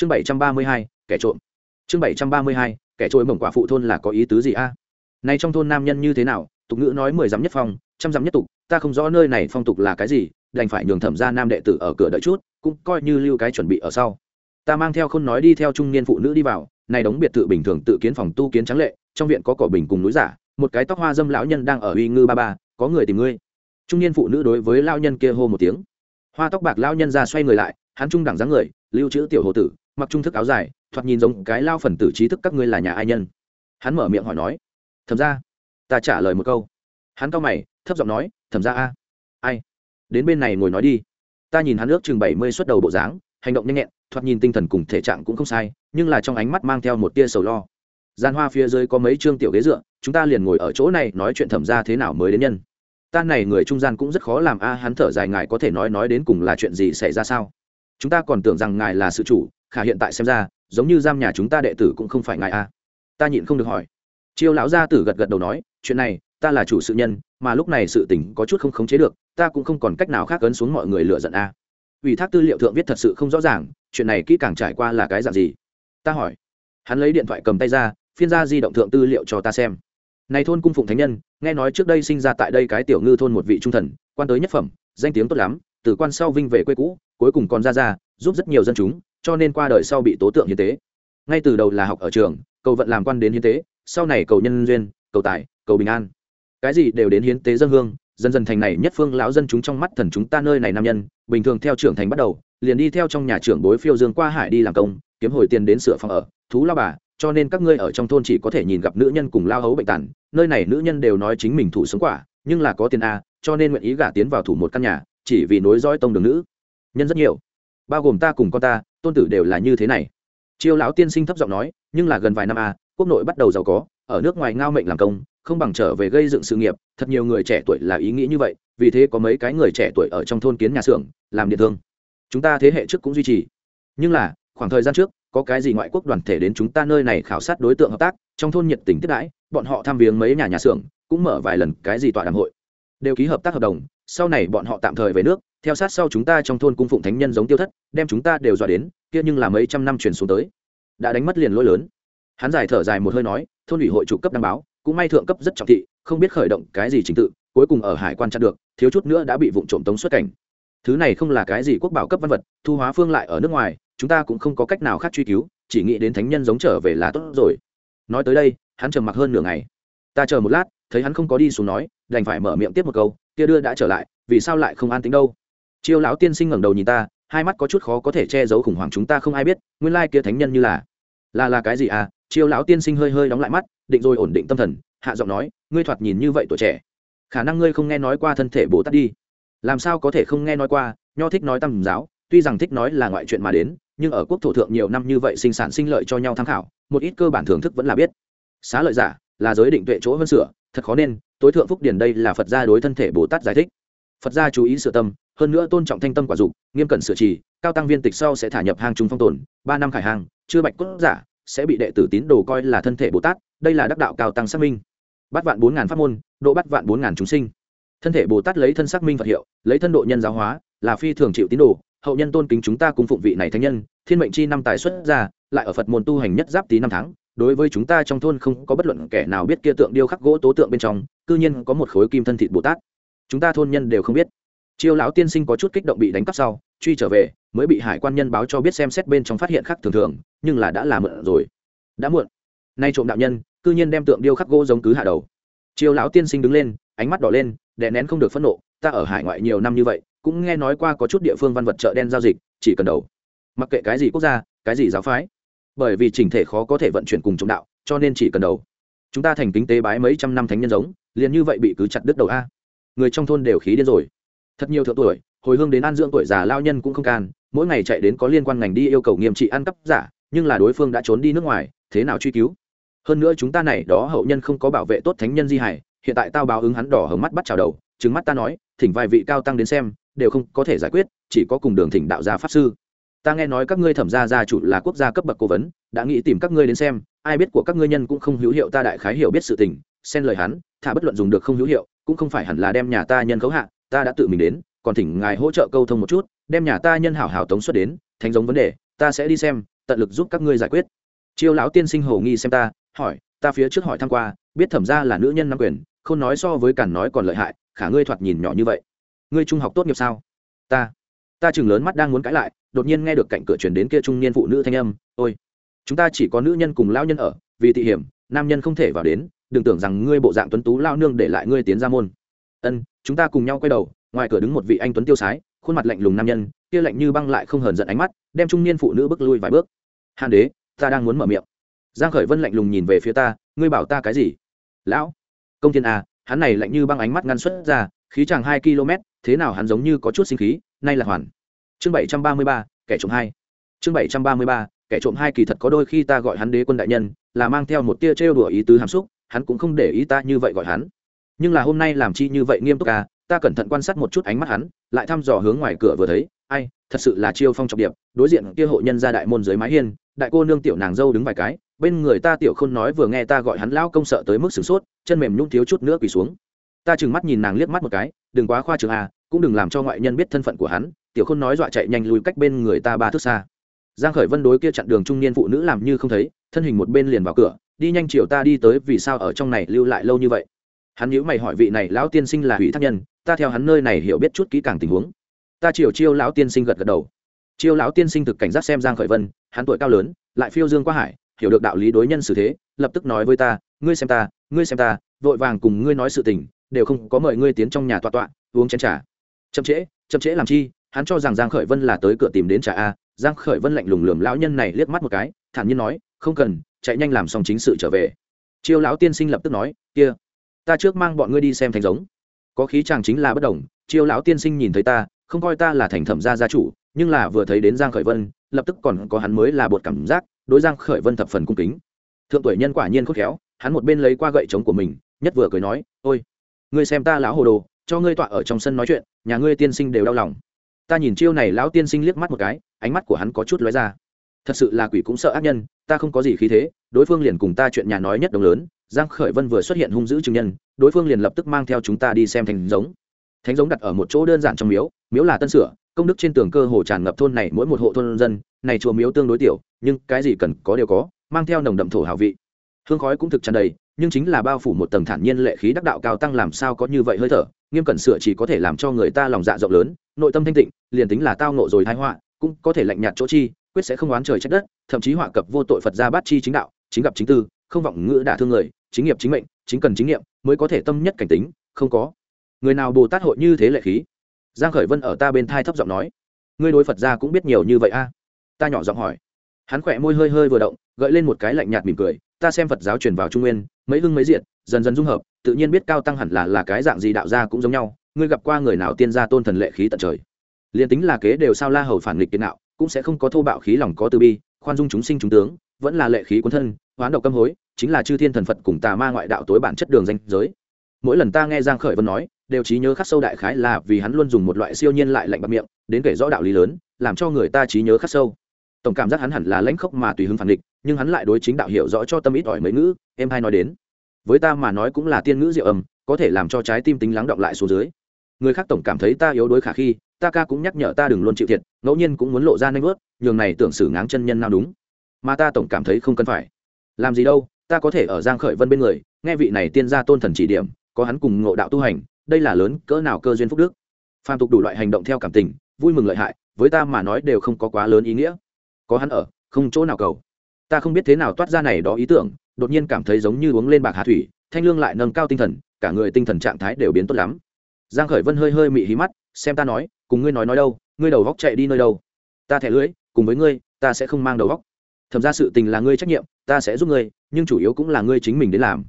chương bảy trăm ba mươi hai, kẻ trộm. Chương bảy trăm ba mươi hai, kẻ trộm mỏng quả phụ thôn là có ý tứ gì a? Nay trong thôn nam nhân như thế nào? Tục ngữ nói mười dám nhất phong, trăm dám nhất tục, ta không rõ nơi này phong tục là cái gì, đành phải nhường thẩm ra nam đệ tử ở cửa đợi chút, cũng coi như lưu cái chuẩn bị ở sau. Ta mang theo khôn nói đi theo trung niên phụ nữ đi vào, này đóng biệt thự bình thường tự kiến phòng tu kiến trắng lệ, trong viện có cỏ bình cùng núi giả, một cái tóc hoa dâm lão nhân đang ở uy ngư ba ba, có người tìm ngươi. Trung niên phụ nữ đối với lao nhân kia hô một tiếng. Hoa tóc bạc lao nhân ra xoay người lại, hắn trung đẳng dáng người, lưu trữ tiểu hồ tử mặc trung thức áo dài, thoạt nhìn giống cái lao phần tử trí thức các ngươi là nhà ai nhân? Hắn mở miệng hỏi nói. Thầm ra ta trả lời một câu. Hắn cau mày, thấp giọng nói thầm ra a, ai? Đến bên này ngồi nói đi. Ta nhìn hắn ước chừng bảy mươi xuất đầu bộ dáng, hành động nhanh nhẹn, thoạt nhìn tinh thần cùng thể trạng cũng không sai, nhưng là trong ánh mắt mang theo một tia sầu lo. Gian hoa phía dưới có mấy chương tiểu ghế dựa, chúng ta liền ngồi ở chỗ này nói chuyện thẩm ra thế nào mới đến nhân. Ta này người trung gian cũng rất khó làm a, hắn thở dài, ngài có thể nói nói đến cùng là chuyện gì xảy ra sao? Chúng ta còn tưởng rằng ngài là sự chủ khả hiện tại xem ra, giống như giam nhà chúng ta đệ tử cũng không phải ngài a ta nhịn không được hỏi. Chiêu lão gia tử gật gật đầu nói, chuyện này, ta là chủ sự nhân, mà lúc này sự tình có chút không khống chế được, ta cũng không còn cách nào khác ấn xuống mọi người lựa giận a ủy thác tư liệu thượng viết thật sự không rõ ràng, chuyện này kỹ càng trải qua là cái dạng gì? Ta hỏi. Hắn lấy điện thoại cầm tay ra, phiên ra di động thượng tư liệu cho ta xem. Này thôn cung phụng thánh nhân, nghe nói trước đây sinh ra tại đây cái tiểu ngư thôn một vị trung thần, quan tới nhất phẩm, danh tiếng tốt lắm, từ quan sau vinh về quê cũ, cuối cùng còn ra ra, giúp rất nhiều dân chúng cho nên qua đời sau bị tố tượng hiến tế. Ngay từ đầu là học ở trường, cầu vận làm quan đến hiến tế, sau này cầu nhân duyên, cầu tài, cầu bình an. Cái gì đều đến hiến tế dân hương, dần dần thành này nhất phương lão dân chúng trong mắt thần chúng ta nơi này nam nhân, bình thường theo trưởng thành bắt đầu, liền đi theo trong nhà trưởng bối phiêu dương qua hải đi làm công, kiếm hồi tiền đến sửa phòng ở, thú lao bà, cho nên các ngươi ở trong thôn chỉ có thể nhìn gặp nữ nhân cùng lao hấu bệnh tản. nơi này nữ nhân đều nói chính mình thủ sống quả, nhưng là có tiền a, cho nên nguyện ý gả tiến vào thủ một căn nhà, chỉ vì nối dõi tông đường nữ. Nhân rất nhiều bao gồm ta cùng con ta, tôn tử đều là như thế này. Chiêu lão tiên sinh thấp giọng nói, nhưng là gần vài năm a quốc nội bắt đầu giàu có, ở nước ngoài ngao mệnh làm công, không bằng trở về gây dựng sự nghiệp, thật nhiều người trẻ tuổi là ý nghĩ như vậy, vì thế có mấy cái người trẻ tuổi ở trong thôn kiến nhà xưởng, làm điện thương. Chúng ta thế hệ trước cũng duy trì. Nhưng là, khoảng thời gian trước, có cái gì ngoại quốc đoàn thể đến chúng ta nơi này khảo sát đối tượng hợp tác, trong thôn nhiệt tình tiếp đãi, bọn họ tham viếng mấy nhà nhà xưởng, cũng mở vài lần cái gì tọa đàm hội. Đều ký hợp tác hợp đồng, sau này bọn họ tạm thời về nước theo sát sau chúng ta trong thôn cung phụng thánh nhân giống tiêu thất, đem chúng ta đều dọa đến, kia nhưng là mấy trăm năm truyền xuống tới, đã đánh mất liền lỗi lớn. Hắn giải thở dài một hơi nói, thôn ủy hội trụ cấp đăng báo, cũng may thượng cấp rất trọng thị, không biết khởi động cái gì trình tự, cuối cùng ở hải quan chặn được, thiếu chút nữa đã bị vụ trộm tống xuất cảnh. Thứ này không là cái gì quốc bảo cấp văn vật, thu hóa phương lại ở nước ngoài, chúng ta cũng không có cách nào khác truy cứu, chỉ nghĩ đến thánh nhân giống trở về là tốt rồi. Nói tới đây, hắn trầm mặc hơn nửa ngày. Ta chờ một lát, thấy hắn không có đi xuống nói, đành phải mở miệng tiếp một câu, kia đưa đã trở lại, vì sao lại không an tính đâu? Chiêu lão tiên sinh ngẩng đầu nhìn ta, hai mắt có chút khó có thể che giấu khủng hoảng chúng ta không ai biết, nguyên lai kia thánh nhân như là là là cái gì à? Chiêu lão tiên sinh hơi hơi đóng lại mắt, định rồi ổn định tâm thần, hạ giọng nói, ngươi thoạt nhìn như vậy tuổi trẻ, khả năng ngươi không nghe nói qua thân thể bồ tát đi. Làm sao có thể không nghe nói qua, nho thích nói tâm giáo, tuy rằng thích nói là ngoại chuyện mà đến, nhưng ở quốc thổ thượng nhiều năm như vậy sinh sản sinh lợi cho nhau tham khảo, một ít cơ bản thưởng thức vẫn là biết. Xá lợi giả, là giới định tuệ chỗ hơn sửa, thật khó nên, tối thượng phúc điển đây là phật gia đối thân thể bồ tát giải thích. Phật gia chú ý sửa tâm hơn nữa tôn trọng thanh tâm quả dục, nghiêm cẩn sửa trì, cao tăng viên tịch sau sẽ thả nhập hàng trung phong tồn, ba năm khải hàng chưa bạch cốt giả, sẽ bị đệ tử tín đồ coi là thân thể bồ tát, đây là đắc đạo cao tăng xác minh. Bắt vạn bốn ngàn pháp môn, độ bắt vạn bốn ngàn chúng sinh. Thân thể bồ tát lấy thân xác minh phật hiệu, lấy thân độ nhân giáo hóa, là phi thường chịu tín đồ, hậu nhân tôn kính chúng ta cùng phụng vị này thánh nhân, thiên mệnh chi năm tài xuất ra, lại ở phật môn tu hành nhất giáp tí năm tháng, đối với chúng ta trong thôn không có bất luận kẻ nào biết kia tượng điêu khắc gỗ tố tượng bên trong, cư nhiên có một khối kim thân thịt bồ tát. Chúng ta thôn nhân đều không biết chiêu lão tiên sinh có chút kích động bị đánh cắp sau, truy trở về, mới bị hải quan nhân báo cho biết xem xét bên trong phát hiện khác thường thường, nhưng là đã làm muộn rồi. Đã muộn. Nay trộm đạo nhân, cư nhiên đem tượng điêu khắc gỗ giống cứ hạ đầu. Chiêu lão tiên sinh đứng lên, ánh mắt đỏ lên, đè nén không được phẫn nộ, ta ở hải ngoại nhiều năm như vậy, cũng nghe nói qua có chút địa phương văn vật chợ đen giao dịch, chỉ cần đầu. Mặc kệ cái gì quốc gia, cái gì giáo phái. Bởi vì chỉnh thể khó có thể vận chuyển cùng trộm đạo, cho nên chỉ cần đầu. Chúng ta thành kính tế bái mấy trăm năm thánh nhân giống, liền như vậy bị cứ chặt đứt đầu a. Người trong thôn đều khí điên rồi thật nhiều thượng tuổi, hồi hương đến an dưỡng tuổi già lao nhân cũng không can, mỗi ngày chạy đến có liên quan ngành đi yêu cầu nghiêm trị ăn cắp giả, nhưng là đối phương đã trốn đi nước ngoài, thế nào truy cứu? Hơn nữa chúng ta này đó hậu nhân không có bảo vệ tốt thánh nhân di hải, hiện tại tao báo ứng hắn đỏ hở mắt bắt chào đầu trứng mắt ta nói, thỉnh vài vị cao tăng đến xem, đều không có thể giải quyết, chỉ có cùng đường thỉnh đạo gia pháp sư. Ta nghe nói các ngươi thẩm gia gia chủ là quốc gia cấp bậc cố vấn, đã nghĩ tìm các ngươi đến xem, ai biết của các ngươi nhân cũng không hữu hiệu ta đại khái hiểu biết sự tình, xen lời hắn, thả bất luận dùng được không hữu hiệu, cũng không phải hẳn là đem nhà ta nhân khấu hạ ta đã tự mình đến, còn thỉnh ngài hỗ trợ câu thông một chút, đem nhà ta nhân hảo hảo tống xuất đến thành giống vấn đề, ta sẽ đi xem, tận lực giúp các ngươi giải quyết. Chiêu lão tiên sinh hồ nghi xem ta, hỏi, ta phía trước hỏi thăm qua, biết thẩm ra là nữ nhân nắm quyền, không nói so với cản nói còn lợi hại, khả ngươi thoạt nhìn nhỏ như vậy. Ngươi trung học tốt nghiệp sao? Ta ta chừng lớn mắt đang muốn cãi lại, đột nhiên nghe được cạnh cửa chuyển đến kia trung niên phụ nữ thanh âm, ôi, chúng ta chỉ có nữ nhân cùng lao nhân ở, vì tị hiểm, nam nhân không thể vào đến, đừng tưởng rằng ngươi bộ dạng tuấn tú lao nương để lại ngươi tiến ra môn. Ân chúng ta cùng nhau quay đầu, ngoài cửa đứng một vị anh tuấn tiêu sái, khuôn mặt lạnh lùng nam nhân, kia lạnh như băng lại không hờn giận ánh mắt, đem trung niên phụ nữ bước lui vài bước. Hàn đế, ta đang muốn mở miệng. Giang khởi vân lạnh lùng nhìn về phía ta, ngươi bảo ta cái gì? Lão, công thiên a, hắn này lạnh như băng ánh mắt ngăn xuất ra, khí chàng hai km, thế nào hắn giống như có chút sinh khí, nay là hoàn. Chương bảy trăm ba mươi ba, kẻ trộm hai. Chương bảy trăm ba mươi ba, kẻ trộm hai kỳ thật có đôi khi ta gọi hắn đế quân đại nhân, là mang theo một tia trêu đùa ý tứ hàm xúc, hắn cũng không để ý ta như vậy gọi hắn nhưng là hôm nay làm chi như vậy nghiêm túc à ta cẩn thận quan sát một chút ánh mắt hắn, lại thăm dò hướng ngoài cửa vừa thấy, ai, thật sự là chiêu phong trọng điệp, đối diện kia hộ nhân ra đại môn dưới mái hiên, đại cô nương tiểu nàng dâu đứng vài cái, bên người ta tiểu khôn nói vừa nghe ta gọi hắn lão công sợ tới mức sửng sốt, chân mềm nhung thiếu chút nữa quỳ xuống. Ta chừng mắt nhìn nàng liếc mắt một cái, đừng quá khoa trường à cũng đừng làm cho ngoại nhân biết thân phận của hắn, tiểu khôn nói dọa chạy nhanh lùi cách bên người ta ba thước xa. Giang khởi vân đối kia chặn đường trung niên phụ nữ làm như không thấy, thân hình một bên liền vào cửa, đi nhanh chiều ta đi tới vì sao ở trong này lưu lại lâu như vậy hắn nhữ mày hỏi vị này lão tiên sinh là hủy thác nhân, ta theo hắn nơi này hiểu biết chút kỹ càng tình huống. Ta chiều chiêu lão tiên sinh gật gật đầu. Chiêu lão tiên sinh thực cảnh giác xem giang khởi vân, hắn tuổi cao lớn, lại phiêu dương qua hải, hiểu được đạo lý đối nhân xử thế, lập tức nói với ta, ngươi xem ta, ngươi xem ta, vội vàng cùng ngươi nói sự tình, đều không có mời ngươi tiến trong nhà tọa tọa, uống chén trà. Chậm trễ chậm trễ làm chi, hắn cho rằng giang khởi vân là tới cửa tìm đến trà a, giang khởi vân lạnh lùng lườm lão nhân này liếc mắt một cái, thản nhiên nói, không cần, chạy nhanh làm xong chính sự trở về. Chiêu lão tiên sinh lập tức nói, kia ta trước mang bọn ngươi đi xem thành giống. Có khí chàng chính là bất đồng, chiêu lão tiên sinh nhìn thấy ta, không coi ta là thành thẩm gia gia chủ, nhưng là vừa thấy đến giang khởi vân, lập tức còn có hắn mới là bột cảm giác, đối giang khởi vân thập phần cung kính. Thượng tuổi nhân quả nhiên khôn khéo, hắn một bên lấy qua gậy chống của mình, nhất vừa cười nói, ôi, ngươi xem ta lão hồ đồ, cho ngươi tọa ở trong sân nói chuyện, nhà ngươi tiên sinh đều đau lòng. Ta nhìn chiêu này lão tiên sinh liếc mắt một cái, ánh mắt của hắn có chút lóe ra. Thật sự là quỷ cũng sợ ác nhân, ta không có gì khí thế, đối phương liền cùng ta chuyện nhà nói nhất đồng lớn giang khởi vân vừa xuất hiện hung dữ chứng nhân, đối phương liền lập tức mang theo chúng ta đi xem thánh giống. Thánh giống đặt ở một chỗ đơn giản trong miếu miếu là tân sửa, công đức trên tường cơ hồ tràn ngập thôn này mỗi một hộ thôn dân, này chùa miếu tương đối tiểu, nhưng cái gì cần có đều có, mang theo nồng đậm thổ hào vị. Hương khói cũng thực tràn đầy, nhưng chính là bao phủ một tầng thản nhiên lệ khí đắc đạo cao tăng làm sao có như vậy hơi thở, nghiêm cẩn sửa chỉ có thể làm cho người ta lòng dạ rộng lớn, nội tâm thanh tịnh, liền tính là tao nộ rồi thái họa, cũng có thể lạnh nhạt chỗ chi, quyết sẽ không oán trời trách đất, thậm chí họa cập vô tội phật gia bát chi chính đạo, chính gặp chính tư không vọng ngữ đả thương người, chính nghiệp chính mệnh, chính cần chính nghiệm mới có thể tâm nhất cảnh tính, không có. Người nào bồ tát hội như thế lệ khí? Giang khởi vân ở ta bên thai thấp giọng nói. Ngươi đối phật gia cũng biết nhiều như vậy a. Ta nhỏ giọng hỏi. Hắn khỏe môi hơi hơi vừa động, gợi lên một cái lạnh nhạt mỉm cười. Ta xem phật giáo truyền vào trung nguyên, mấy hưng mấy diện dần dần dung hợp, tự nhiên biết cao tăng hẳn là là cái dạng gì đạo gia cũng giống nhau. Ngươi gặp qua người nào tiên gia tôn thần lệ khí tận trời? Liền tính là kế đều sao la hầu phản nghịch kiến nào cũng sẽ không có thô bạo khí lòng có từ bi khoan dung chúng sinh chúng tướng, vẫn là lệ khí cuốn thân, hoán độc câm hối, chính là chư thiên thần phật cùng tà ma ngoại đạo tối bản chất đường danh giới. Mỗi lần ta nghe giang khởi vân nói, đều trí nhớ khắc sâu đại khái là vì hắn luôn dùng một loại siêu nhiên lại lạnh bạc miệng, đến kể rõ đạo lý lớn, làm cho người ta trí nhớ khắc sâu. Tổng cảm giác hắn hẳn là lãnh khốc mà tùy hứng phản địch nhưng hắn lại đối chính đạo hiểu rõ cho tâm ít ỏi mấy ngữ, em hay nói đến. Với ta mà nói cũng là tiên ngữ diệu âm, có thể làm cho trái tim tính lắng động lại xuống dưới. Người khác tổng cảm thấy ta yếu đuối khả khi ta ca cũng nhắc nhở ta đừng luôn chịu thiệt, ngẫu nhiên cũng muốn lộ ra nanh vớt nhường này tưởng xử ngáng chân nhân nào đúng. Mà ta tổng cảm thấy không cần phải. Làm gì đâu, ta có thể ở giang khởi vân bên người, nghe vị này tiên gia tôn thần chỉ điểm, có hắn cùng ngộ đạo tu hành, đây là lớn cỡ nào cơ duyên phúc đức. Phàm tục đủ loại hành động theo cảm tình, vui mừng lợi hại, với ta mà nói đều không có quá lớn ý nghĩa. Có hắn ở, không chỗ nào cầu. Ta không biết thế nào toát ra này đó ý tưởng, đột nhiên cảm thấy giống như uống lên bạc hà thủy, thanh lương lại nâng cao tinh thần, cả người tinh thần trạng thái đều biến tốt lắm. Giang khởi vân hơi hơi mị hí mắt xem ta nói, cùng ngươi nói nói đâu, ngươi đầu góc chạy đi nơi đâu. Ta thẻ lưỡi cùng với ngươi, ta sẽ không mang đầu góc. Thẩm ra sự tình là ngươi trách nhiệm, ta sẽ giúp ngươi, nhưng chủ yếu cũng là ngươi chính mình đến làm.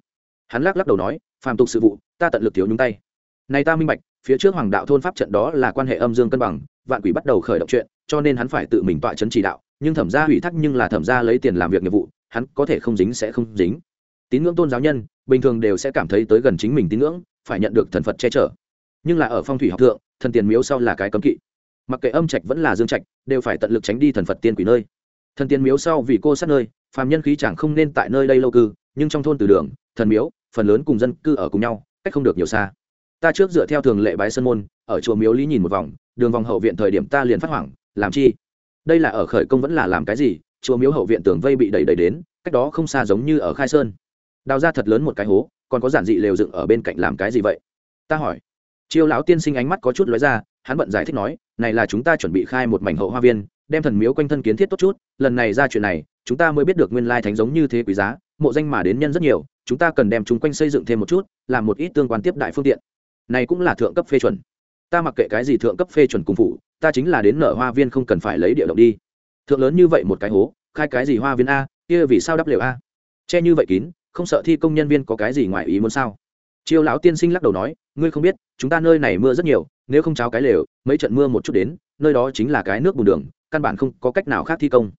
Hắn lắc lắc đầu nói, phàm tục sự vụ, ta tận lực thiếu nhúng tay. Này ta minh bạch, phía trước hoàng đạo thôn pháp trận đó là quan hệ âm dương cân bằng, vạn quỷ bắt đầu khởi động chuyện, cho nên hắn phải tự mình tọa chấn chỉ đạo, nhưng thẩm gia ủy thác nhưng là thẩm gia lấy tiền làm việc nghiệp vụ, hắn có thể không dính sẽ không dính. Tín ngưỡng tôn giáo nhân, bình thường đều sẽ cảm thấy tới gần chính mình tín ngưỡng, phải nhận được thần phật che chở. Nhưng là ở phong thủy học thượng thần tiền miếu sau là cái cấm kỵ. Mặc kệ âm trạch vẫn là dương trạch, đều phải tận lực tránh đi thần phật tiên quỷ nơi. Thần tiền miếu sau vì cô sát nơi, phàm nhân khí chẳng không nên tại nơi đây lâu cư, nhưng trong thôn từ đường, thần miếu, phần lớn cùng dân cư ở cùng nhau, cách không được nhiều xa. Ta trước dựa theo thường lệ bái sân môn, ở chùa miếu lý nhìn một vòng, đường vòng hậu viện thời điểm ta liền phát hoảng, làm chi? Đây là ở khởi công vẫn là làm cái gì? Chùa miếu hậu viện tường vây bị đẩy đẩy đến, cách đó không xa giống như ở khai sơn. Đào ra thật lớn một cái hố, còn có giản dị lều dựng ở bên cạnh làm cái gì vậy? Ta hỏi chiêu lão tiên sinh ánh mắt có chút lóe ra, hắn bận giải thích nói, này là chúng ta chuẩn bị khai một mảnh hậu hoa viên, đem thần miếu quanh thân kiến thiết tốt chút, lần này ra chuyện này, chúng ta mới biết được nguyên lai thánh giống như thế quý giá, mộ danh mà đến nhân rất nhiều, chúng ta cần đem chúng quanh xây dựng thêm một chút, làm một ít tương quan tiếp đại phương tiện. Này cũng là thượng cấp phê chuẩn. Ta mặc kệ cái gì thượng cấp phê chuẩn cùng phụ, ta chính là đến nở hoa viên không cần phải lấy địa động đi. Thượng lớn như vậy một cái hố, khai cái gì hoa viên a, kia vì sao đắp liều a? Che như vậy kín, không sợ thi công nhân viên có cái gì ngoài ý muốn sao? Chiêu lão tiên sinh lắc đầu nói, ngươi không biết, chúng ta nơi này mưa rất nhiều, nếu không cháo cái lều, mấy trận mưa một chút đến, nơi đó chính là cái nước bùn đường, căn bản không có cách nào khác thi công.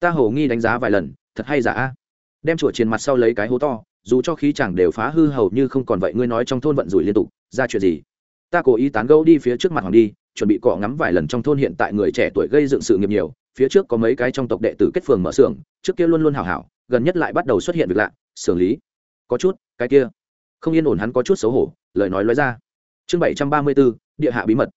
Ta hầu nghi đánh giá vài lần, thật hay giả a? Đem chùa trên mặt sau lấy cái hố to, dù cho khí chẳng đều phá hư hầu như không còn vậy, ngươi nói trong thôn vận rủi liên tục, ra chuyện gì? Ta cố ý tán gẫu đi phía trước mặt hoàng đi, chuẩn bị cọ ngắm vài lần trong thôn hiện tại người trẻ tuổi gây dựng sự nghiệp nhiều, phía trước có mấy cái trong tộc đệ tử kết phường mở xưởng, trước kia luôn luôn hảo hảo, gần nhất lại bắt đầu xuất hiện việc lạ xử lý. Có chút, cái kia không yên ổn hắn có chút xấu hổ, lời nói nói ra. Chương bảy trăm ba mươi b ố địa hạ bí mật.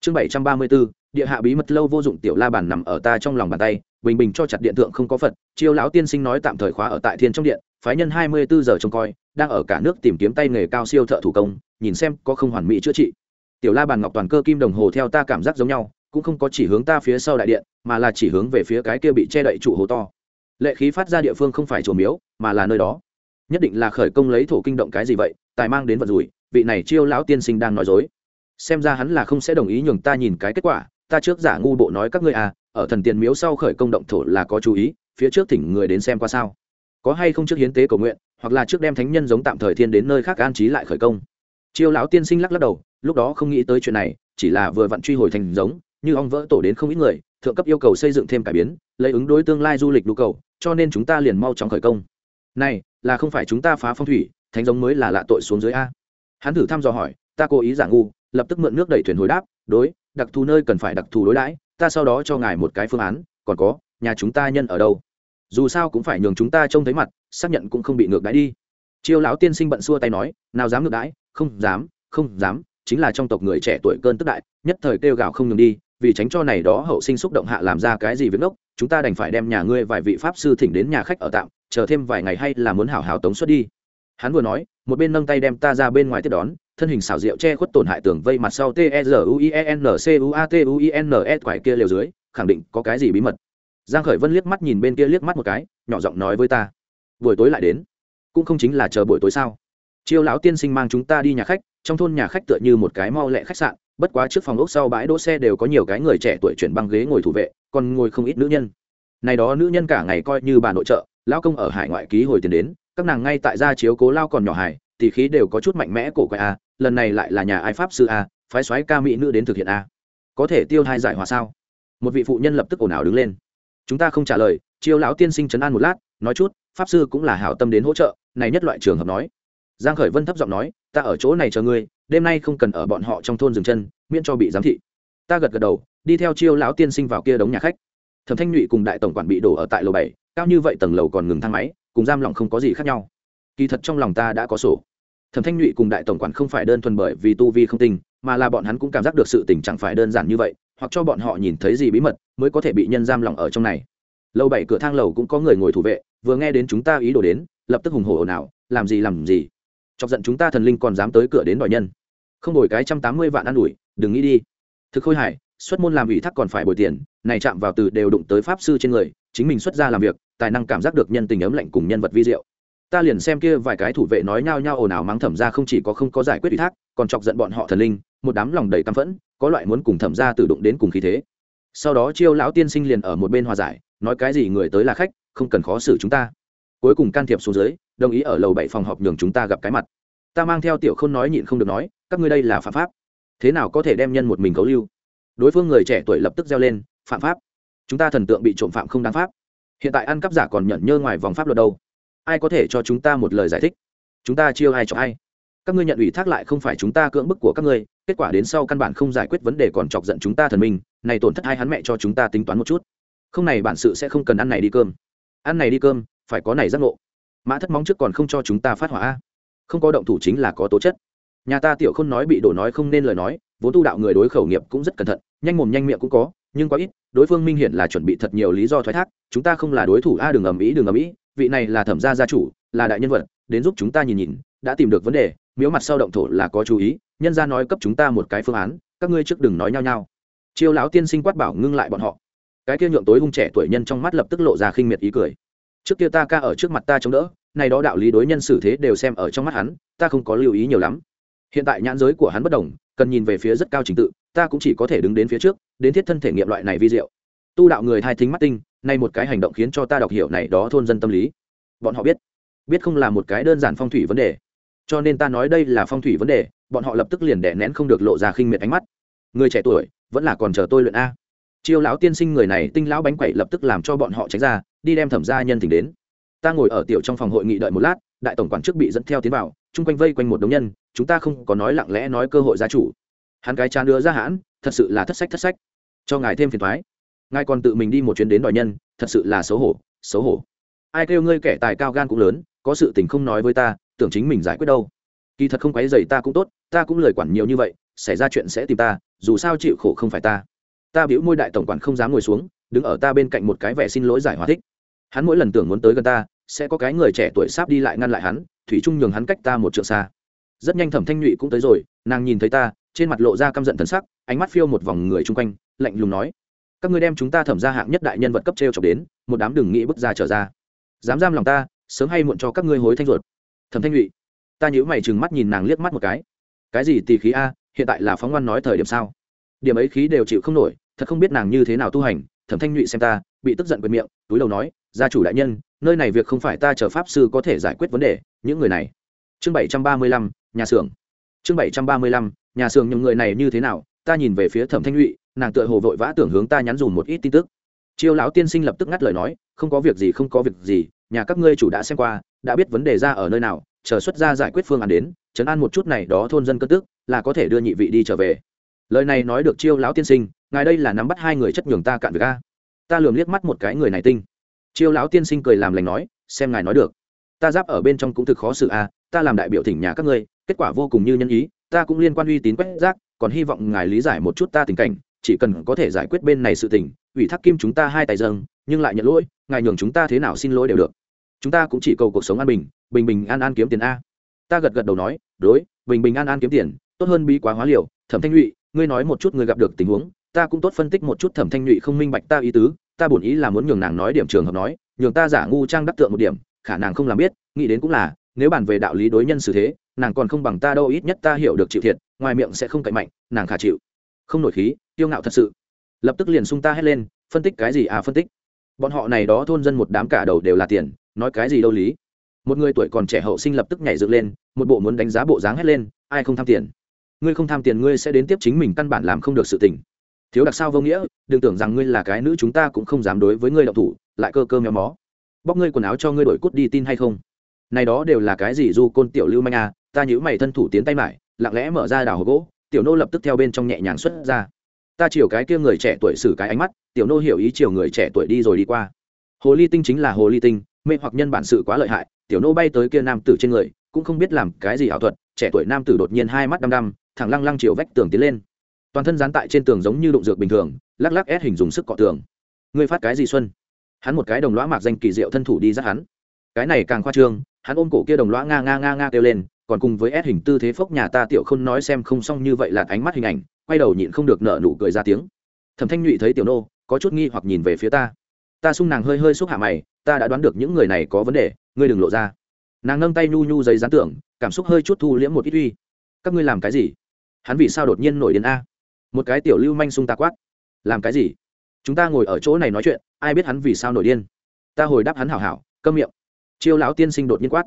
Chương bảy trăm ba mươi b ố địa hạ bí mật lâu vô dụng tiểu la bàn nằm ở ta trong lòng bàn tay, bình bình cho chặt điện tượng không có phật, chiêu lão tiên sinh nói tạm thời khóa ở tại thiên trong điện, phái nhân hai mươi bốn giờ trông coi, đang ở cả nước tìm kiếm tay nghề cao siêu thợ thủ công, nhìn xem có không hoàn mỹ chữa trị. Tiểu la bàn ngọc toàn cơ kim đồng hồ theo ta cảm giác giống nhau, cũng không có chỉ hướng ta phía sau đại điện, mà là chỉ hướng về phía cái kia bị che đậy trụ hồ to. Lệ khí phát ra địa phương không phải chùa miếu, mà là nơi đó nhất định là khởi công lấy thổ kinh động cái gì vậy, tài mang đến vật rủi, vị này chiêu lão tiên sinh đang nói dối. Xem ra hắn là không sẽ đồng ý nhường ta nhìn cái kết quả, ta trước giả ngu bộ nói các ngươi à ở thần tiền miếu sau khởi công động thổ là có chú ý, phía trước thỉnh người đến xem qua sao. Có hay không trước hiến tế cầu nguyện, hoặc là trước đem thánh nhân giống tạm thời thiên đến nơi khác an trí lại khởi công. Chiêu lão tiên sinh lắc lắc đầu, lúc đó không nghĩ tới chuyện này, chỉ là vừa vặn truy hồi thành giống, như ong vỡ tổ đến không ít người, thượng cấp yêu cầu xây dựng thêm cải biến, lấy ứng đối tương lai du lịch nhu cầu, cho nên chúng ta liền mau chóng khởi công. Này là không phải chúng ta phá phong thủy, thánh giống mới là lạ tội xuống dưới a. Hắn thử thăm dò hỏi, ta cố ý giả ngu, lập tức mượn nước đẩy thuyền hồi đáp, đối, đặc thù nơi cần phải đặc thù đối đãi, ta sau đó cho ngài một cái phương án, còn có, nhà chúng ta nhân ở đâu? Dù sao cũng phải nhường chúng ta trông thấy mặt, xác nhận cũng không bị ngược đãi đi. Chiêu lão tiên sinh bận xua tay nói, nào dám ngược đãi, không dám không dám, chính là trong tộc người trẻ tuổi cơn tức đại, nhất thời kêu gào không ngừng đi, vì tránh cho này đó hậu sinh xúc động hạ làm ra cái gì với ngốc, chúng ta đành phải đem nhà ngươi vài vị pháp sư thỉnh đến nhà khách ở tạm chờ thêm vài ngày hay là muốn hảo hảo tống xuất đi. Hắn vừa nói, một bên nâng tay đem ta ra bên ngoài tiếp đón, thân hình xảo diệu che khuất tổn hại tường vây mặt sau t e r u i e n c u a t u i n s quải kia liều dưới, khẳng định có cái gì bí mật. Giang khởi vân liếc mắt nhìn bên kia liếc mắt một cái, nhỏ giọng nói với ta, buổi tối lại đến, cũng không chính là chờ buổi tối sao? Chiêu lão tiên sinh mang chúng ta đi nhà khách, trong thôn nhà khách tựa như một cái mau lẹ khách sạn, bất quá trước phòng ốc sau bãi đỗ xe đều có nhiều cái người trẻ tuổi chuyển băng ghế ngồi thủ vệ, còn ngồi không ít nữ nhân. Này đó nữ nhân cả ngày coi như bà nội trợ lao công ở hải ngoại ký hồi tiền đến, các nàng ngay tại gia chiếu cố lao còn nhỏ hải thì khí đều có chút mạnh mẽ cổ quái a, lần này lại là nhà ai pháp sư a, phái soái ca mỹ nữ đến thực hiện a. Có thể tiêu hai giải hòa sao? Một vị phụ nhân lập tức ồn ào đứng lên. Chúng ta không trả lời, chiêu lão tiên sinh chấn an một lát, nói chút, pháp sư cũng là hảo tâm đến hỗ trợ, này nhất loại trường hợp nói. Giang khởi vân thấp giọng nói, ta ở chỗ này chờ ngươi, đêm nay không cần ở bọn họ trong thôn dừng chân, miễn cho bị giám thị. Ta gật gật đầu, đi theo chiêu lão tiên sinh vào kia đống nhà khách. Thẩm thanh nhụy cùng đại tổng quản bị đổ ở tại lầu bảy cao như vậy tầng lầu còn ngừng thang máy, cùng giam lỏng không có gì khác nhau. Kỳ thật trong lòng ta đã có sổ. Thẩm thanh nhụy cùng đại tổng quản không phải đơn thuần bởi vì tu vi không tinh, mà là bọn hắn cũng cảm giác được sự tình chẳng phải đơn giản như vậy, hoặc cho bọn họ nhìn thấy gì bí mật mới có thể bị nhân giam lỏng ở trong này. Lâu bảy cửa thang lầu cũng có người ngồi thủ vệ, vừa nghe đến chúng ta ý đồ đến, lập tức hùng hổ ồn ào, làm gì làm gì. Chọc giận chúng ta thần linh còn dám tới cửa đến đòi nhân. Không đổi cái trăm tám mươi vạn an ủi, đừng nghĩ đi. Thực khôi hải xuất môn làm ủy thác còn phải bồi tiền, này chạm vào từ đều đụng tới pháp sư trên người, chính mình xuất ra làm việc, tài năng cảm giác được nhân tình ấm lạnh cùng nhân vật vi diệu. Ta liền xem kia vài cái thủ vệ nói nhao nhao ồn ào mắng thẩm ra không chỉ có không có giải quyết ủy thác, còn chọc giận bọn họ thần linh, một đám lòng đầy căm phẫn, có loại muốn cùng thẩm ra tự đụng đến cùng khí thế. Sau đó chiêu lão tiên sinh liền ở một bên hòa giải, nói cái gì người tới là khách, không cần khó xử chúng ta. Cuối cùng can thiệp xuống dưới, đồng ý ở lầu bảy phòng họp nhường chúng ta gặp cái mặt. Ta mang theo tiểu không nói nhịn không được nói, các ngươi đây là phạm pháp. Thế nào có thể đem nhân một mình cấu lưu? Đối phương người trẻ tuổi lập tức reo lên, phạm pháp! Chúng ta thần tượng bị trộm phạm không đáng pháp. Hiện tại ăn cắp giả còn nhận nhơ ngoài vòng pháp luật đâu. Ai có thể cho chúng ta một lời giải thích? Chúng ta chiêu ai cho ai? Các ngươi nhận ủy thác lại không phải chúng ta cưỡng bức của các ngươi, kết quả đến sau căn bản không giải quyết vấn đề còn chọc giận chúng ta thần minh, này tổn thất hai hắn mẹ cho chúng ta tính toán một chút. Không này bản sự sẽ không cần ăn này đi cơm. Ăn này đi cơm, phải có này giác ngộ. Mã thất móng trước còn không cho chúng ta phát hỏa. Không có động thủ chính là có tố chất. Nhà ta tiểu không nói bị đổ nói không nên lời nói, vốn tu đạo người đối khẩu nghiệp cũng rất cẩn thận nhanh mồm nhanh miệng cũng có nhưng quá ít đối phương minh hiển là chuẩn bị thật nhiều lý do thoái thác chúng ta không là đối thủ a à, đừng ầm ĩ đừng ầm ĩ vị này là thẩm gia gia chủ là đại nhân vật đến giúp chúng ta nhìn nhìn đã tìm được vấn đề miếu mặt sau động thổ là có chú ý nhân gia nói cấp chúng ta một cái phương án các ngươi trước đừng nói nhau nhau. Chiêu lão tiên sinh quát bảo ngưng lại bọn họ. Cái kia nhượng tối hung trẻ tuổi nhân trong mắt lập tức lộ ra khinh miệt ý cười. Trước kia ta ca ở trước mặt ta chống đỡ này đó đạo lý đối nhân xử thế đều xem ở trong mắt hắn ta không có lưu ý nhiều lắm. Hiện tại nhãn giới của hắn bất đồng cần nhìn về phía rất cao trình tự ta cũng chỉ có thể đứng đến phía trước, đến thiết thân thể nghiệm loại này vi diệu. Tu đạo người hai thính mắt tinh, nay một cái hành động khiến cho ta đọc hiểu này đó thôn dân tâm lý. Bọn họ biết biết không là một cái đơn giản phong thủy vấn đề. Cho nên ta nói đây là phong thủy vấn đề, bọn họ lập tức liền đẻ nén không được lộ ra khinh miệt ánh mắt. Người trẻ tuổi, vẫn là còn chờ tôi luyện a. Chiêu lão tiên sinh người này, tinh lão bánh quẩy lập tức làm cho bọn họ tránh ra, đi đem thẩm gia nhân tình đến. Ta ngồi ở tiểu trong phòng hội nghị đợi một lát, đại tổng quản trước bị dẫn theo tiến vào, chung quanh vây quanh một đống nhân, chúng ta không có nói lặng lẽ nói cơ hội gia chủ hắn cái chán đưa ra hãn, thật sự là thất sách thất sách. Cho ngài thêm phiền thoái ngài còn tự mình đi một chuyến đến đòi nhân, thật sự là xấu hổ xấu hổ. Ai kêu ngươi kẻ tài cao gan cũng lớn, có sự tình không nói với ta, tưởng chính mình giải quyết đâu. Kỳ thật không quấy dày ta cũng tốt, ta cũng lời quản nhiều như vậy, xảy ra chuyện sẽ tìm ta, dù sao chịu khổ không phải ta. Ta biểu môi đại tổng quản không dám ngồi xuống, đứng ở ta bên cạnh một cái vẻ xin lỗi giải hòa thích. Hắn mỗi lần tưởng muốn tới gần ta, sẽ có cái người trẻ tuổi sắp đi lại ngăn lại hắn, thủy trung nhường hắn cách ta một trượng xa. Rất nhanh thẩm thanh nhụy cũng tới rồi, nàng nhìn thấy ta trên mặt lộ ra căm giận thần sắc, ánh mắt phiêu một vòng người chung quanh, lạnh lùng nói, các ngươi đem chúng ta thẩm ra hạng nhất đại nhân vật cấp t r e o chọc đến, một đám đừng nghĩ bước ra trở ra. Dám giam lòng ta, sớm hay muộn cho các ngươi hối thanh ruột. Thẩm thanh nhụy ta nhíu mày chừng mắt nhìn nàng liếc mắt một cái. Cái gì tỳ khí a, hiện tại là phóng ngoan nói thời điểm sao? Điểm ấy khí đều chịu không nổi, thật không biết nàng như thế nào tu hành. Thẩm thanh nhụy xem ta, bị tức giận quyền miệng, túi đầu nói, gia chủ đại nhân, nơi này việc không phải ta chờ pháp sư có thể giải quyết vấn đề, những người này. Chương bảy trăm ba mươi lăm, nhà xưởng. Chương bảy trăm ba mươi lăm nhà xưởng những người này như thế nào, ta nhìn về phía thẩm thanh nhụy, nàng tựa hồ vội vã tưởng hướng ta nhắn dùm một ít tin tức. Chiêu lão tiên sinh lập tức ngắt lời nói, không có việc gì, không có việc gì, nhà các ngươi chủ đã xem qua, đã biết vấn đề ra ở nơi nào, chờ xuất ra giải quyết phương án đến chấn an một chút này đó thôn dân cất tức, là có thể đưa nhị vị đi trở về. Lời này nói được chiêu lão tiên sinh, ngài đây là nắm bắt hai người chất nhường ta cạn việc a. Ta lườm liếc mắt một cái người này tinh. Chiêu lão tiên sinh cười làm lành nói, xem ngài nói được. Ta giáp ở bên trong cũng thực khó xử a, ta làm đại biểu thỉnh nhà các ngươi kết quả vô cùng như nhân ý, ta cũng liên quan uy tín quét rác, còn hy vọng ngài lý giải một chút ta tình cảnh, chỉ cần có thể giải quyết bên này sự tình, ủy thác kim chúng ta hai tài dâng nhưng lại nhận lỗi, ngài nhường chúng ta thế nào xin lỗi đều được. Chúng ta cũng chỉ cầu cuộc sống an bình bình bình an an kiếm tiền a. Ta gật gật đầu nói, đối, bình bình an an kiếm tiền, tốt hơn bí quá hóa liều, thẩm thanh nhụy, ngươi nói một chút người gặp được tình huống, ta cũng tốt phân tích một chút thẩm thanh nhụy không minh bạch ta ý tứ, ta bổn ý là muốn nhường nàng nói điểm trường hợp nói, nhường ta giả ngu trang đắc tượng một điểm, khả năng không làm biết, nghĩ đến cũng là, nếu bàn về đạo lý đối nhân xử thế nàng còn không bằng ta đâu, ít nhất ta hiểu được chịu thiệt, ngoài miệng sẽ không cậy mạnh, nàng khả chịu. Không nổi khí tiêu ngạo thật sự. Lập tức liền sung ta hét lên, phân tích cái gì à phân tích. Bọn họ này đó thôn dân một đám cả đầu đều là tiền, nói cái gì đâu lý. Một người tuổi còn trẻ hậu sinh lập tức nhảy dựng lên, một bộ muốn đánh giá bộ dáng hét lên, ai không tham tiền? Ngươi không tham tiền ngươi sẽ đến tiếp chính mình căn bản làm không được sự tình. Thiếu đặc sao vô nghĩa, đừng tưởng rằng ngươi là cái nữ chúng ta cũng không dám đối với ngươi đậu thủ, lại cơ cơ méo mó. Bóc ngươi quần áo cho ngươi đổi cút đi tin hay không? Này đó đều là cái gì du côn tiểu lưu manh à ta nhữ mày thân thủ tiến tay mải, lặng lẽ mở ra đào hộp gỗ, tiểu nô lập tức theo bên trong nhẹ nhàng xuất ra. Ta chiều cái kia người trẻ tuổi xử cái ánh mắt, tiểu nô hiểu ý chiều người trẻ tuổi đi rồi đi qua. Hồ ly tinh chính là hồ ly tinh, mê hoặc nhân bản sự quá lợi hại, tiểu nô bay tới kia nam tử trên người, cũng không biết làm cái gì ảo thuật, trẻ tuổi nam tử đột nhiên hai mắt đăm đăm, thẳng lăng lăng chiều vách tường tiến lên. Toàn thân dán tại trên tường giống như đụng dược bình thường, lắc lắc ép hình dùng sức cọ tường. Ngươi phát cái gì xuân? Hắn một cái đồng lõa mạc danh kỳ diệu thân thủ đi dắt hắn. Cái này càng khoa trương, hắn ôm cổ kia đồng lõa nga nga nga nga kêu lên còn cùng với ép hình tư thế phốc nhà ta tiểu không nói xem không xong như vậy là ánh mắt hình ảnh, quay đầu nhịn không được nợ nụ cười ra tiếng. Thẩm thanh nhụy thấy tiểu nô, có chút nghi hoặc nhìn về phía ta. Ta sung nàng hơi hơi xúc hạ mày, ta đã đoán được những người này có vấn đề, ngươi đừng lộ ra. Nàng nâng tay nhu nhu giấy gián tưởng cảm xúc hơi chút thu liễm một ít uy. Các ngươi làm cái gì? Hắn vì sao đột nhiên nổi điên a? Một cái tiểu lưu manh sung ta quát. Làm cái gì? Chúng ta ngồi ở chỗ này nói chuyện, ai biết hắn vì sao nổi điên? Ta hồi đáp hắn hảo hảo, câm miệng. Chiêu lão tiên sinh đột nhiên quát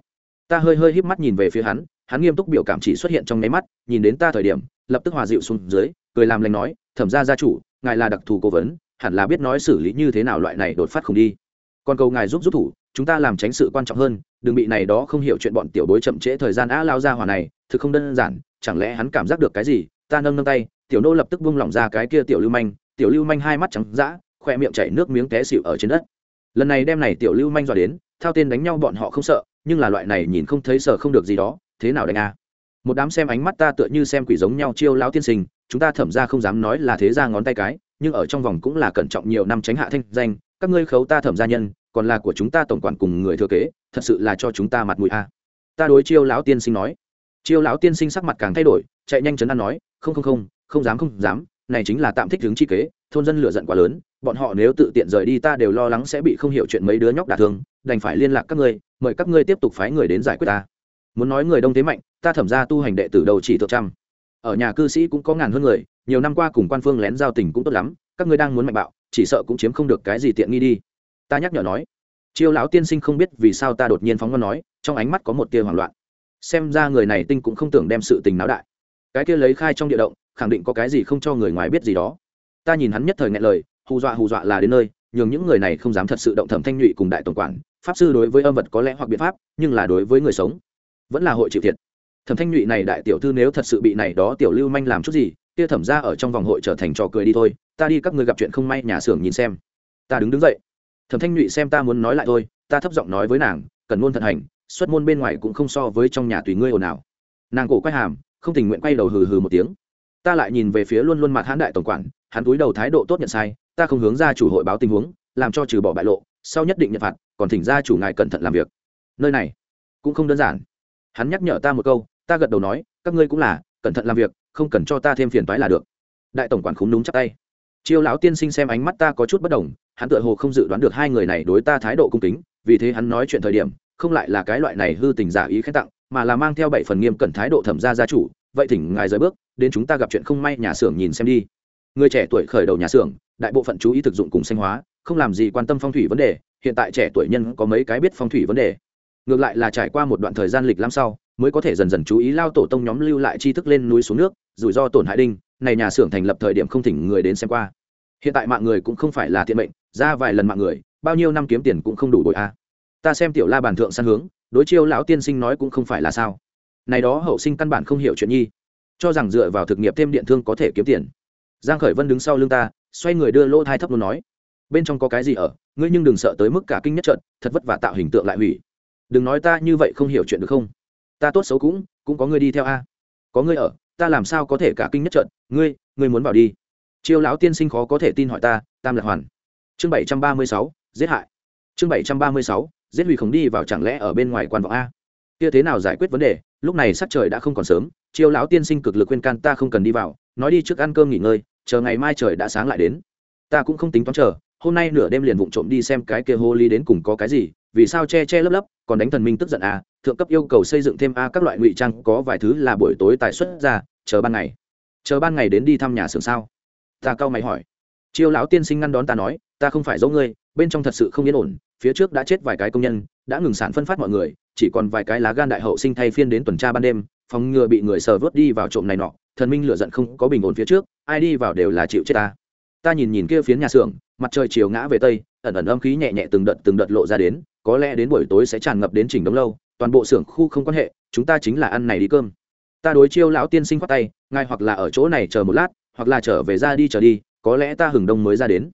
ta hơi hơi híp mắt nhìn về phía hắn hắn nghiêm túc biểu cảm chỉ xuất hiện trong nháy mắt, nhìn đến ta thời điểm, lập tức hòa dịu xuống dưới, cười làm lành nói, thẩm ra gia chủ, ngài là đặc thù cố vấn, hẳn là biết nói xử lý như thế nào loại này đột phát không đi. Còn cầu ngài giúp giúp thủ, chúng ta làm tránh sự quan trọng hơn, đừng bị này đó không hiểu chuyện bọn tiểu bối chậm trễ thời gian á lao ra hòa này, thực không đơn giản, chẳng lẽ hắn cảm giác được cái gì? Ta nâng nâng tay, tiểu nô lập tức buông lỏng ra cái kia tiểu lưu manh, tiểu lưu manh hai mắt trắng dã, khoe miệng chảy nước miếng té xịu ở trên đất. Lần này đem này tiểu lưu manh dọa đến, thao tên đánh nhau bọn họ không sợ nhưng là loại này nhìn không thấy sợ không được gì đó, thế nào đánh a? Một đám xem ánh mắt ta tựa như xem quỷ giống nhau chiêu lão tiên sinh, chúng ta thẩm ra không dám nói là thế ra ngón tay cái, nhưng ở trong vòng cũng là cẩn trọng nhiều năm tránh hạ thanh danh, các ngươi khấu ta thẩm gia nhân, còn là của chúng ta tổng quản cùng người thừa kế, thật sự là cho chúng ta mặt mũi a. Ta đối chiêu lão tiên sinh nói. Chiêu lão tiên sinh sắc mặt càng thay đổi, chạy nhanh chấn an nói, không không không không dám không dám, này chính là tạm thích hướng chi kế, thôn dân lựa giận quá lớn, bọn họ nếu tự tiện rời đi ta đều lo lắng sẽ bị không hiểu chuyện mấy đứa nhóc đả thương đành phải liên lạc các ngươi, mời các ngươi tiếp tục phái người đến giải quyết ta. Muốn nói người đông thế mạnh, ta thẩm ra tu hành đệ tử đầu chỉ thượng trăm. Ở nhà cư sĩ cũng có ngàn hơn người, nhiều năm qua cùng quan phương lén giao tình cũng tốt lắm, các ngươi đang muốn mạnh bạo, chỉ sợ cũng chiếm không được cái gì tiện nghi đi. Ta nhắc nhở nói. Chiêu lão tiên sinh không biết vì sao ta đột nhiên phóng ngon nói, trong ánh mắt có một tia hoảng loạn. Xem ra người này tinh cũng không tưởng đem sự tình náo đại. Cái kia lấy khai trong địa động, khẳng định có cái gì không cho người ngoài biết gì đó. Ta nhìn hắn nhất thời ngại lời, hù dọa hù dọa là đến nơi nhường những người này không dám thật sự động thẩm thanh nhụy cùng đại tổng quản, pháp sư đối với âm vật có lẽ hoặc biện pháp, nhưng là đối với người sống, vẫn là hội chịu thiệt. Thẩm thanh nhụy này đại tiểu thư nếu thật sự bị này đó tiểu lưu manh làm chút gì, kia thẩm ra ở trong vòng hội trở thành trò cười đi thôi, ta đi các người gặp chuyện không may nhà xưởng nhìn xem. Ta đứng đứng dậy. Thẩm thanh nhụy xem ta muốn nói lại thôi, ta thấp giọng nói với nàng, cần ngôn thận hành, xuất môn bên ngoài cũng không so với trong nhà tùy ngươi ồn ào. Nàng cổ quay hàm, không tình nguyện quay đầu hừ hừ một tiếng. Ta lại nhìn về phía luôn luôn mặt hãn đại tổng quản, hắn túi đầu thái độ tốt nhận sai ta không hướng ra chủ hội báo tình huống, làm cho trừ bỏ bại lộ, sau nhất định nhận phạt, còn thỉnh ra chủ ngài cẩn thận làm việc. Nơi này cũng không đơn giản. Hắn nhắc nhở ta một câu, ta gật đầu nói, các ngươi cũng là, cẩn thận làm việc, không cần cho ta thêm phiền toái là được. Đại tổng quản khúng đúng chắc tay. Chiêu lão tiên sinh xem ánh mắt ta có chút bất đồng, hắn tựa hồ không dự đoán được hai người này đối ta thái độ cung kính, vì thế hắn nói chuyện thời điểm, không lại là cái loại này hư tình giả ý khen tặng, mà là mang theo bảy phần nghiêm cẩn thái độ thẩm gia gia chủ, vậy thỉnh ngài rời bước, đến chúng ta gặp chuyện không may nhà xưởng nhìn xem đi. Người trẻ tuổi khởi đầu nhà xưởng đại bộ phận chú ý thực dụng cùng sinh hóa, không làm gì quan tâm phong thủy vấn đề, hiện tại trẻ tuổi nhân có mấy cái biết phong thủy vấn đề. Ngược lại là trải qua một đoạn thời gian lịch lắm sau, mới có thể dần dần chú ý lao tổ tông nhóm lưu lại tri thức lên núi xuống nước, rủi ro tổn hại đinh, này nhà xưởng thành lập thời điểm không thỉnh người đến xem qua. Hiện tại mạng người cũng không phải là thiện mệnh, ra vài lần mạng người, bao nhiêu năm kiếm tiền cũng không đủ đội a. Ta xem tiểu la bàn thượng săn hướng, đối chiêu lão tiên sinh nói cũng không phải là sao. Này đó hậu sinh căn bản không hiểu chuyện nhi. Cho rằng dựa vào thực nghiệp thêm điện thương có thể kiếm tiền. Giang khởi vân đứng sau lưng ta xoay người đưa lỗ thai thấp luôn nói, bên trong có cái gì ở? Ngươi nhưng đừng sợ tới mức cả kinh nhất trận, thật vất vả tạo hình tượng lại hủy. Đừng nói ta như vậy không hiểu chuyện được không? Ta tốt xấu cũng cũng có ngươi đi theo a. Có ngươi ở, ta làm sao có thể cả kinh nhất trận? Ngươi ngươi muốn vào đi. Chiêu lão tiên sinh khó có thể tin hỏi ta, tam lạc hoàn. Chương bảy trăm ba mươi sáu, giết hại. Chương bảy trăm ba mươi sáu, giết hủy không đi vào chẳng lẽ ở bên ngoài quan vọng a? Kia thế nào giải quyết vấn đề? Lúc này sắc trời đã không còn sớm, chiêu lão tiên sinh cực lực khuyên can ta không cần đi vào, nói đi trước ăn cơm nghỉ ngơi chờ ngày mai trời đã sáng lại đến. Ta cũng không tính toán chờ, hôm nay nửa đêm liền vụng trộm đi xem cái kia hô ly đến cùng có cái gì, vì sao che che lấp lấp, còn đánh thần minh tức giận à thượng cấp yêu cầu xây dựng thêm a các loại ngụy trang, có vài thứ là buổi tối tài xuất ra, chờ ban ngày. Chờ ban ngày đến đi thăm nhà xưởng sao? Ta cau mày hỏi. Chiêu lão tiên sinh ngăn đón ta nói, ta không phải giấu ngươi, bên trong thật sự không yên ổn, phía trước đã chết vài cái công nhân, đã ngừng sản phân phát mọi người, chỉ còn vài cái lá gan đại hậu sinh thay phiên đến tuần tra ban đêm, phòng ngừa bị người sờ vớt đi vào trộm này nọ thần minh lựa giận không có bình ổn phía trước, ai đi vào đều là chịu chết ta. Ta nhìn nhìn kia phiến nhà xưởng, mặt trời chiều ngã về tây, ẩn ẩn âm khí nhẹ nhẹ từng đợt từng đợt lộ ra đến, có lẽ đến buổi tối sẽ tràn ngập đến chỉnh đống lâu, toàn bộ xưởng khu không quan hệ, chúng ta chính là ăn này đi cơm. Ta đối chiêu lão tiên sinh khoát tay, ngài hoặc là ở chỗ này chờ một lát, hoặc là trở về ra đi chờ đi, có lẽ ta hừng đông mới ra đến.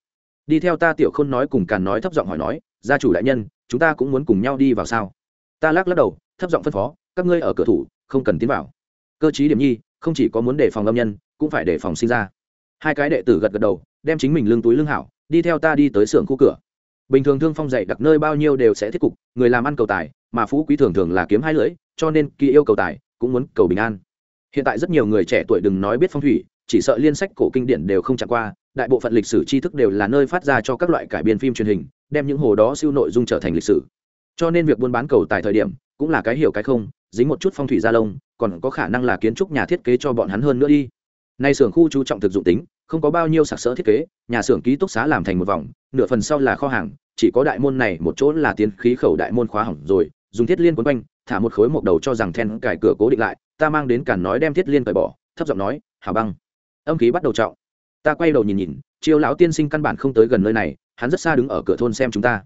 Đi theo ta tiểu khôn nói cùng càn nói thấp giọng hỏi nói, gia chủ đại nhân, chúng ta cũng muốn cùng nhau đi vào sao? Ta lắc lắc đầu, thấp giọng phân phó, các ngươi ở cửa thủ, không cần tiến vào. Cơ chí điểm nhi không chỉ có muốn đề phòng âm nhân, cũng phải đề phòng sinh ra. Hai cái đệ tử gật gật đầu, đem chính mình lưng túi lưng hảo, đi theo ta đi tới xưởng khu cửa. Bình thường thương phong dạy đặc nơi bao nhiêu đều sẽ thiết cục, người làm ăn cầu tài, mà phú quý thường thường là kiếm hai lưỡi, cho nên kỳ yêu cầu tài, cũng muốn cầu bình an. Hiện tại rất nhiều người trẻ tuổi đừng nói biết phong thủy, chỉ sợ liên sách cổ kinh điển đều không chạm qua, đại bộ phận lịch sử tri thức đều là nơi phát ra cho các loại cải biên phim truyền hình, đem những hồ đó siêu nội dung trở thành lịch sử. Cho nên việc buôn bán cầu tài thời điểm cũng là cái hiểu cái không, dính một chút phong thủy gia lông, còn có khả năng là kiến trúc nhà thiết kế cho bọn hắn hơn nữa đi. Nay xưởng khu chú trọng thực dụng tính, không có bao nhiêu sặc sỡ thiết kế, nhà xưởng ký túc xá làm thành một vòng, nửa phần sau là kho hàng, chỉ có đại môn này một chỗ là tiến khí khẩu đại môn khóa hỏng rồi, dùng thiết liên quấn quanh, thả một khối một đầu cho rằng then cài cửa cố định lại, ta mang đến cản nói đem thiết liên cởi bỏ, thấp giọng nói hà băng. Âm khí bắt đầu trọng. Ta quay đầu nhìn nhìn, chiêu lão tiên sinh căn bản không tới gần nơi này, hắn rất xa đứng ở cửa thôn xem chúng ta.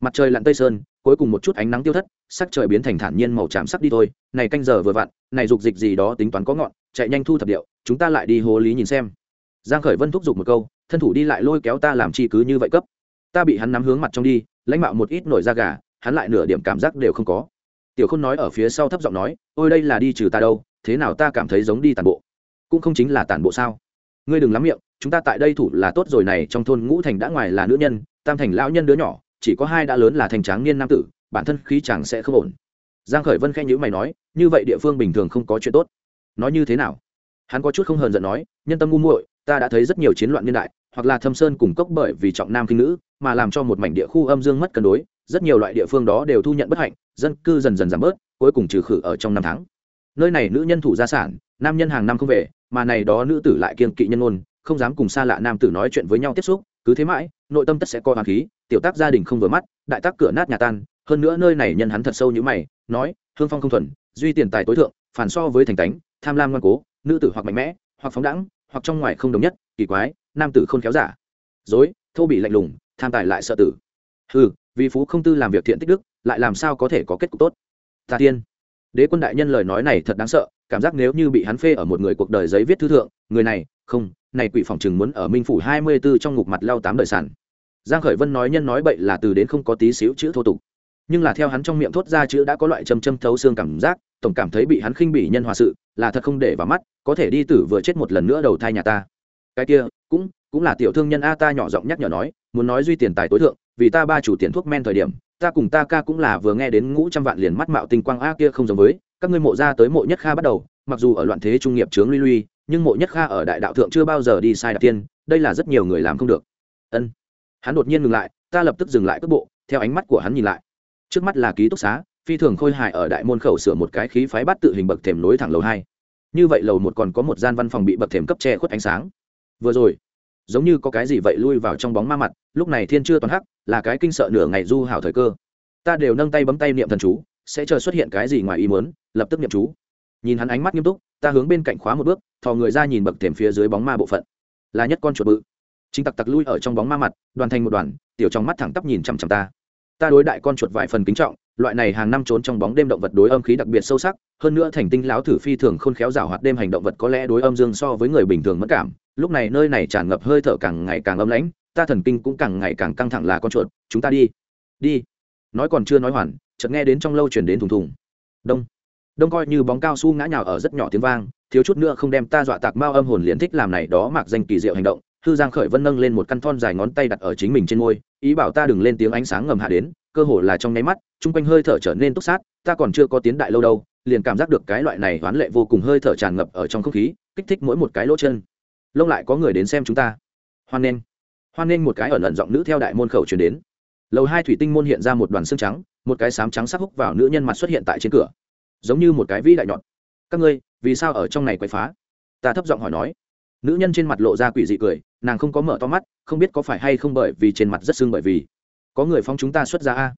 Mặt trời lặn tây sơn, cuối cùng một chút ánh nắng tiêu thất sắc trời biến thành thản nhiên màu tràm sắc đi thôi, này canh giờ vừa vặn, này dục dịch gì đó tính toán có ngọn, chạy nhanh thu thập điệu, chúng ta lại đi hồ lý nhìn xem. Giang khởi vân thúc giục một câu, thân thủ đi lại lôi kéo ta làm chi cứ như vậy cấp. Ta bị hắn nắm hướng mặt trong đi, lãnh mạo một ít nổi da gà, hắn lại nửa điểm cảm giác đều không có. Tiểu khôn nói ở phía sau thấp giọng nói, ôi đây là đi trừ ta đâu, thế nào ta cảm thấy giống đi tàn bộ? Cũng không chính là tàn bộ sao? Ngươi đừng lắm miệng, chúng ta tại đây thủ là tốt rồi này, trong thôn ngũ thành đã ngoài là nữ nhân, tam thành lão nhân đứa nhỏ, chỉ có hai đã lớn là thành tráng niên nam tử bản thân khí chẳng sẽ không ổn. Giang khởi vân khen nhữ mày nói, như vậy địa phương bình thường không có chuyện tốt. Nói như thế nào? Hắn có chút không hờn giận nói, nhân tâm ngu muội, ta đã thấy rất nhiều chiến loạn niên đại, hoặc là thâm sơn cùng cốc bởi vì trọng nam khinh nữ, mà làm cho một mảnh địa khu âm dương mất cân đối, rất nhiều loại địa phương đó đều thu nhận bất hạnh, dân cư dần dần giảm bớt, cuối cùng trừ khử ở trong năm tháng. Nơi này nữ nhân thủ gia sản, nam nhân hàng năm không về, mà này đó nữ tử lại kiên kỵ nhân ôn không dám cùng xa lạ nam tử nói chuyện với nhau tiếp xúc, cứ thế mãi, nội tâm tất sẽ coi hoàng khí, tiểu tác gia đình không vừa mắt, đại tác cửa nát nhà tan hơn nữa nơi này nhân hắn thật sâu như mày, nói, hương phong không thuần, duy tiền tài tối thượng, phản so với thành tánh, tham lam ngoan cố, nữ tử hoặc mạnh mẽ, hoặc phóng đẳng hoặc trong ngoài không đồng nhất, kỳ quái, nam tử không khéo giả. Dối, thô bị lạnh lùng, tham tài lại sợ tử. Ừ vì phú không tư làm việc thiện tích đức, lại làm sao có thể có kết cục tốt? Tà tiên. Đế quân đại nhân lời nói này thật đáng sợ, cảm giác nếu như bị hắn phê ở một người cuộc đời giấy viết thư thượng, người này, không, này quỷ phòng chừng muốn ở minh phủ hai mươi 24 trong ngục mặt lao tám đời sản. Giang khởi vân nói nhân nói bậy là từ đến không có tí xíu chữ thô tục nhưng là theo hắn trong miệng thốt ra chữ đã có loại châm châm thấu xương cảm giác, tổng cảm thấy bị hắn khinh bỉ nhân hòa sự, là thật không để vào mắt, có thể đi tử vừa chết một lần nữa đầu thai nhà ta. Cái kia, cũng cũng là tiểu thương nhân a ta nhỏ giọng nhắc nhở nói, muốn nói duy tiền tài tối thượng, vì ta ba chủ tiền thuốc men thời điểm, ta cùng ta ca cũng là vừa nghe đến ngũ trăm vạn liền mắt mạo tinh quang a kia không giống với, các ngươi mộ ra tới mộ nhất kha bắt đầu, mặc dù ở loạn thế trung nghiệp trướng lui lui, nhưng mộ nhất kha ở đại đạo thượng chưa bao giờ đi sai đạo tiên, đây là rất nhiều người làm không được. Ân. Hắn đột nhiên ngừng lại, ta lập tức dừng lại cước bộ, theo ánh mắt của hắn nhìn lại trước mắt là ký túc xá, phi thường khôi hài ở đại môn khẩu sửa một cái khí phái bắt tự hình bậc thềm nối thẳng lầu hai. Như vậy lầu một còn có một gian văn phòng bị bậc thềm cấp che khuất ánh sáng. Vừa rồi, giống như có cái gì vậy lui vào trong bóng ma mặt, lúc này thiên chưa toàn hắc, là cái kinh sợ nửa ngày du hảo thời cơ. Ta đều nâng tay bấm tay niệm thần chú, sẽ chờ xuất hiện cái gì ngoài ý muốn, lập tức niệm chú. Nhìn hắn ánh mắt nghiêm túc, ta hướng bên cạnh khóa một bước, thò người ra nhìn bậc thềm phía dưới bóng ma bộ phận. Là nhất con chuột bự. Chính tặc tặc lui ở trong bóng ma mặt, đoàn thành một đoàn, tiểu trong mắt thẳng tắp nhìn chằm chằm ta ta đối đại con chuột vài phần kính trọng, loại này hàng năm trốn trong bóng đêm động vật đối âm khí đặc biệt sâu sắc, hơn nữa thành tinh láo thử phi thường khôn khéo rào hoạt đêm hành động vật có lẽ đối âm dương so với người bình thường mất cảm, lúc này nơi này tràn ngập hơi thở càng ngày càng âm lãnh, ta thần kinh cũng càng ngày càng căng thẳng là con chuột, chúng ta đi đi. Nói còn chưa nói hoàn, chợt nghe đến trong lâu chuyển đến thùng thùng. Đông. Đông coi như bóng cao su ngã nhào ở rất nhỏ tiếng vang, thiếu chút nữa không đem ta dọa tạc mao âm hồn liền thích làm này đó mặc danh kỳ diệu hành động hư giang khởi vân nâng lên một căn thon dài ngón tay đặt ở chính mình trên môi, ý bảo ta đừng lên tiếng ánh sáng ngầm hạ đến, cơ hồ là trong nháy mắt, chung quanh hơi thở trở nên túc sát, ta còn chưa có tiến đại lâu đâu, liền cảm giác được cái loại này hoán lệ vô cùng hơi thở tràn ngập ở trong không khí, kích thích mỗi một cái lỗ chân. Lông lại có người đến xem chúng ta. Hoan nghênh. Hoan nghênh một cái ẩn ẩn giọng nữ theo đại môn khẩu truyền đến. Lầu hai thủy tinh môn hiện ra một đoàn xương trắng, một cái sám trắng sắc húc vào nữ nhân mặt xuất hiện tại trên cửa. Giống như một cái vĩ đại nhọn. Các ngươi, vì sao ở trong này quậy phá? Ta thấp giọng hỏi nói nữ nhân trên mặt lộ ra quỷ dị cười, nàng không có mở to mắt, không biết có phải hay không bởi vì trên mặt rất sưng bởi vì. Có người phong chúng ta xuất ra a.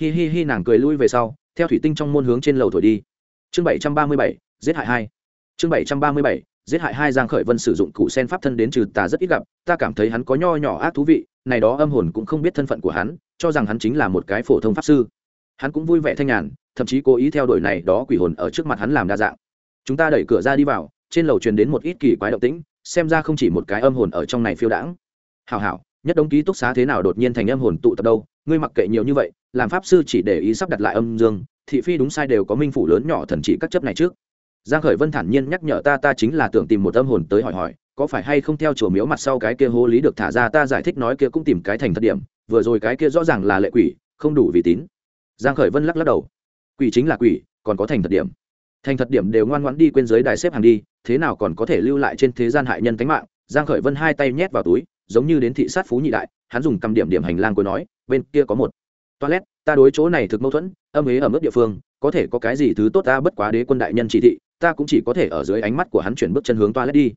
Hi hi hi, nàng cười lui về sau, theo thủy tinh trong môn hướng trên lầu thổi đi. Chương bảy trăm ba mươi bảy, giết hại hai. Chương bảy trăm ba mươi bảy, giết hại hai giang khởi vân sử dụng cụ sen pháp thân đến trừ tà rất ít gặp, ta cảm thấy hắn có nho nhỏ ác thú vị, này đó âm hồn cũng không biết thân phận của hắn, cho rằng hắn chính là một cái phổ thông pháp sư. Hắn cũng vui vẻ thanh nhàn, thậm chí cố ý theo đuổi này đó quỷ hồn ở trước mặt hắn làm đa dạng. Chúng ta đẩy cửa ra đi vào, trên lầu truyền đến một ít kỳ quái động tĩnh xem ra không chỉ một cái âm hồn ở trong này phiêu đãng. Hảo hảo, nhất đống ký túc xá thế nào đột nhiên thành âm hồn tụ tập đâu, ngươi mặc kệ nhiều như vậy, làm pháp sư chỉ để ý sắp đặt lại âm dương, thị phi đúng sai đều có minh phủ lớn nhỏ thần chỉ các chấp này trước. Giang khởi vân thản nhiên nhắc nhở ta ta chính là tưởng tìm một âm hồn tới hỏi hỏi, có phải hay không theo chùa miếu mặt sau cái kia hô lý được thả ra, ta giải thích nói kia cũng tìm cái thành thật điểm, vừa rồi cái kia rõ ràng là lệ quỷ, không đủ vì tín. Giang khởi vân lắc lắc đầu. Quỷ chính là quỷ, còn có thành thật điểm thành thật điểm đều ngoan ngoãn đi quên giới đài xếp hàng đi, thế nào còn có thể lưu lại trên thế gian hại nhân tánh mạng? Giang khởi vân hai tay nhét vào túi, giống như đến thị sát phú nhị đại, hắn dùng cầm điểm điểm hành lang cuối nói, bên kia có một toilet, ta đối chỗ này thực mâu thuẫn, âm ế ở mức địa phương, có thể có cái gì thứ tốt ta bất quá đế quân đại nhân chỉ thị, ta cũng chỉ có thể ở dưới ánh mắt của hắn chuyển bước chân hướng toilet đi.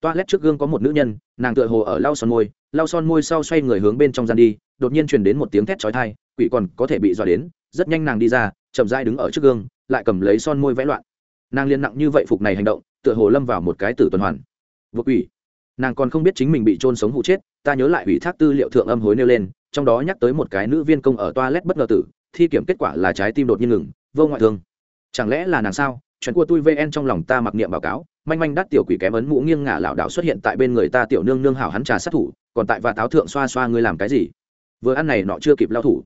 Toilet trước gương có một nữ nhân, nàng tựa hồ ở lau son môi, lau son môi sau xoay người hướng bên trong gian đi, đột nhiên truyền đến một tiếng thét chói tai, quỷ còn có thể bị dọa đến, rất nhanh nàng đi ra, chậm rãi đứng ở trước gương, lại cầm lấy son môi vẽ loạn nàng liên nặng như vậy phục này hành động, tựa hồ lâm vào một cái tử tuần hoàn. Vượt ủy nàng còn không biết chính mình bị trôn sống hụ chết, ta nhớ lại ủy thác tư liệu thượng âm hối nêu lên, trong đó nhắc tới một cái nữ viên công ở toilet bất ngờ tử, thi kiểm kết quả là trái tim đột nhiên ngừng, vô ngoại thương. Chẳng lẽ là nàng sao? Chuyện của tôi vn trong lòng ta mặc niệm báo cáo, manh manh đắt tiểu quỷ kém ấn mũ nghiêng ngả lảo đảo xuất hiện tại bên người ta tiểu nương nương hảo hắn trà sát thủ, còn tại và táo thượng xoa xoa ngươi làm cái gì? Vừa ăn này nọ chưa kịp lao thủ.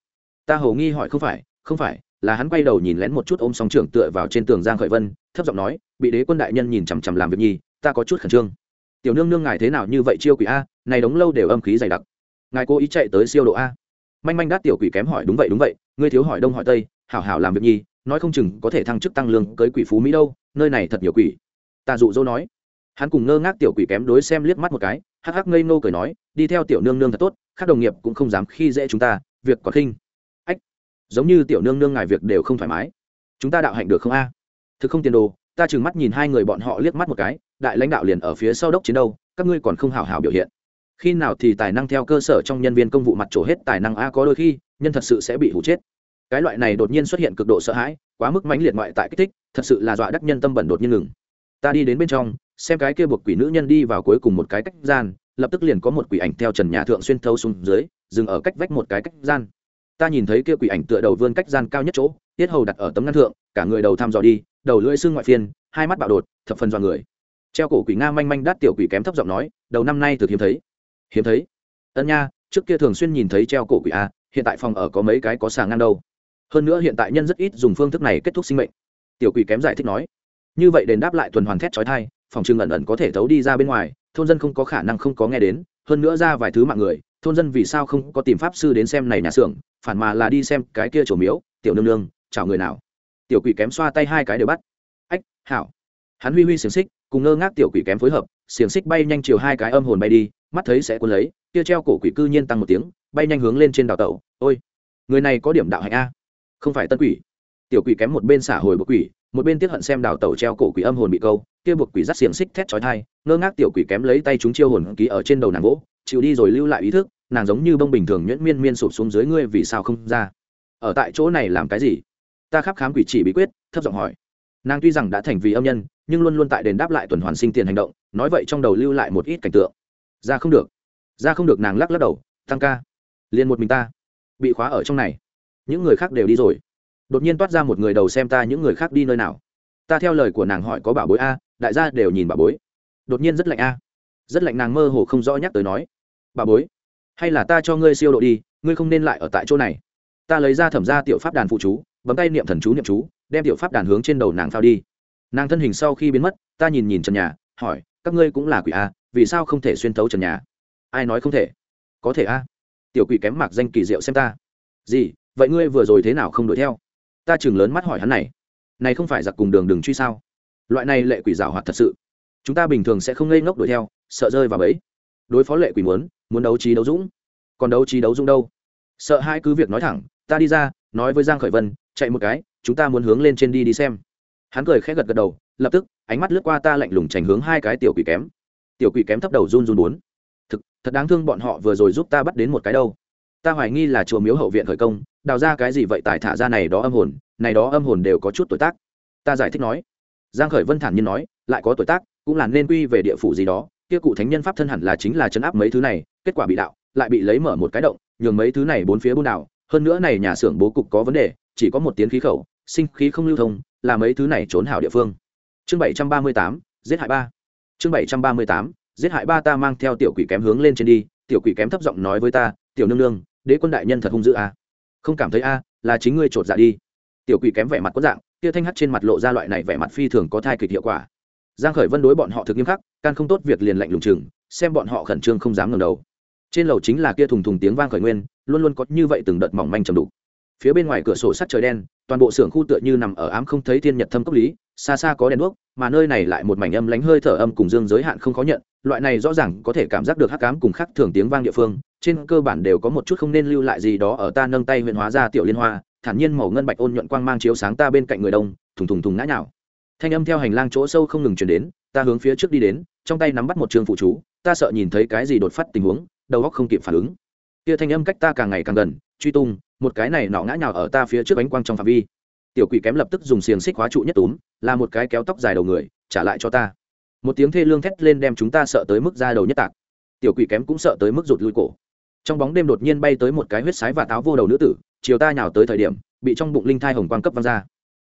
Ta hầu nghi hỏi không phải không phải là hắn quay đầu nhìn lén một chút ôm song trưởng tựa vào trên tường giang khởi vân, thấp giọng nói, bị đế quân đại nhân nhìn chằm chằm làm việc nhi, ta có chút khẩn trương. Tiểu nương nương ngài thế nào như vậy chiêu quỷ a, này đống lâu đều âm khí dày đặc. Ngài cố ý chạy tới siêu độ a. Manh manh đát tiểu quỷ kém hỏi, đúng vậy đúng vậy, ngươi thiếu hỏi đông hỏi tây, hảo hảo làm việc nhi, nói không chừng có thể thăng chức tăng lương cưới quỷ phú mỹ đâu, nơi này thật nhiều quỷ. Ta dụ dỗ nói. Hắn cùng ngơ ngác tiểu quỷ kém đối xem liếc mắt một cái, hắc hắc ngây ngô cười nói, đi theo tiểu nương nương thật tốt các đồng nghiệp cũng không dám khi dễ chúng ta, việc còn khinh giống như tiểu nương nương ngài việc đều không thoải mái. Chúng ta đạo hạnh được không a? Thực không tiền đồ, ta trừng mắt nhìn hai người bọn họ liếc mắt một cái, đại lãnh đạo liền ở phía sau đốc chiến đâu, các ngươi còn không hào hào biểu hiện. Khi nào thì tài năng theo cơ sở trong nhân viên công vụ mặt trổ hết tài năng a, có đôi khi, nhân thật sự sẽ bị hủ chết. Cái loại này đột nhiên xuất hiện cực độ sợ hãi, quá mức mãnh liệt ngoại tại kích thích, thật sự là dọa đắc nhân tâm bẩn đột nhiên ngừng. Ta đi đến bên trong, xem cái kia buộc quỷ nữ nhân đi vào cuối cùng một cái cách gian, lập tức liền có một quỷ ảnh theo trần nhà thượng xuyên thâu xuống dưới, dừng ở cách vách một cái cách gian ta nhìn thấy kia quỷ ảnh tựa đầu vươn cách gian cao nhất chỗ, tiết hầu đặt ở tấm ngăn thượng, cả người đầu thăm dò đi, đầu lưỡi xương ngoại phiên, hai mắt bạo đột, thập phần dọa người. Treo cổ quỷ nga manh manh đắt tiểu quỷ kém thấp giọng nói, đầu năm nay thực hiếm thấy. Hiếm thấy? Ân nha, trước kia thường xuyên nhìn thấy treo cổ quỷ a, hiện tại phòng ở có mấy cái có sàng ngăn đâu. Hơn nữa hiện tại nhân rất ít dùng phương thức này kết thúc sinh mệnh. Tiểu quỷ kém giải thích nói. Như vậy đền đáp lại tuần hoàn thét trói thai phòng trưng ẩn ẩn có thể thấu đi ra bên ngoài, thôn dân không có khả năng không có nghe đến, hơn nữa ra vài thứ mạng người thôn dân vì sao không có tìm pháp sư đến xem này nhà xưởng, phản mà là đi xem cái kia chỗ miếu, tiểu nương nương, chào người nào. Tiểu quỷ kém xoa tay hai cái đều bắt. Ách, hảo. Hắn huy huy xiềng xích, cùng ngơ ngác tiểu quỷ kém phối hợp, xiềng xích bay nhanh chiều hai cái âm hồn bay đi, mắt thấy sẽ cuốn lấy, kia treo cổ quỷ cư nhiên tăng một tiếng, bay nhanh hướng lên trên đào tẩu. Ôi, người này có điểm đạo hạnh a. Không phải tân quỷ. Tiểu quỷ kém một bên xả hồi bộ quỷ, một bên tiếp hận xem đào tẩu treo cổ quỷ âm hồn bị câu, kia buộc quỷ dắt xiềng xích thét chói thai ngơ ngác tiểu quỷ kém lấy tay chúng chiêu hồn ký ở trên đầu nàng gỗ chịu đi rồi lưu lại ý thức, nàng giống như bông bình thường nhuyễn miên miên sụp xuống dưới ngươi vì sao không ra. Ở tại chỗ này làm cái gì? Ta khắp khám quỷ chỉ bí quyết, thấp giọng hỏi. Nàng tuy rằng đã thành vì âm nhân, nhưng luôn luôn tại đền đáp lại tuần hoàn sinh tiền hành động, nói vậy trong đầu lưu lại một ít cảnh tượng. Ra không được. Ra không được nàng lắc lắc đầu, tăng ca, liền một mình ta, bị khóa ở trong này. Những người khác đều đi rồi. Đột nhiên toát ra một người đầu xem ta những người khác đi nơi nào. Ta theo lời của nàng hỏi có bảo bối a, đại gia đều nhìn bảo bối. Đột nhiên rất lạnh a. Rất lạnh nàng mơ hồ không rõ nhắc tới nói bà bối, hay là ta cho ngươi siêu độ đi, ngươi không nên lại ở tại chỗ này. Ta lấy ra thẩm ra tiểu pháp đàn phụ chú, bấm tay niệm thần chú niệm chú, đem tiểu pháp đàn hướng trên đầu nàng phao đi. Nàng thân hình sau khi biến mất, ta nhìn nhìn trần nhà, hỏi, các ngươi cũng là quỷ a vì sao không thể xuyên thấu trần nhà? Ai nói không thể? Có thể a tiểu quỷ kém mặc danh kỳ diệu xem ta. Gì, vậy ngươi vừa rồi thế nào không đuổi theo? Ta chừng lớn mắt hỏi hắn này. Này không phải giặc cùng đường đừng truy sao? Loại này lệ quỷ rào hoạt thật sự. Chúng ta bình thường sẽ không ngây ngốc đuổi theo, sợ rơi vào bẫy đối phó lệ quỷ muốn muốn đấu trí đấu dũng. Còn đấu trí đấu dũng đâu? Sợ hai cứ việc nói thẳng, ta đi ra, nói với giang khởi vân, chạy một cái, chúng ta muốn hướng lên trên đi đi xem. Hắn cười khẽ gật gật đầu, lập tức, ánh mắt lướt qua ta lạnh lùng chành hướng hai cái tiểu quỷ kém. Tiểu quỷ kém thấp đầu run run bốn. Thực, thật đáng thương bọn họ vừa rồi giúp ta bắt đến một cái đâu. Ta hoài nghi là chùa miếu hậu viện khởi công, đào ra cái gì vậy tài thả ra này đó âm hồn, này đó âm hồn đều có chút tuổi tác. Ta giải thích nói. Giang khởi vân thản nhiên nói, lại có tuổi tác, cũng là nên quy về địa phủ gì đó kia cụ thánh nhân pháp thân hẳn là chính là chấn áp mấy thứ này, kết quả bị đạo, lại bị lấy mở một cái động, nhường mấy thứ này bốn phía buôn đảo. Hơn nữa này nhà xưởng bố cục có vấn đề, chỉ có một tiếng khí khẩu, sinh khí không lưu thông, là mấy thứ này trốn hảo địa phương. Chương bảy trăm ba mươi tám, giết hại ba. Chương bảy trăm ba mươi tám, giết hại ba ta mang theo tiểu quỷ kém hướng lên trên đi, tiểu quỷ kém thấp giọng nói với ta, tiểu nương nương, đế quân đại nhân thật hung dữ a à? không cảm thấy a là chính ngươi trột dạ đi. Tiểu quỷ kém vẻ mặt có dạng, kia thanh hắt trên mặt lộ ra loại này vẻ mặt phi thường có thai kịch hiệu quả giang khởi vân đối bọn họ thực nghiêm khắc, can không tốt việc liền lạnh lùng chừng, xem bọn họ khẩn trương không dám ngẩng đầu. Trên lầu chính là kia thùng thùng tiếng vang khởi nguyên, luôn luôn có như vậy từng đợt mỏng manh trầm đục. Phía bên ngoài cửa sổ sắt trời đen, toàn bộ xưởng khu tựa như nằm ở ám không thấy thiên nhật thâm cốc lý, xa xa có đèn đuốc, mà nơi này lại một mảnh âm lánh hơi thở âm cùng dương giới hạn không khó nhận, loại này rõ ràng có thể cảm giác được hắc ám cùng khắc thường tiếng vang địa phương, trên cơ bản đều có một chút không nên lưu lại gì đó ở ta nâng tay huyện hóa ra tiểu liên hoa, thản nhiên màu ngân bạch ôn nhuận quang mang chiếu sáng ta bên cạnh người đông, thùng thùng thùng ngã nhào thanh âm theo hành lang chỗ sâu không ngừng chuyển đến, ta hướng phía trước đi đến, trong tay nắm bắt một trường phụ chú, ta sợ nhìn thấy cái gì đột phát tình huống, đầu óc không kịp phản ứng. Kia thanh âm cách ta càng ngày càng gần, truy tung, một cái này nọ ngã nhào ở ta phía trước ánh quang trong phạm vi. Tiểu quỷ kém lập tức dùng xiềng xích hóa trụ nhất túm, là một cái kéo tóc dài đầu người, trả lại cho ta. Một tiếng thê lương thét lên đem chúng ta sợ tới mức ra đầu nhất tạc. Tiểu quỷ kém cũng sợ tới mức rụt lui cổ. Trong bóng đêm đột nhiên bay tới một cái huyết sái và táo vô đầu nữ tử, chiều ta nhào tới thời điểm, bị trong bụng linh thai hồng quang cấp văng ra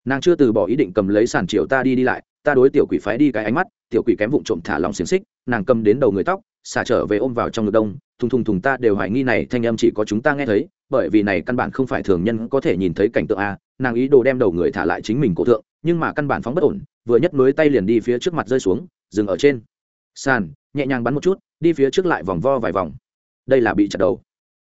nàng chưa từ bỏ ý định cầm lấy sàn triệu ta đi đi lại, ta đối tiểu quỷ phái đi cái ánh mắt, tiểu quỷ kém vụng trộm thả lòng xiềng xích, nàng cầm đến đầu người tóc, xả trở về ôm vào trong ngực đông, thùng thùng thùng ta đều hoài nghi này thanh âm chỉ có chúng ta nghe thấy, bởi vì này căn bản không phải thường nhân có thể nhìn thấy cảnh tượng a, nàng ý đồ đem đầu người thả lại chính mình cổ thượng, nhưng mà căn bản phóng bất ổn, vừa nhất nối tay liền đi phía trước mặt rơi xuống, dừng ở trên. Sàn, nhẹ nhàng bắn một chút, đi phía trước lại vòng vo vài vòng. Đây là bị chặt đầu.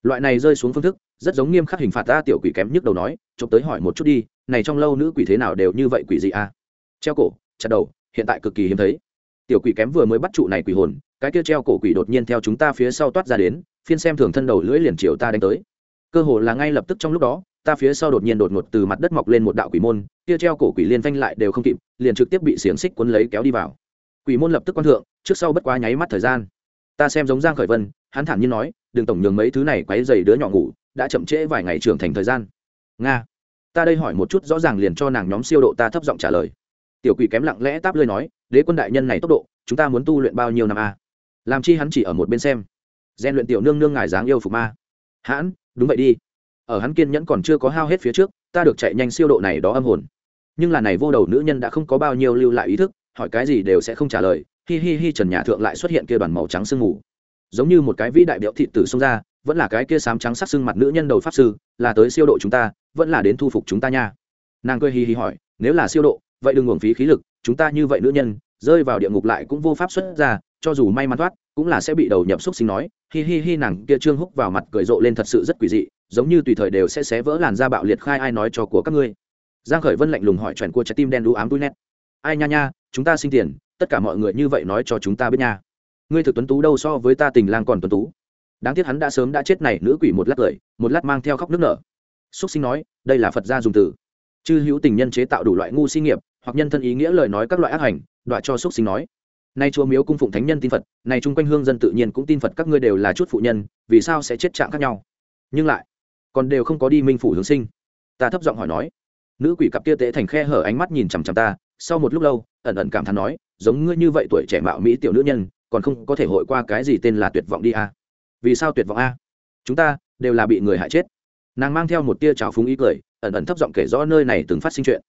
Loại này rơi xuống phương thức rất giống nghiêm khắc hình phạt ta, tiểu quỷ kém nhức đầu nói, chụp tới hỏi một chút đi, này trong lâu nữ quỷ thế nào đều như vậy quỷ gì a à? treo cổ, chặt đầu, hiện tại cực kỳ hiếm thấy. Tiểu quỷ kém vừa mới bắt trụ này quỷ hồn, cái kia treo cổ quỷ đột nhiên theo chúng ta phía sau toát ra đến, phiên xem thường thân đầu lưỡi liền chiều ta đánh tới. Cơ hồ là ngay lập tức trong lúc đó, ta phía sau đột nhiên đột ngột từ mặt đất mọc lên một đạo quỷ môn, kia treo cổ quỷ liên phanh lại đều không kịp, liền trực tiếp bị xiềng xích cuốn lấy kéo đi vào. Quỷ môn lập tức quan thượng, trước sau bất quá nháy mắt thời gian. Ta xem giống giang khởi vân, hắn thản nhiên nói, đừng tổng nhường mấy thứ này quấy dày đứa nhỏ ngủ đã chậm trễ vài ngày trưởng thành thời gian. Nga, ta đây hỏi một chút rõ ràng liền cho nàng nhóm siêu độ ta thấp giọng trả lời. Tiểu quỷ kém lặng lẽ táp lơi nói, đế quân đại nhân này tốc độ, chúng ta muốn tu luyện bao nhiêu năm a? Làm chi hắn chỉ ở một bên xem. Gian luyện tiểu nương nương ngài dáng yêu phục ma. Hãn, đúng vậy đi. Ở hắn kiên nhẫn còn chưa có hao hết phía trước, ta được chạy nhanh siêu độ này đó âm hồn. Nhưng là này vô đầu nữ nhân đã không có bao nhiêu lưu lại ý thức, hỏi cái gì đều sẽ không trả lời. Hi hi hi, trần nhà thượng lại xuất hiện kia đoàn màu trắng sương mù. Giống như một cái vĩ đại biểu thị tử xông ra vẫn là cái kia sám trắng sắc xương mặt nữ nhân đầu pháp sư, là tới siêu độ chúng ta, vẫn là đến thu phục chúng ta nha. Nàng cười hi hi hỏi, nếu là siêu độ, vậy đừng uổng phí khí lực, chúng ta như vậy nữ nhân, rơi vào địa ngục lại cũng vô pháp xuất ra, cho dù may mắn thoát, cũng là sẽ bị đầu nhập xúc sinh nói. Hi hi hi, nàng kia trương húc vào mặt cười rộ lên thật sự rất quỷ dị, giống như tùy thời đều sẽ xé vỡ làn da bạo liệt khai ai nói cho của các ngươi. Giang khởi vân lạnh lùng hỏi chuẩn cua trái tim đen đu ám đuôi nét. Ai nha nha, chúng ta sinh tiền, tất cả mọi người như vậy nói cho chúng ta biết nha. Ngươi thực tuấn tú đâu so với ta tình lang còn tuấn tú đáng tiếc hắn đã sớm đã chết này, nữ quỷ một lát cười, một lát mang theo khóc nước nở. Xúc sinh nói, đây là phật gia dùng từ. Chư hữu tình nhân chế tạo đủ loại ngu si nghiệp, hoặc nhân thân ý nghĩa lời nói các loại ác hành, đọa cho xúc sinh nói. Nay chùa miếu cung phụng thánh nhân tin phật, này chung quanh hương dân tự nhiên cũng tin phật, các ngươi đều là chút phụ nhân, vì sao sẽ chết trạng khác nhau? Nhưng lại, còn đều không có đi minh phủ hướng sinh. Ta thấp giọng hỏi nói. Nữ quỷ cặp kia tễ thành khe hở ánh mắt nhìn chằm chằm ta, sau một lúc lâu, ẩn ẩn cảm thán nói, giống ngươi như vậy tuổi trẻ mạo mỹ tiểu nữ nhân, còn không có thể hội qua cái gì tên là tuyệt vọng đi a vì sao tuyệt vọng a? Chúng ta đều là bị người hại chết. Nàng mang theo một tia trào phúng ý cười, ẩn ẩn thấp giọng kể rõ nơi này từng phát sinh chuyện.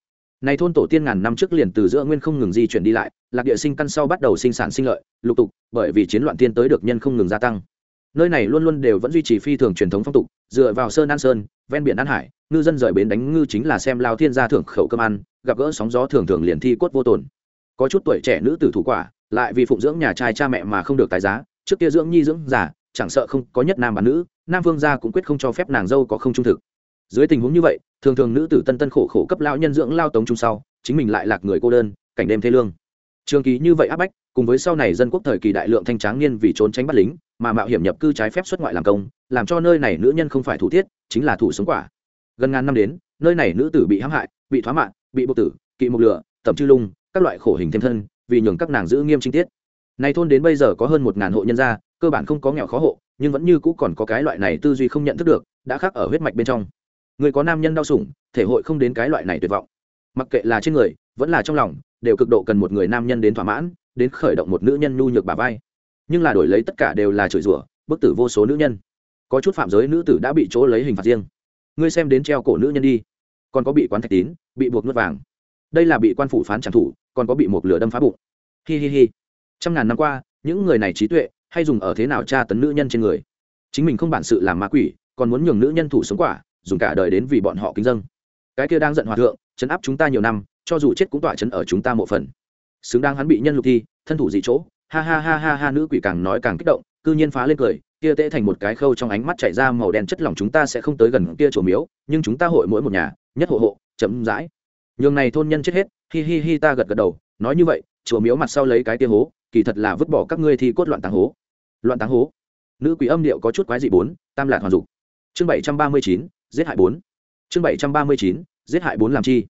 Này thôn tổ tiên ngàn năm trước liền từ giữa nguyên không ngừng di chuyển đi lại, lạc địa sinh căn sau bắt đầu sinh sản sinh lợi, lục tục, bởi vì chiến loạn tiên tới được nhân không ngừng gia tăng. Nơi này luôn luôn đều vẫn duy trì phi thường truyền thống phong tục, dựa vào sơn an sơn, ven biển an hải, ngư dân rời bến đánh ngư chính là xem lao thiên gia thưởng khẩu cơm ăn, gặp gỡ sóng gió thường thường liền thi cốt vô tồn. Có chút tuổi trẻ nữ tử thủ quả, lại vì phụng dưỡng nhà trai cha mẹ mà không được tái giá, trước kia dưỡng nhi dưỡng già chẳng sợ không có nhất nam và nữ, nam vương gia cũng quyết không cho phép nàng dâu có không trung thực. Dưới tình huống như vậy, thường thường nữ tử tân tân khổ khổ cấp lao nhân dưỡng lao tống chung sau, chính mình lại lạc người cô đơn, cảnh đêm thế lương. Trường kỳ như vậy áp bách, cùng với sau này dân quốc thời kỳ đại lượng thanh tráng niên vì trốn tránh bắt lính, mà mạo hiểm nhập cư trái phép xuất ngoại làm công, làm cho nơi này nữ nhân không phải thủ tiết, chính là thủ sống quả. Gần ngàn năm đến, nơi này nữ tử bị hãm hại, bị thoá mạng, bị bộ tử, kỵ mục lửa, tẩm chư lung, các loại khổ hình thêm thân, vì nhường các nàng giữ nghiêm trinh tiết. Nay thôn đến bây giờ có hơn một ngàn hộ nhân gia cơ bản không có nghèo khó hộ, nhưng vẫn như cũ còn có cái loại này tư duy không nhận thức được, đã khác ở huyết mạch bên trong. Người có nam nhân đau sủng, thể hội không đến cái loại này tuyệt vọng. Mặc kệ là trên người, vẫn là trong lòng, đều cực độ cần một người nam nhân đến thỏa mãn, đến khởi động một nữ nhân nhu nhược bà vai. Nhưng là đổi lấy tất cả đều là chửi rủa, bức tử vô số nữ nhân. Có chút phạm giới nữ tử đã bị chỗ lấy hình phạt riêng. Ngươi xem đến treo cổ nữ nhân đi. Còn có bị quán thạch tín, bị buộc nuốt vàng. Đây là bị quan phủ phán trả thủ còn có bị một lửa đâm phá bụng. Hi hi hi. Trăm ngàn năm qua, những người này trí tuệ hay dùng ở thế nào tra tấn nữ nhân trên người. Chính mình không bản sự làm ma quỷ, còn muốn nhường nữ nhân thủ sống quả, dùng cả đời đến vì bọn họ kính dâng. Cái kia đang giận hòa thượng, chấn áp chúng ta nhiều năm, cho dù chết cũng tỏa chấn ở chúng ta một phần. Xứng đáng hắn bị nhân lục thi, thân thủ dị chỗ, ha ha ha ha ha nữ quỷ càng nói càng kích động, cư nhiên phá lên cười, kia tệ thành một cái khâu trong ánh mắt chảy ra màu đen chất lỏng chúng ta sẽ không tới gần kia chỗ miếu, nhưng chúng ta hội mỗi một nhà, nhất hộ hộ chấm dãi nhường này thôn nhân chết hết, hi hi hi ta gật gật đầu, nói như vậy, chùa miếu mặt sau lấy cái tia hố, kỳ thật là vứt bỏ các ngươi thi cốt loạn tàng hố loạn táng hố. Nữ quỷ âm điệu có chút quái dị bốn, tam lạc hoàn dục. Chương bảy trăm ba mươi chín, giết hại bốn. Chương bảy trăm ba mươi chín, giết hại bốn làm chi?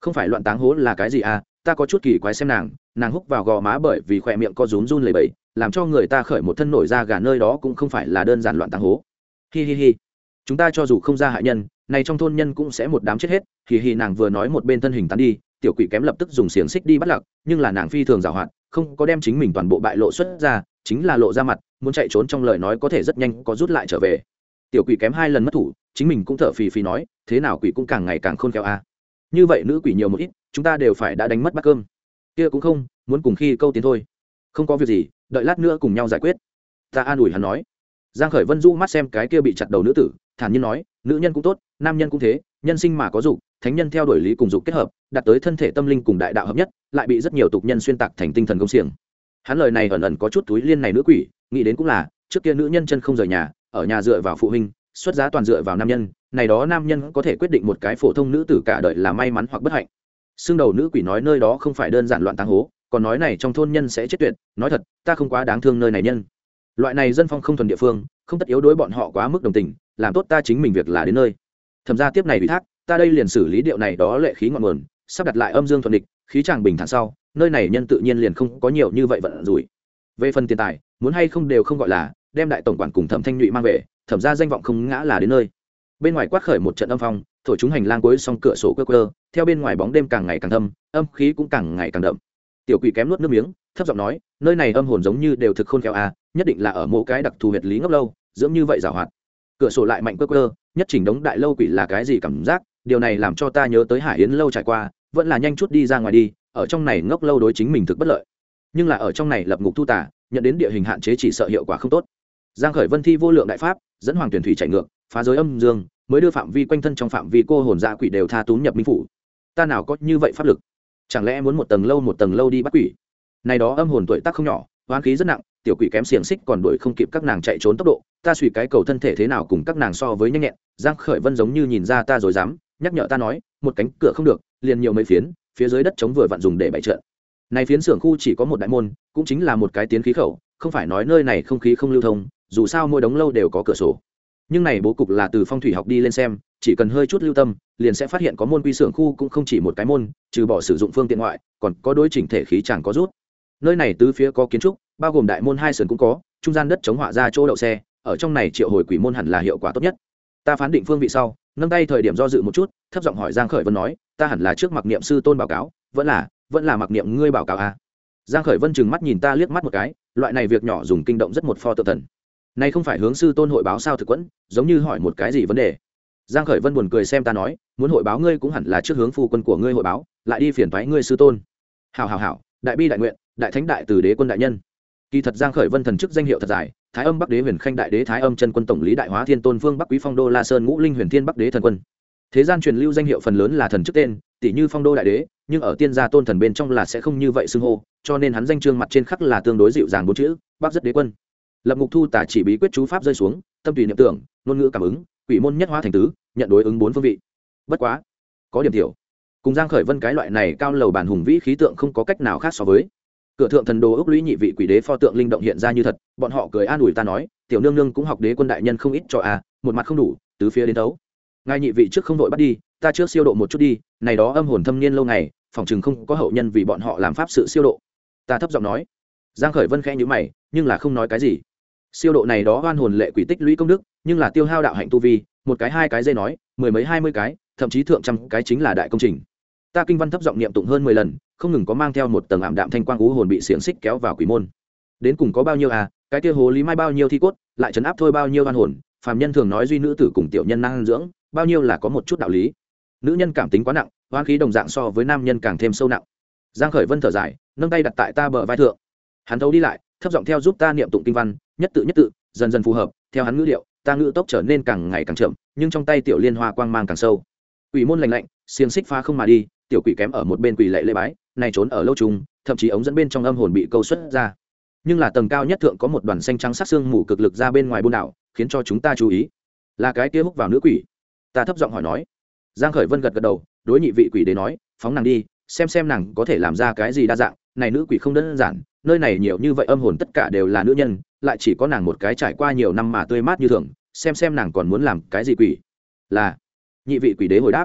Không phải loạn táng hố là cái gì à? Ta có chút kỳ quái xem nàng nàng húc vào gò má bởi vì khỏe miệng có rún run lầy bẫy làm cho người ta khởi một thân nổi ra gà nơi đó cũng không phải là đơn giản loạn táng hố. Hi hi hi. Chúng ta cho dù không ra hại nhân, này trong thôn nhân cũng sẽ một đám chết hết. Hì hì nàng vừa nói một bên thân hình tán đi, tiểu quỷ kém lập tức dùng xiềng xích đi bắt lặc nhưng là nàng phi thường giảo hoạt, không có đem chính mình toàn bộ bại lộ xuất ra, chính là lộ ra mặt muốn chạy trốn trong lời nói có thể rất nhanh có rút lại trở về. Tiểu quỷ kém hai lần mất thủ, chính mình cũng thở phì phì nói, thế nào quỷ cũng càng ngày càng khôn khéo a như vậy nữ quỷ nhiều một ít, chúng ta đều phải đã đánh mất bát cơm. Kia cũng không, muốn cùng khi câu tiến thôi. Không có việc gì, đợi lát nữa cùng nhau giải quyết. Ta an ủi hắn nói. Giang khởi vân du mắt xem cái kia bị chặt đầu nữ tử, thản nhiên nói, nữ nhân cũng tốt, nam nhân cũng thế, nhân sinh mà có dục, thánh nhân theo đuổi lý cùng dục kết hợp, đạt tới thân thể tâm linh cùng đại đạo hợp nhất, lại bị rất nhiều tục nhân xuyên tạc thành tinh thần công xiềng. Hắn lời này ẩn ẩn có chút túi liên này nữ quỷ nghĩ đến cũng là, trước kia nữ nhân chân không rời nhà, ở nhà dựa vào phụ huynh, xuất giá toàn dựa vào nam nhân, này đó nam nhân có thể quyết định một cái phổ thông nữ tử cả đời là may mắn hoặc bất hạnh. Xương đầu nữ quỷ nói nơi đó không phải đơn giản loạn táng hố, còn nói này trong thôn nhân sẽ chết tuyệt, nói thật, ta không quá đáng thương nơi này nhân. Loại này dân phong không thuần địa phương, không tất yếu đối bọn họ quá mức đồng tình, làm tốt ta chính mình việc là đến nơi. Thẩm ra tiếp này ủy thác, ta đây liền xử lý điệu này đó lệ khí ngọn nguồn, sắp đặt lại âm dương thuận địch, khí tràng bình thản sau, nơi này nhân tự nhiên liền không có nhiều như vậy vận rủi về phần tiền tài, muốn hay không đều không gọi là, đem đại tổng quản cùng thẩm thanh nhụy mang về, thẩm ra danh vọng không ngã là đến nơi. Bên ngoài quát khởi một trận âm phong, thổi chúng hành lang cuối xong cửa sổ cơ cơ theo bên ngoài bóng đêm càng ngày càng thâm, âm khí cũng càng ngày càng đậm. Tiểu quỷ kém nuốt nước miếng, thấp giọng nói, nơi này âm hồn giống như đều thực khôn khéo à nhất định là ở mỗi cái đặc thù huyệt lý ngốc lâu, dưỡng như vậy giảo hoạt. Cửa sổ lại mạnh cơ cơ nhất chỉnh đống đại lâu quỷ là cái gì cảm giác, điều này làm cho ta nhớ tới hải yến lâu trải qua, vẫn là nhanh chút đi ra ngoài đi, ở trong này ngốc lâu đối chính mình thực bất lợi nhưng là ở trong này lập ngục thu tả nhận đến địa hình hạn chế chỉ sợ hiệu quả không tốt. Giang khởi vân thi vô lượng đại pháp, dẫn hoàng tuyển thủy chạy ngược, phá giới âm dương, mới đưa phạm vi quanh thân trong phạm vi cô hồn dạ quỷ đều tha túm nhập minh phủ. Ta nào có như vậy pháp lực? Chẳng lẽ muốn một tầng lâu một tầng lâu đi bắt quỷ? Này đó âm hồn tuổi tác không nhỏ hoán khí rất nặng, tiểu quỷ kém xiềng xích còn đuổi không kịp các nàng chạy trốn tốc độ, ta suy cái cầu thân thể thế nào cùng các nàng so với nhanh nhẹn, giang khởi vân giống như nhìn ra ta rồi dám, nhắc nhở ta nói, một cánh cửa không được, liền nhiều mấy phiến, phía dưới đất chống vừa vặn dùng để bày trận này phiến xưởng khu chỉ có một đại môn, cũng chính là một cái tiến khí khẩu, không phải nói nơi này không khí không lưu thông, dù sao mỗi đống lâu đều có cửa sổ. Nhưng này bố cục là từ phong thủy học đi lên xem, chỉ cần hơi chút lưu tâm, liền sẽ phát hiện có môn quy xưởng khu cũng không chỉ một cái môn, trừ bỏ sử dụng phương tiện ngoại, còn có đối chỉnh thể khí chẳng có rút. Nơi này tứ phía có kiến trúc, bao gồm đại môn hai sườn cũng có, trung gian đất chống họa ra chỗ đậu xe, ở trong này triệu hồi quỷ môn hẳn là hiệu quả tốt nhất. Ta phán định phương vị sau, nâng tay thời điểm do dự một chút, thấp giọng hỏi giang khởi vân nói, ta hẳn là trước mặc niệm sư tôn báo cáo, vẫn là vẫn là mặc niệm ngươi bảo cáo à. giang khởi vân chừng mắt nhìn ta liếc mắt một cái, loại này việc nhỏ dùng kinh động rất một pho tự thần. Này không phải hướng sư tôn hội báo sao thực quẫn, giống như hỏi một cái gì vấn đề. Giang khởi vân buồn cười xem ta nói, muốn hội báo ngươi cũng hẳn là trước hướng phu quân của ngươi hội báo, lại đi phiền thoái ngươi sư tôn. Hảo hảo hảo, đại bi đại nguyện, đại thánh đại từ đế quân đại nhân. Kỳ thật giang khởi vân thần chức danh hiệu thật dài, thái âm bắc đế huyền khanh đại đế thái âm chân quân tổng lý đại hóa thiên tôn Vương bắc quý phong đô la sơn ngũ linh huyền thiên bắc đế thần quân. Thế gian truyền lưu danh hiệu phần lớn là thần chức tên tỷ như phong đô đại đế nhưng ở tiên gia tôn thần bên trong là sẽ không như vậy xưng hô, cho nên hắn danh trương mặt trên khắc là tương đối dịu dàng bốn chữ bắc rất đế quân. Lập ngục thu tả chỉ bí quyết chú pháp rơi xuống, tâm tùy niệm tưởng, ngôn ngữ cảm ứng, quỷ môn nhất hóa thành tứ, nhận đối ứng bốn phương vị. Bất quá, có điểm thiểu. Cùng giang khởi vân cái loại này cao lầu bản hùng vĩ khí tượng không có cách nào khác so với. Cửa thượng thần đồ ước lũy nhị vị quỷ đế pho tượng linh động hiện ra như thật, bọn họ cười an ủi ta nói, tiểu nương nương cũng học đế quân đại nhân không ít cho à một mặt không đủ, tứ phía đến đấu ngài nhị vị trước không vội bắt đi ta trước siêu độ một chút đi, này đó âm hồn thâm niên lâu ngày, phòng chừng không có hậu nhân vì bọn họ làm pháp sự siêu độ. Ta thấp giọng nói. Giang khởi vân khẽ nhíu mày, nhưng là không nói cái gì. Siêu độ này đó oan hồn lệ quỷ tích lũy công đức, nhưng là tiêu hao đạo hạnh tu vi, một cái hai cái dây nói, mười mấy hai mươi cái, thậm chí thượng trăm cái chính là đại công trình. Ta kinh văn thấp giọng niệm tụng hơn mười lần, không ngừng có mang theo một tầng ảm đạm thanh quang ú hồn bị xiềng xích kéo vào quỷ môn. Đến cùng có bao nhiêu à cái kia hồ lý mai bao nhiêu thi cốt, lại chấn áp thôi bao nhiêu oan hồn, phàm nhân thường nói duy nữ tử cùng tiểu nhân năng dưỡng, bao nhiêu là có một chút đạo lý nữ nhân cảm tính quá nặng oan khí đồng dạng so với nam nhân càng thêm sâu nặng. Giang khởi vân thở dài nâng tay đặt tại ta bờ vai thượng. Hắn thấu đi lại thấp giọng theo giúp ta niệm tụng kinh văn nhất tự nhất tự dần dần phù hợp theo hắn ngữ liệu, ta ngữ tốc trở nên càng ngày càng chậm nhưng trong tay tiểu liên hoa quang mang càng sâu. Quỷ môn lạnh lạnh xiềng xích pha không mà đi tiểu quỷ kém ở một bên quỷ lệ lễ bái này trốn ở lâu trùng thậm chí ống dẫn bên trong âm hồn bị câu xuất ra. Nhưng là tầng cao nhất thượng có một đoàn xanh trắng sắc xương mù cực lực ra bên ngoài buôn đảo khiến cho chúng ta chú ý. Là cái kia hút vào nữ quỷ. Ta thấp giọng hỏi nói giang khởi vân gật gật đầu, đối nhị vị quỷ đế nói, phóng nàng đi, xem xem nàng có thể làm ra cái gì đa dạng. Này nữ quỷ không đơn giản, nơi này nhiều như vậy âm hồn tất cả đều là nữ nhân, lại chỉ có nàng một cái trải qua nhiều năm mà tươi mát như thường, xem xem nàng còn muốn làm cái gì quỷ. Là, nhị vị quỷ đế hồi đáp,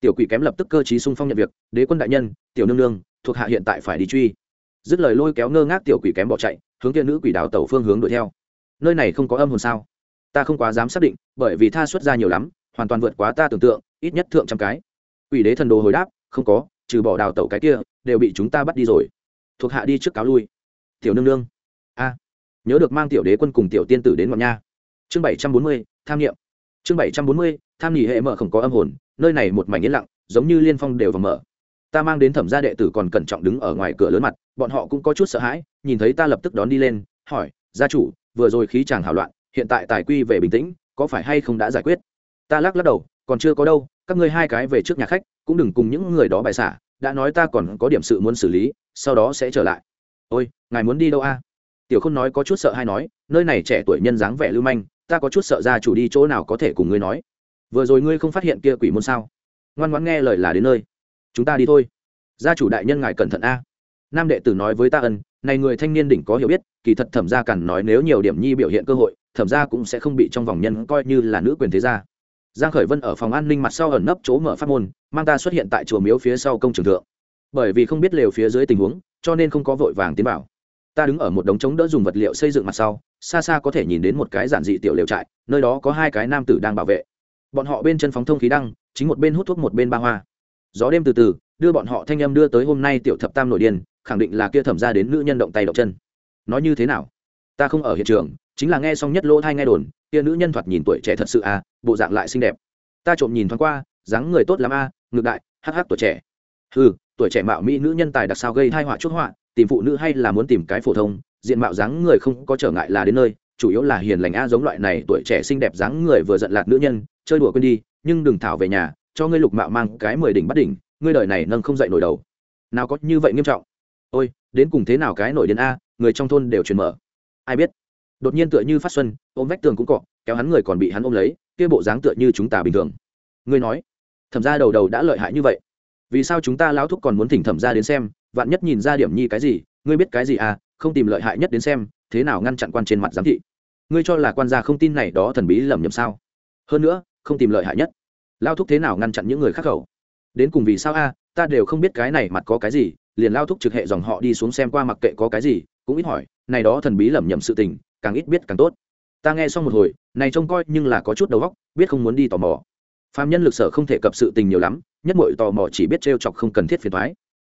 tiểu quỷ kém lập tức cơ trí sung phong nhận việc, đế quân đại nhân, tiểu nương nương, thuộc hạ hiện tại phải đi truy. Dứt lời lôi kéo ngơ ngác tiểu quỷ kém bỏ chạy, hướng kia nữ quỷ đào tẩu phương hướng đuổi theo. Nơi này không có âm hồn sao? Ta không quá dám xác định, bởi vì tha xuất ra nhiều lắm hoàn toàn vượt quá ta tưởng tượng, ít nhất thượng trăm cái. Quỷ đế thần đồ hồi đáp, không có, trừ bỏ đào tẩu cái kia, đều bị chúng ta bắt đi rồi. Thuộc hạ đi trước cáo lui. Tiểu nương nương. A. Nhớ được mang tiểu đế quân cùng tiểu tiên tử đến ngọn nha. Chương bảy trăm bốn mươi, tham nghiệm chương bảy trăm bốn mươi, tham nghỉ hệ mở không có âm hồn, nơi này một mảnh yên lặng, giống như liên phong đều vào mở. Ta mang đến thẩm gia đệ tử còn cẩn trọng đứng ở ngoài cửa lớn mặt, bọn họ cũng có chút sợ hãi, nhìn thấy ta lập tức đón đi lên, hỏi, gia chủ, vừa rồi khí chàng hảo loạn, hiện tại tài quy về bình tĩnh, có phải hay không đã giải quyết? Ta lắc lắc đầu, còn chưa có đâu, các ngươi hai cái về trước nhà khách, cũng đừng cùng những người đó bài xả, đã nói ta còn có điểm sự muốn xử lý, sau đó sẽ trở lại. Ôi, ngài muốn đi đâu a? Tiểu khôn nói có chút sợ hay nói, nơi này trẻ tuổi nhân dáng vẻ lưu manh, ta có chút sợ ra chủ đi chỗ nào có thể cùng ngươi nói. Vừa rồi ngươi không phát hiện kia quỷ môn sao? Ngoan ngoãn nghe lời là đến nơi. Chúng ta đi thôi. Gia chủ đại nhân ngài cẩn thận a. Nam đệ tử nói với ta ân, này người thanh niên đỉnh có hiểu biết, kỳ thật thẩm gia cằn nói nếu nhiều điểm nhi biểu hiện cơ hội, thẩm gia cũng sẽ không bị trong vòng nhân coi như là nữ quyền thế gia giang khởi vân ở phòng an ninh mặt sau ẩn nấp chỗ mở pháp môn, mang ta xuất hiện tại chùa miếu phía sau công trường thượng. Bởi vì không biết lều phía dưới tình huống, cho nên không có vội vàng tiến vào. Ta đứng ở một đống chống đỡ dùng vật liệu xây dựng mặt sau, xa xa có thể nhìn đến một cái giản dị tiểu lều trại, nơi đó có hai cái nam tử đang bảo vệ. Bọn họ bên chân phóng thông khí đăng, chính một bên hút thuốc một bên ba hoa. Gió đêm từ từ, đưa bọn họ thanh âm đưa tới hôm nay tiểu thập tam nội điên, khẳng định là kia thẩm ra đến nữ nhân động tay động chân. Nói như thế nào? Ta không ở hiện trường chính là nghe xong nhất lỗ thai nghe đồn kia nữ nhân thoạt nhìn tuổi trẻ thật sự à bộ dạng lại xinh đẹp. Ta trộm nhìn thoáng qua dáng người tốt lắm a à, ngược đại hắc hắc tuổi trẻ. Ừ tuổi trẻ mạo mỹ nữ nhân tài đặc sao gây thai họa chuốc họa tìm phụ nữ hay là muốn tìm cái phổ thông diện mạo dáng người không có trở ngại là đến nơi chủ yếu là hiền lành a giống loại này tuổi trẻ xinh đẹp dáng người vừa giận lạt nữ nhân chơi đùa quên đi nhưng đừng thảo về nhà cho ngươi lục mạo mang cái mười đỉnh bắt đỉnh ngươi đời này nâng không dậy nổi đầu. Nào có như vậy nghiêm trọng? Ôi đến cùng thế nào cái nổi đến a người trong thôn đều truyền mở. Ai biết? Đột nhiên tựa như phát xuân, ôm vách tường cũng cọ, kéo hắn người còn bị hắn ôm lấy, kia bộ dáng tựa như chúng ta bình thường. Ngươi nói, thẩm ra đầu đầu đã lợi hại như vậy. Vì sao chúng ta lão thúc còn muốn thỉnh thẩm ra đến xem, vạn nhất nhìn ra điểm nhi cái gì, ngươi biết cái gì à không tìm lợi hại nhất đến xem, thế nào ngăn chặn quan trên mặt giám thị? Ngươi cho là quan gia không tin này đó thần bí lầm nhầm sao? Hơn nữa, không tìm lợi hại nhất. Lao thúc thế nào ngăn chặn những người khác khẩu? Đến cùng vì sao a, ta đều không biết cái này mặt có cái gì, liền lao thúc trực hệ dòng họ đi xuống xem qua mặc kệ có cái gì, cũng ít hỏi, này đó thần bí lầm nhầm sự tình càng ít biết càng tốt. Ta nghe xong một hồi, này trông coi nhưng là có chút đầu óc, biết không muốn đi tò mò. Phạm nhân lực sở không thể cập sự tình nhiều lắm, nhất mọi tò mò chỉ biết trêu chọc không cần thiết phiền thoái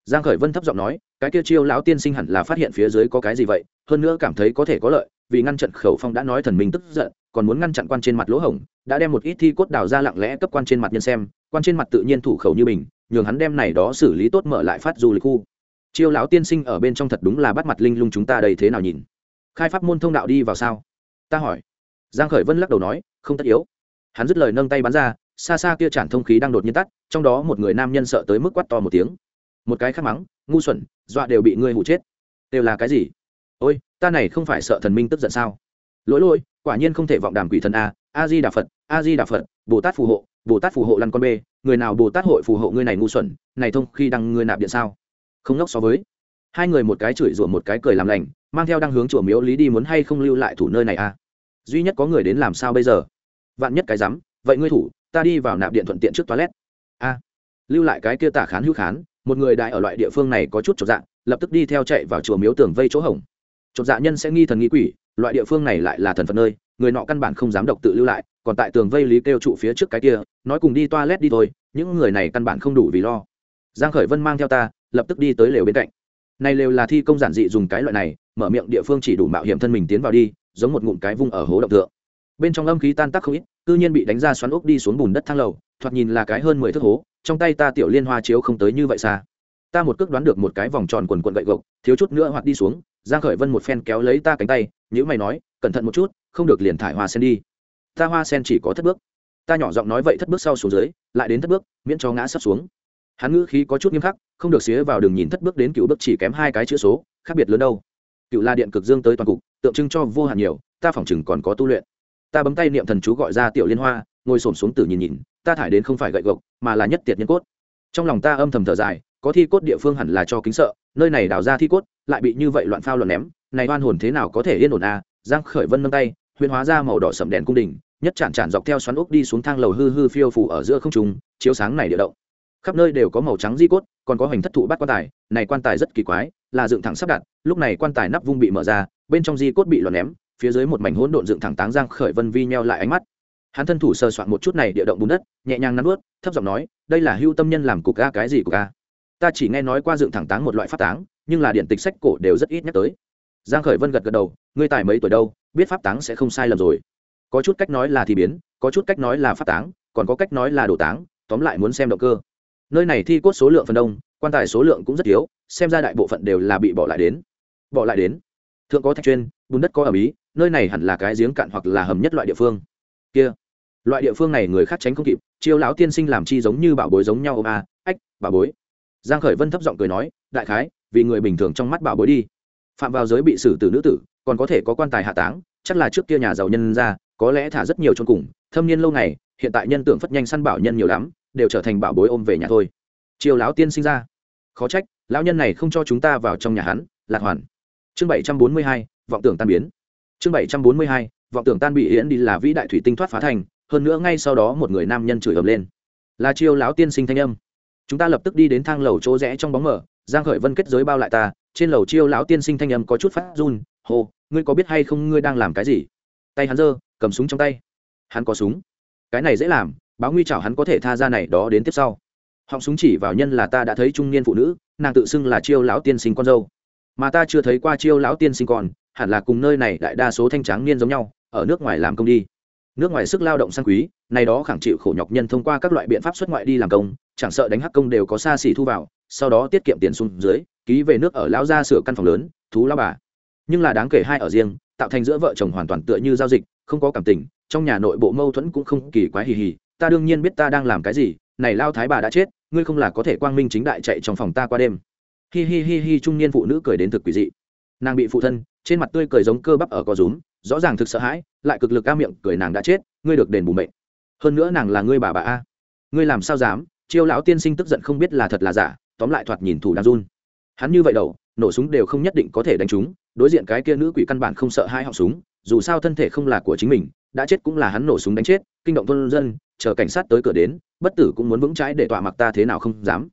giang khởi vân thấp giọng nói, cái kia chiêu lão tiên sinh hẳn là phát hiện phía dưới có cái gì vậy, hơn nữa cảm thấy có thể có lợi, vì ngăn chặn khẩu phong đã nói thần minh tức giận, còn muốn ngăn chặn quan trên mặt lỗ hổng, đã đem một ít thi cốt đào ra lặng lẽ cấp quan trên mặt nhân xem, quan trên mặt tự nhiên thủ khẩu như mình, nhường hắn đem này đó xử lý tốt mở lại phát du lịch khu. Chiêu lão tiên sinh ở bên trong thật đúng là bắt mặt linh lung chúng ta đây thế nào nhìn khai pháp môn thông đạo đi vào sao? Ta hỏi. Giang khởi vân lắc đầu nói, không tất yếu. Hắn dứt lời nâng tay bắn ra, xa xa kia chản thông khí đang đột nhiên tắt, trong đó một người nam nhân sợ tới mức quát to một tiếng. Một cái khát mắng, ngu xuẩn, dọa đều bị ngươi hụ chết. Đều là cái gì? Ôi, ta này không phải sợ thần minh tức giận sao? Lỗi lỗi, quả nhiên không thể vọng đàm quỷ thần a a di đà phật, a di đà phật, bồ tát phù hộ, bồ tát phù hộ lăn con b người nào bồ tát hội phù hộ ngươi này ngu xuẩn, này thông khi đăng ngươi nạp điện sao? Không nốc so với. Hai người một cái chửi rủa một cái cười làm lành mang theo đang hướng chùa miếu lý đi muốn hay không lưu lại thủ nơi này a duy nhất có người đến làm sao bây giờ? Vạn nhất cái rắm, vậy ngươi thủ, ta đi vào nạp điện thuận tiện trước toilet. A lưu lại cái kia tả khán hữu khán, một người đại ở loại địa phương này có chút chột dạ lập tức đi theo chạy vào chùa miếu tường vây chỗ hỏng chột dạ nhân sẽ nghi thần nghi quỷ, loại địa phương này lại là thần phật nơi, người nọ căn bản không dám độc tự lưu lại, còn tại tường vây lý kêu trụ phía trước cái kia, nói cùng đi toilet đi thôi, những người này căn bản không đủ vì lo. Giang khởi vân mang theo ta, lập tức đi tới lều bên cạnh. Này lều là thi công giản dị dùng cái loại này mở miệng địa phương chỉ đủ mạo hiểm thân mình tiến vào đi, giống một ngụm cái vung ở hố động tượng bên trong âm khí tan tác không ít, cư nhiên bị đánh ra xoắn ốc đi xuống bùn đất thang lầu, thoạt nhìn là cái hơn mười thước hố, trong tay ta tiểu liên hoa chiếu không tới như vậy xa. Ta một cước đoán được một cái vòng tròn quần quần gậy gộc, thiếu chút nữa hoặc đi xuống, giang khởi vân một phen kéo lấy ta cánh tay nhữ mày nói, cẩn thận một chút, không được liền thải hoa sen đi. Ta hoa sen chỉ có thất bước. Ta nhỏ giọng nói vậy thất bước sau xuống dưới, lại đến thất bước, miễn cho ngã sắp xuống. Hắn ngữ khí có chút nghiêm khắc, không được xía vào đường nhìn thất bước đến cựu bước chỉ kém hai cái chữ số, khác biệt lớn đâu cựu la điện cực dương tới toàn cục, tượng trưng cho vô hạn nhiều, ta phỏng chừng còn có tu luyện. Ta bấm tay niệm thần chú gọi ra tiểu liên hoa, ngồi xổm xuống tử nhìn nhìn, ta thải đến không phải gậy gộc, mà là nhất tiệt nhân cốt. Trong lòng ta âm thầm thở dài, có thi cốt địa phương hẳn là cho kính sợ, nơi này đào ra thi cốt, lại bị như vậy loạn phao loạn ném, này oan hồn thế nào có thể yên ổn à? Giang khởi vân nâng tay huyền hóa ra màu đỏ sầm đèn cung đình, nhất chản chản dọc theo xoắn ốc đi xuống thang lầu hư hư phiêu phủ ở giữa không trung, chiếu sáng này địa động. Khắp nơi đều có màu trắng di cốt, còn có hình thất thụ bát quan tài, này quan tài rất kỳ quái, là dựng thẳng sắp đặt lúc này quan tài nắp vung bị mở ra, bên trong di cốt bị lọt ném, phía dưới một mảnh hỗn độn dựng thẳng táng giang khởi vân vi nheo lại ánh mắt. Hắn thân thủ sơ soạn một chút này địa động bùn đất, nhẹ nhàng nắn ướt thấp giọng nói, đây là hưu tâm nhân làm cục a, cái gì cục a? Ta chỉ nghe nói qua dựng thẳng táng một loại pháp táng, nhưng là điện tịch sách cổ đều rất ít nhắc tới. Giang khởi vân gật gật đầu, ngươi tài mấy tuổi đâu, biết pháp táng sẽ không sai lầm rồi. Có chút cách nói là thì biến, có chút cách nói là pháp táng, còn có cách nói là đổ táng, tóm lại muốn xem động cơ. Nơi này thi cốt số lượng phần đông, quan tài số lượng cũng rất thiếu xem ra đại bộ phận đều là bị bỏ lại đến bỏ lại đến. Thượng có thạch chuyên, bùn đất có ở bí nơi này hẳn là cái giếng cạn hoặc là hầm nhất loại địa phương. Kia, loại địa phương này người khác tránh không kịp, chiêu lão tiên sinh làm chi giống như bảo bối giống nhau ô a, ách, bảo bối. Giang khởi vân thấp giọng cười nói, đại khái, vì người bình thường trong mắt bảo bối đi. Phạm vào giới bị xử tử nữ tử, còn có thể có quan tài hạ táng, chắc là trước kia nhà giàu nhân ra, có lẽ thả rất nhiều trong cùng, thâm niên lâu ngày, hiện tại nhân tưởng phất nhanh săn bảo nhân nhiều lắm, đều trở thành bảo bối ôm về nhà thôi. Chiêu lão tiên sinh ra. Khó trách, lão nhân này không cho chúng ta vào trong nhà hắn, lạc hoàn chương bảy trăm bốn mươi hai, vọng tưởng tan biến. Chương bảy trăm bốn mươi hai, vọng tưởng tan bị yến đi là vĩ đại thủy tinh thoát phá thành, hơn nữa ngay sau đó một người nam nhân chửi ầm lên. Là chiêu lão tiên sinh thanh âm. Chúng ta lập tức đi đến thang lầu chỗ rẽ trong bóng mở, giang khởi vân kết giới bao lại ta, trên lầu chiêu lão tiên sinh thanh âm có chút phát run hồ ngươi có biết hay không ngươi đang làm cái gì? Tay hắn giơ, cầm súng trong tay. Hắn có súng. Cái này dễ làm, báo nguy chảo hắn có thể tha ra này đó đến tiếp sau. Họng súng chỉ vào nhân là ta đã thấy trung niên phụ nữ, nàng tự xưng là chiêu lão tiên sinh con dâu mà ta chưa thấy qua chiêu lão tiên sinh còn hẳn là cùng nơi này đại đa số thanh tráng niên giống nhau, ở nước ngoài làm công đi. Nước ngoài sức lao động sang quý, này đó khẳng chịu khổ nhọc nhân thông qua các loại biện pháp xuất ngoại đi làm công, chẳng sợ đánh hắc công đều có xa xỉ thu vào, sau đó tiết kiệm tiền xuống dưới, ký về nước ở lão gia sửa căn phòng lớn, thú lao bà. Nhưng là đáng kể hai ở riêng, tạo thành giữa vợ chồng hoàn toàn tựa như giao dịch, không có cảm tình, trong nhà nội bộ mâu thuẫn cũng không kỳ quái hì hì, ta đương nhiên biết ta đang làm cái gì, này lao thái bà đã chết, ngươi không là có thể quang minh chính đại chạy trong phòng ta qua đêm hi hi hi hi, trung niên phụ nữ cười đến thực quỷ dị. Nàng bị phụ thân, trên mặt tươi cười giống cơ bắp ở co rúm, rõ ràng thực sợ hãi, lại cực lực ca miệng, cười nàng đã chết, ngươi được đền bù mệnh. Hơn nữa nàng là ngươi bà bà a. Ngươi làm sao dám? Chiêu lão tiên sinh tức giận không biết là thật là giả, tóm lại thoạt nhìn thủ đang run. Hắn như vậy đầu, nổ súng đều không nhất định có thể đánh chúng đối diện cái kia nữ quỷ căn bản không sợ hai họng súng, dù sao thân thể không là của chính mình, đã chết cũng là hắn nổ súng đánh chết, kinh động thôn dân, chờ cảnh sát tới cửa đến, bất tử cũng muốn vững trái để tọa mặc ta thế nào không dám.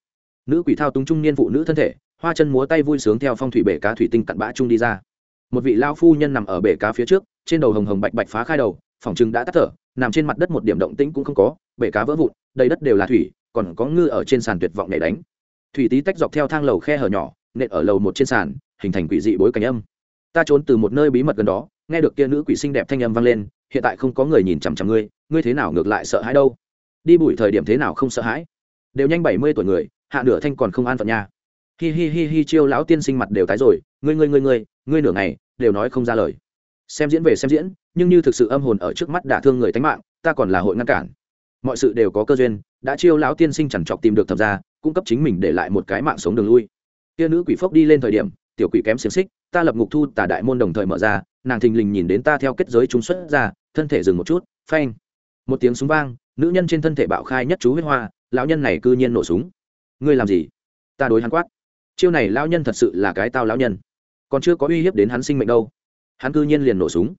Nữ quỷ thao túng trung niên phụ nữ thân thể hoa chân múa tay vui sướng theo phong thủy bể cá thủy tinh cặn bã chung đi ra. Một vị lao phu nhân nằm ở bể cá phía trước, trên đầu hồng hồng bạch bạch phá khai đầu phòng chừng đã tắt thở, nằm trên mặt đất một điểm động tĩnh cũng không có, bể cá vỡ vụn, đầy đất đều là thủy, còn có ngư ở trên sàn tuyệt vọng để đánh. Thủy tí tách dọc theo thang lầu khe hở nhỏ, nện ở lầu một trên sàn, hình thành quỷ dị bối cảnh âm. Ta trốn từ một nơi bí mật gần đó, nghe được kia nữ quỷ xinh đẹp thanh âm vang lên, hiện tại không có người nhìn chằm chằm ngươi ngươi thế nào ngược lại sợ hãi đâu? Đi bụi thời điểm thế nào không sợ hãi? Đều nhanh bảy mươi tuổi người, hạ nửa thanh còn không an phận nha hi hi hi hi chiêu lão tiên sinh mặt đều tái rồi, ngươi ngươi ngươi ngươi ngươi nửa ngày, đều nói không ra lời. Xem diễn về xem diễn, nhưng như thực sự âm hồn ở trước mắt đả thương người tánh mạng, ta còn là hội ngăn cản. Mọi sự đều có cơ duyên, đã chiêu lão tiên sinh chẳng chọc tìm được thập ra cung cấp chính mình để lại một cái mạng sống đường lui. Kia nữ quỷ phốc đi lên thời điểm, tiểu quỷ kém xiềng xích, ta lập ngục thu tả đại môn đồng thời mở ra, nàng thình lình nhìn đến ta theo kết giới trúng xuất ra, thân thể dừng một chút, phanh. Một tiếng súng vang, nữ nhân trên thân thể bạo khai nhất chú huyết hoa, lão nhân này cư nhiên nổ súng. Ngươi làm gì? Ta đối hắn quát chiêu này lão nhân thật sự là cái tao lão nhân. Còn chưa có uy hiếp đến hắn sinh mệnh đâu. Hắn cư nhiên liền nổ súng.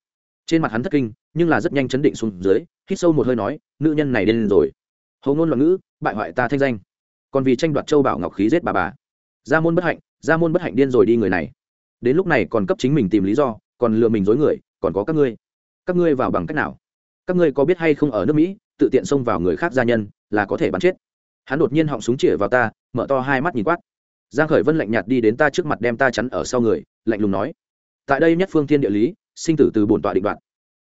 Trên mặt hắn thất kinh, nhưng là rất nhanh chấn định xuống dưới, hít sâu một hơi nói, nữ nhân này điên rồi. Hầu ngôn loạn ngữ, bại hoại ta thanh danh. Còn vì tranh đoạt châu bảo ngọc khí giết bà bà. Ra môn bất hạnh ra môn bất hạnh điên rồi đi người này. Đến lúc này còn cấp chính mình tìm lý do, còn lừa mình dối người, còn có các ngươi. Các ngươi vào bằng cách nào? Các ngươi có biết hay không ở nước mỹ, tự tiện xông vào người khác gia nhân, là có thể bắn chết. Hắn đột nhiên họng súng chĩa vào ta, mở to hai mắt nhìn quát giang khởi vân lạnh nhạt đi đến ta trước mặt đem ta chắn ở sau người, lạnh lùng nói, tại đây nhất phương thiên địa lý, sinh tử từ bổn tọa định đoạn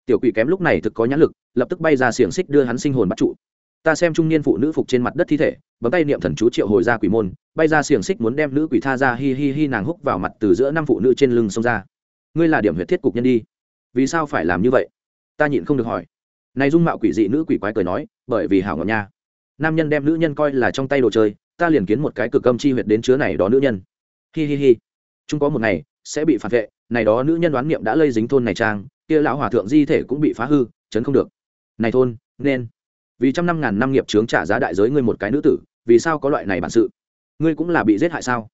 tiểu quỷ kém lúc này thực có nhãn lực, lập tức bay ra xiềng xích đưa hắn sinh hồn bắt trụ. Ta xem trung niên phụ nữ phục trên mặt đất thi thể, bấm tay niệm thần chú triệu hồi ra quỷ môn, bay ra xiềng xích muốn đem nữ quỷ tha ra, hi hi hi nàng húc vào mặt từ giữa năm phụ nữ trên lưng xông ra. Ngươi là điểm huyệt thiết cục nhân đi. Vì sao phải làm như vậy? Ta nhịn không được hỏi. Này dung mạo quỷ dị nữ quỷ quái cười nói, bởi vì hảo ngọc nha. Nam nhân đem nữ nhân coi là trong tay đồ chơi ta liền kiến một cái cực âm chi huyệt đến chứa này đó nữ nhân. Hi hi hi. Chúng có một ngày, sẽ bị phản vệ, này đó nữ nhân đoán niệm đã lây dính thôn này trang, kia lão hòa thượng di thể cũng bị phá hư, chấn không được. Này thôn, nên. Vì trăm năm ngàn năm nghiệp chướng trả giá đại giới ngươi một cái nữ tử, vì sao có loại này bản sự? Ngươi cũng là bị giết hại sao?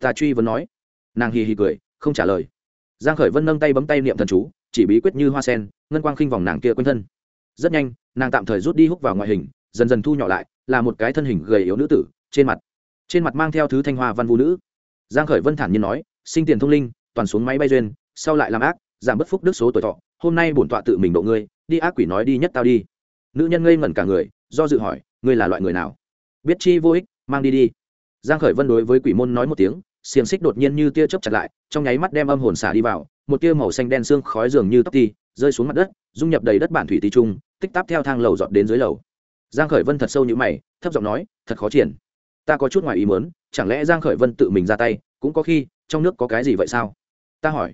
Ta truy vấn nói. Nàng hì hì cười, không trả lời. Giang khởi vân nâng tay bấm tay niệm thần chú, chỉ bí quyết như hoa sen, ngân quang khinh vòng nàng kia quanh thân. Rất nhanh, nàng tạm thời rút đi hút vào ngoại hình, dần dần thu nhỏ lại, là một cái thân hình gầy yếu nữ tử trên mặt. Trên mặt mang theo thứ thanh hoa văn vũ nữ. Giang khởi vân thản nhiên nói, sinh tiền thông linh, toàn xuống máy bay duyên, sau lại làm ác, giảm bất phúc đức số tuổi thọ, hôm nay bổn tọa tự mình độ ngươi, đi ác quỷ nói đi nhất tao đi. Nữ nhân ngây ngẩn cả người, do dự hỏi, ngươi là loại người nào? Biết chi vô ích, mang đi đi. Giang khởi vân đối với quỷ môn nói một tiếng, xiềng xích đột nhiên như tia chớp chặt lại, trong nháy mắt đem âm hồn xả đi vào, một tia màu xanh đen xương khói dường như tóc ti, rơi xuống mặt đất, dung nhập đầy đất bản thủy tí trung, tích tắp theo thang lầu dọn đến dưới lầu. Giang khởi vân thật sâu như mày, thấp giọng nói, thật khó triển ta có chút ngoài ý muốn, chẳng lẽ giang khởi vân tự mình ra tay, cũng có khi, trong nước có cái gì vậy sao? Ta hỏi.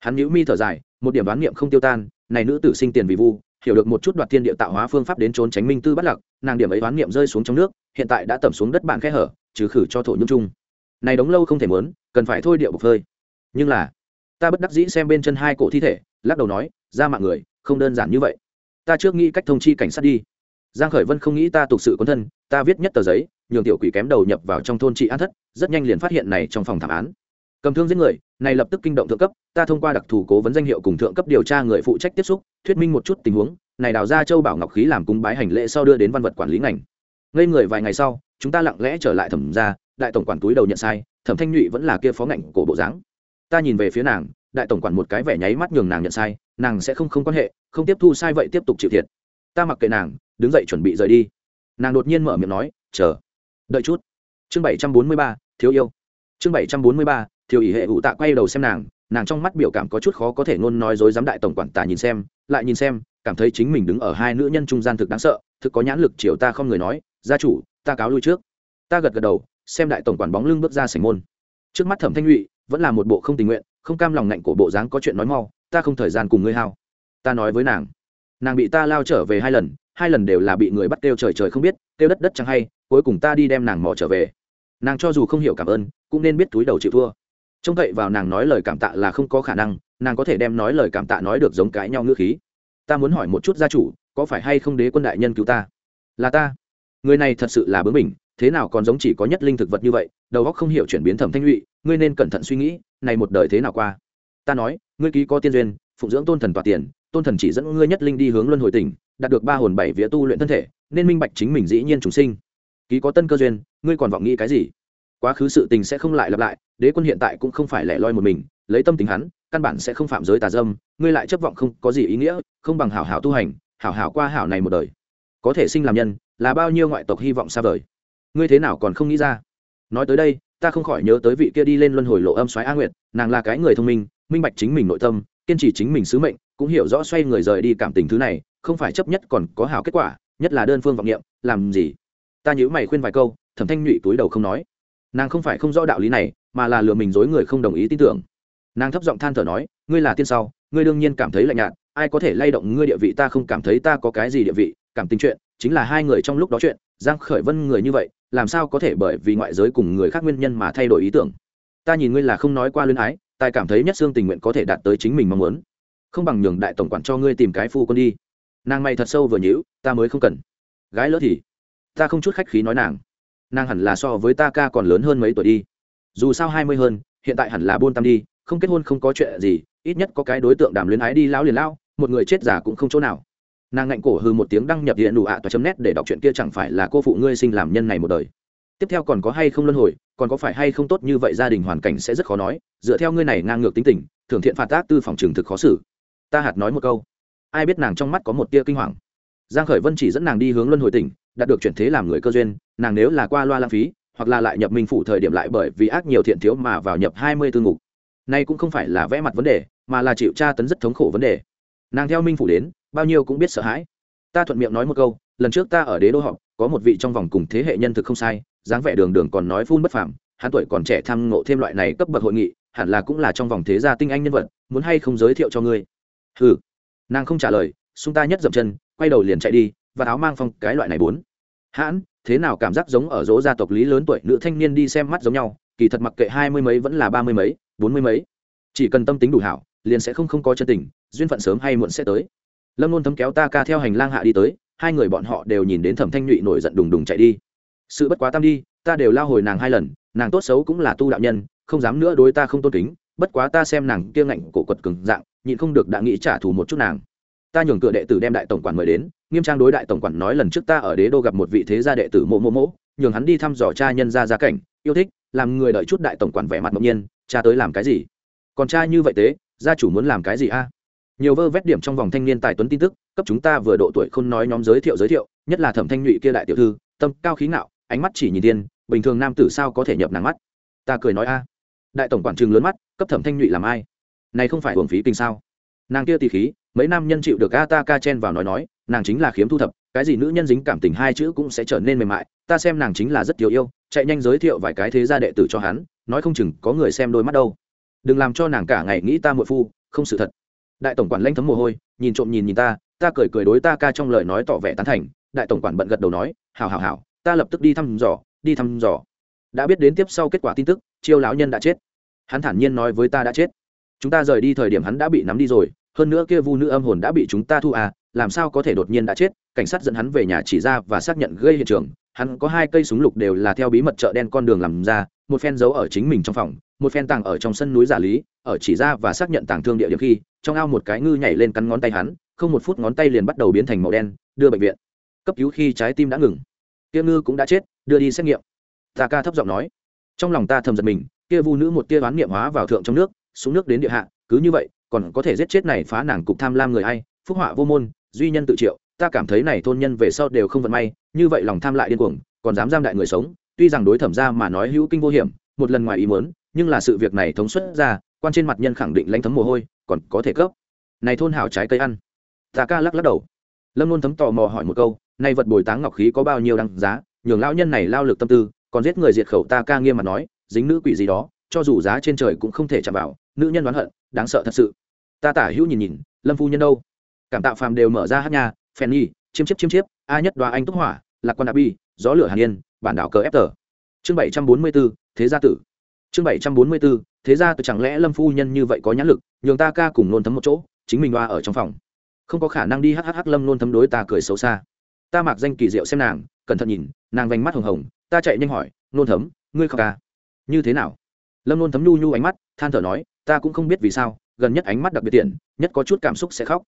Hắn nhíu mi thở dài, một điểm đoán niệm không tiêu tan, này nữ tử sinh tiền vì vu, hiểu được một chút đoạt thiên địa tạo hóa phương pháp đến trốn tránh minh tư bắt lạc nàng điểm ấy đoán niệm rơi xuống trong nước, hiện tại đã tẩm xuống đất bạn khe hở, trừ khử cho thổ nhung chung. Này đóng lâu không thể muốn, cần phải thôi điệu bục hơi nhưng là, ta bất đắc dĩ xem bên chân hai cổ thi thể, lắc đầu nói, ra mạng người, không đơn giản như vậy. Ta trước nghĩ cách thông chi cảnh sát đi giang khởi vân không nghĩ ta tục sự quân thân, ta viết nhất tờ giấy, nhường tiểu quỷ kém đầu nhập vào trong thôn trị an thất, rất nhanh liền phát hiện này trong phòng thảm án. Cầm thương giết người, này lập tức kinh động thượng cấp, ta thông qua đặc thù cố vấn danh hiệu cùng thượng cấp điều tra người phụ trách tiếp xúc, thuyết minh một chút tình huống, này đào ra châu bảo ngọc khí làm cung bái hành lễ sau đưa đến văn vật quản lý ngành. Ngây người vài ngày sau, chúng ta lặng lẽ trở lại thẩm ra đại tổng quản túi đầu nhận sai, thẩm thanh nhụy vẫn là kia phó ngạnh của bộ dáng. Ta nhìn về phía nàng, đại tổng quản một cái vẻ nháy mắt nhường nàng nhận sai, nàng sẽ không không quan hệ, không tiếp thu sai vậy tiếp tục chịu thiệt. Ta mặc kệ nàng đứng dậy chuẩn bị rời đi. Nàng đột nhiên mở miệng nói, chờ, đợi chút. Chương bảy trăm bốn mươi ba, thiếu yêu. Chương bảy trăm bốn mươi ba, thiếu ý hệ ủ tạ quay đầu xem nàng nàng trong mắt biểu cảm có chút khó có thể ngôn nói dối giám đại tổng quản tà nhìn xem, lại nhìn xem, cảm thấy chính mình đứng ở hai nữ nhân trung gian thực đáng sợ, thực có nhãn lực chiều ta không người nói, gia chủ, ta cáo lui trước. Ta gật gật đầu, xem đại tổng quản bóng lưng bước ra sảnh môn. Trước mắt thẩm thanh nhụy vẫn là một bộ không tình nguyện, không cam lòng ngạnh của bộ dáng có chuyện nói mau, ta không thời gian cùng ngươi hao. Ta nói với nàng nàng bị ta lao trở về hai lần hai lần đều là bị người bắt kêu trời trời không biết, kêu đất đất chẳng hay, cuối cùng ta đi đem nàng mò trở về. Nàng cho dù không hiểu cảm ơn, cũng nên biết túi đầu chịu thua. Trông cậy vào nàng nói lời cảm tạ là không có khả năng, nàng có thể đem nói lời cảm tạ nói được giống cãi nhau ngữ khí. Ta muốn hỏi một chút gia chủ, có phải hay không đế quân đại nhân cứu ta? Là ta. Người này thật sự là bướng mình thế nào còn giống chỉ có nhất linh thực vật như vậy, đầu óc không hiểu chuyển biến thẩm thanh lụy ngươi nên cẩn thận suy nghĩ, này một đời thế nào qua? Ta nói, ngươi ký có tiên duyên, phụng dưỡng tôn thần tòa tiền tôn thần chỉ dẫn ngươi nhất linh đi hướng luân hồi tỉnh, đạt được ba hồn bảy vía tu luyện thân thể, nên minh bạch chính mình dĩ nhiên chúng sinh. Ký có tân cơ duyên, ngươi còn vọng nghĩ cái gì? Quá khứ sự tình sẽ không lại lặp lại, đế quân hiện tại cũng không phải lẻ loi một mình, lấy tâm tính hắn, căn bản sẽ không phạm giới tà dâm, ngươi lại chấp vọng không có gì ý nghĩa, không bằng hảo hảo tu hành, hảo hảo qua hảo này một đời. Có thể sinh làm nhân, là bao nhiêu ngoại tộc hy vọng xa vời. Ngươi thế nào còn không nghĩ ra? Nói tới đây, ta không khỏi nhớ tới vị kia đi lên luân hồi lộ âm xoáy a nguyệt, nàng là cái người thông minh minh bạch chính mình nội tâm, kiên trì chính mình sứ mệnh cũng hiểu rõ xoay người rời đi cảm tình thứ này, không phải chấp nhất còn có hảo kết quả, nhất là đơn phương vọng nghiệm làm gì? Ta nhữ mày khuyên vài câu, thẩm thanh nhụy túi đầu không nói. Nàng không phải không rõ đạo lý này, mà là lừa mình dối người không đồng ý tin tưởng. Nàng thấp giọng than thở nói, ngươi là tiên sau, ngươi đương nhiên cảm thấy lạnh nhạt, ai có thể lay động ngươi địa vị ta không cảm thấy ta có cái gì địa vị, cảm tình chuyện, chính là hai người trong lúc đó chuyện, giang khởi vân người như vậy, làm sao có thể bởi vì ngoại giới cùng người khác nguyên nhân mà thay đổi ý tưởng? Ta nhìn ngươi là không nói qua luyến ái tài cảm thấy nhất xương tình nguyện có thể đạt tới chính mình mong muốn không bằng nhường đại tổng quản cho ngươi tìm cái phu quân đi. Nàng mày thật sâu vừa nhữ ta mới không cần. Gái lỡ thì, ta không chút khách khí nói nàng. Nàng hẳn là so với ta ca còn lớn hơn mấy tuổi đi. Dù sao hai mươi hơn, hiện tại hẳn là buôn tam đi, không kết hôn không có chuyện gì, ít nhất có cái đối tượng đàm luyến ái đi lão liền lão, một người chết giả cũng không chỗ nào. Nàng ngạnh cổ hư một tiếng đăng nhập điện đủ ạ toa chấm nét để đọc chuyện kia chẳng phải là cô phụ ngươi sinh làm nhân này một đời. Tiếp theo còn có hay không luân hồi, còn có phải hay không tốt như vậy gia đình hoàn cảnh sẽ rất khó nói, dựa theo ngươi này ngang ngược tính tình thường thiện phạt tác tư phòng trường thực khó xử ta hạt nói một câu. Ai biết nàng trong mắt có một tia kinh hoàng. Giang khởi vân chỉ dẫn nàng đi hướng luân hồi tỉnh, đạt được chuyển thế làm người cơ duyên, nàng nếu là qua loa lãng phí, hoặc là lại nhập minh phủ thời điểm lại bởi vì ác nhiều thiện thiếu mà vào nhập hai mươi tư ngục. Nay cũng không phải là vẽ mặt vấn đề, mà là chịu tra tấn rất thống khổ vấn đề. Nàng theo minh phủ đến, bao nhiêu cũng biết sợ hãi. Ta thuận miệng nói một câu, lần trước ta ở đế đô họp, có một vị trong vòng cùng thế hệ nhân thực không sai, dáng vẻ đường đường còn nói phun bất phàm, hắn tuổi còn trẻ tham ngộ thêm loại này cấp bậc hội nghị, hẳn là cũng là trong vòng thế gia tinh anh nhân vật, muốn hay không giới thiệu cho ngươi hừ. Nàng không trả lời, xung ta nhất dậm chân, quay đầu liền chạy đi, và áo mang phong cái loại này bốn. Hãn, thế nào cảm giác giống ở dỗ gia tộc lý lớn tuổi nữ thanh niên đi xem mắt giống nhau, kỳ thật mặc kệ hai mươi mấy vẫn là ba mươi mấy, bốn mươi mấy. Chỉ cần tâm tính đủ hảo, liền sẽ không không có chân tình, duyên phận sớm hay muộn sẽ tới. Lâm luôn thấm kéo ta ca theo hành lang hạ đi tới, hai người bọn họ đều nhìn đến thẩm thanh nhụy nổi giận đùng đùng chạy đi. Sự bất quá tam đi, ta đều lao hồi nàng hai lần, nàng tốt xấu cũng là tu đạo nhân, không dám nữa đối ta không tôn kính, bất quá ta xem nàng kia ngạnh cổ quật cứng dạng nhịn không được đã nghĩ trả thù một chút nàng. Ta nhường cửa đệ tử đem đại tổng quản mời đến, nghiêm trang đối đại tổng quản nói lần trước ta ở đế đô gặp một vị thế gia đệ tử mộ mộ mộ, nhường hắn đi thăm dò cha nhân gia gia cảnh, yêu thích, làm người đợi chút đại tổng quản vẻ mặt ngẫu nhiên, cha tới làm cái gì? Còn cha như vậy thế gia chủ muốn làm cái gì a? Nhiều vơ vét điểm trong vòng thanh niên tài tuấn tin tức, cấp chúng ta vừa độ tuổi không nói nhóm giới thiệu giới thiệu, nhất là thẩm thanh nhụy kia đại tiểu thư, tâm cao khí ngạo, ánh mắt chỉ nhìn tiên bình thường nam tử sao có thể nhập nàng mắt? Ta cười nói a. Đại tổng quản trường lớn mắt, cấp thẩm thanh nhụy làm ai? Này không phải hưởng phí kinh sao? Nàng kia tỷ khí, mấy nam nhân chịu được a ta ca chen vào nói nói, nàng chính là khiếm thu thập, cái gì nữ nhân dính cảm tình hai chữ cũng sẽ trở nên mềm mại, ta xem nàng chính là rất thiếu yêu, chạy nhanh giới thiệu vài cái thế gia đệ tử cho hắn, nói không chừng có người xem đôi mắt đâu. Đừng làm cho nàng cả ngày nghĩ ta muội phu, không sự thật. Đại tổng quản lanh thấm mồ hôi, nhìn trộm nhìn nhìn ta ta cười cười đối ta ca trong lời nói tỏ vẻ tán thành, đại tổng quản bận gật đầu nói hào hào hào ta lập tức đi thăm dò, đi thăm dò. Đã biết đến tiếp sau kết quả tin tức, chiêu lão nhân đã chết. Hắn thản nhiên nói với ta đã chết chúng ta rời đi thời điểm hắn đã bị nắm đi rồi, hơn nữa kia vu nữ âm hồn đã bị chúng ta thu à làm sao có thể đột nhiên đã chết? Cảnh sát dẫn hắn về nhà chỉ ra và xác nhận gây hiện trường. Hắn có hai cây súng lục đều là theo bí mật chợ đen con đường làm ra, một phen giấu ở chính mình trong phòng, một phen tàng ở trong sân núi giả lý, ở chỉ ra và xác nhận tàng thương địa điểm khi, trong ao một cái ngư nhảy lên cắn ngón tay hắn, không một phút ngón tay liền bắt đầu biến thành màu đen, đưa bệnh viện. Cấp cứu khi trái tim đã ngừng. Kia ngư cũng đã chết, đưa đi xét nghiệm. Ta ca thấp giọng nói. Trong lòng ta thầm giật mình, kia vu nữ một tia đoán niệm hóa vào thượng trong nước xuống nước đến địa hạ, cứ như vậy, còn có thể giết chết này phá nàng cục tham lam người ai, phúc họa vô môn, duy nhân tự triệu, ta cảm thấy này thôn nhân về sau đều không vận may, như vậy lòng tham lại điên cuồng, còn dám giam đại người sống, tuy rằng đối thẩm ra mà nói hữu kinh vô hiểm, một lần ngoài ý muốn, nhưng là sự việc này thống suất ra, quan trên mặt nhân khẳng định lãnh thấm mồ hôi, còn có thể cấp. Này thôn hảo trái cây ăn. Ta ca lắc lắc đầu. Lâm luôn thấm tò mò hỏi một câu nay vật bồi táng ngọc khí có bao nhiêu đăng giá? Nhường lão nhân này lao lực tâm tư, còn giết người diệt khẩu ta ca nghiêm mặt nói, dính nữ quỷ gì đó, cho dù giá trên trời cũng không thể chạm vào nữ nhân đoán hận, đáng sợ thật sự. Ta tả hữu nhìn nhìn, lâm phu nhân đâu? Cảm tạo phàm đều mở ra hát nhà phèn nhi, chiêm chiếp chiêm chiếp a nhất đoa anh túc hỏa, lạc quan đạp bi, gió lửa hàn yên, bản đảo cờ ép tờ. Chương bảy trăm bốn mươi b ố thế gia tử. Chương bảy trăm bốn mươi b ố thế gia tử chẳng lẽ lâm phu nhân như vậy có nhãn lực, nhường ta ca cùng nôn thấm một chỗ, chính mình đoa ở trong phòng. Không có khả năng đi hhh lâm nôn thấm đối ta cười xấu xa. Ta mặc danh kỳ diệu xem nàng, cẩn thận nhìn, nàng vành mắt hồng hồng, ta chạy nhanh hỏi, nôn thấm, ngươi khóc ca như thế nào? Lâm nôn thấm nhu nhu ánh mắt than thở nói, ta cũng không biết vì sao, gần nhất ánh mắt đặc biệt tiện, nhất có chút cảm xúc sẽ khóc.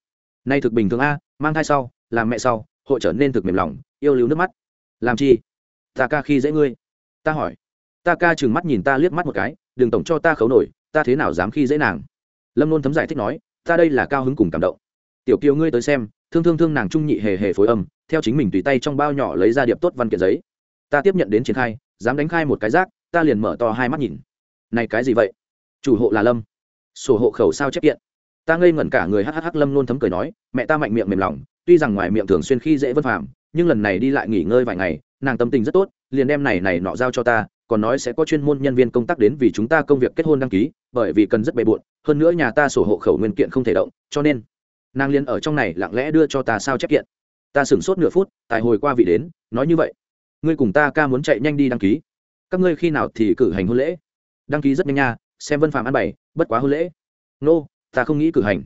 Nay thực bình thường a, mang thai sau, làm mẹ sau, hội trở nên thực mềm lòng, yêu lưu nước mắt. Làm chi? Ta ca khi dễ ngươi. Ta hỏi. Ta ca chừng mắt nhìn ta liếc mắt một cái, đừng tổng cho ta khấu nổi, ta thế nào dám khi dễ nàng? Lâm nôn thấm giải thích nói, ta đây là cao hứng cùng cảm động. Tiểu kiều ngươi tới xem, thương thương thương nàng trung nhị hề hề phối âm, theo chính mình tùy tay trong bao nhỏ lấy ra điệp tốt văn kiện giấy. Ta tiếp nhận đến triển khai, dám đánh khai một cái rác, ta liền mở to hai mắt nhìn. Này cái gì vậy? Chủ hộ là lâm sổ hộ khẩu sao chép kiện ta ngây ngẩn cả người hhh lâm luôn thấm cười nói mẹ ta mạnh miệng mềm lòng tuy rằng ngoài miệng thường xuyên khi dễ vất phạm nhưng lần này đi lại nghỉ ngơi vài ngày, nàng tâm tình rất tốt, liền đem này này nọ giao cho ta, còn nói sẽ có chuyên môn nhân viên công tác đến vì chúng ta công việc kết hôn đăng ký, bởi vì cần rất bề bộn, hơn nữa nhà ta sổ hộ khẩu nguyên kiện không thể động, cho nên nàng liên ở trong này lặng lẽ đưa cho ta sao chép kiện. Ta sửng sốt nửa phút, tài hồi qua vị đến, nói như vậy, ngươi cùng ta ca muốn chạy nhanh đi đăng ký. Các ngươi khi nào thì cử hành hôn lễ? Đăng ký rất nhanh nha xem vân phạm ăn bày bất quá hôn lễ. Nô、no, ta không nghĩ cử hành.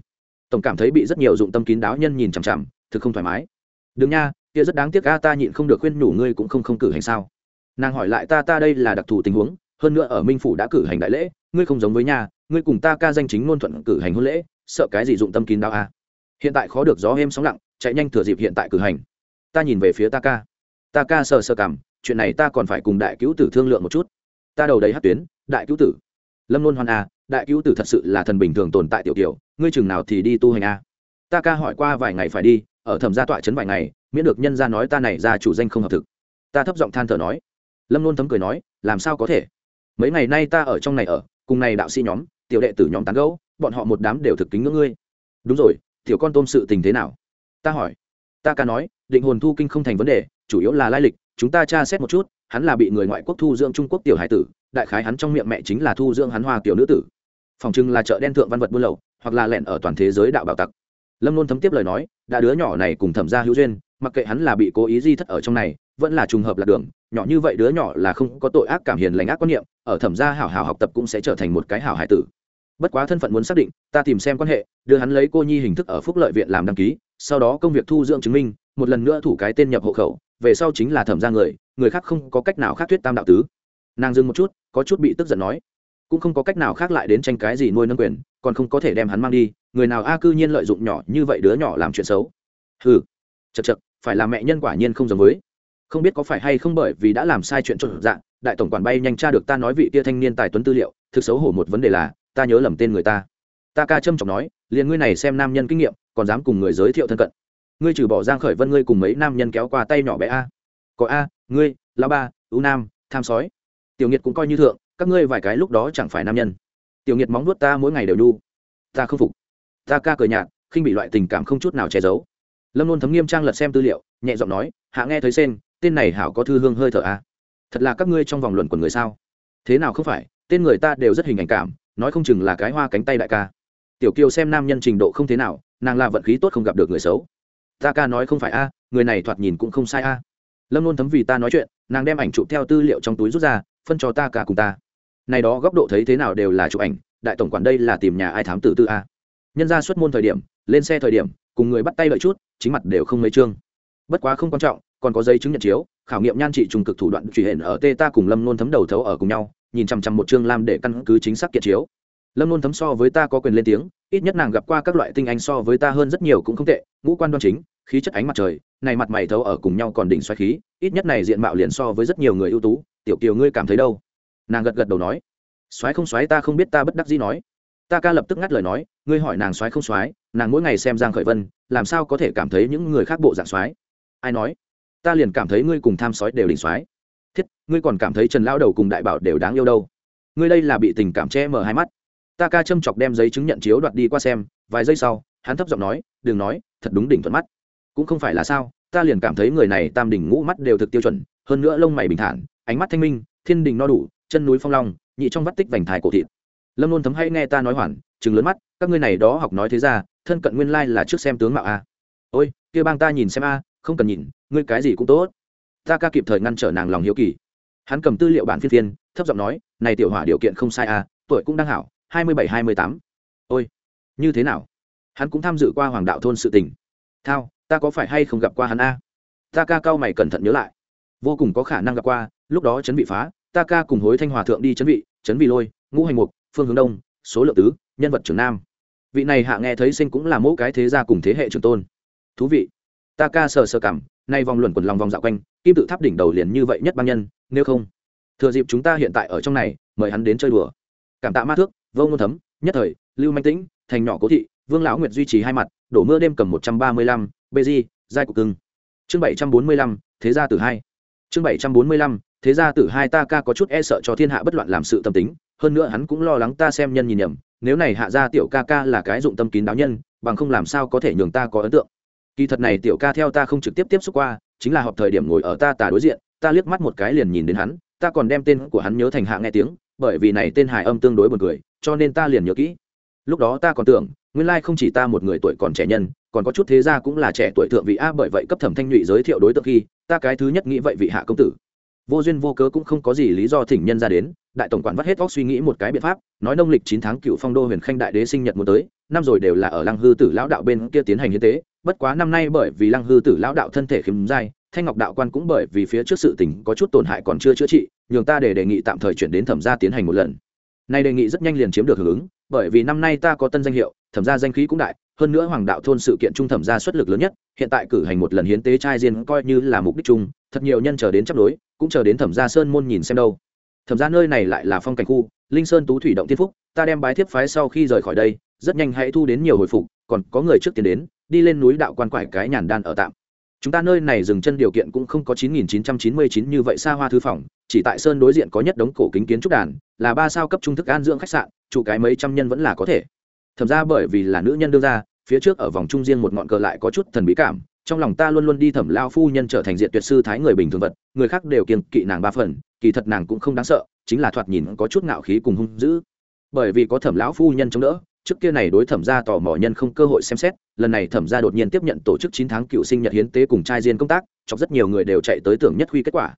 Tổng cảm thấy bị rất nhiều dụng tâm kín đáo nhân nhìn chằm chằm thực không thoải mái. Đừng nha kia rất đáng tiếc ca ta nhịn không được khuyên nhủ ngươi cũng không không cử hành sao. Nàng hỏi lại ta ta đây là đặc thù tình huống hơn nữa ở minh phủ đã cử hành đại lễ ngươi không giống với nhà ngươi cùng ta ca danh chính ngôn thuận cử hành hôn lễ sợ cái gì dụng tâm kín đáo à. hiện tại khó được gió êm sóng lặng chạy nhanh thừa dịp hiện tại cử hành. Ta nhìn về phía ta ca. Ta ca sờ sờ cảm chuyện này ta còn phải cùng đại cứu tử thương lượng một chút. Ta đầu đầy hát tuyến đại cứu tử lâm nôn hoan a, đại cứu tử thật sự là thần bình thường tồn tại tiểu kiểu, ngươi chừng nào thì đi tu hành a? Ta ca hỏi qua vài ngày phải đi, ở thẩm gia tọa trấn vài ngày, miễn được nhân gia nói ta này ra chủ danh không hợp thực. Ta thấp giọng than thở nói. Lâm nôn thấm cười nói, làm sao có thể? Mấy ngày nay ta ở trong này ở, cùng này đạo sĩ nhóm, tiểu đệ tử nhóm tán gấu bọn họ một đám đều thực kính ngưỡng ngươi. Đúng rồi, tiểu con tôm sự tình thế nào? Ta hỏi. Ta ca nói, định hồn thu kinh không thành vấn đề, chủ yếu là lai lịch, chúng ta tra xét một chút, hắn là bị người ngoại quốc thu dưỡng trung quốc tiểu hải tử đại khái hắn trong miệng mẹ chính là thu dưỡng hắn hoa tiểu nữ tử. Phòng trưng là chợ đen thượng văn vật buôn lậu, hoặc là lẹn ở toàn thế giới đạo bảo tặc. Lâm luôn thấm tiếp lời nói, đã đứa nhỏ này cùng thẩm gia hữu duyên, mặc kệ hắn là bị cố ý di thất ở trong này, vẫn là trùng hợp lạc đường, nhỏ như vậy đứa nhỏ là không có tội ác cảm hiền lành ác quan niệm, ở thẩm gia hảo hảo học tập cũng sẽ trở thành một cái hảo hải tử. Bất quá thân phận muốn xác định, ta tìm xem quan hệ, đưa hắn lấy cô nhi hình thức ở phúc lợi viện làm đăng ký, sau đó công việc thu dưỡng chứng minh, một lần nữa thủ cái tên nhập hộ khẩu, về sau chính là thẩm Gia người người khác không có cách nào khác thuyết tam đạo tứ nàng dừng một chút, có chút bị tức giận nói. Cũng không có cách nào khác lại đến tranh cái gì nuôi nâng quyền, còn không có thể đem hắn mang đi, người nào a cư nhiên lợi dụng nhỏ như vậy đứa nhỏ làm chuyện xấu. Hừ chật chật phải là mẹ nhân quả nhiên không giống với. Không biết có phải hay không bởi vì đã làm sai chuyện trộn dạng, đại tổng quản bay nhanh tra được ta nói vị tia thanh niên tài tuấn tư liệu, thực xấu hổ một vấn đề là, ta nhớ lầm tên người ta. Ta ca trâm trọng nói, liền ngươi này xem nam nhân kinh nghiệm, còn dám cùng người giới thiệu thân cận. Ngươi trừ bỏ giang khởi vân ngươi cùng mấy nam nhân kéo qua tay nhỏ bé a. Có a, ngươi, lão ba, u nam, tham sói tiểu nghiệt cũng coi như thượng, các ngươi vài cái lúc đó chẳng phải nam nhân. Tiểu nghiệt móng nuốt ta mỗi ngày đều đu ta không phục. Ta ca cười nhạt, khinh bị loại tình cảm không chút nào che giấu. Lâm luôn thấm nghiêm trang lật xem tư liệu, nhẹ giọng nói, hạ nghe thấy sen, tên này hảo có thư hương hơi thở a thật là các ngươi trong vòng luận của người sao? Thế nào không phải, tên người ta đều rất hình ảnh cảm, nói không chừng là cái hoa cánh tay đại ca. Tiểu kiều xem nam nhân trình độ không thế nào, nàng là vận khí tốt không gặp được người xấu. Ta ca nói không phải a, người này thoạt nhìn cũng không sai a. Lâm luôn thấm vì ta nói chuyện nàng đem ảnh chụp theo tư liệu trong túi rút ra, phân cho ta cả cùng ta. Này đó góc độ thấy thế nào đều là chụp ảnh, đại tổng quản đây là tìm nhà ai thám tử tư a. Nhân ra xuất môn thời điểm, lên xe thời điểm, cùng người bắt tay lợi chút, chính mặt đều không mấy chương bất quá không quan trọng, còn có giấy chứng nhận chiếu, khảo nghiệm nhan trị trùng cực thủ đoạn truy hiện ở tê ta cùng lâm nôn thấm đầu thấu ở cùng nhau, nhìn chằm chằm một chương lam để căn cứ chính xác kiện chiếu. Lâm nôn thấm so với ta có quyền lên tiếng, ít nhất nàng gặp qua các loại tinh anh so với ta hơn rất nhiều cũng không tệ, ngũ quan đoan chính khí chất ánh mặt trời, này mặt mày thấu ở cùng nhau còn đỉnh xoáy khí, ít nhất này diện mạo liền so với rất nhiều người ưu tú. Tiểu kiều ngươi cảm thấy đâu? Nàng gật gật đầu nói. Xoáy không xoáy ta không biết, ta bất đắc dĩ nói. Ta ca lập tức ngắt lời nói, ngươi hỏi nàng xoáy không xoáy, nàng mỗi ngày xem giang khởi vân, làm sao có thể cảm thấy những người khác bộ dạng xoáy? Ai nói? Ta liền cảm thấy ngươi cùng tham sói đều đỉnh xoáy. Thiết, ngươi còn cảm thấy trần Lão đầu cùng đại bảo đều đáng yêu đâu. Ngươi đây là bị tình cảm che mở hai mắt. Ta ca châm chọc đem giấy chứng nhận chiếu đoạt đi qua xem, vài giây sau, hắn thấp giọng nói, đừng nói, thật đúng đỉnh thuận mắt cũng không phải là sao, ta liền cảm thấy người này tam đỉnh ngũ mắt đều thực tiêu chuẩn, hơn nữa lông mày bình thản, ánh mắt thanh minh, thiên đình no đủ, chân núi phong long, nhị trong vắt tích vành thai cổ thịt. Lâm luôn thấm hay nghe ta nói hoàn chừng lớn mắt, các ngươi này đó học nói thế ra, thân cận nguyên lai là trước xem tướng mạo a. Ôi, kia bang ta nhìn xem a, không cần nhìn, ngươi cái gì cũng tốt. Ta ca kịp thời ngăn trở nàng lòng hiếu kỳ. Hắn cầm tư liệu bản phiên phiên, thấp giọng nói, này tiểu hỏa điều kiện không sai a, tuổi cũng đang hảo, hai mươi bảy, hai mươi tám. Ôi, như thế nào? Hắn cũng tham dự qua hoàng đạo thôn sự tình. Thao ta có phải hay không gặp qua hắn a? Ta ca cao mày cẩn thận nhớ lại. Vô cùng có khả năng gặp qua, lúc đó chấn bị phá, ta ca cùng hối thanh hòa thượng đi chấn vị chấn vị lôi, ngũ hành mục, phương hướng đông, số lượng tứ, nhân vật trưởng nam. Vị này hạ nghe thấy sinh cũng là mỗi cái thế gia cùng thế hệ trường tôn. Thú vị. Ta ca sờ sờ cảm, nay vòng luẩn quẩn lòng vòng dạo quanh, kim tự tháp đỉnh đầu liền như vậy nhất ban nhân, nếu không. Thừa dịp chúng ta hiện tại ở trong này, mời hắn đến chơi đùa. Cảm tạ ma thước, vô ngôn thấm, nhất thời, lưu manh tĩnh, thành nhỏ cố thị, vương lão nguyệt duy trì hai mặt, đổ mưa đêm cầm một trăm ba mươi lăm bê di, giai cục cưng. Chương bảy trăm bốn mươi lăm, thế gia tử hai. Chương bảy trăm bốn mươi lăm, thế gia tử hai ta ca có chút e sợ cho thiên hạ bất loạn làm sự tâm tính, hơn nữa hắn cũng lo lắng ta xem nhân nhìn nhầm, nếu này hạ gia tiểu ca ca là cái dụng tâm kín đáo nhân, bằng không làm sao có thể nhường ta có ấn tượng. Kỳ thật này tiểu ca theo ta không trực tiếp tiếp xúc qua, chính là họp thời điểm ngồi ở ta tà đối diện, ta liếc mắt một cái liền nhìn đến hắn, ta còn đem tên của hắn nhớ thành hạ nghe tiếng, bởi vì này tên hài âm tương đối buồn cười, cho nên ta liền nhớ kỹ. Lúc đó ta còn tưởng nguyên lai không chỉ ta một người tuổi còn trẻ nhân, còn có chút thế gia cũng là trẻ tuổi thượng vị a, bởi vậy cấp thẩm thanh nhụy giới thiệu đối tượng khi, ta cái thứ nhất nghĩ vậy vị hạ công tử. Vô duyên vô cớ cũng không có gì lý do thỉnh nhân ra đến, đại tổng quản vắt hết óc suy nghĩ một cái biện pháp, nói nông lịch chín tháng cựu phong đô huyền khanh đại đế sinh nhật muốn tới, năm rồi đều là ở lăng hư tử lão đạo bên kia tiến hành hiến tế, bất quá năm nay bởi vì lăng hư tử lão đạo thân thể khiếm dai, thanh ngọc đạo quan cũng bởi vì phía trước sự tình có chút tổn hại còn chưa chữa trị, nhường ta để đề nghị tạm thời chuyển đến thẩm gia tiến hành một lần. Nay đề nghị rất nhanh liền chiếm được hưởng ứng, bởi vì năm nay ta có tân danh hiệu thẩm gia danh khí cũng đại, hơn nữa hoàng đạo thôn sự kiện trung thẩm gia xuất lực lớn nhất, hiện tại cử hành một lần hiến tế trai riêng coi như là mục đích chung, thật nhiều nhân chờ đến chấp đối cũng chờ đến thẩm gia sơn môn nhìn xem đâu. Thẩm gia nơi này lại là phong cảnh khu, linh sơn tú thủy động tiên phúc, ta đem bái thiếp phái sau khi rời khỏi đây, rất nhanh hãy thu đến nhiều hồi phục, còn có người trước tiến đến, đi lên núi đạo quan quải cái nhàn đan ở tạm. Chúng ta nơi này dừng chân điều kiện cũng không có 9999 như vậy xa hoa thư phòng, chỉ tại sơn đối diện có nhất đống cổ kính kiến trúc đàn, là ba sao cấp trung thức an dưỡng khách sạn, chủ cái mấy trăm nhân vẫn là có thể thẩm ra bởi vì là nữ nhân đương ra phía trước ở vòng trung riêng một ngọn cờ lại có chút thần bí cảm, trong lòng ta luôn luôn đi thẩm lao phu nhân trở thành diện tuyệt sư thái người bình thường vật, người khác đều kiêng kỵ nàng ba phần, kỳ thật nàng cũng không đáng sợ, chính là thoạt nhìn có chút ngạo khí cùng hung dữ. Bởi vì có thẩm lão phu nhân chống đỡ, trước kia này đối thẩm gia tò mò nhân không cơ hội xem xét, lần này thẩm gia đột nhiên tiếp nhận tổ chức chín tháng cựu sinh nhật hiến tế cùng trai diên công tác, chọc rất nhiều người đều chạy tới tưởng nhất huy kết quả.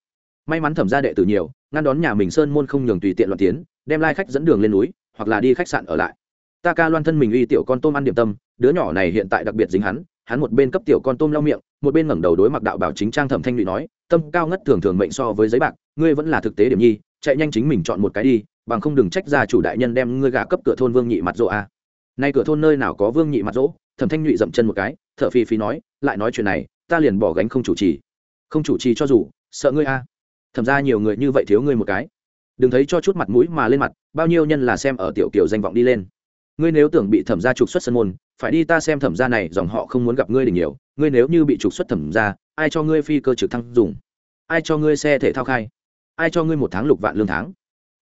May mắn thẩm gia đệ tử nhiều, ngăn đón nhà mình sơn môn không nhường tùy tiện loạn tiến, đem lai khách dẫn đường lên núi, hoặc là đi khách sạn ở lại ta ca loan thân mình uy tiểu con tôm ăn điểm tâm, đứa nhỏ này hiện tại đặc biệt dính hắn hắn một bên cấp tiểu con tôm lau miệng, một bên ngẩng đầu đối mặt đạo bảo chính trang thẩm thanh lụy nói, tâm cao ngất thường thường mệnh so với giấy bạc, ngươi vẫn là thực tế điểm nhi, chạy nhanh chính mình chọn một cái đi, bằng không đừng trách ra chủ đại nhân đem ngươi gà cấp cửa thôn vương nhị mặt rỗ a. Nay cửa thôn nơi nào có vương nhị mặt rỗ? Thẩm thanh nhụy dậm chân một cái thợ phi phi nói, lại nói chuyện này, ta liền bỏ gánh không chủ trì. Không chủ trì cho dù, sợ ngươi a. Thẩm ra nhiều người như vậy thiếu ngươi một cái. Đừng thấy cho chút mặt mũi mà lên mặt, bao nhiêu nhân là xem ở tiểu kiều danh vọng đi lên ngươi nếu tưởng bị thẩm gia trục xuất sân môn, phải đi ta xem thẩm gia này, dòng họ không muốn gặp ngươi đỉnh nhiều. Ngươi nếu như bị trục xuất thẩm gia, ai cho ngươi phi cơ trực thăng dùng? Ai cho ngươi xe thể thao khai? Ai cho ngươi một tháng lục vạn lương tháng?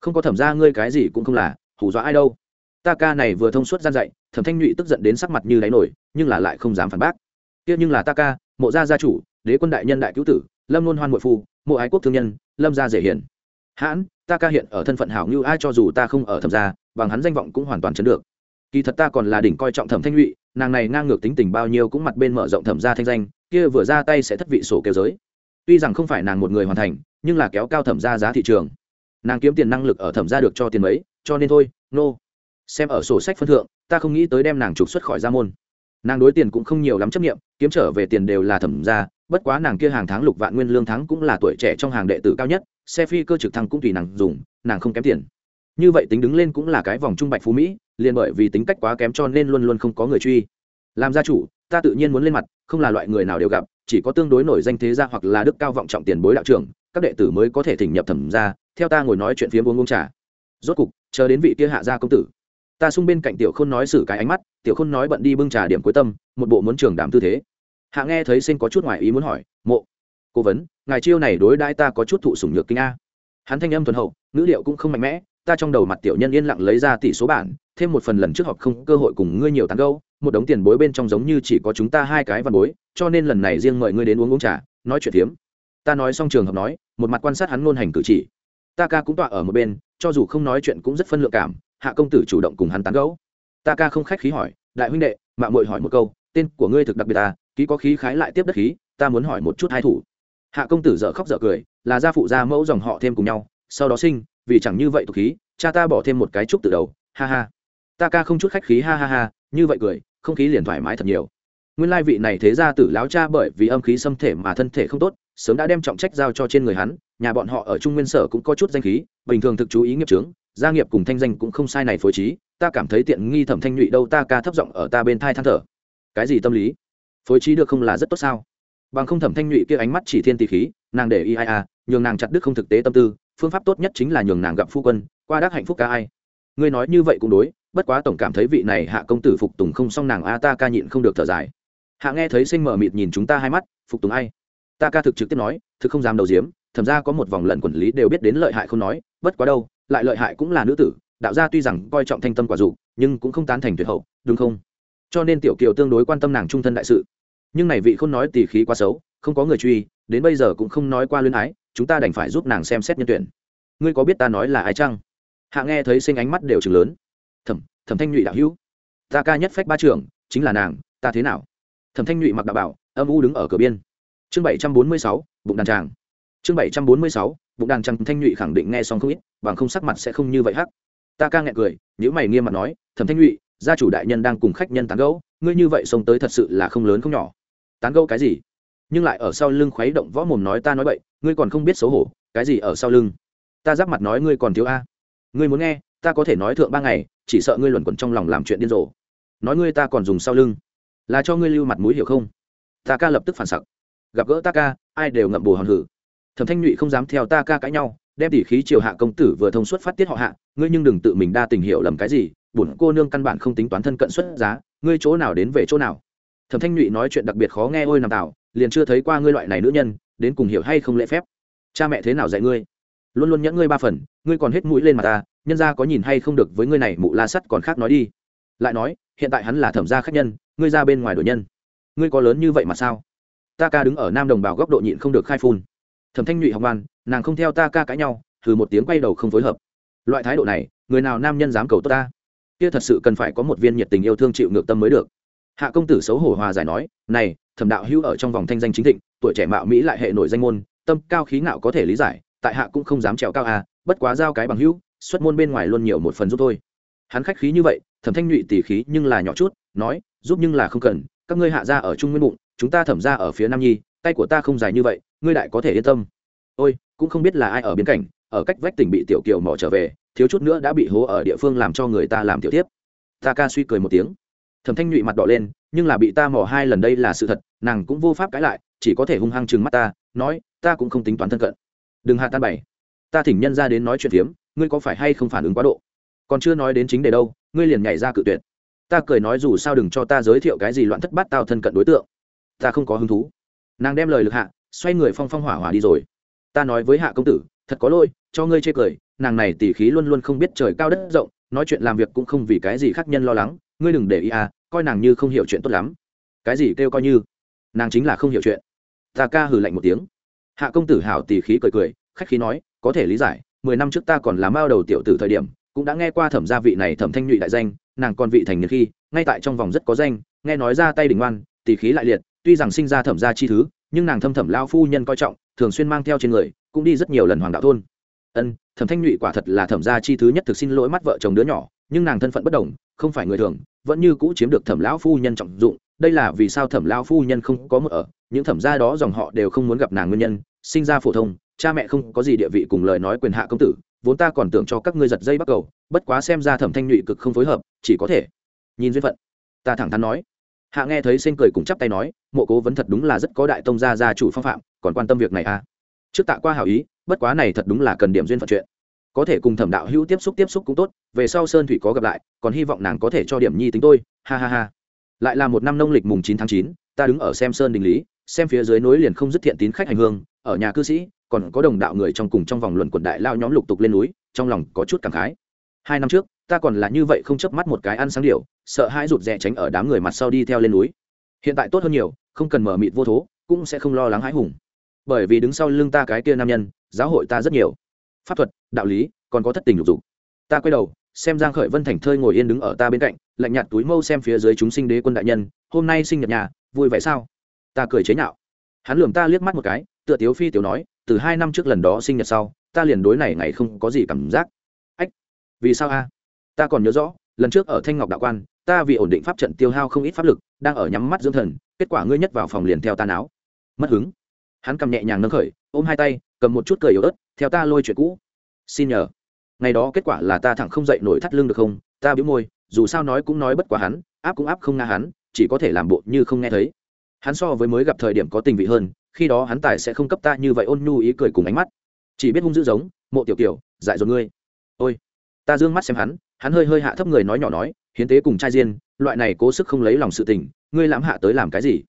Không có thẩm gia ngươi cái gì cũng không là, hù dọa ai đâu. Ta ca này vừa thông suốt gian dạy, thẩm thanh nhụy tức giận đến sắc mặt như đáy nổi, nhưng là lại không dám phản bác. Kia nhưng là ta ca, mộ gia gia chủ, đế quân đại nhân đại cứu tử, lâm luôn hoan mội phu, mộ ái quốc thương nhân, lâm gia dễ hiển hãn, ta ca hiện ở thân phận hảo như ai cho dù ta không ở thẩm gia, bằng hắn danh vọng cũng hoàn toàn chấn được kỳ thật ta còn là đỉnh coi trọng thẩm thanh nhụy nàng này ngang ngược tính tình bao nhiêu cũng mặt bên mở rộng thẩm gia thanh danh, kia vừa ra tay sẽ thất vị sổ kêu giới. Tuy rằng không phải nàng một người hoàn thành, nhưng là kéo cao thẩm gia giá thị trường. Nàng kiếm tiền năng lực ở thẩm gia được cho tiền mấy, cho nên thôi, nô、no. xem ở sổ sách phân thượng, ta không nghĩ tới đem nàng trục xuất khỏi gia môn. Nàng đối tiền cũng không nhiều lắm chấp nghiệm kiếm trở về tiền đều là thẩm ra bất quá nàng kia hàng tháng lục vạn nguyên lương tháng cũng là tuổi trẻ trong hàng đệ tử cao nhất, xe phi cơ trực thăng cũng tùy nàng dùng, nàng không kém tiền như vậy tính đứng lên cũng là cái vòng trung bạch phú mỹ, liền bởi vì tính cách quá kém cho nên luôn luôn không có người truy. Làm gia chủ, ta tự nhiên muốn lên mặt, không là loại người nào đều gặp, chỉ có tương đối nổi danh thế gia hoặc là đức cao vọng trọng tiền bối đạo trưởng, các đệ tử mới có thể thỉnh nhập thẩm ra theo ta ngồi nói chuyện phía uống uống trà. Rốt cục, chờ đến vị kia hạ gia công tử. Ta xung bên cạnh tiểu khôn nói xử cái ánh mắt, tiểu khôn nói bận đi bưng trà điểm cuối tâm, một bộ muốn trường đảm tư thế. Hạ nghe thấy sinh có chút ngoài ý muốn hỏi, mộ, cố vấn, ngài chiêu này đối đãi ta có chút thụ sủng nhược kinh a? Hắn thanh âm thuần hậu, ngữ liệu cũng không mạnh mẽ ta trong đầu mặt tiểu nhân yên lặng lấy ra tỷ số bản, thêm một phần lần trước họp không, cơ hội cùng ngươi nhiều tán gâu một đống tiền bối bên trong giống như chỉ có chúng ta hai cái văn bối, cho nên lần này riêng mời ngươi đến uống uống trà, nói chuyện phiếm. Ta nói xong trường hợp nói, một mặt quan sát hắn ngôn hành cử chỉ. Ta ca cũng tọa ở một bên, cho dù không nói chuyện cũng rất phân lượng cảm, hạ công tử chủ động cùng hắn tán gẫu. Ta ca không khách khí hỏi, đại huynh đệ mạng mội hỏi một câu, tên của ngươi thực đặc biệt ta ký có khí khái lại tiếp đất khí, ta muốn hỏi một chút hai thủ. Hạ công tử dợ khóc dợ cười, là gia phụ gia mẫu dòng họ thêm cùng nhau, sau đó sinh vì chẳng như vậy tục khí, cha ta bỏ thêm một cái trúc từ đầu, ha ha. Ta ca không chút khách khí, ha ha ha, như vậy cười, không khí liền thoải mái thật nhiều. Nguyên lai vị này thế ra tử láo cha bởi vì âm khí xâm thể mà thân thể không tốt, sớm đã đem trọng trách giao cho trên người hắn, nhà bọn họ ở trung nguyên sở cũng có chút danh khí, bình thường thực chú ý nghiệp trướng gia nghiệp cùng thanh danh cũng không sai này phối trí, ta cảm thấy tiện nghi thẩm thanh nhụy đâu ta ca thấp giọng ở ta bên thai than thở. Cái gì tâm lý? Phối trí được không là rất tốt sao? Bằng không thẩm thanh nhụy kia ánh mắt chỉ thiên tỷ khí, nàng để y ai a, nhường nàng chặt đức không thực tế tâm tư phương pháp tốt nhất chính là nhường nàng gặp phu quân, qua đắc hạnh phúc ca ai. Ngươi nói như vậy cũng đối, bất quá tổng cảm thấy vị này hạ công tử phục tùng không xong nàng a ta ca nhịn không được thở dài. Hạ nghe thấy sinh mở mịt nhìn chúng ta hai mắt, phục tùng ai? Ta ca thực trực tiếp nói, thực không dám đầu diếm thậm ra có một vòng lận quản lý đều biết đến lợi hại không nói, bất quá đâu, lại lợi hại cũng là nữ tử, đạo gia tuy rằng coi trọng thanh tâm quả dục, nhưng cũng không tán thành tuyệt hậu, đúng không? Cho nên tiểu kiều tương đối quan tâm nàng trung thân đại sự. Nhưng này vị không nói tỉ khí quá xấu, không có người truy, đến bây giờ cũng không nói qua luyến ái chúng ta đành phải giúp nàng xem xét nhân tuyển. Ngươi có biết ta nói là ai chăng? Hạ nghe thấy sinh ánh mắt đều chừng lớn. Thẩm thẩm thanh nhụy đạo hữu. Ta ca nhất phách ba trưởng, chính là nàng, ta thế nào? Thẩm thanh nhụy mặc đạo bảo, âm u đứng ở cửa biên. Chương bảy trăm bốn mươi sáu, bụng đàn tràng chương bảy trăm bốn mươi sáu, bụng đàn tràng thanh nhụy khẳng định nghe xong không ít, bằng không sắc mặt sẽ không như vậy hắc. Ta ca nghẹn cười nhữ mày nghiêm mặt nói, thẩm thanh nhụy, gia chủ đại nhân đang cùng khách nhân tán gẫu, ngươi như vậy xông tới thật sự là không lớn không nhỏ. Tán gẫu cái gì? Nhưng lại ở sau lưng khuấy động võ mồm nói ta nói bậy ngươi còn không biết xấu hổ, cái gì ở sau lưng? Ta giáp mặt nói ngươi còn thiếu a. Ngươi muốn nghe, ta có thể nói thượng ba ngày, chỉ sợ ngươi luẩn quẩn trong lòng làm chuyện điên rồ. Nói ngươi ta còn dùng sau lưng. Là cho ngươi lưu mặt mũi hiểu không? Ta ca lập tức phản sặc. Gặp gỡ ta ca, ai đều ngậm bồ hòn hử. Thẩm thanh nhụy không dám theo ta ca cãi nhau, đem tỉ khí triều hạ công tử vừa thông suốt phát tiết họ hạ, ngươi nhưng đừng tự mình đa tình hiểu lầm cái gì, bổn cô nương căn bản không tính toán thân cận xuất giá, ngươi chỗ nào đến về chỗ nào. Thẩm thanh nhụy nói chuyện đặc biệt khó nghe ôi nằm tạo liền chưa thấy qua ngươi loại này nữ nhân đến cùng hiểu hay không lễ phép. Cha mẹ thế nào dạy ngươi? Luôn luôn nhẫn ngươi ba phần, ngươi còn hết mũi lên mặt ta, nhân ra có nhìn hay không được với ngươi này mụ la sắt còn khác nói đi. Lại nói, hiện tại hắn là thẩm gia khách nhân, ngươi ra bên ngoài đổi nhân. Ngươi có lớn như vậy mà sao? Ta ca đứng ở nam đồng bào góc độ nhịn không được khai phun. Thẩm thanh nhụy học ngoan, nàng không theo ta ca cãi nhau, thử một tiếng quay đầu không phối hợp. Loại thái độ này, người nào nam nhân dám cầu tốt ta? Kia thật sự cần phải có một viên nhiệt tình yêu thương chịu ngược tâm mới được. Hạ công tử xấu hổ hòa giải nói, này thẩm đạo hữu ở trong vòng thanh danh chính thịnh, tuổi trẻ mạo mỹ lại hệ nổi danh môn, tâm cao khí ngạo có thể lý giải, tại hạ cũng không dám trèo cao à bất quá giao cái bằng hữu, xuất môn bên ngoài luôn nhiều một phần giúp thôi. Hắn khách khí như vậy, thẩm thanh nhụy tỉ khí nhưng là nhỏ chút, nói, giúp nhưng là không cần, các ngươi hạ ra ở trung nguyên bụng, chúng ta thẩm ra ở phía nam nhi, tay của ta không dài như vậy, ngươi đại có thể yên tâm. Ôi, cũng không biết là ai ở biên cảnh ở cách vách tỉnh bị tiểu kiều mỏ trở về, thiếu chút nữa đã bị hố ở địa phương làm cho người ta làm tiểu tiếp ta ca suy cười một tiếng thẩm thanh nhụy mặt đỏ lên, nhưng là bị ta mỏ hai lần đây là sự thật, nàng cũng vô pháp cãi lại, chỉ có thể hung hăng chừng mắt ta, nói, ta cũng không tính toán thân cận. Đừng hạ tan bảy ta thỉnh nhân ra đến nói chuyện phiếm, ngươi có phải hay không phản ứng quá độ? Còn chưa nói đến chính đề đâu, ngươi liền nhảy ra cự tuyệt. Ta cười nói dù sao đừng cho ta giới thiệu cái gì loạn thất bát tao thân cận đối tượng. Ta không có hứng thú. Nàng đem lời lực hạ, xoay người phong phong hỏa hỏa đi rồi. Ta nói với hạ công tử, thật có lỗi, cho ngươi chê cười, nàng này tỉ khí luôn luôn không biết trời cao đất rộng, nói chuyện làm việc cũng không vì cái gì khác nhân lo lắng ngươi đừng để ý à coi nàng như không hiểu chuyện tốt lắm. Cái gì kêu coi như? Nàng chính là không hiểu chuyện. Ta ca hừ lạnh một tiếng. Hạ công tử hảo tỉ khí cười cười, khách khí nói, có thể lý giải, mười năm trước ta còn làm mao đầu tiểu tử thời điểm, cũng đã nghe qua thẩm gia vị này thẩm thanh nhụy đại danh, nàng còn vị thành niên khi, ngay tại trong vòng rất có danh, nghe nói ra tay đình ngoan tỉ khí lại liệt, tuy rằng sinh ra thẩm gia chi thứ, nhưng nàng thâm thẩm lao phu nhân coi trọng, thường xuyên mang theo trên người, cũng đi rất nhiều lần hoàng đạo thôn. Ân, thẩm thanh nhụy quả thật là thẩm gia chi thứ nhất thực xin lỗi mắt vợ chồng đứa nhỏ, nhưng nàng thân phận bất đồng, không phải người thường vẫn như cũ chiếm được thẩm lão phu nhân trọng dụng, đây là vì sao thẩm lão phu nhân không có một ở, những thẩm gia đó dòng họ đều không muốn gặp nàng nguyên nhân, sinh ra phổ thông, cha mẹ không có gì địa vị cùng lời nói quyền hạ công tử, vốn ta còn tưởng cho các ngươi giật dây bắt cầu, bất quá xem ra thẩm thanh nhụy cực không phối hợp, chỉ có thể nhìn duyên phận. Ta thẳng thắn nói. Hạ nghe thấy xen cười cùng chắp tay nói, mộ cố vấn thật đúng là rất có đại tông gia gia chủ phong phạm, còn quan tâm việc này à? Trước tạ qua hảo ý, bất quá này thật đúng là cần điểm duyên phận chuyện có thể cùng thẩm đạo hữu tiếp xúc tiếp xúc cũng tốt, về sau sơn thủy có gặp lại, còn hy vọng nàng có thể cho điểm nhi tính tôi, ha ha ha. Lại là một năm nông lịch mùng chín tháng chín, ta đứng ở xem sơn đình lý, xem phía dưới núi liền không dứt thiện tín khách hành hương, ở nhà cư sĩ, còn có đồng đạo người trong cùng trong vòng luận quần đại lao nhóm lục tục lên núi, trong lòng có chút cảm khái. Hai năm trước, ta còn là như vậy không chớp mắt một cái ăn sáng điệu sợ hãi rụt rè tránh ở đám người mặt sau đi theo lên núi. Hiện tại tốt hơn nhiều, không cần mở mịt vô thố, cũng sẽ không lo lắng hãi hùng. Bởi vì đứng sau lưng ta cái kia nam nhân, giáo hội ta rất nhiều pháp thuật, đạo lý, còn có thất tình lục dục. Ta quay đầu, xem giang khởi vân thành thơi ngồi yên đứng ở ta bên cạnh, lạnh nhạt túi mâu xem phía dưới chúng sinh đế quân đại nhân, hôm nay sinh nhật nhà, vui vẻ sao? Ta cười chế nhạo. Hắn lườm ta liếc mắt một cái, tựa tiếu phi tiểu nói, từ hai năm trước lần đó sinh nhật sau, ta liền đối này ngày không có gì cảm giác. Ách, vì sao a? Ta còn nhớ rõ, lần trước ở thanh ngọc đạo quan, ta vì ổn định pháp trận tiêu hao không ít pháp lực, đang ở nhắm mắt dưỡng thần, kết quả ngươi nhất vào phòng liền theo ta náo. Mất hứng. Hắn cầm nhẹ nhàng nâng khởi, ôm hai tay, cầm một chút cười yếu ớt theo ta lôi chuyện cũ. Xin nhờ. Ngày đó kết quả là ta thẳng không dậy nổi thắt lưng được không? Ta bĩu môi, dù sao nói cũng nói bất quá hắn, áp cũng áp không nga hắn, chỉ có thể làm bộ như không nghe thấy. Hắn so với mới gặp thời điểm có tình vị hơn, khi đó hắn tài sẽ không cấp ta như vậy ôn nhu ý cười cùng ánh mắt. Chỉ biết hung dữ giống, mộ tiểu kiểu, dại dột ngươi. Ôi, ta d ư ơ n g mắt xem hắn hắn hơi hơi hạ thấp người nói nhỏ nói, hiến tế cùng trai diên loại này cố sức không lấy lòng sự tình, ngươi lãm hạ tới làm cái gì?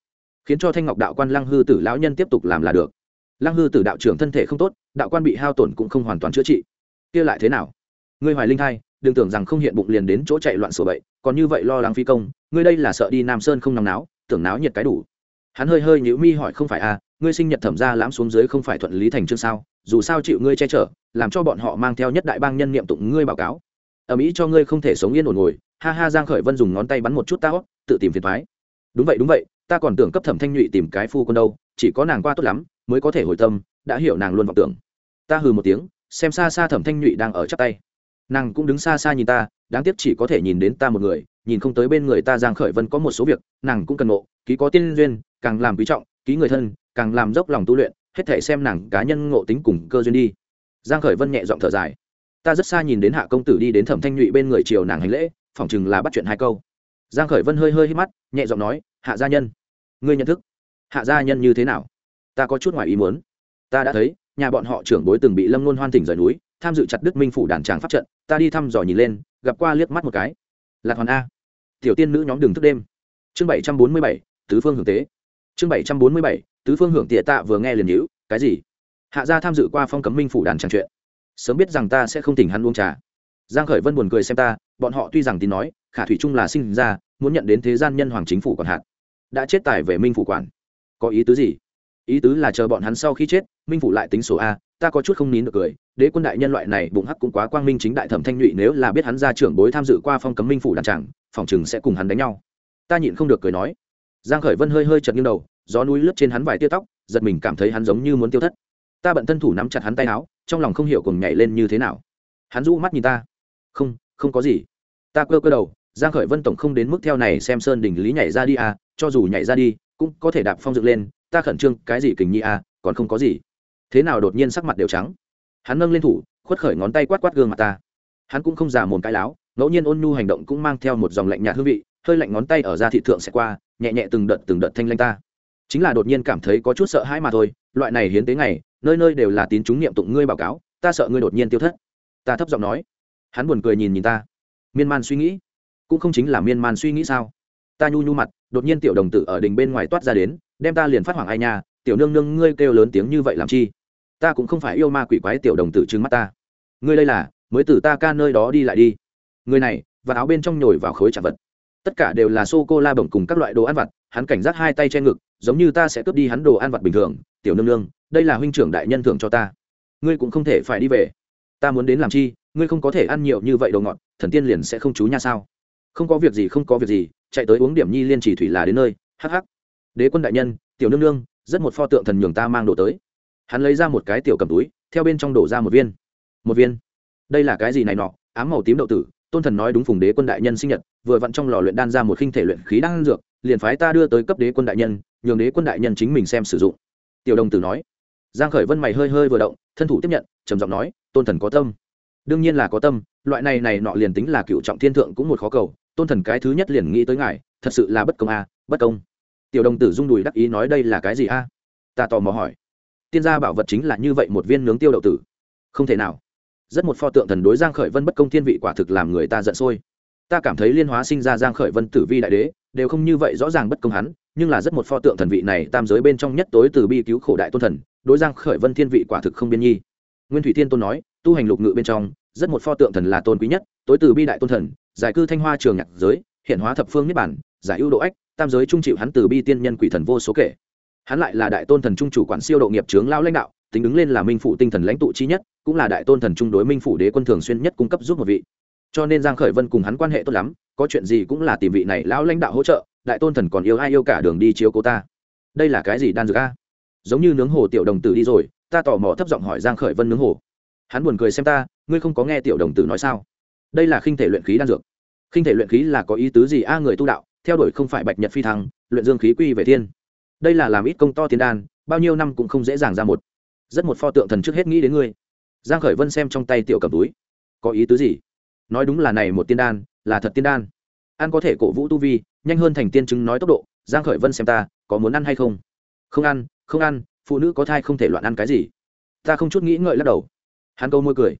Khiến cho thanh ngọc đạo quan lăng hư tử lão nhân tiếp tục làm là được. Lăng hư tử đạo trưởng thân thể không tốt đạo quan bị hao tổn cũng không hoàn toàn chữa trị. Kia lại thế nào? Ngươi hoài linh thai, đừng tưởng rằng không hiện bụng liền đến chỗ chạy loạn sổ bậy, còn như vậy lo lắng phi công, ngươi đây là sợ đi nam sơn không nằm náo, tưởng náo nhiệt cái đủ. Hắn hơi hơi nhữ mi hỏi không phải à ngươi sinh nhật thẩm ra lãm xuống dưới không phải thuận lý thành chương sao, dù sao chịu ngươi che chở, làm cho bọn họ mang theo nhất đại bang nhân niệm tụng ngươi báo cáo. Ở mỹ cho ngươi không thể sống yên ổn ngồi, ha ha giang khởi vân dùng ngón tay bắn một chút tao tự tìm phiền thoái đúng vậy đúng vậy, ta còn tưởng cấp thẩm thanh nhụy tìm cái phu con đâu, chỉ có nàng qua tốt lắm, mới có thể hồi tâm đã hiểu nàng luôn vọng tưởng. Ta hừ một tiếng, xem xa xa thẩm thanh nhụy đang ở chắp tay. Nàng cũng đứng xa xa nhìn ta, đáng tiếc chỉ có thể nhìn đến ta một người, nhìn không tới bên người ta giang khởi vân có một số việc, nàng cũng cần ngộ ký có tiên duyên, càng làm quý trọng, ký người thân, càng làm dốc lòng tu luyện, hết thể xem nàng cá nhân ngộ tính cùng cơ duyên đi. Giang khởi vân nhẹ giọng thở dài. Ta rất xa nhìn đến hạ công tử đi đến thẩm thanh nhụy bên người triều nàng hành lễ, phỏng chừng là bắt chuyện hai câu. Giang khởi vân hơi hơi hít mắt, nhẹ giọng nói, hạ gia nhân, ngươi nhận thức, hạ gia nhân như thế nào? Ta có chút ngoài ý muốn ta đã thấy, nhà bọn họ trưởng bối từng bị lâm luân hoan tỉnh rời núi, tham dự chặt đức minh phủ đàn tràng pháp trận, ta đi thăm dò nhìn lên, gặp qua liếc mắt một cái. Lạc hoàn a. Tiểu tiên nữ nhóm đường thức đêm. Chương bảy trăm bốn mươi bảy, tứ phương hưởng tế. Chương bảy trăm bốn mươi bảy, tứ phương hưởng tịa tạ vừa nghe liền nhữ cái gì? Hạ gia tham dự qua phong cấm minh phủ đàn tràng chuyện. Sớm biết rằng ta sẽ không tỉnh hắn uống trà. Giang khởi vân buồn cười xem ta, bọn họ tuy rằng tin nói, khả thủy trung là sinh ra, muốn nhận đến thế gian nhân hoàng chính phủ còn hạn. Đã chết tài về minh phủ quản. Có ý tứ gì? Ý tứ là chờ bọn hắn sau khi chết, minh phủ lại tính số a, ta có chút không nín được cười, đế quân đại nhân loại này bụng hắc cũng quá quang minh chính đại thẩm thanh nhụy, nếu là biết hắn ra trưởng bối tham dự qua phong cấm minh phủ đàn tràng phòng chừng sẽ cùng hắn đánh nhau. Ta nhịn không được cười nói. Giang khởi vân hơi hơi chật nghiêng đầu, gió núi lướt trên hắn vài tia tóc, giật mình cảm thấy hắn giống như muốn tiêu thất. Ta bận thân thủ nắm chặt hắn tay áo, trong lòng không hiểu cùng nhảy lên như thế nào. Hắn rũ mắt nhìn ta. Không không có gì. Ta cơ cơ đầu, giang khởi vân tổng không đến mức theo này xem sơn đỉnh lý nhảy ra đi à cho dù nhảy ra đi, cũng có thể đạp phong dựng lên ta khẩn trương, cái gì kình nhi à còn không có gì. Thế nào đột nhiên sắc mặt đều trắng. Hắn nâng lên thủ, khuất khởi ngón tay quát quát gương mặt ta. Hắn cũng không giả mồm cái láo, ngẫu nhiên ôn nhu hành động cũng mang theo một dòng lạnh nhạt hương vị, hơi lạnh ngón tay ở da thị thượng sẽ qua, nhẹ nhẹ từng đợt từng đợt thanh lanh ta. Chính là đột nhiên cảm thấy có chút sợ hãi mà thôi, loại này hiến tế ngày, nơi nơi đều là tín chúng niệm tụng ngươi báo cáo, ta sợ ngươi đột nhiên tiêu thất. Ta thấp giọng nói. Hắn buồn cười nhìn nhìn ta. Miên man suy nghĩ. Cũng không chính là miên man suy nghĩ sao? Ta nhu nhu mặt, đột nhiên tiểu đồng tử ở đình bên ngoài toát ra đến, đem ta liền phát hoảng ai nha, tiểu nương nương ngươi kêu lớn tiếng như vậy làm chi? Ta cũng không phải yêu ma quỷ quái tiểu đồng tử trừng mắt ta. Ngươi đây là, mới từ ta ca nơi đó đi lại đi. Người này và áo bên trong nhồi vào khối chạm vật. Tất cả đều là sô cô la bổng cùng các loại đồ ăn vặt, hắn cảnh giác hai tay che ngực, giống như ta sẽ cướp đi hắn đồ ăn vặt bình thường. Tiểu nương nương, đây là huynh trưởng đại nhân thưởng cho ta. Ngươi cũng không thể phải đi về. Ta muốn đến làm chi? Ngươi không có thể ăn nhiều như vậy đồ ngọt, thần tiên liền sẽ không chú nha sao? Không có việc gì, không có việc gì, chạy tới uống điểm nhi liên chỉ thủy là đến nơi hh đế quân đại nhân, tiểu nương nương, rất một pho tượng thần nhường ta mang đồ tới. Hắn lấy ra một cái tiểu cầm túi, theo bên trong đổ ra một viên. Một viên. Đây là cái gì này nọ? Ám màu tím đậu tử, tôn thần nói đúng phùng đế quân đại nhân sinh nhật, vừa vặn trong lò luyện đan ra một khinh thể luyện khí đan dược, liền phái ta đưa tới cấp đế quân đại nhân, nhường đế quân đại nhân chính mình xem sử dụng. Tiểu đồng tử nói. Giang khởi vân mày hơi hơi vừa động, thân thủ tiếp nhận, trầm giọng nói, tôn thần có tâm đương nhiên là có tâm loại này này nọ liền tính là cựu trọng thiên thượng cũng một khó cầu tôn thần cái thứ nhất liền nghĩ tới ngài thật sự là bất công a à, bất công. Tiểu đồng tử rung đùi đắc ý nói đây là cái gì a? Ta tò mò hỏi. Tiên gia bảo vật chính là như vậy một viên nướng tiêu đậu tử. Không thể nào. Rất một pho tượng thần đối giang khởi vân bất công thiên vị quả thực làm người ta giận sôi. Ta cảm thấy liên hóa sinh ra giang khởi vân tử vi đại đế đều không như vậy rõ ràng bất công hắn nhưng là rất một pho tượng thần vị này tam giới bên trong nhất tối từ bi cứu khổ đại tôn thần đối giang khởi vân thiên vị quả thực không biên nhi. Nguyên thủy thiên tôn nói tu hành lục ngự bên trong, rất một pho tượng thần là tôn quý nhất, tối từ bi đại tôn thần, giải cư thanh hoa trường nhạc giới, hiện hóa thập phương niết bản giải ưu độ ách, tam giới trung chịu hắn từ bi tiên nhân quỷ thần vô số kể. Hắn lại là đại tôn thần trung chủ quản siêu độ nghiệp trướng lao lãnh đạo, tính đứng lên là minh phụ tinh thần lãnh tụ chi nhất, cũng là đại tôn thần trung đối minh phủ đế quân thường xuyên nhất cung cấp giúp một vị. Cho nên giang khởi vân cùng hắn quan hệ tốt lắm, có chuyện gì cũng là tìm vị này lão lãnh đạo hỗ trợ, đại tôn thần còn yêu ai yêu cả đường đi chiếu cô ta. Đây là cái gì đan dược a? Giống như nướng hồ tiểu đồng tử đi rồi, ta tò mò thấp giọng hỏi giang khởi vân nướng hồ hắn buồn cười xem ta, ngươi không có nghe tiểu đồng tử nói sao? Đây là khinh thể luyện khí đan dược. Khinh thể luyện khí là có ý tứ gì? A, người tu đạo, theo đuổi không phải bạch nhật phi thăng, luyện dương khí quy về thiên. Đây là làm ít công to tiên đan, bao nhiêu năm cũng không dễ dàng ra một. Rất một pho tượng thần trước hết nghĩ đến ngươi. Giang khởi vân xem trong tay tiểu cầm túi. Có ý tứ gì? Nói đúng là này một tiên đan, là thật tiên đan. Ăn có thể cổ vũ tu vi, nhanh hơn thành tiên chứng nói tốc độ. Giang khởi vân xem ta, có muốn ăn hay không? Không ăn không ăn, phụ nữ có thai không thể loạn ăn cái gì. Ta không chút nghĩ ngợi lắc đầu hắn câu môi cười.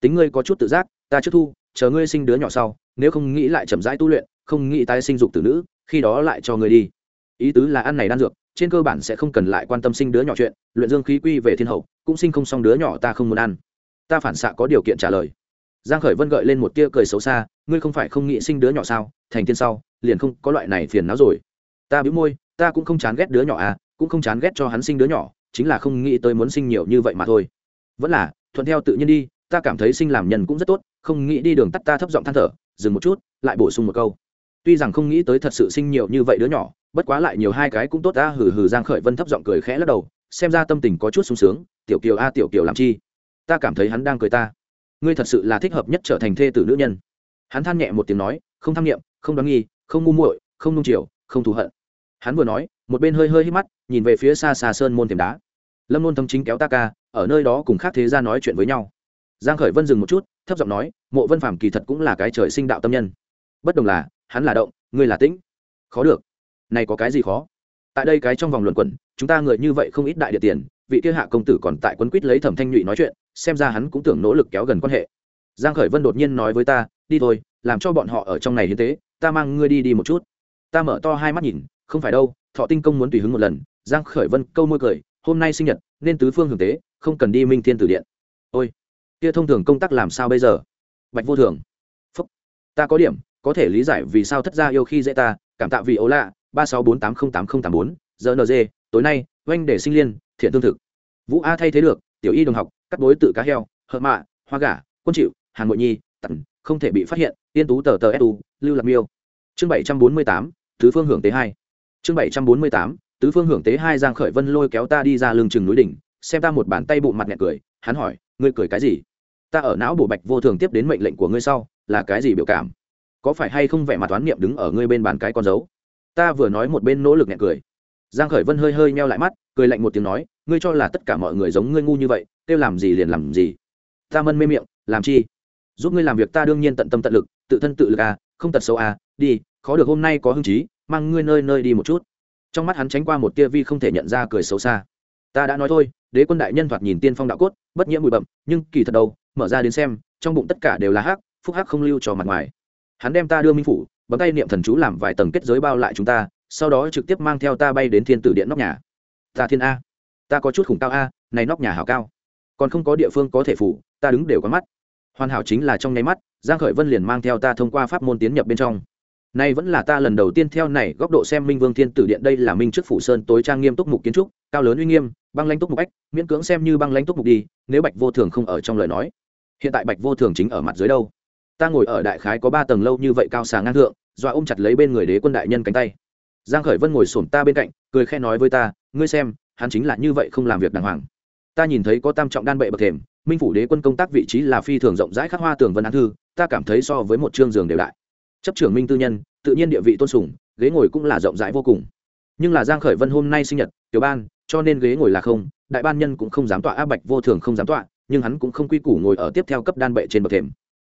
Tính ngươi có chút tự giác, ta trước thu, chờ ngươi sinh đứa nhỏ sau, nếu không nghĩ lại chậm rãi tu luyện, không nghĩ tái sinh dục tử nữ, khi đó lại cho ngươi đi. Ý tứ là ăn này đan dược, trên cơ bản sẽ không cần lại quan tâm sinh đứa nhỏ chuyện, luyện dương khí quy về thiên hậu, cũng sinh không xong đứa nhỏ ta không muốn ăn. Ta phản xạ có điều kiện trả lời. Giang khởi vân gợi lên một tia cười xấu xa, ngươi không phải không nghĩ sinh đứa nhỏ sao, thành tiên sau, liền không có loại này phiền não rồi. Ta bĩu môi, ta cũng không chán ghét đứa nhỏ à cũng không chán ghét cho hắn sinh đứa nhỏ, chính là không nghĩ tới muốn sinh nhiều như vậy mà thôi. Vẫn là thuận theo tự nhiên đi, ta cảm thấy sinh làm nhân cũng rất tốt, không nghĩ đi đường tắt ta thấp giọng than thở, dừng một chút, lại bổ sung một câu. Tuy rằng không nghĩ tới thật sự sinh nhiều như vậy đứa nhỏ, bất quá lại nhiều hai cái cũng tốt ta, hừ hừ giang khởi vân thấp giọng cười khẽ lắc đầu, xem ra tâm tình có chút sung sướng, tiểu kiều a, tiểu kiều làm chi? Ta cảm thấy hắn đang cười ta. Ngươi thật sự là thích hợp nhất trở thành thê tử nữ nhân. Hắn than nhẹ một tiếng nói, không tham nghiệm không đoán nghi, không ngu muội, không nung chiều, không thù hận. Hắn vừa nói, một bên hơi hơi hít mắt, nhìn về phía xa xa sơn môn thềm đá. Lâm môn thâm chính kéo ta ca ở nơi đó cùng khác thế gia nói chuyện với nhau. Giang khởi vân dừng một chút, thấp giọng nói, mộ vân phàm kỳ thật cũng là cái trời sinh đạo tâm nhân. Bất đồng là, hắn là động, ngươi là tĩnh. Khó được. Này có cái gì khó? Tại đây cái trong vòng luận quẩn, chúng ta người như vậy không ít đại địa tiền, vị kia hạ công tử còn tại quân quýt lấy thẩm thanh nhụy nói chuyện, xem ra hắn cũng tưởng nỗ lực kéo gần quan hệ. Giang khởi vân đột nhiên nói với ta, đi thôi, làm cho bọn họ ở trong này hiến tế, ta mang ngươi đi đi một chút. Ta mở to hai mắt nhìn, không phải đâu, thọ tinh công muốn tùy hứng một lần. Giang khởi vân câu môi cười, hôm nay sinh nhật, nên tứ phương hưởng tế không cần đi minh thiên tử điện. Ôi, kia thông thường công tác làm sao bây giờ? Bạch vô thường. Phúc, ta có điểm, có thể lý giải vì sao thất gia yêu khi dễ ta, cảm tạ vì ấu lạ, ba sáu bốn tám không tám không tám bốn, giờ nd tối nay, oanh để sinh liên, thiện tương thực. Vũ a thay thế được, tiểu y đồng học, cắt bối tự cá heo, hợp mạ, hoa gà, quân chịu, hàn nội nhi tặng không thể bị phát hiện tiên tú tờ tờ su lưu lạc miêu. Chương bảy trăm bốn mươi tám, tứ phương hưởng tế hai. Chương bảy trăm bốn mươi tám, tứ phương hưởng tế hai giang khởi vân lôi kéo ta đi ra lưng chừng núi đỉnh xem ta một bàn tay bụng mặt nhẹ cười, hắn hỏi, ngươi cười cái gì? Ta ở não bổ bạch vô thường tiếp đến mệnh lệnh của ngươi sau, là cái gì biểu cảm? Có phải hay không vẻ mặt toán niệm đứng ở ngươi bên bàn cái con dấu? Ta vừa nói một bên nỗ lực nhẹ cười. Giang khởi vân hơi hơi meo lại mắt, cười lạnh một tiếng nói, ngươi cho là tất cả mọi người giống ngươi ngu như vậy, kêu làm gì liền làm gì. Ta mân mê miệng, làm chi? Giúp ngươi làm việc ta đương nhiên tận tâm tận lực, tự thân tự lực à không tật xấu à đi, khó được hôm nay có hưng trí mang ngươi nơi nơi đi một chút. Trong mắt hắn tránh qua một tia vi không thể nhận ra cười xấu xa. Ta đã nói thôi đế quân đại nhân thoạt nhìn tiên phong đạo cốt, bất nhiễm bụi bậm nhưng kỳ thật đâu, mở ra đến xem, trong bụng tất cả đều là hắc, phúc hắc không lưu cho mặt ngoài. Hắn đem ta đưa minh phủ, bấm tay niệm thần chú làm vài tầng kết giới bao lại chúng ta, sau đó trực tiếp mang theo ta bay đến thiên tử điện nóc nhà. Ta thiên a. Ta có chút khủng cao a, này nóc nhà hảo cao. Còn không có địa phương có thể phủ, ta đứng đều có mắt. Hoàn hảo chính là trong nháy mắt, giang khởi vân liền mang theo ta thông qua pháp môn tiến nhập bên trong. Nay vẫn là ta lần đầu tiên theo này góc độ xem minh vương thiên tử điện, đây là minh trước phủ sơn tối trang nghiêm túc mục kiến trúc, cao lớn uy nghiêm băng lãnh túc mục ách, miễn cưỡng xem như băng lãnh túc mục đi, nếu bạch vô thường không ở trong lời nói, hiện tại bạch vô thường chính ở mặt dưới đâu? Ta ngồi ở đại khái có ba tầng lâu như vậy cao xà ngang thượng, dọa ôm chặt lấy bên người đế quân đại nhân cánh tay. Giang khởi vân ngồi xổm ta bên cạnh, cười khẽ nói với ta, ngươi xem, hắn chính là như vậy không làm việc đàng hoàng. Ta nhìn thấy có tam trọng đan bệ bậc thềm, minh phủ đế quân công tác vị trí là phi thường rộng rãi khắc hoa tường vân án thư, ta cảm thấy so với một chương giường đều đại. Chấp trưởng minh tư nhân, tự nhiên địa vị tôn sùng, ghế ngồi cũng là rộng rãi vô cùng. Nhưng là giang khởi vân hôm nay sinh nhật, tiểu ban cho nên ghế ngồi là không đại ban nhân cũng không dám tọa áp bạch vô thường không dám tọa nhưng hắn cũng không quy củ ngồi ở tiếp theo cấp đan bệ trên bậc thềm.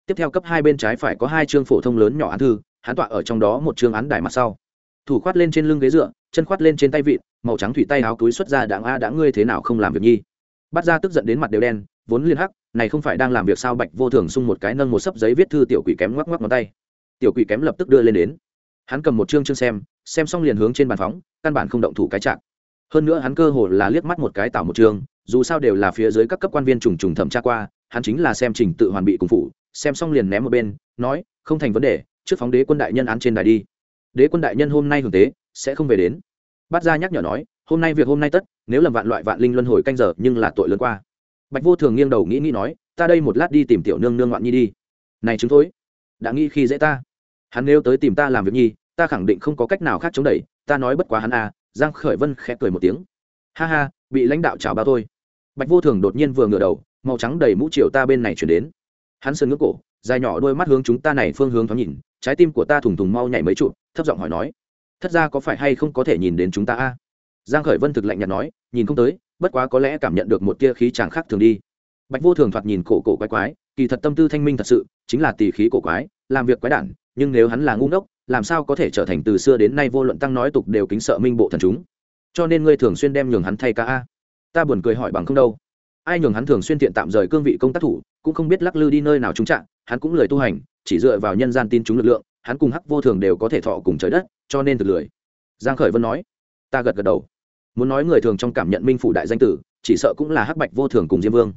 Tiếp theo cấp hai bên trái phải có hai chương phổ thông lớn nhỏ án thư hắn tọa ở trong đó một chương án đài mặt sau. Thủ khoát lên trên lưng ghế dựa chân khoát lên trên tay vịn, màu trắng thủy tay áo túi xuất ra đảng a đã ngươi thế nào không làm việc nhi? Bắt ra tức giận đến mặt đều đen vốn liên hắc này không phải đang làm việc sao? Bạch vô thường xung một cái nâng một sấp giấy viết thư tiểu quỷ kém ngoắc ngoắc ngón tay. Tiểu quỷ kém lập tức đưa lên đến. Hắn cầm một chương chương xem xem xong liền hướng trên bàn phóng căn bản không động thủ cái trạng hơn nữa hắn cơ hồ là liếc mắt một cái tạo một trường, dù sao đều là phía dưới các cấp quan viên trùng trùng thẩm tra qua, hắn chính là xem trình tự hoàn bị cùng phụ xem xong liền ném một bên, nói, không thành vấn đề, trước phóng đế quân đại nhân án trên đài đi. Đế quân đại nhân hôm nay hưởng tế, sẽ không về đến. Bát gia nhắc nhở nói, hôm nay việc hôm nay tất, nếu làm vạn loại vạn linh luân hồi canh giờ, nhưng là tội lớn qua. Bạch vô thường nghiêng đầu nghĩ nghĩ nói, ta đây một lát đi tìm tiểu nương nương ngoạn nhi đi. Này chứng thối, đã nghĩ khi dễ ta. Hắn nếu tới tìm ta làm việc nhi, ta khẳng định không có cách nào khác chống đẩy, ta nói bất quá hắn à giang khởi vân khẽ cười một tiếng. Ha ha, bị lãnh đạo chào bao thôi. Bạch vô thường đột nhiên vừa ngửa đầu, màu trắng đầy mũ triều ta bên này chuyển đến. Hắn sơn ngước cổ, dài nhỏ đôi mắt hướng chúng ta này phương hướng thoáng nhìn, trái tim của ta thùng thùng mau nhảy mấy trụ, thấp giọng hỏi nói, thất ra có phải hay không có thể nhìn đến chúng ta a? Giang khởi vân thực lạnh nhạt nói, nhìn không tới, bất quá có lẽ cảm nhận được một tia khí chàng khác thường đi. Bạch vô thường thoạt nhìn cổ cổ quái quái, kỳ thật tâm tư thanh minh thật sự, chính là tỷ khí cổ quái, làm việc quái đản, nhưng nếu hắn là ngu ngốc làm sao có thể trở thành từ xưa đến nay vô luận tăng nói tục đều kính sợ minh bộ thần chúng? Cho nên ngươi thường xuyên đem nhường hắn thay ca a. Ta buồn cười hỏi bằng không đâu. Ai nhường hắn thường xuyên tiện tạm rời cương vị công tác thủ, cũng không biết lắc lư đi nơi nào trúng trạng, hắn cũng lười tu hành, chỉ dựa vào nhân gian tin chúng lực lượng, hắn cùng hắc vô thường đều có thể thọ cùng trời đất, cho nên thực lười. Giang khởi vân nói. Ta gật gật đầu. Muốn nói người thường trong cảm nhận minh phủ đại danh tử, chỉ sợ cũng là hắc bạch vô thường cùng diêm vương.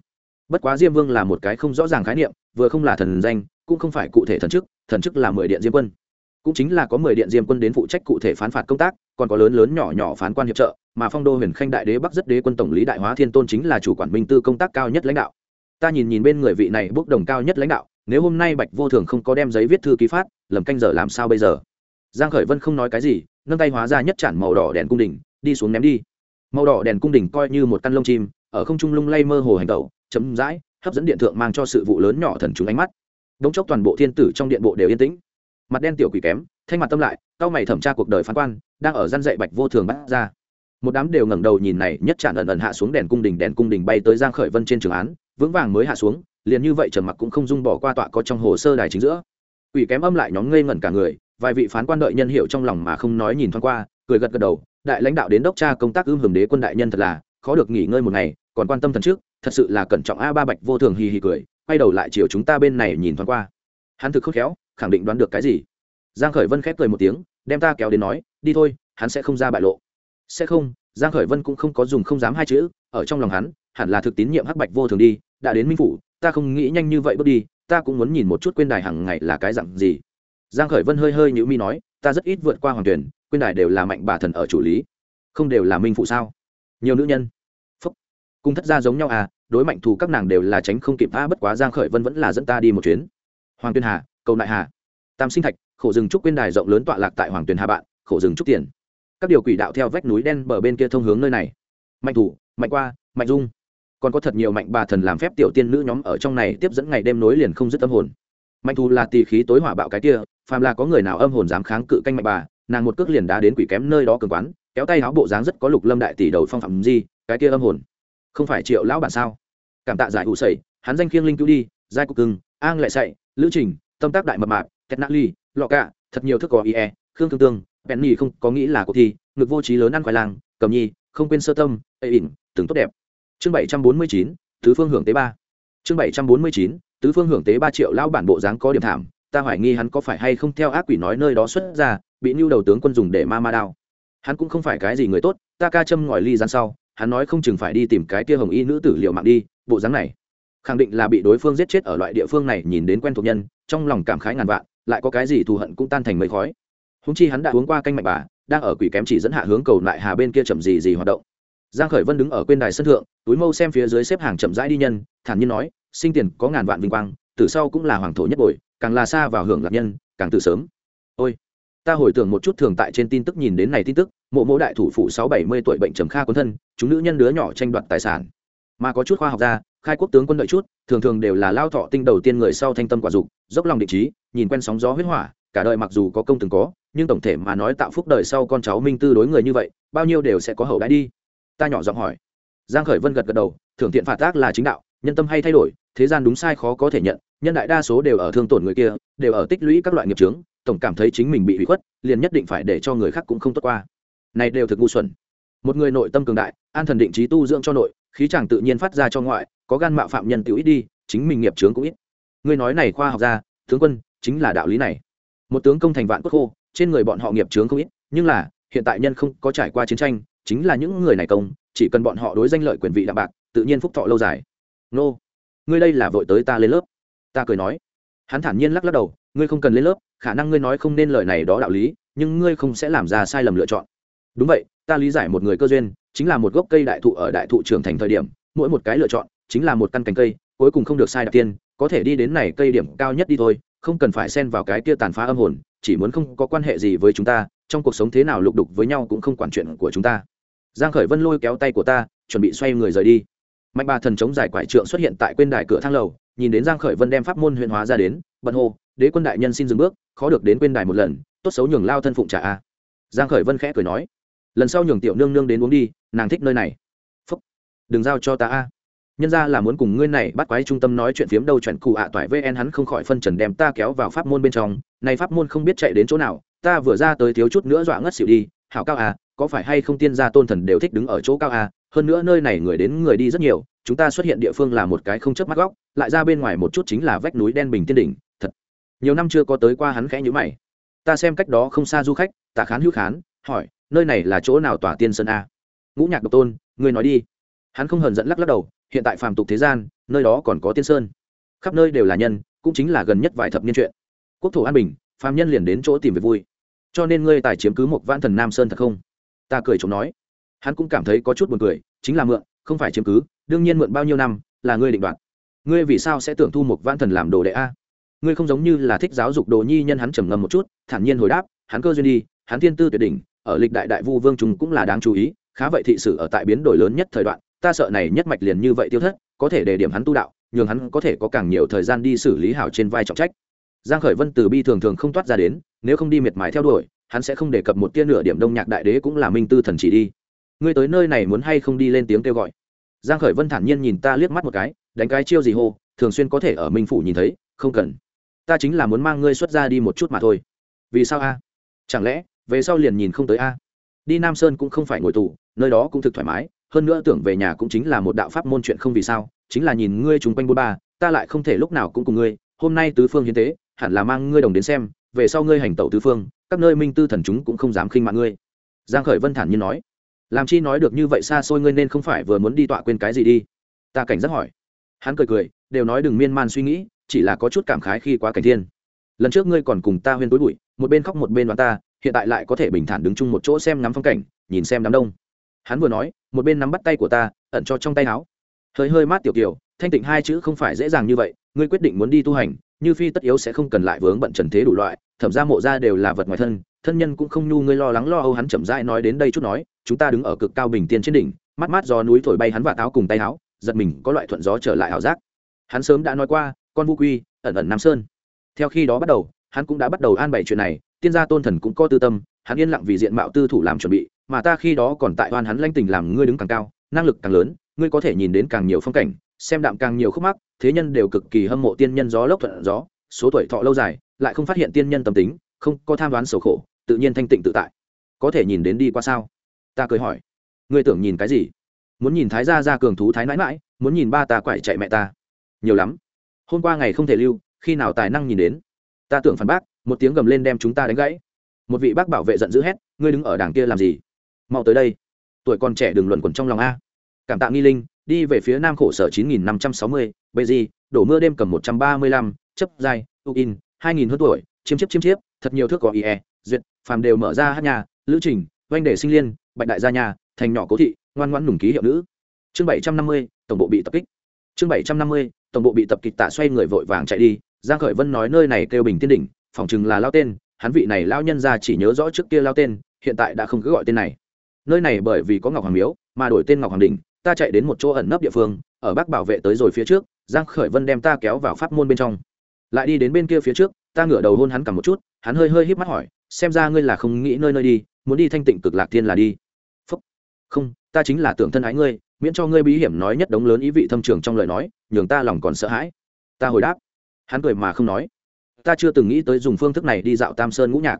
Bất quá diêm vương là một cái không rõ ràng khái niệm, vừa không là thần danh, cũng không phải cụ thể thần chức thần chức là mười điện diêm quân cũng chính là có mười điện diêm quân đến phụ trách cụ thể phán phạt công tác, còn có lớn lớn nhỏ nhỏ phán quan hiệp trợ, mà phong đô huyền khanh đại đế bắc rất đế quân tổng lý đại hóa thiên tôn chính là chủ quản minh tư công tác cao nhất lãnh đạo. Ta nhìn nhìn bên người vị này bước đồng cao nhất lãnh đạo, nếu hôm nay bạch vô thường không có đem giấy viết thư ký phát, lầm canh giờ làm sao bây giờ? Giang khởi vân không nói cái gì, nâng tay hóa ra nhất chản màu đỏ đèn cung đình, đi xuống ném đi. Màu đỏ đèn cung đình coi như một căn lông chim, ở không trung lung lay mơ hồ hành tẩu chấm dãi hấp dẫn điện thượng mang cho sự vụ lớn nhỏ thần chúng ánh mắt. Đống chốc toàn bộ thiên tử trong điện bộ đều yên tĩnh mặt đen tiểu quỷ kém, thanh mặt tâm lại cao mày thẩm tra cuộc đời phán quan, đang ở gian dạy bạch vô thường bắt ra. Một đám đều ngẩng đầu nhìn này, nhất tràn ẩn ẩn hạ xuống đèn cung đình, đèn cung đình bay tới giang khởi vân trên trường án, vững vàng mới hạ xuống, liền như vậy trầm mặc cũng không dung bỏ qua tọa có trong hồ sơ đài chính giữa. Quỷ kém âm lại nhóm ngây ngẩn cả người, vài vị phán quan đợi nhân hiệu trong lòng mà không nói nhìn thoáng qua, cười gật gật đầu, đại lãnh đạo đến đốc tra công tác ưm hưởng đế quân đại nhân thật là, khó được nghỉ ngơi một ngày, còn quan tâm thần trước, thật sự là cẩn trọng a ba bạch vô thường hì hì cười, quay đầu lại chiều chúng ta bên này nhìn thoáng qua. Hắn thực khôn khéo khẳng định đoán được cái gì? Giang khởi vân khép cười một tiếng, đem ta kéo đến nói, đi thôi, hắn sẽ không ra bại lộ. Sẽ không? Giang khởi vân cũng không có dùng không dám hai chữ, ở trong lòng hắn, hẳn là thực tín nhiệm hắc bạch vô thường đi, đã đến minh phủ, ta không nghĩ nhanh như vậy bước đi, ta cũng muốn nhìn một chút quên đài hàng ngày là cái dạng gì. Giang khởi vân hơi hơi nhíu mi nói, ta rất ít vượt qua hoàng tuyển, quên đài đều là mạnh bà thần ở chủ lý, không đều là minh phụ sao? Nhiều nữ nhân. Phúc cung thất gia giống nhau à đối mạnh thù các nàng đều là tránh không kịp ta bất quá giang khởi vân vẫn là dẫn ta đi một chuyến. Hoàng tuyên hà cầu đại hà. Tam sinh thạch, khổ rừng trúc Quyên đài rộng lớn tọa lạc tại hoàng Tuyền hà bạn, khổ rừng trúc tiền. Các điều quỷ đạo theo vách núi đen bờ bên kia thông hướng nơi này. Mạnh thủ, mạnh qua, mạnh dung. Còn có thật nhiều mạnh bà thần làm phép tiểu tiên nữ nhóm ở trong này tiếp dẫn ngày đêm nối liền không dứt tâm hồn. Mạnh thù là tỳ khí tối hỏa bạo cái kia, phàm là có người nào âm hồn dám kháng cự canh mạnh bà, nàng một cước liền đá đến quỷ kém nơi đó cường quán, kéo tay áo bộ dáng rất có lục lâm đại tỷ đầu phong phạm gì cái kia âm hồn. Không phải triệu lão bản sao? Cảm tạ giải hụ sẩy, hắn danh khiêng linh cứu đi, giai cục cưng, an lại sậy, lữ trình tâm tác đại mập mạp tét nát ly lọ cạ, thật nhiều thức có ie khương thương tương, penny không có nghĩ là cuộc thi, ngực vô trí lớn ăn khoai lang, cầm nhi, không quên sơ tâm, ê ỉn, từng tốt đẹp. Chương bảy trăm bốn mươi chín, tứ phương hưởng tế ba. Chương bảy trăm bốn mươi chín, tứ phương hưởng tế ba triệu lão bản bộ dáng có điểm thảm, ta hoài nghi hắn có phải hay không theo ác quỷ nói nơi đó xuất ra, bị nưu đầu tướng quân dùng để ma ma đao. Hắn cũng không phải cái gì người tốt, ta ca châm ngòi ly gian sau, hắn nói không chừng phải đi tìm cái kia hồng y nữ tử liệu mạng đi, bộ dáng này khẳng định là bị đối phương giết chết ở loại địa phương này nhìn đến quen thuộc nhân, trong lòng cảm khái ngàn vạn, lại có cái gì thù hận cũng tan thành mây khói. Húng chi hắn đã uống qua canh mạnh bà, đang ở quỷ kém chỉ dẫn hạ hướng cầu lại hà bên kia chậm gì gì hoạt động. Giang khởi vân đứng ở quên đài sân thượng, túi mâu xem phía dưới xếp hàng chậm rãi đi nhân, thản nhiên nói, sinh tiền có ngàn vạn vinh quang, từ sau cũng là hoàng thổ nhất bội càng là xa vào hưởng lạc nhân, càng từ sớm. Ôi, ta hồi tưởng một chút thường tại trên tin tức nhìn đến này tin tức, mộ mộ đại thủ phụ sáu bảy mươi tuổi bệnh trầm kha quân thân, chúng nữ nhân đứa nhỏ tranh đoạt tài sản. Mà có chút khoa học gia khai quốc tướng quân đợi chút, thường thường đều là lao thọ tinh đầu tiên người sau thanh tâm quả dục, dốc lòng định trí, nhìn quen sóng gió huyết hỏa, cả đời mặc dù có công từng có, nhưng tổng thể mà nói tạo phúc đời sau con cháu minh tư đối người như vậy, bao nhiêu đều sẽ có hậu đãi đi. Ta nhỏ giọng hỏi. Giang khởi vân gật gật đầu, thưởng thiện phạt tác là chính đạo, nhân tâm hay thay đổi, thế gian đúng sai khó có thể nhận, nhân đại đa số đều ở thương tổn người kia, đều ở tích lũy các loại nghiệp chướng, tổng cảm thấy chính mình bị hủy khuất, liền nhất định phải để cho người khác cũng không tốt qua. Này đều thực ngu xuẩn. Một người nội tâm cường đại, an thần định trí tu dưỡng cho nội khí chàng tự nhiên phát ra cho ngoại, có gan mạo phạm nhân tiểu ít đi, chính mình nghiệp chướng cũng ít. Ngươi nói này khoa học gia tướng quân, chính là đạo lý này. Một tướng công thành vạn quốc khô, trên người bọn họ nghiệp chướng không ít, nhưng là, hiện tại nhân không có trải qua chiến tranh, chính là những người này công, chỉ cần bọn họ đối danh lợi quyền vị đạm bạc, tự nhiên phúc thọ lâu dài. Nô, ngươi đây là vội tới ta lên lớp. Ta cười nói. Hắn thản nhiên lắc lắc đầu, ngươi không cần lên lớp, khả năng ngươi nói không nên lời này đó đạo lý, nhưng ngươi không sẽ làm ra sai lầm lựa chọn. Đúng vậy ta lý giải một người cơ duyên, chính là một gốc cây đại thụ ở đại thụ trưởng thành thời điểm, mỗi một cái lựa chọn, chính là một căn cành cây, cuối cùng không được sai đặc tiên, có thể đi đến này cây điểm cao nhất đi thôi, không cần phải xen vào cái kia tàn phá âm hồn, chỉ muốn không có quan hệ gì với chúng ta, trong cuộc sống thế nào lục đục với nhau cũng không quản chuyện của chúng ta. Giang khởi vân lôi kéo tay của ta, chuẩn bị xoay người rời đi. Mạnh bà thần chống giải quải trượng xuất hiện tại quên đài cửa thang lầu, nhìn đến giang khởi vân đem pháp môn huyền hóa ra đến, bận hô, đế quân đại nhân xin dừng bước, khó được đến quên đài một lần, tốt xấu nhường lao thân phụng trả a. Giang khởi vân khẽ cười nói lần sau nhường tiểu nương nương đến uống đi, nàng thích nơi này. Phúc, đừng giao cho ta a. Nhân ra là muốn cùng ngươi này bắt quái trung tâm nói chuyện phiếm đâu chuẩn cụ ạ à toại vn hắn không khỏi phân trần đem ta kéo vào pháp môn bên trong. Này pháp môn không biết chạy đến chỗ nào, ta vừa ra tới thiếu chút nữa dọa ngất xỉu đi. Hảo cao à có phải hay không tiên gia tôn thần đều thích đứng ở chỗ cao à? Hơn nữa nơi này người đến người đi rất nhiều, chúng ta xuất hiện địa phương là một cái không chớp mắt góc, lại ra bên ngoài một chút chính là vách núi đen bình tiên đỉnh. Thật, nhiều năm chưa có tới qua hắn khẽ nhữ mày. Ta xem cách đó không xa du khách tạ khán hữu khán, hỏi nơi này là chỗ nào tỏa tiên sơn a? Ngũ nhạc độc tôn, ngươi nói đi. Hắn không hờn dẫn lắc lắc đầu, hiện tại phàm tục thế gian, nơi đó còn có tiên sơn. Khắp nơi đều là nhân, cũng chính là gần nhất vài thập niên chuyện. Quốc thổ an bình, phàm nhân liền đến chỗ tìm về vui. Cho nên ngươi tài chiếm cứ một vãn thần nam sơn thật không? Ta cười chống nói. Hắn cũng cảm thấy có chút buồn cười, chính là mượn, không phải chiếm cứ, đương nhiên mượn bao nhiêu năm, là ngươi định đoạt. Ngươi vì sao sẽ tưởng thu một vãn thần làm đồ đệ a? Ngươi không giống như là thích giáo dục đồ nhi nhân hắn trầm ngâm một chút, thản nhiên hồi đáp, hắn cơ duyên đi, hắn thiên tư tuyệt đỉnh ở lịch đại đại vu vương chúng cũng là đáng chú ý, khá vậy thị sự ở tại biến đổi lớn nhất thời đoạn, ta sợ này nhất mạch liền như vậy tiêu thất, có thể để điểm hắn tu đạo, nhường hắn có thể có càng nhiều thời gian đi xử lý hảo trên vai trọng trách. Giang khởi vân từ bi thường thường không toát ra đến, nếu không đi miệt mài theo đuổi, hắn sẽ không đề cập một tia nửa điểm đông nhạc đại đế cũng là minh tư thần chỉ đi. Ngươi tới nơi này muốn hay không đi lên tiếng kêu gọi? Giang khởi vân thản nhiên nhìn ta liếc mắt một cái, đánh cái chiêu gì hô, thường xuyên có thể ở minh phủ nhìn thấy, không cần. Ta chính là muốn mang ngươi xuất ra đi một chút mà thôi. Vì sao a? Chẳng lẽ về sau liền nhìn không tới a. Đi nam sơn cũng không phải ngồi tù, nơi đó cũng thực thoải mái, hơn nữa tưởng về nhà cũng chính là một đạo pháp môn chuyện không vì sao, chính là nhìn ngươi chung quanh bôn ba, ta lại không thể lúc nào cũng cùng ngươi, hôm nay tứ phương hiến tế, hẳn là mang ngươi đồng đến xem, về sau ngươi hành tẩu tứ phương, các nơi minh tư thần chúng cũng không dám khinh mạng ngươi. Giang khởi vân thản nhiên nói. Làm chi nói được như vậy xa xôi ngươi nên không phải vừa muốn đi tọa quên cái gì đi. Ta cảnh giác hỏi. Hắn cười cười, đều nói đừng miên man suy nghĩ, chỉ là có chút cảm khái khi quá cảnh thiên. Lần trước ngươi còn cùng ta huyên tối bụi, một bên khóc một bên đoán ta hiện tại lại có thể bình thản đứng chung một chỗ xem ngắm phong cảnh, nhìn xem đám đông. Hắn vừa nói, một bên nắm bắt tay của ta, ẩn cho trong tay áo. Hơi hơi mát tiểu kiều, thanh tịnh hai chữ không phải dễ dàng như vậy, ngươi quyết định muốn đi tu hành, như phi tất yếu sẽ không cần lại vướng bận trần thế đủ loại, thẩm ra mộ ra đều là vật ngoài thân thân nhân cũng không nhu ngươi lo lắng lo âu hắn chậm rãi nói đến đây chút nói, chúng ta đứng ở cực cao bình tiên trên đỉnh mắt mát gió núi thổi bay hắn và táo cùng tay áo, giật mình có loại thuận gió trở lại ảo giác. Hắn sớm đã nói qua, con vu quy, ẩn ẩn nam sơn. Theo khi đó bắt đầu, hắn cũng đã bắt đầu an bày chuyện này tiên gia tôn thần cũng có tư tâm, hắn yên lặng vì diện mạo tư thủ làm chuẩn bị, mà ta khi đó còn tại oan hắn lanh tình làm ngươi đứng càng cao, năng lực càng lớn, ngươi có thể nhìn đến càng nhiều phong cảnh, xem đạm càng nhiều khúc mắc, thế nhân đều cực kỳ hâm mộ tiên nhân gió lốc thuận gió, số tuổi thọ lâu dài, lại không phát hiện tiên nhân tâm tính, không có tham đoán sầu khổ, tự nhiên thanh tịnh tự tại. Có thể nhìn đến đi qua sao? Ta cười hỏi. Ngươi tưởng nhìn cái gì? Muốn nhìn thái gia ra cường thú thái mãi mãi, muốn nhìn ba ta quải chạy mẹ ta. Nhiều lắm. Hôm qua ngày không thể lưu, khi nào tài năng nhìn đến? Ta tưởng phản bác một tiếng gầm lên đem chúng ta đánh gãy. Một vị bác bảo vệ giận dữ hét, ngươi đứng ở đảng kia làm gì? Mau tới đây. Tuổi còn trẻ đừng luẩn quẩn trong lòng a. Cảm tạ nghi linh, đi về phía nam khổ sở chín nghìn năm trăm sáu mươi bê di đổ mưa đêm cầm một trăm ba mươi lăm, chấp dài u in hai nghìn hơn tuổi chiếm chiếp chiếm chiếp, thật nhiều thước có ie duyệt, phàm đều mở ra hát nhà, lữ trình oanh để sinh liên, bạch đại gia nhà, thành nhỏ cố thị, ngoan ngoãn nùng ký hiệu nữ. Chương bảy trăm năm mươi, tổng bộ bị tập kích. Chương bảy trăm năm mươi, tổng bộ bị tập kích tạ xoay người vội vàng chạy đi, giang khởi vân nói nơi này kêu bình tiên đỉnh phòng chừng là lao tên, hắn vị này lao nhân ra chỉ nhớ rõ trước kia lao tên, hiện tại đã không cứ gọi tên này. Nơi này bởi vì có ngọc hoàng miếu, mà đổi tên ngọc hoàng đình ta chạy đến một chỗ ẩn nấp địa phương, ở bác bảo vệ tới rồi phía trước, giang khởi vân đem ta kéo vào pháp môn bên trong. Lại đi đến bên kia phía trước, ta ngửa đầu hôn hắn cả một chút, hắn hơi hơi híp mắt hỏi, xem ra ngươi là không nghĩ nơi nơi đi, muốn đi thanh tịnh cực lạc thiên là đi. Phúc. không, ta chính là tưởng thân ái ngươi, miễn cho ngươi bí hiểm nói nhất đống lớn ý vị thâm trường trong lời nói, nhường ta lòng còn sợ hãi. Ta hồi đáp. Hắn cười mà không nói ta chưa từng nghĩ tới dùng phương thức này đi dạo tam sơn ngũ nhạc.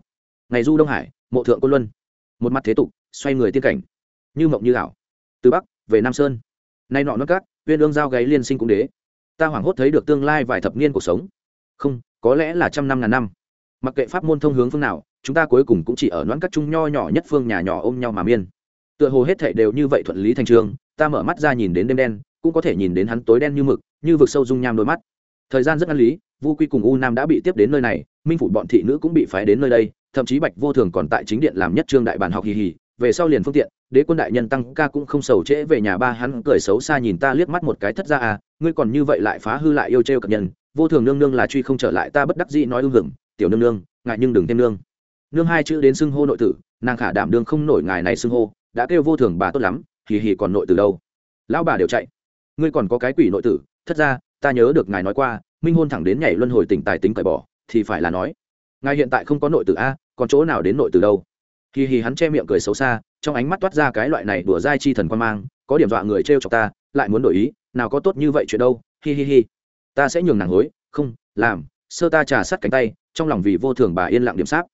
Ngày du đông hải, mộ thượng côn luân. Một mặt thế tục, xoay người tiên cảnh. Như mộng như ảo. Từ bắc, về nam sơn. Nay nọ nó cát, uyên ương giao gáy liên sinh cũng đế. Ta hoảng hốt thấy được tương lai vài thập niên cuộc sống. Không, có lẽ là trăm năm ngàn năm. Mặc kệ pháp môn thông hướng phương nào, chúng ta cuối cùng cũng chỉ ở noãn các trung nho nhỏ nhất phương nhà nhỏ ôm nhau mà miên. Tựa hồ hết thệ đều như vậy thuận lý thành trường, ta mở mắt ra nhìn đến đêm đen, cũng có thể nhìn đến hắn tối đen như mực, như vực sâu dung nham đôi mắt thời gian rất ăn lý, vu quy cùng u nam đã bị tiếp đến nơi này, minh phủ bọn thị nữ cũng bị phái đến nơi đây, thậm chí bạch vô thường còn tại chính điện làm nhất trương đại bản học hì hì, về sau liền phương tiện, đế quân đại nhân tăng ca cũng không sầu trễ về nhà ba hắn cười xấu xa nhìn ta liếc mắt một cái thất ra à ngươi còn như vậy lại phá hư lại yêu trêu cập nhân, vô thường nương nương là truy không trở lại ta bất đắc dĩ nói ưng hưởng tiểu nương nương, ngại nhưng đừng thêm nương. Nương hai chữ đến xưng hô nội tử, nàng khả đảm đương không nổi ngài này xưng hô, đã kêu vô thường bà tốt lắm, hì hì còn nội tử đâu. Lão bà đều chạy. Ngươi còn có cái quỷ nội tử, thất ra ta nhớ được ngài nói qua, minh hôn thẳng đến nhảy luân hồi tỉnh tài tính cởi bỏ, thì phải là nói, ngài hiện tại không có nội tử a, còn chỗ nào đến nội tử đâu? Hì hì hắn che miệng cười xấu xa, trong ánh mắt toát ra cái loại này đùa dai chi thần quan mang, có điểm dọa người t chọc ta, lại muốn đổi ý, nào có tốt như vậy chuyện đâu, hi hi hi. Ta sẽ nhường nàng hối, không, làm, sơ ta trà sát cánh tay, trong lòng vì vô thường bà yên lặng điểm sáp.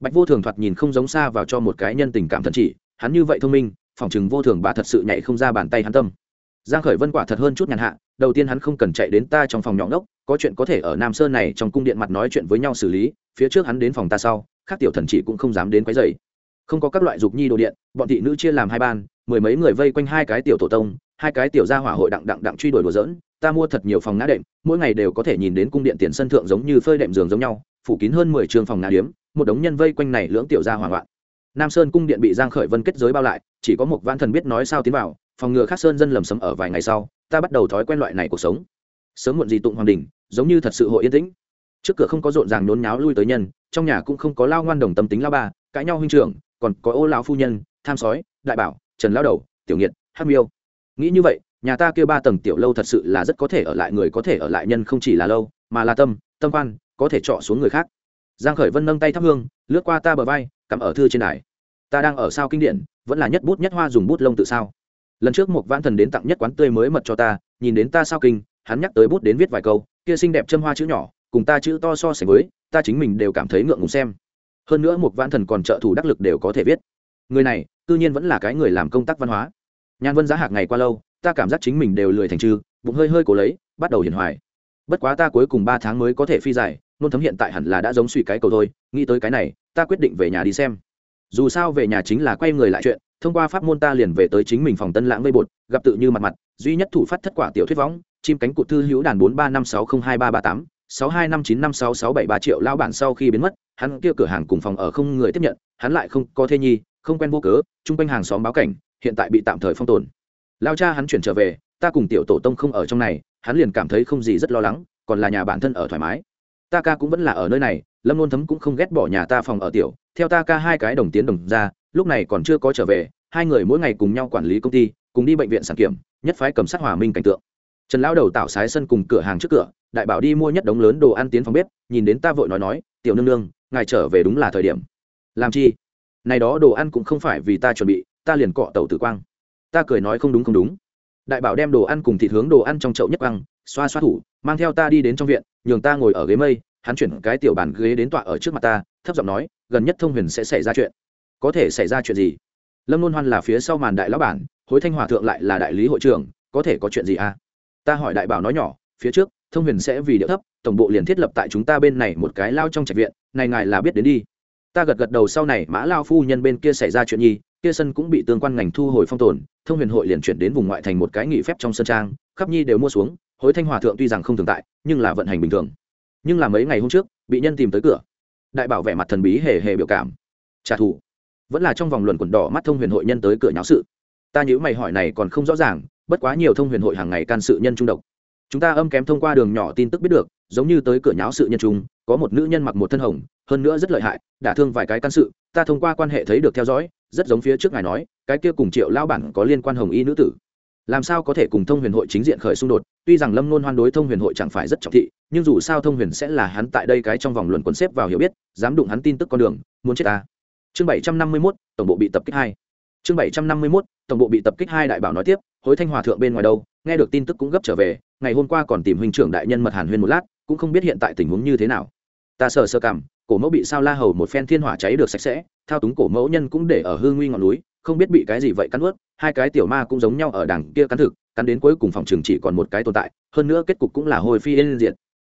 Bạch vô thường thoạt nhìn không giống xa vào cho một cái nhân tình cảm thần chỉ, hắn như vậy thông minh, phỏng chừng vô thường bà thật sự nhảy không ra bàn tay hắn tâm giang khởi vân quả thật hơn chút nhàn hạ, đầu tiên hắn không cần chạy đến ta trong phòng nhỏ ngốc, có chuyện có thể ở nam sơn này trong cung điện mặt nói chuyện với nhau xử lý, phía trước hắn đến phòng ta sau, khác tiểu thần chỉ cũng không dám đến quấy rầy. Không có các loại dục nhi đồ điện, bọn thị nữ chia làm hai ban, mười mấy người vây quanh hai cái tiểu tổ tông, hai cái tiểu gia hỏa hội đặng đặng đặng truy đuổi đùa dỡn ta mua thật nhiều phòng ngã đệm, mỗi ngày đều có thể nhìn đến cung điện tiền sân thượng giống như phơi đệm giường giống nhau, phủ kín hơn mười trường phòng ngã điếm, một đống nhân vây quanh này lưỡng tiểu gia hỏa loạn. Nam sơn cung điện bị giang khởi vân kết giới bao lại, chỉ có một vãn thần biết nói sao tiến vào phòng ngừa khác sơn dân lầm sấm ở vài ngày sau, ta bắt đầu thói quen loại này cuộc sống. Sớm muộn gì tụng hoàng đình, giống như thật sự hội yên tĩnh. Trước cửa không có rộn ràng nôn nháo lui tới nhân, trong nhà cũng không có lao ngoan đồng tâm tính lao ba, cãi nhau huynh trưởng, còn có ô lão phu nhân, tham sói, đại bảo, trần lao đầu, tiểu nghiệt hát miêu. Nghĩ như vậy, nhà ta kêu ba tầng tiểu lâu thật sự là rất có thể ở lại người có thể ở lại nhân không chỉ là lâu, mà là tâm tâm quan, có thể trọ xuống người khác. Giang khởi vân nâng tay thắp hương, lướt qua ta bờ vai, cắm ở thư trên đài. Ta đang ở sao kinh điển, vẫn là nhất bút nhất hoa dùng bút lông tự sao? Lần trước một vãn thần đến tặng nhất quán tươi mới mật cho ta, nhìn đến ta sao kinh, hắn nhắc tới bút đến viết vài câu, kia xinh đẹp châm hoa chữ nhỏ, cùng ta chữ to so sánh với, ta chính mình đều cảm thấy ngượng ngùng xem. Hơn nữa một vãn thần còn trợ thủ đắc lực đều có thể viết. Người này tự nhiên vẫn là cái người làm công tác văn hóa. Nhan vân giá hạc ngày qua lâu, ta cảm giác chính mình đều lười thành trư bụng hơi hơi cố lấy, bắt đầu hiền hoài. Bất quá ta cuối cùng ba tháng mới có thể phi giải nôn thấm hiện tại hẳn là đã giống suy cái cầu thôi, nghĩ tới cái này, ta quyết định về nhà đi xem. Dù sao về nhà chính là quay người lại chuyện thông qua pháp môn ta liền về tới chính mình phòng tân lãng vây bột, gặp tự như mặt mặt, duy nhất thủ phát thất quả tiểu thuyết võng, chim cánh cụt thư hữu đàn bốn ba năm sáu không hai ba ba tám, sáu hai năm chín năm sáu sáu bảy ba triệu lao bản sau khi biến mất, hắn kia cửa hàng cùng phòng ở không người tiếp nhận, hắn lại không có thê nhi, không quen vô cớ, chung quanh hàng xóm báo cảnh, hiện tại bị tạm thời phong tồn. Lao cha hắn chuyển trở về, ta cùng tiểu tổ tông không ở trong này, hắn liền cảm thấy không gì rất lo lắng, còn là nhà bản thân ở thoải mái. Ta ca cũng vẫn là ở nơi này, lâm luôn thấm cũng không ghét bỏ nhà ta phòng ở tiểu, theo ta ca hai cái đồng tiến đồng ra lúc này còn chưa có trở về, hai người mỗi ngày cùng nhau quản lý công ty, cùng đi bệnh viện sản kiểm, nhất phái cầm sát hòa minh cảnh tượng. Trần lão đầu tạo sái sân cùng cửa hàng trước cửa, đại bảo đi mua nhất đống lớn đồ ăn tiến phòng bếp, nhìn đến ta vội nói nói, tiểu nương nương, ngài trở về đúng là thời điểm. Làm chi? Này đó đồ ăn cũng không phải vì ta chuẩn bị, ta liền cọ tàu tử quang. Ta cười nói không đúng không đúng. Đại bảo đem đồ ăn cùng thịt hướng đồ ăn trong chậu nhất quăng xoa xoa thủ, mang theo ta đi đến trong viện, nhường ta ngồi ở ghế mây, hắn chuyển cái tiểu bàn ghế đến tọa ở trước mặt ta, thấp giọng nói, gần nhất thông huyền sẽ xảy ra chuyện có thể xảy ra chuyện gì? Lâm luôn hoan là phía sau màn đại lão bản, hối thanh hòa thượng lại là đại lý hội trưởng, có thể có chuyện gì à? Ta hỏi đại bảo nói nhỏ, phía trước, thông huyền sẽ vì địa thấp, tổng bộ liền thiết lập tại chúng ta bên này một cái lao trong trạch viện, này ngài là biết đến đi. Ta gật gật đầu sau này, mã lao phu nhân bên kia xảy ra chuyện nhi, kia sân cũng bị tương quan ngành thu hồi phong tồn, thông huyền hội liền chuyển đến vùng ngoại thành một cái nghỉ phép trong sân trang, khắp nhi đều mua xuống, hối thanh hòa thượng tuy rằng không thường tại, nhưng là vận hành bình thường. Nhưng là mấy ngày hôm trước, bị nhân tìm tới cửa. Đại bảo vẻ mặt thần bí hề hề biểu cảm. Trả thù vẫn là trong vòng luận quần đỏ mắt thông huyền hội nhân tới cửa nháo sự. Ta nhữ mày hỏi này còn không rõ ràng, bất quá nhiều thông huyền hội hàng ngày can sự nhân trung độc. Chúng ta âm kém thông qua đường nhỏ tin tức biết được, giống như tới cửa nháo sự nhân trung, có một nữ nhân mặc một thân hồng, hơn nữa rất lợi hại đả thương vài cái can sự, ta thông qua quan hệ thấy được theo dõi, rất giống phía trước ngài nói, cái kia cùng triệu lao bản có liên quan hồng y nữ tử. Làm sao có thể cùng thông huyền hội chính diện khởi xung đột, tuy rằng lâm nôn hoan đối thông huyền hội chẳng phải rất trọng thị, nhưng dù sao thông huyền sẽ là hắn tại đây cái trong vòng luận quần xếp vào hiểu biết, dám đụng hắn tin tức con đường, muốn chết ta chương bảy trăm năm mươi mốt, tổng bộ bị tập kích hai. Chương bảy trăm năm mươi mốt, tổng bộ bị tập kích hai đại bảo nói tiếp, hối thanh hòa thượng bên ngoài đâu, nghe được tin tức cũng gấp trở về, ngày hôm qua còn tìm huynh trưởng đại nhân mật hàn huyên một lát, cũng không biết hiện tại tình huống như thế nào. Ta sờ sơ cảm, cổ mẫu bị sao la hầu một phen thiên hỏa cháy được sạch sẽ, thao túng cổ mẫu nhân cũng để ở hương nguy ngọn núi, không biết bị cái gì vậy cắn ướt, hai cái tiểu ma cũng giống nhau ở đằng kia cắn thực, cắn đến cuối cùng phòng trường chỉ còn một cái tồn tại, hơn nữa kết cục cũng là hồi phi lên diện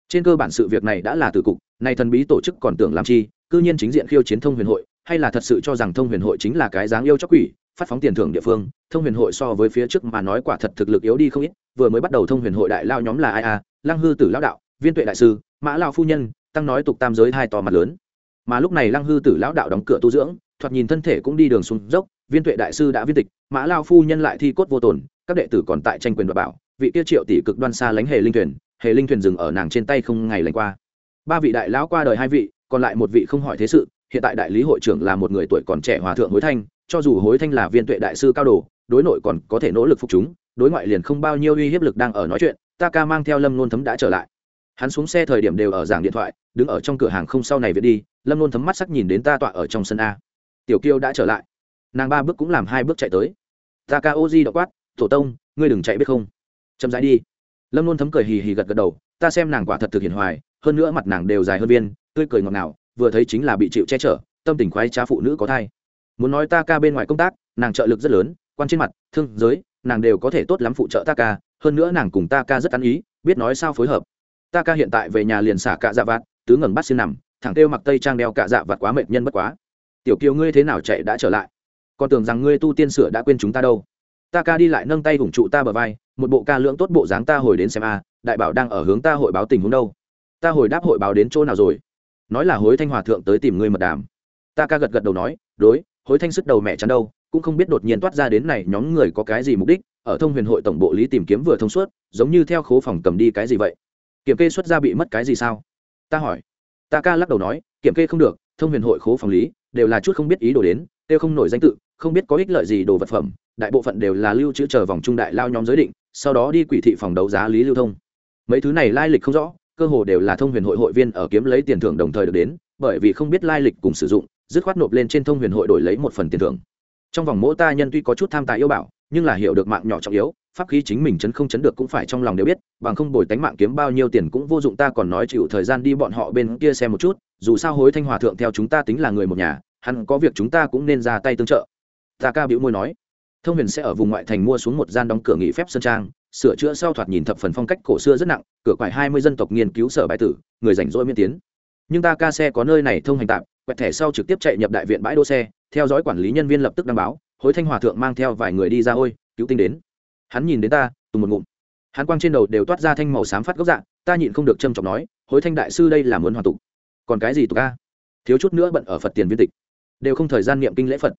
trên cơ bản sự việc này đã là từ cục này thần bí tổ chức còn tưởng làm chi, cư nhiên chính diện khiêu chiến thông huyền hội hay là thật sự cho rằng thông huyền hội chính là cái dáng yêu chóc quỷ, phát phóng tiền thưởng địa phương, thông huyền hội so với phía trước mà nói quả thật thực lực yếu đi không ít, vừa mới bắt đầu thông huyền hội đại lao nhóm là ai a lăng hư tử lão đạo, viên tuệ đại sư, mã lao phu nhân, tăng nói tục tam giới hai to mặt lớn. Mà lúc này lăng hư tử lão đạo đóng cửa tu dưỡng, thoạt nhìn thân thể cũng đi đường xuống dốc, viên tuệ đại sư đã viên tịch, mã lao phu nhân lại thi cốt vô tồn, các đệ tử còn tại tranh quyền đoạt bảo, vị tiêu triệu tỷ cực đoan xa lánh hề linh thuyền, hề linh thuyền dừng ở nàng trên tay không ngày lành qua. Ba vị đại lão qua đời hai vị, còn lại một vị không hỏi thế sự hiện tại đại lý hội trưởng là một người tuổi còn trẻ hòa thượng hối thanh, cho dù hối thanh là viên tuệ đại sư cao đồ, đối nội còn có thể nỗ lực phục chúng, đối ngoại liền không bao nhiêu uy hiếp lực đang ở nói chuyện, ta ca mang theo lâm nôn thấm đã trở lại. Hắn xuống xe thời điểm đều ở giảng điện thoại, đứng ở trong cửa hàng không sau này viện đi, lâm nôn thấm mắt sắc nhìn đến ta tọa ở trong sân a. Tiểu kiêu đã trở lại. Nàng ba bước cũng làm hai bước chạy tới. Ta ca ô di đ quát thổ tông, ngươi đừng chạy biết không? Chậm rãi đi. Lâm nôn thấm cười hì hì gật gật đầu, ta xem nàng quả thật thực hiện hoài, hơn nữa mặt nàng đều dài hơn viên, tươi cười ngọt ngào vừa thấy chính là bị chịu che chở, tâm tình khoái trá phụ nữ có thai. Muốn nói ta ca bên ngoài công tác, nàng trợ lực rất lớn, quan trên mặt, thương giới, nàng đều có thể tốt lắm phụ trợ ta ca, hơn nữa nàng cùng ta ca rất ăn ý, biết nói sao phối hợp. Ta ca hiện tại về nhà liền xả cạ dạ vạt, tứ ngẩng bắt xin nằm, thẳng kêu mặc tây trang đeo cạ dạ vạt quá mệt nhân bất quá. Tiểu kiều ngươi thế nào chạy đã trở lại? Còn tưởng rằng ngươi tu tiên sửa đã quên chúng ta đâu. Ta ca đi lại nâng tay hủng trụ ta bờ vai, một bộ ca lưỡng tốt bộ dáng ta hồi đến xem a, đại bảo đang ở hướng ta hội báo tình huống đâu. Ta hồi đáp hội báo đến chỗ nào rồi? Nói là hối thanh hòa thượng tới tìm ngươi mật đàm. Ta ca gật gật đầu nói, đối, hối thanh sức đầu mẹ chắn đâu, cũng không biết đột nhiên toát ra đến này nhóm người có cái gì mục đích, ở thông huyền hội tổng bộ lý tìm kiếm vừa thông suốt, giống như theo khố phòng cầm đi cái gì vậy? Kiểm kê xuất ra bị mất cái gì sao? Ta hỏi. Ta ca lắc đầu nói, kiểm kê không được, thông huyền hội khố phòng lý, đều là chút không biết ý đồ đến tiêu không nổi danh tự, không biết có ích lợi gì đồ vật phẩm, đại bộ phận đều là lưu trữ chờ vòng trung đại lao nhóm giới định, sau đó đi quỷ thị phòng đấu giá lý lưu thông. Mấy thứ này lai lịch không rõ cơ hồ đều là thông huyền hội hội viên ở kiếm lấy tiền thưởng đồng thời được đến, bởi vì không biết lai lịch cùng sử dụng, dứt khoát nộp lên trên thông huyền hội đổi lấy một phần tiền thưởng. Trong vòng mỗi ta nhân tuy có chút tham tài yêu bảo, nhưng là hiểu được mạng nhỏ trọng yếu, pháp khí chính mình chấn không chấn được cũng phải trong lòng đều biết, bằng không bồi tánh mạng kiếm bao nhiêu tiền cũng vô dụng ta còn nói chịu thời gian đi bọn họ bên kia xem một chút, dù sao hối thanh hòa thượng theo chúng ta tính là người một nhà, hắn có việc chúng ta cũng nên ra tay tương trợ. Ta ca biểu môi nói, thông huyền sẽ ở vùng ngoại thành mua xuống một gian đóng cửa nghỉ phép sơn trang sửa chữa sau thoạt nhìn thập phần phong cách cổ xưa rất nặng, cửa quải hai mươi dân tộc nghiên cứu sở bài tử, người rảnh rỗi miễn tiến. Nhưng ta ca xe có nơi này thông hành tạm, quẹt thẻ sau trực tiếp chạy nhập đại viện bãi đỗ xe, theo dõi quản lý nhân viên lập tức đăng báo, hối thanh hòa thượng mang theo vài người đi ra ôi, cứu tinh đến. Hắn nhìn đến ta, tùng một ngụm. Hắn quang trên đầu đều toát ra thanh màu xám phát gốc dạng ta nhịn không được trâm trọng nói, hối thanh đại sư đây là muốn hoàn tục. Còn cái gì tục ca thiếu chút nữa bận ở phật tiền viên tịch. Đều không thời gian niệm kinh lễ phật.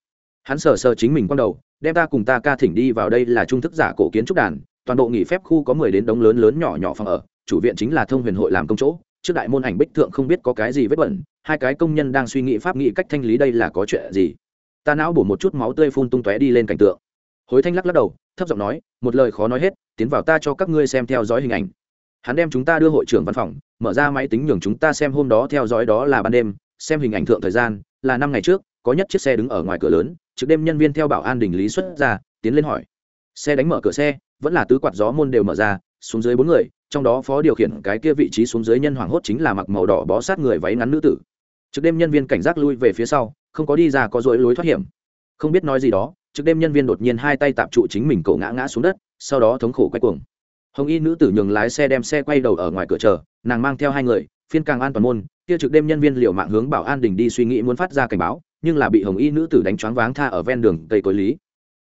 Hắn sờ sờ chính mình quang đầu, đem ta cùng ta ca thỉnh đi vào đây là trung thức giả cổ kiến trúc đàn toàn bộ nghỉ phép khu có mười đến đống lớn lớn nhỏ nhỏ phòng ở, chủ viện chính là thông huyền hội làm công chỗ, trước đại môn ảnh bích thượng không biết có cái gì vết bẩn, hai cái công nhân đang suy nghĩ pháp nghĩ cách thanh lý đây là có chuyện gì. Ta não bổ một chút máu tươi phun tung tóe đi lên cảnh tượng. Hối thanh lắc lắc đầu, thấp giọng nói, một lời khó nói hết, tiến vào ta cho các ngươi xem theo dõi hình ảnh. Hắn đem chúng ta đưa hội trưởng văn phòng, mở ra máy tính nhường chúng ta xem hôm đó theo dõi đó là ban đêm, xem hình ảnh thượng thời gian, là năm ngày trước, có nhất chiếc xe đứng ở ngoài cửa lớn, trực đêm nhân viên theo bảo an đình lý xuất ra, tiến lên hỏi xe đánh mở cửa xe, vẫn là tứ quạt gió môn đều mở ra, xuống dưới bốn người, trong đó phó điều khiển cái kia vị trí xuống dưới nhân hoàng hốt chính là mặc màu đỏ bó sát người váy ngắn nữ tử. Trực đêm nhân viên cảnh giác lui về phía sau, không có đi ra có dối lối thoát hiểm. Không biết nói gì đó, trực đêm nhân viên đột nhiên hai tay tạm trụ chính mình cậu ngã ngã xuống đất, sau đó thống khổ quay cuồng. Hồng y nữ tử nhường lái xe đem xe quay đầu ở ngoài cửa chờ, nàng mang theo hai người, phiên càng an toàn môn, kia trực đêm nhân viên liệu mạng hướng bảo an đình đi suy nghĩ muốn phát ra cảnh báo, nhưng là bị hồng y nữ tử đánh choáng váng tha ở ven đường cây cối lý.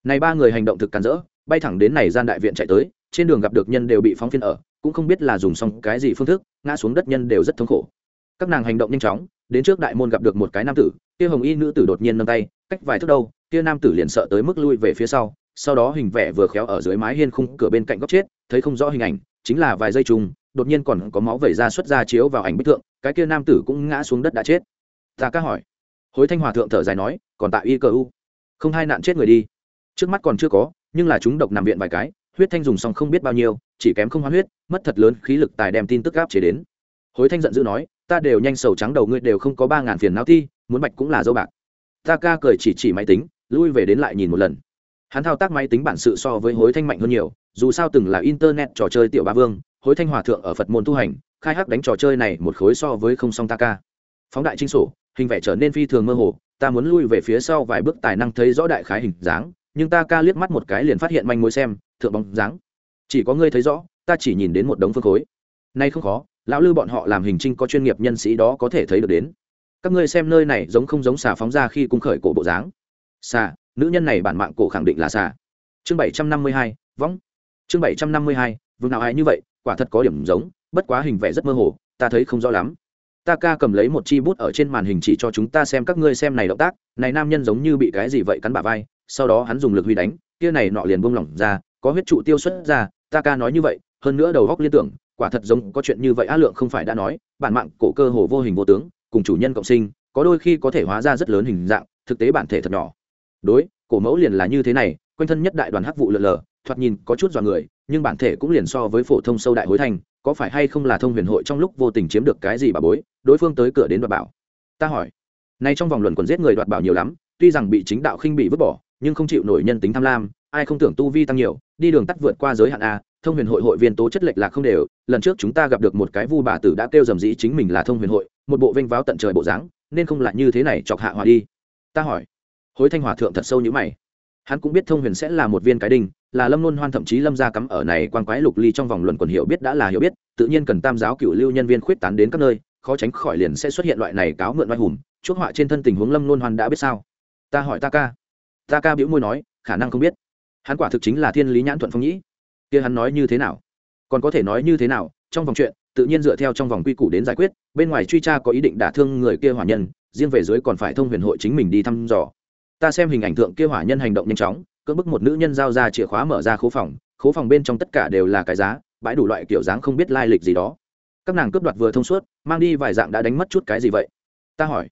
Này ba người hành động thực cản rỡ bay thẳng đến này gian đại viện chạy tới, trên đường gặp được nhân đều bị phóng phiên ở, cũng không biết là dùng xong cái gì phương thức, ngã xuống đất nhân đều rất thống khổ. Các nàng hành động nhanh chóng, đến trước đại môn gặp được một cái nam tử, kia hồng y nữ tử đột nhiên nâng tay, cách vài thước đâu, kia nam tử liền sợ tới mức lui về phía sau sau đó hình vẽ vừa khéo ở dưới mái hiên khung cửa bên cạnh góc chết, thấy không rõ hình ảnh, chính là vài giây trùng đột nhiên còn có máu vẩy ra xuất ra chiếu vào ảnh bức tượng cái kia nam tử cũng ngã xuống đất đã chết. Ta ca hỏi. Hối thanh hòa thượng thở dài nói, còn tại y cờ u. Không hai nạn chết người đi. Trước mắt còn chưa có nhưng là chúng độc nằm viện vài cái, huyết thanh dùng xong không biết bao nhiêu, chỉ kém không hoán huyết, mất thật lớn khí lực tài đem tin tức gáp chế đến. Hối thanh giận dữ nói, ta đều nhanh sầu trắng đầu ngươi đều không có ba ngàn phiền não thi muốn bạch cũng là dâu bạc. Ta ca cười chỉ chỉ máy tính, lui về đến lại nhìn một lần. Hắn thao tác máy tính bản sự so với hối thanh mạnh hơn nhiều, dù sao từng là internet trò chơi tiểu ba vương, hối thanh hòa thượng ở phật môn tu hành, khai hắc đánh trò chơi này một khối so với không song ta ca. Phóng đại trinh sổ, hình vẽ trở nên phi thường mơ hồ, ta muốn lui về phía sau vài bước tài năng thấy rõ đại khái hình dáng nhưng ta ca liếc mắt một cái liền phát hiện manh mối xem, thượng bóng dáng. Chỉ có ngươi thấy rõ, ta chỉ nhìn đến một đống phương khối. Nay không khó, lão lư bọn họ làm hình trinh có chuyên nghiệp nhân sĩ đó có thể thấy được đến. Các ngươi xem nơi này giống không giống xà phóng ra khi cung khởi cổ bộ dáng. Xà, nữ nhân này bản mạng cổ khẳng định là xà. Chương bảy trăm năm mươi hai, võng. Chương bảy trăm năm mươi hai, vương nào ai như vậy, quả thật có điểm giống, bất quá hình vẽ rất mơ hồ, ta thấy không rõ lắm. Ta ca cầm lấy một chi bút ở trên màn hình chỉ cho chúng ta xem các ngươi xem này động tác, này nam nhân giống như bị cái gì vậy cắn bả vai sau đó hắn dùng lực huy đánh, kia này nọ liền buông lỏng ra, có huyết trụ tiêu xuất ra, ta ca nói như vậy, hơn nữa đầu góc liên tưởng, quả thật giống có chuyện như vậy á lượng không phải đã nói, bản mạng cổ cơ hồ vô hình vô tướng, cùng chủ nhân cộng sinh, có đôi khi có thể hóa ra rất lớn hình dạng, thực tế bản thể thật nhỏ. Đối, cổ mẫu liền là như thế này, quanh thân nhất đại đoàn hắc vụ lờ lờ, thoạt nhìn có chút dọa người, nhưng bản thể cũng liền so với phổ thông sâu đại hối thành, có phải hay không là thông huyền hội trong lúc vô tình chiếm được cái gì bà bối, đối phương tới cửa đến đoạt bảo. Ta hỏi. Nay trong vòng luận còn giết người đoạt bảo nhiều lắm, tuy rằng bị chính đạo khinh bị vứt bỏ nhưng không chịu nổi nhân tính tham lam, ai không tưởng tu vi tăng nhiều, đi đường tắt vượt qua giới hạn a, thông huyền hội hội viên tố chất lệch lạc không đều, lần trước chúng ta gặp được một cái vu bà tử đã kêu dầm dĩ chính mình là thông huyền hội, một bộ vênh váo tận trời bộ dáng, nên không lại như thế này chọc hạ hòa đi. Ta hỏi. Hối thanh hòa thượng thật sâu như mày. Hắn cũng biết thông huyền sẽ là một viên cái đinh, là lâm luân hoan thậm chí lâm gia cắm ở này quan quái lục ly trong vòng luận quần hiểu biết đã là hiểu biết, tự nhiên cần tam giáo cựu lưu nhân viên khuyết tán đến các nơi, khó tránh khỏi liền sẽ xuất hiện loại này cáo mượn oai hùng, chuốc họa trên thân tình huống lâm luân hoan đã biết sao? Ta hỏi ta ca ta ca biểu môi nói, khả năng không biết. Hắn quả thực chính là thiên lý nhãn thuận phong nhĩ. Kia hắn nói như thế nào? Còn có thể nói như thế nào? Trong vòng chuyện, tự nhiên dựa theo trong vòng quy củ đến giải quyết, bên ngoài truy tra có ý định đả thương người kia hỏa nhân, riêng về dưới còn phải thông huyền hội chính mình đi thăm dò. Ta xem hình ảnh thượng kia hỏa nhân hành động nhanh chóng, cưỡng bức một nữ nhân giao ra chìa khóa mở ra khố phòng khố phòng bên trong tất cả đều là cái giá, bãi đủ loại kiểu dáng không biết lai lịch gì đó. Các nàng cướp đoạt vừa thông suốt, mang đi vài dạng đã đánh mất chút cái gì vậy? Ta hỏi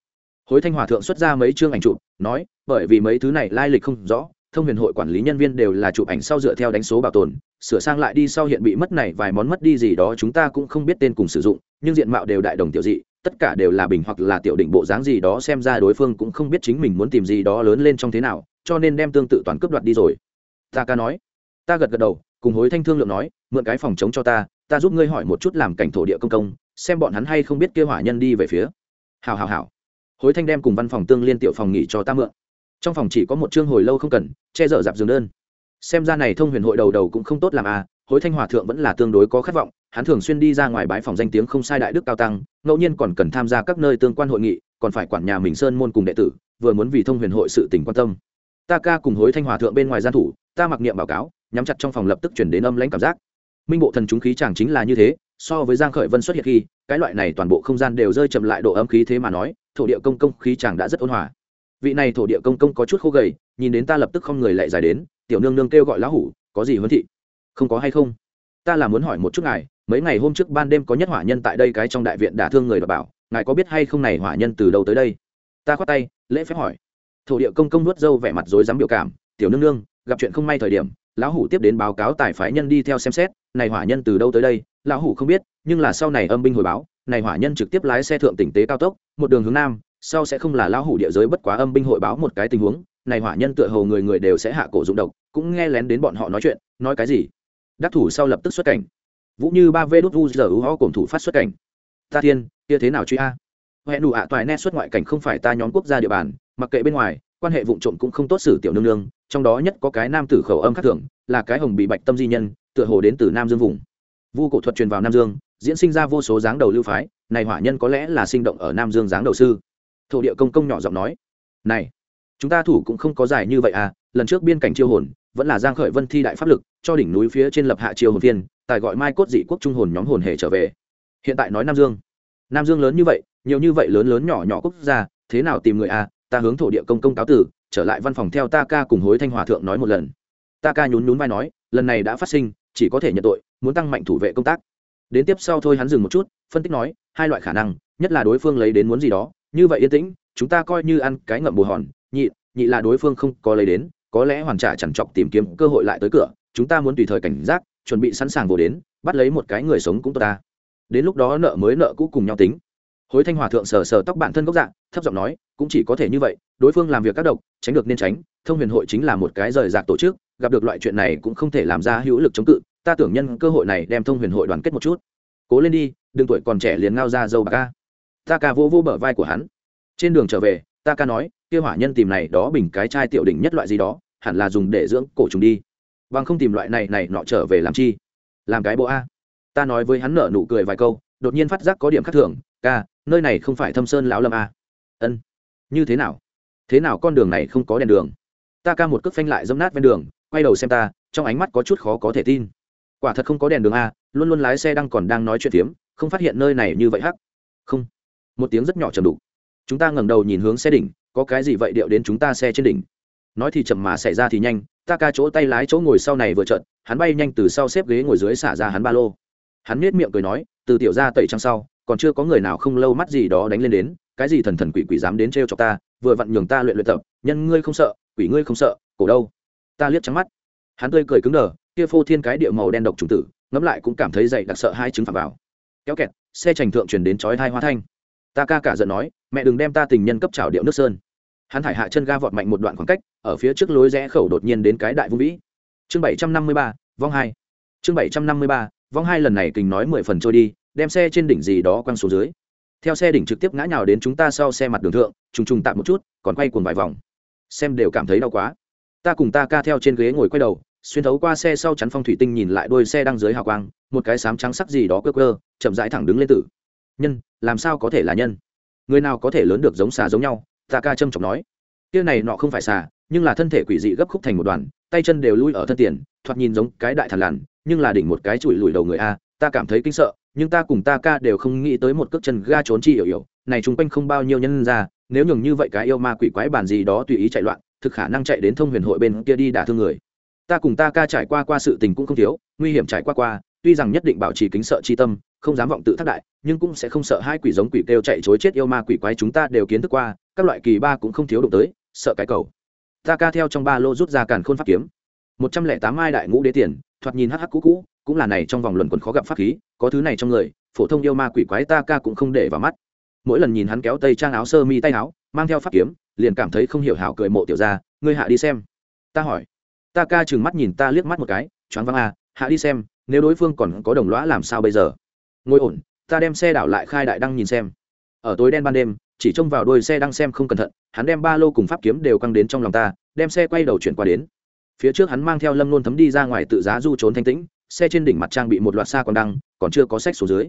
hối thanh hòa thượng xuất ra mấy chương ảnh chụp, nói, bởi vì mấy thứ này lai lịch không rõ, thông huyền hội quản lý nhân viên đều là chụp ảnh sau dựa theo đánh số bảo tồn, sửa sang lại đi sau hiện bị mất này vài món mất đi gì đó chúng ta cũng không biết tên cùng sử dụng, nhưng diện mạo đều đại đồng tiểu dị, tất cả đều là bình hoặc là tiểu đỉnh bộ dáng gì đó xem ra đối phương cũng không biết chính mình muốn tìm gì đó lớn lên trong thế nào, cho nên đem tương tự toàn cướp đoạt đi rồi. Ta ca nói, ta gật gật đầu, cùng hối thanh thương lượng nói, mượn cái phòng chống cho ta ta giúp ngươi hỏi một chút làm cảnh thổ địa công công, xem bọn hắn hay không biết kêu hỏa nhân đi về phía. Hào hào hào hối thanh đem cùng văn phòng tương liên tiểu phòng nghỉ cho ta mượn. Trong phòng chỉ có một chương hồi lâu không cần, che dở dạp giường đơn. Xem ra này thông huyền hội đầu đầu cũng không tốt làm à hối thanh hòa thượng vẫn là tương đối có khát vọng, hắn thường xuyên đi ra ngoài bãi phòng danh tiếng không sai đại đức cao tăng, ngẫu nhiên còn cần tham gia các nơi tương quan hội nghị, còn phải quản nhà mình sơn môn cùng đệ tử, vừa muốn vì thông huyền hội sự tình quan tâm. Ta ca cùng hối thanh hòa thượng bên ngoài gian thủ, ta mặc niệm báo cáo, nhắm chặt trong phòng lập tức chuyển đến âm lãnh cảm giác. Minh bộ thần chúng khí chàng chính là như thế, so với giang khởi vân xuất hiện khi, cái loại này toàn bộ không gian đều rơi chậm lại độ âm khí thế mà nói thổ địa công công khí chàng đã rất ôn hòa. Vị này thổ địa công công có chút khô gầy, nhìn đến ta lập tức không người lại dài đến, tiểu nương nương kêu gọi lão hủ, có gì huấn thị? Không có hay không? Ta là muốn hỏi một chút ngài, mấy ngày hôm trước ban đêm có nhất hỏa nhân tại đây cái trong đại viện đả thương người và bảo, ngài có biết hay không này hỏa nhân từ đâu tới đây? Ta khoát tay, lễ phép hỏi. Thổ địa công công nuốt dâu vẻ mặt rối rắm biểu cảm, tiểu nương nương, gặp chuyện không may thời điểm, lão hủ tiếp đến báo cáo tài phái nhân đi theo xem xét, này hỏa nhân từ đâu tới đây, lão hủ không biết, nhưng là sau này âm binh hồi báo này hỏa nhân trực tiếp lái xe thượng tỉnh tế cao tốc, một đường hướng nam, sau sẽ không là lão hủ địa giới bất quá âm binh hội báo một cái tình huống, này hỏa nhân tựa hồ người người đều sẽ hạ cổ dụng độc, cũng nghe lén đến bọn họ nói chuyện, nói cái gì? Đắc thủ sau lập tức xuất cảnh. Vũ như ba v đút vu giờ ưu ho cổm thủ phát xuất cảnh. Ta thiên, kia thế nào truy a? Hẹn đủ ạ toại nét xuất ngoại cảnh không phải ta nhóm quốc gia địa bàn, mặc kệ bên ngoài, quan hệ vụ trộm cũng không tốt xử tiểu nương nương, trong đó nhất có cái nam tử khẩu âm khác thường, là cái hồng bị bạch tâm di nhân, tựa hồ đến từ nam dương vùng. Vu cổ thuật truyền vào nam dương diễn sinh ra vô số dáng đầu lưu phái, này hỏa nhân có lẽ là sinh động ở nam dương dáng đầu sư. Thổ địa công công nhỏ giọng nói, này, chúng ta thủ cũng không có giải như vậy à lần trước biên cảnh chiêu hồn, vẫn là giang khởi vân thi đại pháp lực, cho đỉnh núi phía trên lập hạ chiêu hồn viên tài gọi mai cốt dị quốc trung hồn nhóm hồn hệ trở về. Hiện tại nói nam dương. Nam dương lớn như vậy, nhiều như vậy lớn lớn nhỏ nhỏ quốc gia, thế nào tìm người à ta hướng thổ địa công công cáo tử, trở lại văn phòng theo ta ca cùng hối thanh hòa thượng nói một lần. Ta ca nhún nhún vai nói, lần này đã phát sinh, chỉ có thể nhận tội, muốn tăng mạnh thủ vệ công tác đến tiếp sau thôi hắn dừng một chút, phân tích nói, hai loại khả năng, nhất là đối phương lấy đến muốn gì đó. Như vậy yên tĩnh, chúng ta coi như ăn cái ngậm bù hòn, nhị nhị là đối phương không có lấy đến, có lẽ hoàn trả chẳng chọc tìm kiếm cơ hội lại tới cửa. Chúng ta muốn tùy thời cảnh giác, chuẩn bị sẵn sàng vô đến, bắt lấy một cái người sống cũng tốt ta. Đến lúc đó nợ mới nợ cũ cùng nhau tính. Hối thanh hòa thượng sờ sờ tóc bản thân gốc dạng thấp giọng nói, cũng chỉ có thể như vậy, đối phương làm việc các độc, tránh được nên tránh, thông huyền hội chính là một cái rời rạc tổ chức, gặp được loại chuyện này cũng không thể làm ra hữu lực chống cự ta tưởng nhân cơ hội này đem thông huyền hội đoàn kết một chút. Cố lên đi, đừng tuổi còn trẻ liền ngao ra dâu bạc ca ta ca vô vô bờ vai của hắn. Trên đường trở về, ta ca nói, kia hỏa nhân tìm này đó bình cái chai tiểu đỉnh nhất loại gì đó, hẳn là dùng để dưỡng cổ trùng đi. Bằng không tìm loại này này nọ trở về làm chi? Làm cái bộ a. Ta nói với hắn nở nụ cười vài câu, đột nhiên phát giác có điểm khác thường, ca, nơi này không phải thâm sơn lão lâm a. Ân, như thế nào? Thế nào con đường này không có đèn đường? Ta ca một cước phanh lại dâm nát ven đường, quay đầu xem ta, trong ánh mắt có chút khó có thể tin quả thật không có đèn đường a luôn luôn lái xe đang còn đang nói chuyện phiếm không phát hiện nơi này như vậy hắc. Không. Một tiếng rất nhỏ chầm đủ, chúng ta ngẩng đầu nhìn hướng xe đỉnh có cái gì vậy điệu đến chúng ta xe trên đỉnh? Nói thì chậm mà xảy ra thì nhanh ta ca chỗ tay lái chỗ ngồi sau này vừa trận hắn bay nhanh từ sau xếp ghế ngồi dưới xả ra hắn ba lô. Hắn nết miệng cười nói từ tiểu ra tẩy trăng sau còn chưa có người nào không lâu mắt gì đó đánh lên đến cái gì thần thần quỷ quỷ dám đến trêu cho ta vừa vặn nhường ta luyện luyện tập nhân ngươi không sợ quỷ ngươi không sợ cổ đâu? Ta liếc trắng mắt hắn tươi cười cứng đờ, kia phô thiên cái địa màu đen độc trùng tử, ngẫm lại cũng cảm thấy dậy đặc sợ hai trứng phạm vào. Kéo kẹt, xe trành thượng chuyển đến chói thai hoa thanh. Ta ca cả giận nói, mẹ đừng đem ta tình nhân cấp trào điệu nước sơn. Hắn thải hạ chân ga vọt mạnh một đoạn khoảng cách, ở phía trước lối rẽ khẩu đột nhiên đến cái đại vung vĩ. Chương bảy trăm năm mươi ba, vong hai. Chương bảy trăm năm mươi ba, vong hai lần này kình nói mười phần trôi đi, đem xe trên đỉnh gì đó quăng xuống dưới. Theo xe đỉnh trực tiếp ngã nhào đến chúng ta sau xe mặt đường thượng, trùng trùng tạm một chút, còn quay cuồng vài vòng. Xem đều cảm thấy đau quá. Ta cùng ta ca theo trên ghế ngồi quay đầu xuyên thấu qua xe sau chắn phong thủy tinh nhìn lại đôi xe đang dưới hào quang, một cái sám trắng sắc gì đó cơ cơ chậm rãi thẳng đứng lên tử. Nhân, làm sao có thể là nhân? Người nào có thể lớn được giống xà giống nhau? Ta ca trâm trọng nói. Kia này nọ không phải xà, nhưng là thân thể quỷ dị gấp khúc thành một đoàn, tay chân đều lui ở thân tiền, thoạt nhìn giống cái đại thằn lằn, nhưng là đỉnh một cái chùi lùi đầu người a, ta cảm thấy kinh sợ, nhưng ta cùng ta ca đều không nghĩ tới một cước chân ga trốn chi hiểu hiểu, này chung quanh không bao nhiêu nhân ra, nếu nhường như vậy cái yêu ma quỷ quái bản gì đó tùy ý chạy loạn, thực khả năng chạy đến thông huyền hội bên kia đi đả thương người ta cùng ta ca trải qua qua sự tình cũng không thiếu, nguy hiểm trải qua qua, tuy rằng nhất định bảo trì kính sợ chi tâm, không dám vọng tự thác đại, nhưng cũng sẽ không sợ hai quỷ giống quỷ kêu chạy chối chết yêu ma quỷ quái chúng ta đều kiến thức qua, các loại kỳ ba cũng không thiếu đụng tới, sợ cái cầu. Ta ca theo trong ba lô rút ra càn khôn pháp kiếm. Một trăm lẻ tám mai đại ngũ đế tiền, thoạt nhìn hắc hắc cũ cũ, cũng là này trong vòng luận quần khó gặp pháp khí, có thứ này trong người, phổ thông yêu ma quỷ quái ta ca cũng không để vào mắt. Mỗi lần nhìn hắn kéo tây trang áo sơ mi tay áo, mang theo pháp kiếm, liền cảm thấy không hiểu hảo cười mộ tiểu ra ngươi hạ đi xem. Ta hỏi ta ca chừng mắt nhìn ta liếc mắt một cái, choáng văng à hạ đi xem, nếu đối phương còn có đồng lõa làm sao bây giờ? Ngồi ổn, ta đem xe đảo lại khai đại đăng nhìn xem. Ở tối đen ban đêm, chỉ trông vào đôi xe đang xem không cẩn thận, hắn đem ba lô cùng pháp kiếm đều căng đến trong lòng ta, đem xe quay đầu chuyển qua đến. Phía trước hắn mang theo lâm nôn thấm đi ra ngoài tự giá du trốn thanh tĩnh, xe trên đỉnh mặt trang bị một loạt xa còn đăng, còn chưa có sách số dưới.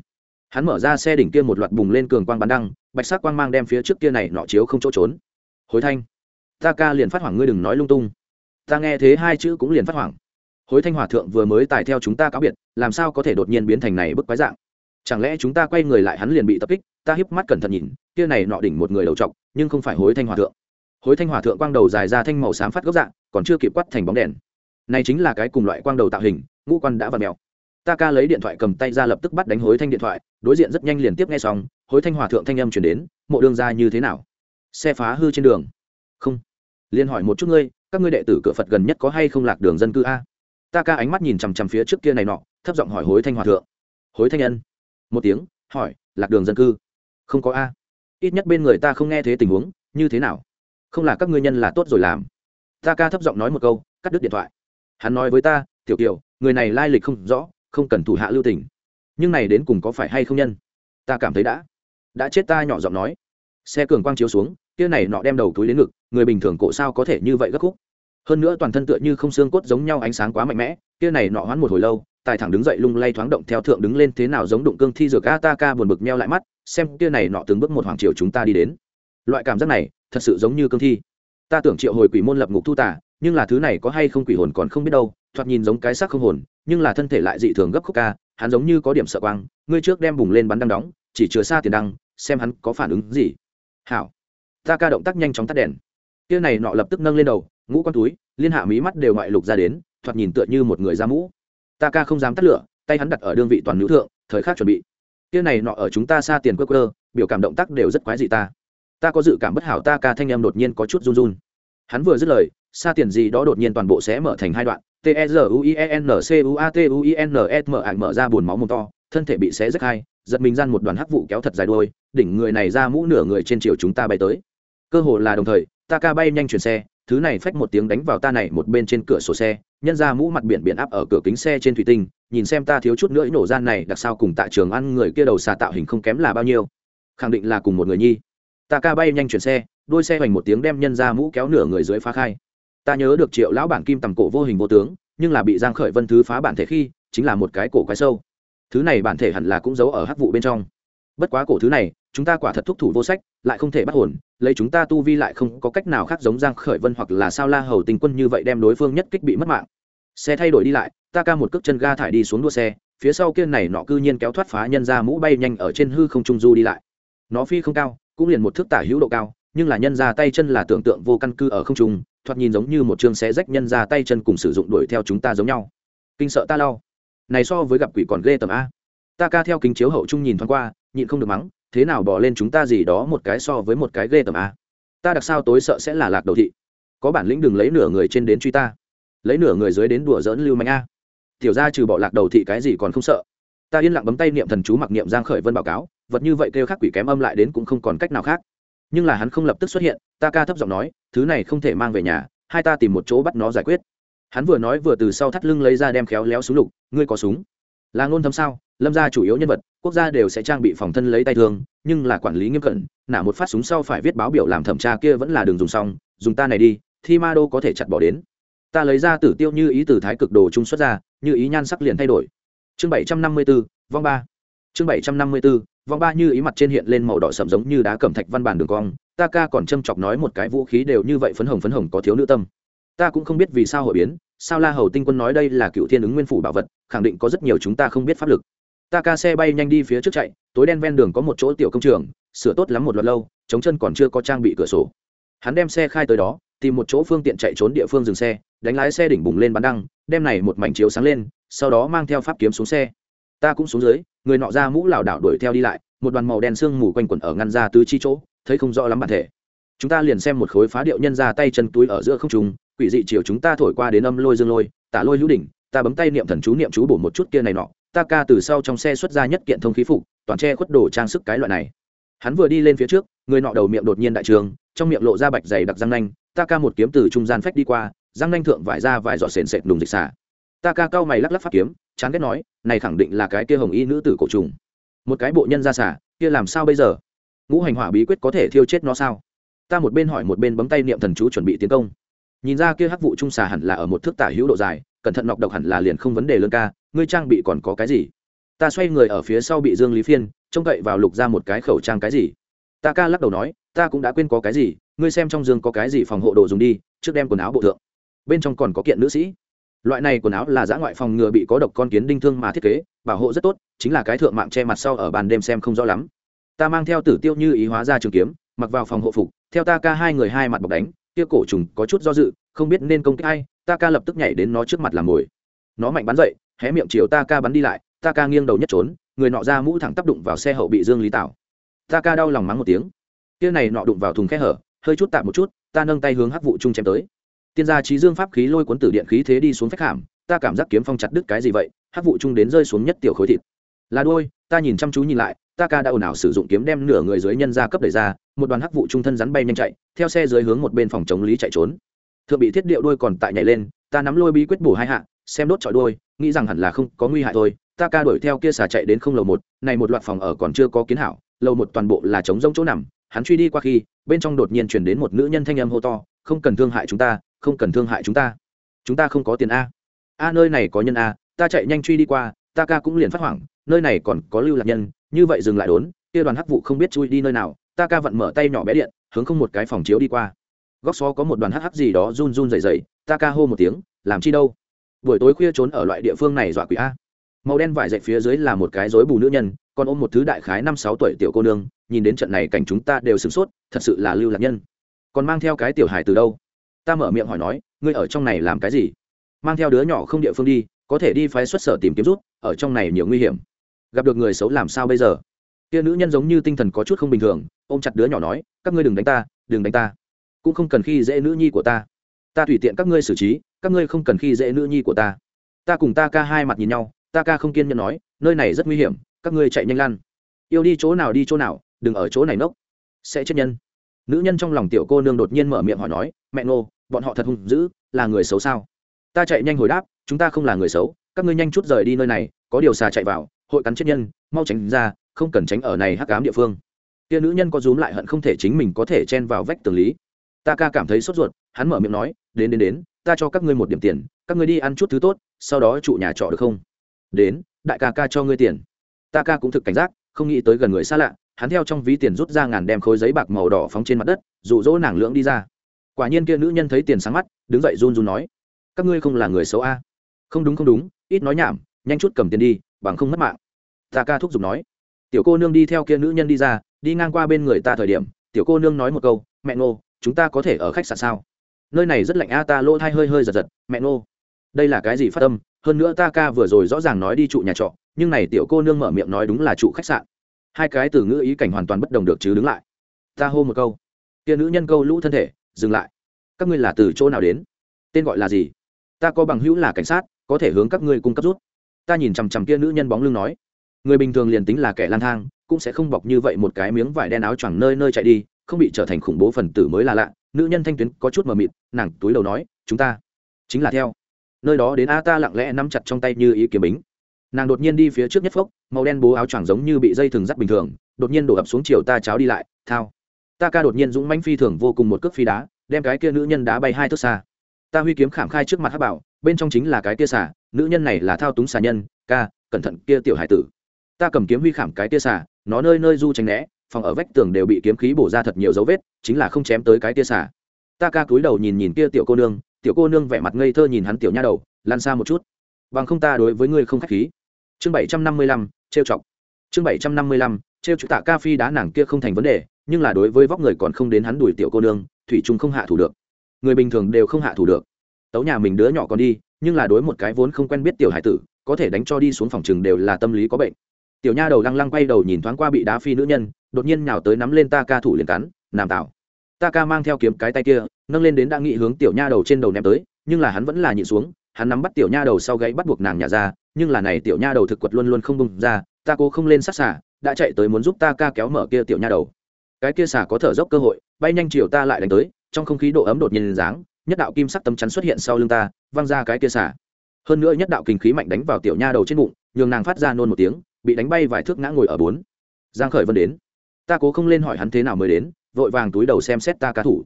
Hắn mở ra xe đỉnh kia một loạt bùng lên cường quang bắn đăng, bạch sắc quang mang đem phía trước kia này nọ chiếu không chỗ trốn. Hối thanh, ta ca liền phát hoảng ngươi đừng nói lung tung ta nghe thế hai chữ cũng liền phát hoảng. Hối thanh hòa thượng vừa mới tài theo chúng ta cáo biệt, làm sao có thể đột nhiên biến thành này bức quái dạng? Chẳng lẽ chúng ta quay người lại hắn liền bị tập kích? Ta hiếp mắt cẩn thận nhìn, kia này nọ đỉnh một người đầu trọc, nhưng không phải hối thanh hòa thượng. Hối thanh hòa thượng quang đầu dài ra thanh màu xám phát gốc dạng, còn chưa kịp quắt thành bóng đèn. Này chính là cái cùng loại quang đầu tạo hình, ngũ quan đã vặt mèo. Ta ca lấy điện thoại cầm tay ra lập tức bắt đánh hối thanh điện thoại, đối diện rất nhanh liền tiếp nghe xong, hối thanh hòa thượng thanh âm chuyển đến, mộ đường ra như thế nào? Xe phá hư trên đường. Không. Liên hỏi một chút ngươi các ngươi đệ tử cửa phật gần nhất có hay không lạc đường dân cư a? Ta ca ánh mắt nhìn chằm chằm phía trước kia này nọ, thấp giọng hỏi hối thanh hòa thượng. Hối thanh nhân một tiếng, hỏi, lạc đường dân cư? Không có a. Ít nhất bên người ta không nghe thế tình huống, như thế nào? Không là các ngươi nhân là tốt rồi làm. Ta ca thấp giọng nói một câu, cắt đứt điện thoại. Hắn nói với ta, tiểu kiều, người này lai lịch không rõ, không cần thủ hạ lưu tình. Nhưng này đến cùng có phải hay không nhân? Ta cảm thấy đã. Đã chết ta nhỏ giọng nói. Xe cường quang chiếu xuống kia này nọ đem đầu túi đến ngực, người bình thường cổ sao có thể như vậy gấp khúc? Hơn nữa toàn thân tựa như không xương cốt giống nhau ánh sáng quá mạnh mẽ, kia này nọ hoán một hồi lâu, tài thẳng đứng dậy lung lay thoáng động theo thượng đứng lên thế nào giống đụng cương thi dược ataka ca buồn bực meo lại mắt, xem kia này nọ từng bước một hoàng triều chúng ta đi đến. Loại cảm giác này, thật sự giống như cương thi. Ta tưởng triệu hồi quỷ môn lập ngục thu tả nhưng là thứ này có hay không quỷ hồn còn không biết đâu, thoạt nhìn giống cái xác không hồn, nhưng là thân thể lại dị thường gấp khúc ca, hắn giống như có điểm sợ quang, ngươi trước đem bùng lên bắn đăng đóng, chỉ chứa xa tiền đăng, xem hắn có phản ứng gì. Hảo ta ca động tác nhanh chóng tắt đèn. Kia này nọ lập tức nâng lên đầu, ngũ con túi, liên hạ mí mắt đều ngoại lục ra đến, thoạt nhìn tựa như một người da mũ. Ta ca không dám tắt lửa, tay hắn đặt ở đương vị toàn nữ thượng, thời khắc chuẩn bị. Kia này nọ ở chúng ta xa tiền quơ quơ, biểu cảm động tác đều rất quái dị ta. Ta có dự cảm bất hảo ta ca thanh em đột nhiên có chút run run. Hắn vừa dứt lời, xa tiền gì đó đột nhiên toàn bộ sẽ mở thành hai đoạn. T e r u i e n c u a t u i n s m ảnh mở ra buồn máu mồm to, thân thể bị xé rách hai, giật mình gian một đoàn hắc vụ kéo thật dài đuôi, đỉnh người này ra mũ nửa người trên chiều chúng ta bay tới cơ hồ là đồng thời, ta ca bay nhanh chuyển xe, thứ này phách một tiếng đánh vào ta này một bên trên cửa sổ xe, nhân ra mũ mặt biển biển áp ở cửa kính xe trên thủy tinh, nhìn xem ta thiếu chút nữa nổ gian này, đặc sao cùng tại trường ăn người kia đầu xà tạo hình không kém là bao nhiêu. Khẳng định là cùng một người nhi. Ta ca bay nhanh chuyển xe, đôi xe hoành một tiếng đem nhân ra mũ kéo nửa người dưới phá khai. Ta nhớ được triệu lão bản kim tầm cổ vô hình vô tướng, nhưng là bị giang khởi vân thứ phá bản thể khi, chính là một cái cổ quái sâu. Thứ này bản thể hẳn là cũng giấu ở hắc vụ bên trong bất quá cổ thứ này, chúng ta quả thật thúc thủ vô sách, lại không thể bắt hồn, lấy chúng ta tu vi lại không có cách nào khác giống giang khởi vân hoặc là sao la hầu tình quân như vậy đem đối phương nhất kích bị mất mạng. Xe thay đổi đi lại, ta ca một cước chân ga thải đi xuống đua xe, phía sau kia này nọ cư nhiên kéo thoát phá nhân ra mũ bay nhanh ở trên hư không trung du đi lại. Nó phi không cao, cũng liền một thước tả hữu độ cao, nhưng là nhân ra tay chân là tưởng tượng vô căn cứ ở không trung, thoạt nhìn giống như một chương xé rách nhân ra tay chân cùng sử dụng đuổi theo chúng ta giống nhau. Kinh sợ ta lau. Này so với gặp quỷ còn ghê tầm a ta ca theo kính chiếu hậu trung nhìn thoáng qua, nhịn không được mắng, thế nào bỏ lên chúng ta gì đó một cái so với một cái ghê tầm a à? ta đặc sao tối sợ sẽ là lạc đầu thị. Có bản lĩnh đừng lấy nửa người trên đến truy ta. Lấy nửa người dưới đến đùa dỡn lưu mạnh a. Tiểu ra trừ bỏ lạc đầu thị cái gì còn không sợ. Ta yên lặng bấm tay niệm thần chú mặc niệm giang khởi vân báo cáo, vật như vậy kêu khác quỷ kém âm lại đến cũng không còn cách nào khác. Nhưng là hắn không lập tức xuất hiện, ta ca thấp giọng nói, thứ này không thể mang về nhà, hai ta tìm một chỗ bắt nó giải quyết. Hắn vừa nói vừa từ sau thắt lưng lấy ra đem khéo léo súng lục, ngươi có súng? Là ngôn thấm sao? Lâm gia chủ yếu nhân vật, quốc gia đều sẽ trang bị phòng thân lấy tay thương, nhưng là quản lý nghiêm cẩn, nả một phát súng sau phải viết báo biểu làm thẩm tra kia vẫn là đường dùng xong, dùng ta này đi, thi ma đô có thể chặt bỏ đến. Ta lấy ra tử tiêu như ý từ thái cực đồ trung xuất ra, như ý nhan sắc liền thay đổi. Chương bảy trăm năm mươi b ố vong ba. Chương bảy trăm năm mươi b ố vong ba như ý mặt trên hiện lên màu đỏ sậm giống như đá cẩm thạch văn bản đường cong. Ta ca còn châm chọc nói một cái vũ khí đều như vậy phấn hồng phấn hồng có thiếu nữ tâm. Ta cũng không biết vì sao hội biến, sao la hầu tinh quân nói đây là cựu thiên ứng nguyên phủ bảo vật, khẳng định có rất nhiều chúng ta không biết pháp lực ta ca xe bay nhanh đi phía trước chạy, tối đen ven đường có một chỗ tiểu công trường, sửa tốt lắm một loạt lâu, chống chân còn chưa có trang bị cửa sổ. Hắn đem xe khai tới đó, tìm một chỗ phương tiện chạy trốn địa phương dừng xe, đánh lái xe đỉnh bùng lên bắn đăng, đem này một mảnh chiếu sáng lên, sau đó mang theo pháp kiếm xuống xe. Ta cũng xuống dưới, người nọ ra mũ lảo đảo đuổi theo đi lại, một đoàn màu đen sương mù quanh quẩn ở ngăn ra tứ chi chỗ, thấy không rõ lắm bản thể. Chúng ta liền xem một khối phá điệu nhân ra tay chân túi ở giữa không trùng quỷ dị chiều chúng ta thổi qua đến âm lôi dương lôi, tả lôi hữu đỉnh, ta bấm tay niệm thần chú niệm chú bổ một chút kia này nọ ta ca từ sau trong xe xuất ra nhất kiện thông khí phục, toàn che khuất đồ trang sức cái loại này. Hắn vừa đi lên phía trước, người nọ đầu miệng đột nhiên đại trường, trong miệng lộ ra bạch dày đặc răng nanh, ta ca một kiếm từ trung gian phách đi qua, răng nanh thượng vải ra vài giọt sền sệt đùng dịch xả. Ta ca cao mày lắc lắc phát kiếm, chán ghét nói, này khẳng định là cái kia hồng y nữ tử cổ trùng. Một cái bộ nhân ra xả, kia làm sao bây giờ? Ngũ hành hỏa bí quyết có thể thiêu chết nó sao? Ta một bên hỏi một bên bấm tay niệm thần chú chuẩn bị tiến công. Nhìn ra kia hắc vụ trung xà hẳn là ở một thước tả hữu độ dài cẩn thận nọc độc hẳn là liền không vấn đề lương ca, ngươi trang bị còn có cái gì? Ta xoay người ở phía sau bị dương lý phiên, trông cậy vào lục ra một cái khẩu trang cái gì? Ta ca lắc đầu nói, ta cũng đã quên có cái gì, ngươi xem trong giường có cái gì phòng hộ đồ dùng đi, trước đem quần áo bộ thượng. Bên trong còn có kiện nữ sĩ. Loại này quần áo là giã ngoại phòng ngừa bị có độc con kiến đinh thương mà thiết kế, bảo hộ rất tốt, chính là cái thượng mạng che mặt sau ở bàn đêm xem không rõ lắm. Ta mang theo tử tiêu như ý hóa ra trường kiếm, mặc vào phòng hộ phục, theo ta ca hai người hai mặt bọc đánh, kia cổ trùng có chút do dự, không biết nên công kích ai ta ca lập tức nhảy đến nó trước mặt làm mồi. Nó mạnh bắn dậy, hé miệng chiều ta ca bắn đi lại, ta ca nghiêng đầu nhất trốn, người nọ ra mũ thẳng tác đụng vào xe hậu bị dương lý tảo. Ta ca đau lòng mắng một tiếng. Kia này nọ đụng vào thùng khe hở, hơi chút tạm một chút, ta nâng tay hướng hắc vụ trung chém tới. Tiên gia trí dương pháp khí lôi cuốn tử điện khí thế đi xuống phách hàm, ta cảm giác kiếm phong chặt đứt cái gì vậy, hắc vụ trung đến rơi xuống nhất tiểu khối thịt. Là đôi ta nhìn chăm chú nhìn lại, ta ca đã ồn ào sử dụng kiếm đem nửa người dưới nhân ra cấp đẩy ra, một đoàn hắc vụ trung thân rắn bay nhanh chạy, theo xe dưới hướng một bên phòng chống lý chạy trốn thượng bị thiết điệu đôi còn tại nhảy lên, ta nắm lôi bí quyết bổ hai hạ, xem đốt trọi đôi nghĩ rằng hẳn là không có nguy hại thôi, ta ca đuổi theo kia xà chạy đến không lầu một, này một loạt phòng ở còn chưa có kiến hảo, lầu một toàn bộ là trống rông chỗ nằm, hắn truy đi qua khi, bên trong đột nhiên chuyển đến một nữ nhân thanh âm hô to, không cần thương hại chúng ta, không cần thương hại chúng ta. Chúng ta không có tiền a. A, nơi này có nhân a, ta chạy nhanh truy đi qua, ta ca cũng liền phát hoảng, nơi này còn có lưu lạc nhân, như vậy dừng lại đốn, kia đoàn hắc vụ không biết chui đi nơi nào, ta ca vận mở tay nhỏ bé điện, hướng không một cái phòng chiếu đi qua góc xó có một đoàn hắc hắc gì đó run run dày dày ta ca hô một tiếng, làm chi đâu? Buổi tối khuya trốn ở loại địa phương này dọa quỷ a. Màu đen vải dậy phía dưới là một cái rối bù nữ nhân, còn ôm một thứ đại khái năm sáu tuổi tiểu cô nương, nhìn đến trận này cảnh chúng ta đều sửng sốt, thật sự là lưu lạc nhân. Còn mang theo cái tiểu hài từ đâu? Ta mở miệng hỏi nói, ngươi ở trong này làm cái gì? Mang theo đứa nhỏ không địa phương đi, có thể đi phái xuất sở tìm kiếm rút, ở trong này nhiều nguy hiểm. Gặp được người xấu làm sao bây giờ? Kia nữ nhân giống như tinh thần có chút không bình thường, ôm chặt đứa nhỏ nói, các ngươi đừng đánh ta, đừng đánh ta cũng không cần khi dễ nữ nhi của ta. Ta tùy tiện các ngươi xử trí, các ngươi không cần khi dễ nữ nhi của ta. Ta cùng ta ca hai mặt nhìn nhau, ta ca không kiên nhẫn nói, nơi này rất nguy hiểm, các ngươi chạy nhanh lan yêu đi chỗ nào đi chỗ nào, đừng ở chỗ này nốc. Sẽ chết nhân. Nữ nhân trong lòng tiểu cô nương đột nhiên mở miệng hỏi nói, mẹ nô bọn họ thật hung dữ, là người xấu sao? Ta chạy nhanh hồi đáp, chúng ta không là người xấu, các ngươi nhanh chút rời đi nơi này, có điều xà chạy vào, hội cắn chết nhân, mau tránh ra, không cần tránh ở này hắc ám địa phương. Kia nữ nhân có rúm lại hận không thể chính mình có thể chen vào vách tường lý ta ca cảm thấy sốt ruột, hắn mở miệng nói, đến đến đến, ta cho các ngươi một điểm tiền, các ngươi đi ăn chút thứ tốt, sau đó trụ nhà trọ được không? Đến, đại ca ca cho ngươi tiền. Ta ca cũng thực cảnh giác, không nghĩ tới gần người xa lạ, hắn theo trong ví tiền rút ra ngàn đem khối giấy bạc màu đỏ phóng trên mặt đất rụ rỗ nàng lưỡng đi ra. Quả nhiên kia nữ nhân thấy tiền sáng mắt, đứng dậy run run nói, các ngươi không là người xấu a? Không đúng không đúng, ít nói nhảm, nhanh chút cầm tiền đi, bằng không mất mạng. Ta ca thúc giục nói. Tiểu cô nương đi theo kia nữ nhân đi ra, đi ngang qua bên người ta thời điểm, tiểu cô nương nói một câu, mẹ ngô chúng ta có thể ở khách sạn sao? Nơi này rất lạnh a, ta lỗ thai hơi hơi giật giật, mẹ ngô. Đây là cái gì phát tâm hơn nữa ta ca vừa rồi rõ ràng nói đi trụ nhà trọ, nhưng này tiểu cô nương mở miệng nói đúng là trụ khách sạn. Hai cái từ ngữ ý cảnh hoàn toàn bất đồng được chứ đứng lại. Ta hô một câu. Kia nữ nhân câu lũ thân thể, dừng lại. Các ngươi là từ chỗ nào đến? Tên gọi là gì? Ta có bằng hữu là cảnh sát, có thể hướng các ngươi cung cấp rút. Ta nhìn chằm chằm kia nữ nhân bóng lưng nói. Người bình thường liền tính là kẻ lang thang, cũng sẽ không bọc như vậy một cái miếng vải đen áo choàng nơi nơi chạy đi không bị trở thành khủng bố phần tử mới là lạ, nữ nhân thanh tuyến có chút mờ mịt, nàng túi đầu nói, chúng ta chính là theo. Nơi đó đến a ta lặng lẽ nắm chặt trong tay như ý kiếm bính. Nàng đột nhiên đi phía trước nhất phốc, màu đen bố áo choàng giống như bị dây thừng dắt bình thường, đột nhiên đổ ập xuống chiều ta cháo đi lại, thao. Ta ca đột nhiên dũng manh phi thường vô cùng một cước phi đá, đem cái kia nữ nhân đá bay hai thước xa. Ta huy kiếm khảm khai trước mặt hát bảo, bên trong chính là cái kia xả nữ nhân này là thao túng xà nhân, ca, cẩn thận kia tiểu hải tử. Ta cầm kiếm huy khảm cái kia xả nó nơi nơi du tránh né phòng ở vách tường đều bị kiếm khí bổ ra thật nhiều dấu vết, chính là không chém tới cái kia xả ta ca cúi đầu nhìn nhìn kia tiểu cô nương, tiểu cô nương vẻ mặt ngây thơ nhìn hắn tiểu nha đầu lan xa một chút. Bằng không ta đối với ngươi không khách khí. Chương bảy trăm năm mươi lăm, trêu chọc. Chương bảy trăm năm mươi lăm, trêu chọc tạ ca phi đá nàng kia không thành vấn đề, nhưng là đối với vóc người còn không đến hắn đuổi tiểu cô nương, thủy trung không hạ thủ được. Người bình thường đều không hạ thủ được. Tấu nhà mình đứa nhỏ còn đi, nhưng là đối một cái vốn không quen biết tiểu hải tử, có thể đánh cho đi xuống phòng chừng đều là tâm lý có bệnh. Tiểu nha đầu lăng lăng quay đầu nhìn thoáng qua bị đá phi nữ nhân đột nhiên nhào tới nắm lên ta ca thủ liền cắn làm tạo ta ca mang theo kiếm cái tay kia, nâng lên đến đã nghị hướng tiểu nha đầu trên đầu ném tới, nhưng là hắn vẫn là nhịn xuống, hắn nắm bắt tiểu nha đầu sau gáy bắt buộc nàng nhả ra, nhưng là này tiểu nha đầu thực quật luôn luôn không bung ra, ta cố không lên sát xả, đã chạy tới muốn giúp ta ca kéo mở kia tiểu nha đầu. Cái kia xả có thở dốc cơ hội, bay nhanh chiều ta lại đánh tới, trong không khí độ ấm đột nhiên dáng, nhất đạo kim sắc tấm chắn xuất hiện sau lưng ta, văng ra cái kia xả. Hơn nữa nhất đạo kinh khí mạnh đánh vào tiểu nha đầu trên bụng, nhường nàng phát ra nôn một tiếng, bị đánh bay vài thước ngã ngồi ở bốn. Giang khởi vân đến ta cố không lên hỏi hắn thế nào mới đến, vội vàng túi đầu xem xét ta cá thủ.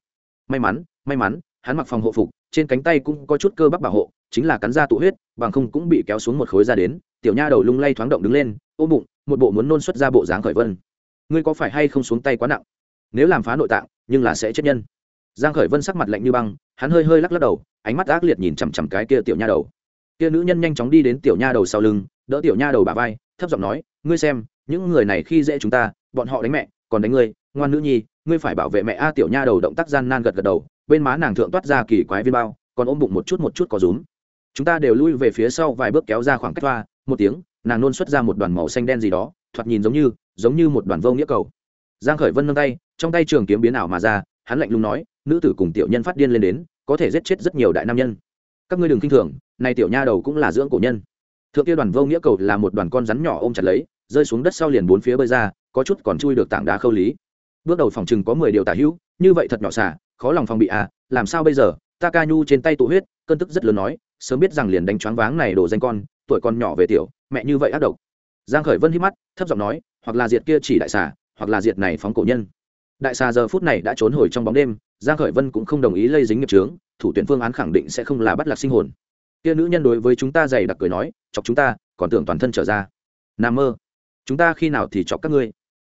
May mắn may mắn, hắn mặc phòng hộ phục, trên cánh tay cũng có chút cơ bắp bảo hộ, chính là cắn ra tụ huyết, bằng không cũng bị kéo xuống một khối ra đến, tiểu nha đầu lung lay thoáng động đứng lên, ôm bụng, một bộ muốn nôn xuất ra bộ dáng khởi vân. Ngươi có phải hay không xuống tay quá nặng? Nếu làm phá nội tạng, nhưng là sẽ chết nhân. Giang khởi vân sắc mặt lạnh như băng, hắn hơi hơi lắc lắc đầu, ánh mắt ác liệt nhìn chằm chằm cái kia tiểu nha đầu. Kia nữ nhân nhanh chóng đi đến tiểu nha đầu sau lưng, đỡ tiểu nha đầu bà vai, thấp giọng nói, ngươi xem, những người này khi dễ chúng ta bọn họ đánh mẹ, còn đánh ngươi, ngoan nữ nhi, ngươi phải bảo vệ mẹ a tiểu nha đầu động tác gian nan gật gật đầu, bên má nàng thượng toát ra kỳ quái viên bao, còn ôm bụng một chút một chút có rúm. Chúng ta đều lui về phía sau vài bước kéo ra khoảng cách toa, một tiếng, nàng nôn xuất ra một đoàn màu xanh đen gì đó, thoạt nhìn giống như giống như một đoàn vô nghĩa cầu. Giang khởi vân nâng tay, trong tay trường kiếm biến ảo mà ra, hắn lạnh lùng nói, nữ tử cùng tiểu nhân phát điên lên đến, có thể giết chết rất nhiều đại nam nhân. Các ngươi đừng kinh thường này tiểu nha đầu cũng là dưỡng cổ nhân. Thượng kia đoàn vô nghĩa cầu là một đoàn con rắn nhỏ ôm chặt lấy rơi xuống đất sau liền bốn phía bơi ra, có chút còn chui được tảng đá khâu lý. Bước đầu phòng chừng có mười điều tả hữu, như vậy thật nhỏ xả, khó lòng phòng bị à làm sao bây giờ? Ta ca nhu trên tay tụ huyết, cơn tức rất lớn nói, sớm biết rằng liền đánh choáng váng này đổ danh con, tuổi con nhỏ về tiểu, mẹ như vậy ác độc. Giang khởi vân hít mắt, thấp giọng nói, hoặc là diệt kia chỉ đại xà hoặc là diệt này phóng cổ nhân. Đại xà giờ phút này đã trốn hồi trong bóng đêm, giang khởi vân cũng không đồng ý lây dính nghiệp trướng thủ tuyển phương án khẳng định sẽ không là bắt lạc sinh hồn. Kia nữ nhân đối với chúng ta dày đặc cười nói, chọc chúng ta, còn tưởng toàn thân trở ra. Nam mơ chúng ta khi nào thì chọc các ngươi?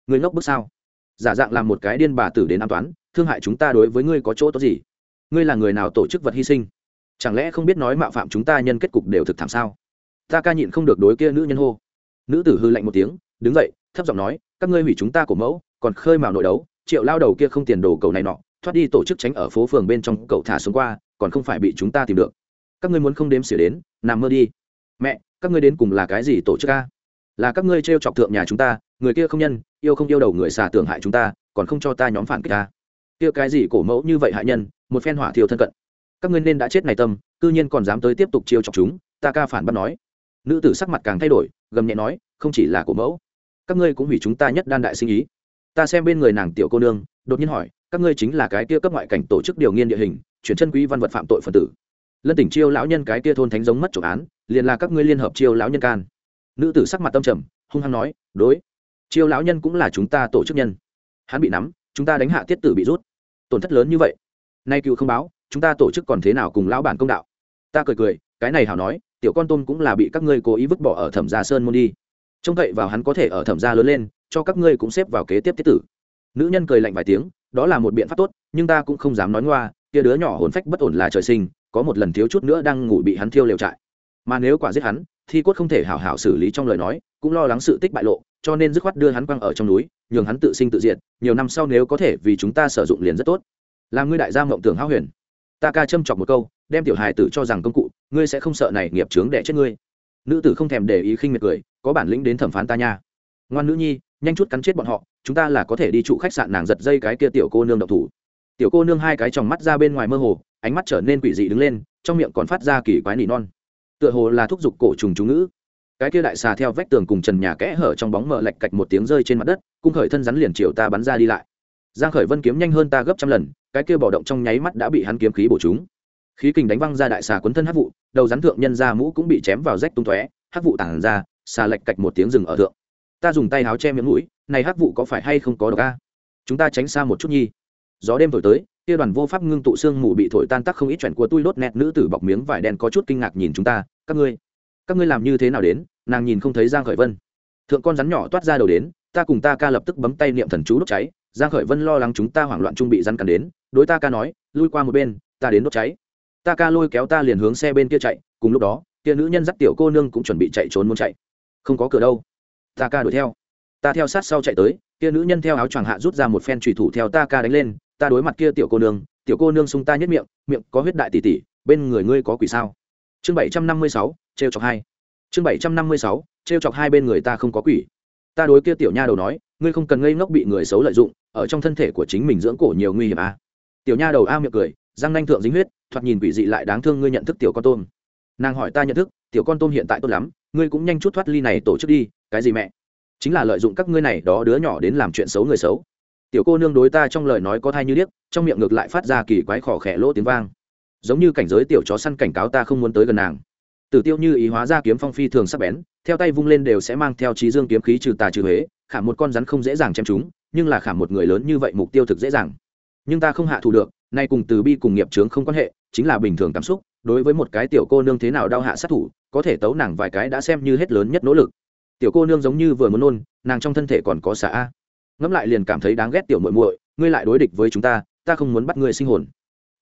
Ngươi ngốc bước sao? Giả dạng làm một cái điên bà tử đến an toán, thương hại chúng ta đối với ngươi có chỗ tốt gì? Ngươi là người nào tổ chức vật hy sinh? Chẳng lẽ không biết nói mạo phạm chúng ta nhân kết cục đều thực thảm sao? Ta ca nhịn không được đối kia nữ nhân hô. Nữ tử hư lạnh một tiếng, đứng dậy, thấp giọng nói, các ngươi hủy chúng ta của mẫu, còn khơi mào nội đấu, triệu lao đầu kia không tiền đồ cầu này nọ, thoát đi tổ chức tránh ở phố phường bên trong cậu thả xuống qua, còn không phải bị chúng ta tìm được. Các ngươi muốn không đếm xỉa đến, nằm mơ đi. Mẹ, các ngươi đến cùng là cái gì tổ chức a? Là các ngươi t chọc thượng nhà chúng ta, người kia không nhân, yêu không yêu đầu người xà tưởng hại chúng ta, còn không cho ta nhóm phản kích ta. Kia cái gì cổ mẫu như vậy hại nhân, một phen hỏa thiêu thân cận. Các ngươi nên đã chết này tâm, cư nhiên còn dám tới tiếp tục chiêu chọc chúng, ta ca phản bác nói. Nữ tử sắc mặt càng thay đổi, gầm nhẹ nói, không chỉ là cổ mẫu, các ngươi cũng hủy chúng ta nhất đan đại sinh ý. Ta xem bên người nàng tiểu cô nương, đột nhiên hỏi, các ngươi chính là cái kia cấp ngoại cảnh tổ chức điều nghiên địa hình, chuyển chân quý văn vật phạm tội phần tử. Lân tỉnh chiêu lão nhân cái kia thôn thánh giống mất chủ án, liền là các ngươi liên hợp chiêu lão nhân can nữ tử sắc mặt tâm trầm, hung hăng nói, đối chiêu lão nhân cũng là chúng ta tổ chức nhân. Hắn bị nắm, chúng ta đánh hạ tiết tử bị rút. Tổn thất lớn như vậy. Nay cựu không báo, chúng ta tổ chức còn thế nào cùng lão bản công đạo? Ta cười cười, cái này hảo nói, tiểu con tôm cũng là bị các ngươi cố ý vứt bỏ ở thẩm gia sơn môn đi. Trông cậy vào hắn có thể ở thẩm gia lớn lên, cho các ngươi cũng xếp vào kế tiếp tiết tử. Nữ nhân cười lạnh vài tiếng, đó là một biện pháp tốt, nhưng ta cũng không dám nói ngoa, kia đứa nhỏ hồn phách bất ổn là trời sinh, có một lần thiếu chút nữa đang ngủ bị hắn thiêu lều trại. Mà nếu quả giết hắn thi cốt không thể hảo hảo xử lý trong lời nói, cũng lo lắng sự tích bại lộ, cho nên dứt khoát đưa hắn quăng ở trong núi, nhường hắn tự sinh tự diệt, nhiều năm sau nếu có thể vì chúng ta sử dụng liền rất tốt. Làm ngươi đại gia mộng tưởng háo huyền. Ta ca châm chọc một câu, đem tiểu hài tử cho rằng công cụ, ngươi sẽ không sợ này nghiệp chướng đẻ chết ngươi. Nữ tử không thèm để ý khinh miệt cười, có bản lĩnh đến thẩm phán ta nha. Ngoan nữ nhi, nhanh chút cắn chết bọn họ, chúng ta là có thể đi trụ khách sạn nàng giật dây cái kia tiểu cô nương độc thủ. Tiểu cô nương hai cái tròng mắt ra bên ngoài mơ hồ, ánh mắt trở nên quỷ dị đứng lên, trong miệng còn phát ra kỳ quái nỉ non tựa hồ là thúc giục cổ trùng chú ngữ. Cái kia đại xà theo vách tường cùng trần nhà kẽ hở trong bóng mờ lạch cạch một tiếng rơi trên mặt đất, cung khởi thân rắn liền chiều ta bắn ra đi lại. Giang khởi vân kiếm nhanh hơn ta gấp trăm lần, cái kia bỏ động trong nháy mắt đã bị hắn kiếm khí bổ trúng khí kình đánh văng ra đại xà cuốn thân hắc vụ, đầu rắn thượng nhân ra mũ cũng bị chém vào rách tung tóe, hắc vụ tản ra, xà lạch cạch một tiếng rừng ở thượng. Ta dùng tay áo che miệng mũi, này hắc vụ có phải hay không có độc a? Chúng ta tránh xa một chút nhi gió đêm thổi tới, kia đoàn vô pháp ngưng tụ xương mù bị thổi tan tắc không ít chuyện của tôi đốt nẹt nữ tử bọc miếng vải đen có chút kinh ngạc nhìn chúng ta. Các ngươi các ngươi làm như thế nào đến? Nàng nhìn không thấy giang khởi vân. Thượng con rắn nhỏ toát ra đầu đến, ta cùng ta ca lập tức bấm tay niệm thần chú đốt cháy. Giang khởi vân lo lắng chúng ta hoảng loạn trung bị rắn cắn đến, đối ta ca nói, lui qua một bên, ta đến đốt cháy. Ta ca lôi kéo ta liền hướng xe bên kia chạy, cùng lúc đó, kia nữ nhân dắt tiểu cô nương cũng chuẩn bị chạy trốn muốn chạy. Không có cửa đâu. Ta ca đuổi theo. Ta theo sát sau chạy tới, kia nữ nhân theo áo choàng hạ rút ra một phen trùy thủ theo ta ca đánh lên ta đối mặt kia tiểu cô nương, tiểu cô nương sung ta nhất miệng miệng có huyết đại tỷ tỷ, bên người ngươi có quỷ sao? Chương bảy trăm năm mươi sáu, trêu chọc hai. Chương bảy trăm năm mươi sáu, trêu chọc hai bên người ta không có quỷ. Ta đối kia tiểu nha đầu nói, ngươi không cần ngây ngốc bị người xấu lợi dụng, ở trong thân thể của chính mình dưỡng cổ nhiều nguy hiểm à. tiểu nha đầu a miệng cười, răng nanh thượng dính huyết, thoạt nhìn quỷ dị lại đáng thương ngươi nhận thức tiểu con tôm. Nàng hỏi ta nhận thức, tiểu con tôm hiện tại tốt lắm, ngươi cũng nhanh chút thoát ly này tổ chức đi, cái gì mẹ? Chính là lợi dụng các ngươi này đó đứa nhỏ đến làm chuyện xấu người xấu tiểu cô nương đối ta trong lời nói có thai như điếc, trong miệng ngược lại phát ra kỳ quái khỏ khẽ lỗ tiếng vang. Giống như cảnh giới tiểu chó săn cảnh cáo ta không muốn tới gần nàng. Tử tiêu như ý hóa ra kiếm phong phi thường sắc bén, theo tay vung lên đều sẽ mang theo trí dương kiếm khí trừ tà trừ huế, khả một con rắn không dễ dàng chém chúng, nhưng là khả một người lớn như vậy mục tiêu thực dễ dàng. Nhưng ta không hạ thủ được, nay cùng từ bi cùng nghiệp chướng không quan hệ, chính là bình thường cảm xúc, đối với một cái tiểu cô nương thế nào đau hạ sát thủ, có thể tấu nàng vài cái đã xem như hết lớn nhất nỗ lực. Tiểu cô nương giống như vừa muốn nôn, nàng trong thân thể còn có xả a ngẫm lại liền cảm thấy đáng ghét tiểu muội muội, ngươi lại đối địch với chúng ta ta không muốn bắt ngươi sinh hồn.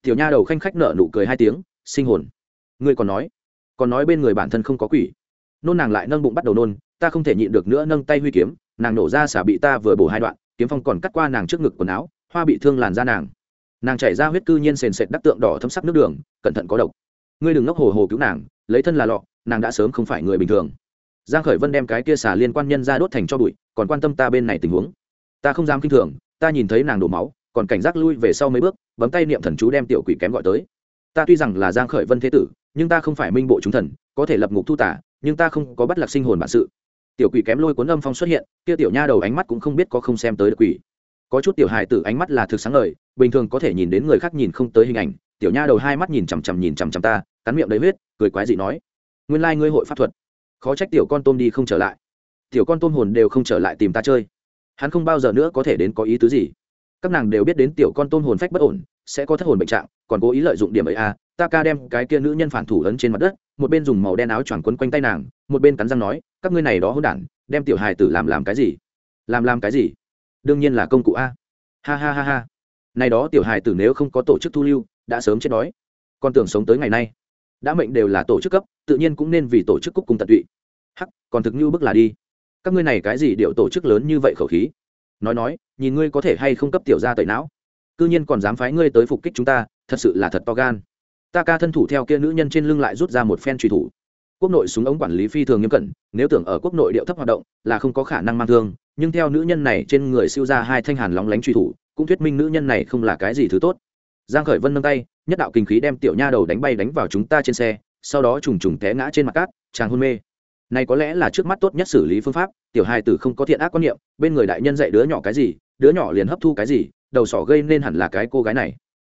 Tiểu nha đầu khanh khách nợ nụ cười hai tiếng, sinh hồn. Ngươi còn nói còn nói bên người bản thân không có quỷ. Nôn nàng lại nâng bụng bắt đầu nôn, ta không thể nhịn được nữa nâng tay huy kiếm, nàng nổ ra xả bị ta vừa bổ hai đoạn, kiếm phong còn cắt qua nàng trước ngực quần áo, hoa bị thương làn da nàng. Nàng chảy ra huyết cư nhiên sền sệt đắc tượng đỏ thâm sắc nước đường, cẩn thận có độc. Ngươi đừng ngốc hồ hồ cứu nàng, lấy thân là lọ, nàng đã sớm không phải người bình thường. Giang khởi vân đem cái kia xả liên quan nhân ra đốt thành cho bụi, còn quan tâm ta bên này tình huống ta không dám kinh thường, ta nhìn thấy nàng đổ máu, còn cảnh giác lui về sau mấy bước, bấm tay niệm thần chú đem tiểu quỷ kém gọi tới. Ta tuy rằng là giang khởi vân thế tử, nhưng ta không phải minh bộ chúng thần, có thể lập ngục thu tả, nhưng ta không có bắt lạc sinh hồn bản sự. Tiểu quỷ kém lôi cuốn âm phong xuất hiện, kia tiểu nha đầu ánh mắt cũng không biết có không xem tới được quỷ. Có chút tiểu hài tử ánh mắt là thực sáng ngời, bình thường có thể nhìn đến người khác nhìn không tới hình ảnh, tiểu nha đầu hai mắt nhìn chằm chằm nhìn chằm chằm ta, cắn miệng đầy huyết, cười quái dị nói, nguyên lai ngươi hội pháp thuật, khó trách tiểu con tôm đi không trở lại. Tiểu con tôm hồn đều không trở lại tìm ta chơi hắn không bao giờ nữa có thể đến có ý tứ gì. Các nàng đều biết đến tiểu con tôm hồn phách bất ổn, sẽ có thất hồn bệnh trạng, còn cố ý lợi dụng điểm ấy à ta ca đem cái kia nữ nhân phản thủ ấn trên mặt đất, một bên dùng màu đen áo choàng quấn quanh tay nàng, một bên cắn răng nói, các ngươi này đó hôn đản, đem tiểu hài tử làm làm cái gì? Làm làm cái gì? Đương nhiên là công cụ a. Ha ha ha ha. Này đó tiểu hài tử nếu không có tổ chức thu lưu, đã sớm chết đói. Con tưởng sống tới ngày nay. Đã mệnh đều là tổ chức cấp, tự nhiên cũng nên vì tổ chức cúc cùng tận tụy. Hắc, còn thực như bức là đi các ngươi này cái gì điệu tổ chức lớn như vậy khẩu khí? Nói nói, nhìn ngươi có thể hay không cấp tiểu ra tẩy não. Cư nhiên còn dám phái ngươi tới phục kích chúng ta, thật sự là thật to gan. Ta ca thân thủ theo kia nữ nhân trên lưng lại rút ra một phen truy thủ. Quốc nội súng ống quản lý phi thường nghiêm cẩn, nếu tưởng ở quốc nội điệu thấp hoạt động, là không có khả năng mang thương, nhưng theo nữ nhân này trên người siêu ra hai thanh hàn lóng lánh truy thủ, cũng thuyết minh nữ nhân này không là cái gì thứ tốt. Giang khởi vân nâng tay, nhất đạo kinh khí đem tiểu nha đầu đánh bay đánh vào chúng ta trên xe, sau đó trùng trùng té ngã trên mặt cát, chàng hôn mê này có lẽ là trước mắt tốt nhất xử lý phương pháp, tiểu hai tử không có thiện ác quan niệm, bên người đại nhân dạy đứa nhỏ cái gì, đứa nhỏ liền hấp thu cái gì, đầu sỏ gây nên hẳn là cái cô gái này.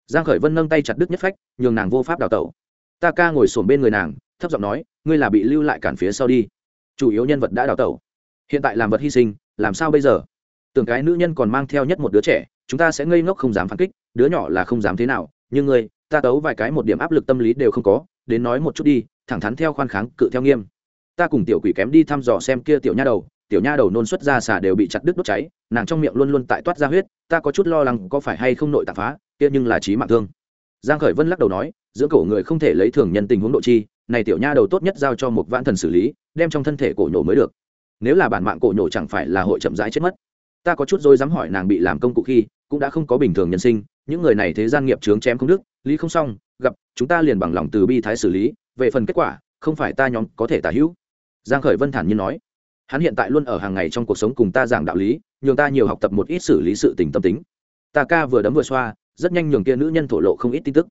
Giang khởi vân nâng tay chặt đứt nhất phách, nhường nàng vô pháp đào tẩu. Ta ca ngồi xổm bên người nàng, thấp giọng nói, ngươi là bị lưu lại cản phía sau đi. Chủ yếu nhân vật đã đào tẩu. Hiện tại làm vật hy sinh, làm sao bây giờ? Tưởng cái nữ nhân còn mang theo nhất một đứa trẻ, chúng ta sẽ ngây ngốc không dám phản kích, đứa nhỏ là không dám thế nào, nhưng ngươi, ta tấu vài cái một điểm áp lực tâm lý đều không có, đến nói một chút đi, thẳng thắn theo khoan kháng, cự theo nghiêm ta cùng tiểu quỷ kém đi thăm dò xem kia tiểu nha đầu, tiểu nha đầu nôn xuất ra xả đều bị chặt đứt đốt cháy, nàng trong miệng luôn luôn tại toát ra huyết, ta có chút lo lắng có phải hay không nội tạp phá, kia nhưng là trí mạng thương. Giang khởi vân lắc đầu nói giữa cổ người không thể lấy thường nhân tình huống độ chi, này tiểu nha đầu tốt nhất giao cho một vãn thần xử lý, đem trong thân thể cổ nhổ mới được. Nếu là bản mạng cổ nhổ chẳng phải là hội chậm rãi chết mất. Ta có chút rồi dám hỏi nàng bị làm công cụ khi, cũng đã không có bình thường nhân sinh, những người này thế gian nghiệp chướng chém không đức lý không xong, gặp, chúng ta liền bằng lòng từ bi thái xử lý, về phần kết quả, không phải ta nhóm có thể tả hữu giang khởi vân thản nhiên nói, hắn hiện tại luôn ở hàng ngày trong cuộc sống cùng ta giảng đạo lý, nhường ta nhiều học tập một ít xử lý sự tình tâm tính. Ta ca vừa đấm vừa xoa, rất nhanh nhường kia nữ nhân thổ lộ không ít tin tức.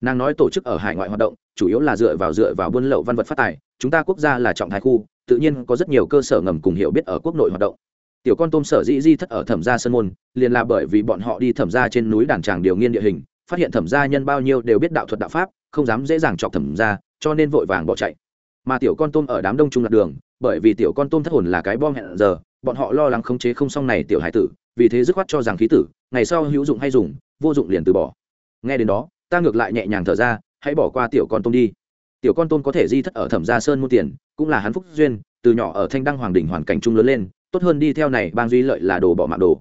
Nàng nói tổ chức ở hải ngoại hoạt động, chủ yếu là dựa vào dựa vào buôn lậu văn vật phát tài, chúng ta quốc gia là trọng thái khu, tự nhiên có rất nhiều cơ sở ngầm cùng hiểu biết ở quốc nội hoạt động. Tiểu con tôm sở dĩ di thất ở thẩm gia sơn môn, liền là bởi vì bọn họ đi thẩm gia trên núi đàn tràng điều nghiên địa hình, phát hiện thẩm gia nhân bao nhiêu đều biết đạo thuật đạo pháp, không dám dễ dàng chọc thẩm gia, cho nên vội vàng bỏ chạy mà tiểu con tôm ở đám đông trung lạc đường, bởi vì tiểu con tôm thất hồn là cái bom hẹn giờ, bọn họ lo lắng khống chế không xong này tiểu hải tử, vì thế dứt khoát cho rằng khí tử, ngày sau hữu dụng hay dùng, vô dụng liền từ bỏ. Nghe đến đó, ta ngược lại nhẹ nhàng thở ra, hãy bỏ qua tiểu con tôm đi. Tiểu con tôm có thể di thất ở thẩm gia sơn mua tiền, cũng là hắn phúc duyên, từ nhỏ ở thanh đăng hoàng đình hoàn cảnh trung lớn lên, tốt hơn đi theo này bang duy lợi là đồ bỏ mạng đồ.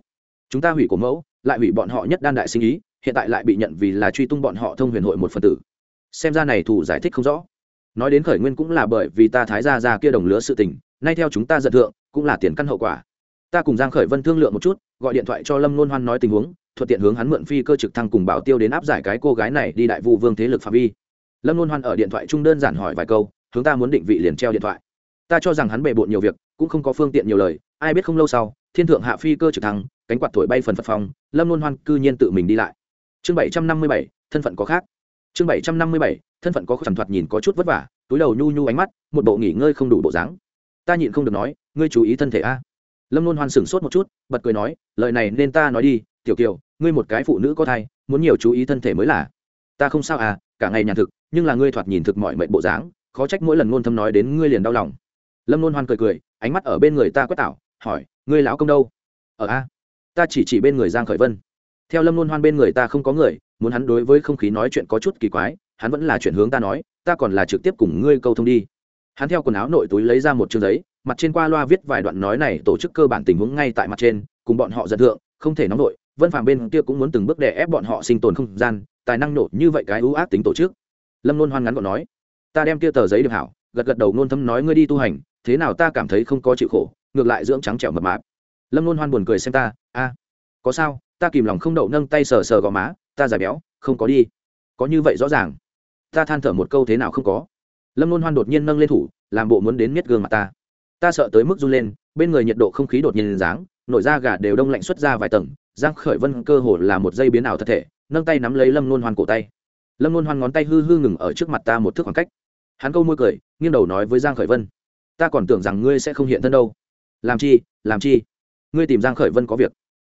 Chúng ta hủy cổ mẫu, lại hủy bọn họ nhất đan đại sinh ý, hiện tại lại bị nhận vì là truy tung bọn họ thông huyền hội một phần tử. Xem ra này thủ giải thích không rõ nói đến khởi nguyên cũng là bởi vì ta thái gia ra kia đồng lứa sự tình, nay theo chúng ta giận thượng, cũng là tiền căn hậu quả. Ta cùng giang khởi vân thương lượng một chút, gọi điện thoại cho lâm nôn hoan nói tình huống, thuận tiện hướng hắn mượn phi cơ trực thăng cùng bảo tiêu đến áp giải cái cô gái này đi đại vu vương thế lực phạm vi. Lâm nôn hoan ở điện thoại trung đơn giản hỏi vài câu, hướng ta muốn định vị liền treo điện thoại. Ta cho rằng hắn bề bộn nhiều việc, cũng không có phương tiện nhiều lời, ai biết không lâu sau, thiên thượng hạ phi cơ trực thăng, cánh quạt thổi bay phần phật phong, lâm nôn hoan cư nhiên tự mình đi lại. Chương bảy trăm năm mươi bảy, thân phận có khác. Chương bảy trăm năm mươi bảy thân phận có chẳng thoạt nhìn có chút vất vả, túi đầu nhu nhu ánh mắt, một bộ nghỉ ngơi không đủ bộ dáng. Ta nhịn không được nói, ngươi chú ý thân thể a. Lâm nôn hoan sửng sốt một chút, bật cười nói, lời này nên ta nói đi, tiểu kiều, ngươi một cái phụ nữ có thai, muốn nhiều chú ý thân thể mới là. Ta không sao à cả ngày nhàn thực, nhưng là ngươi thoạt nhìn thực mọi mệnh bộ dáng, khó trách mỗi lần ngôn thâm nói đến ngươi liền đau lòng. Lâm nôn hoan cười cười, ánh mắt ở bên người ta quét tảo, hỏi, ngươi lão công đâu? Ở a. Ta chỉ chỉ bên người giang khởi vân. Theo lâm nôn hoan bên người ta không có người, muốn hắn đối với không khí nói chuyện có chút kỳ quái hắn vẫn là chuyển hướng ta nói, ta còn là trực tiếp cùng ngươi câu thông đi. Hắn theo quần áo nội túi lấy ra một chương giấy, mặt trên qua loa viết vài đoạn nói này tổ chức cơ bản tình huống ngay tại mặt trên, cùng bọn họ giận thượng, không thể nóng nổi. vân phàm bên kia cũng muốn từng bước đè ép bọn họ sinh tồn không gian, tài năng nổ như vậy cái ưu ác tính tổ chức. Lâm nôn hoan ngắn gọn nói, ta đem kia tờ giấy được hảo, gật gật đầu nôn thâm nói ngươi đi tu hành, thế nào ta cảm thấy không có chịu khổ, ngược lại dưỡng trắng trẻo mập mạp. Lâm nôn hoan buồn cười xem ta, a, có sao, ta kìm lòng không đậu nâng tay sờ sờ gò má, ta giải béo, không có đi. Có như vậy rõ ràng ta than thở một câu thế nào không có. Lâm nôn hoan đột nhiên nâng lên thủ, làm bộ muốn đến miết gương mặt ta. Ta sợ tới mức run lên, bên người nhiệt độ không khí đột nhiên dáng, nổi da gà đều đông lạnh xuất ra vài tầng, giang khởi vân cơ hồ là một dây biến ảo thật thể, nâng tay nắm lấy lâm nôn hoan cổ tay. Lâm nôn hoan ngón tay hư hư ngừng ở trước mặt ta một thước khoảng cách. Hắn câu môi cười, nghiêng đầu nói với giang khởi vân. Ta còn tưởng rằng ngươi sẽ không hiện thân đâu. Làm chi làm chi? Ngươi tìm giang khởi vân có việc.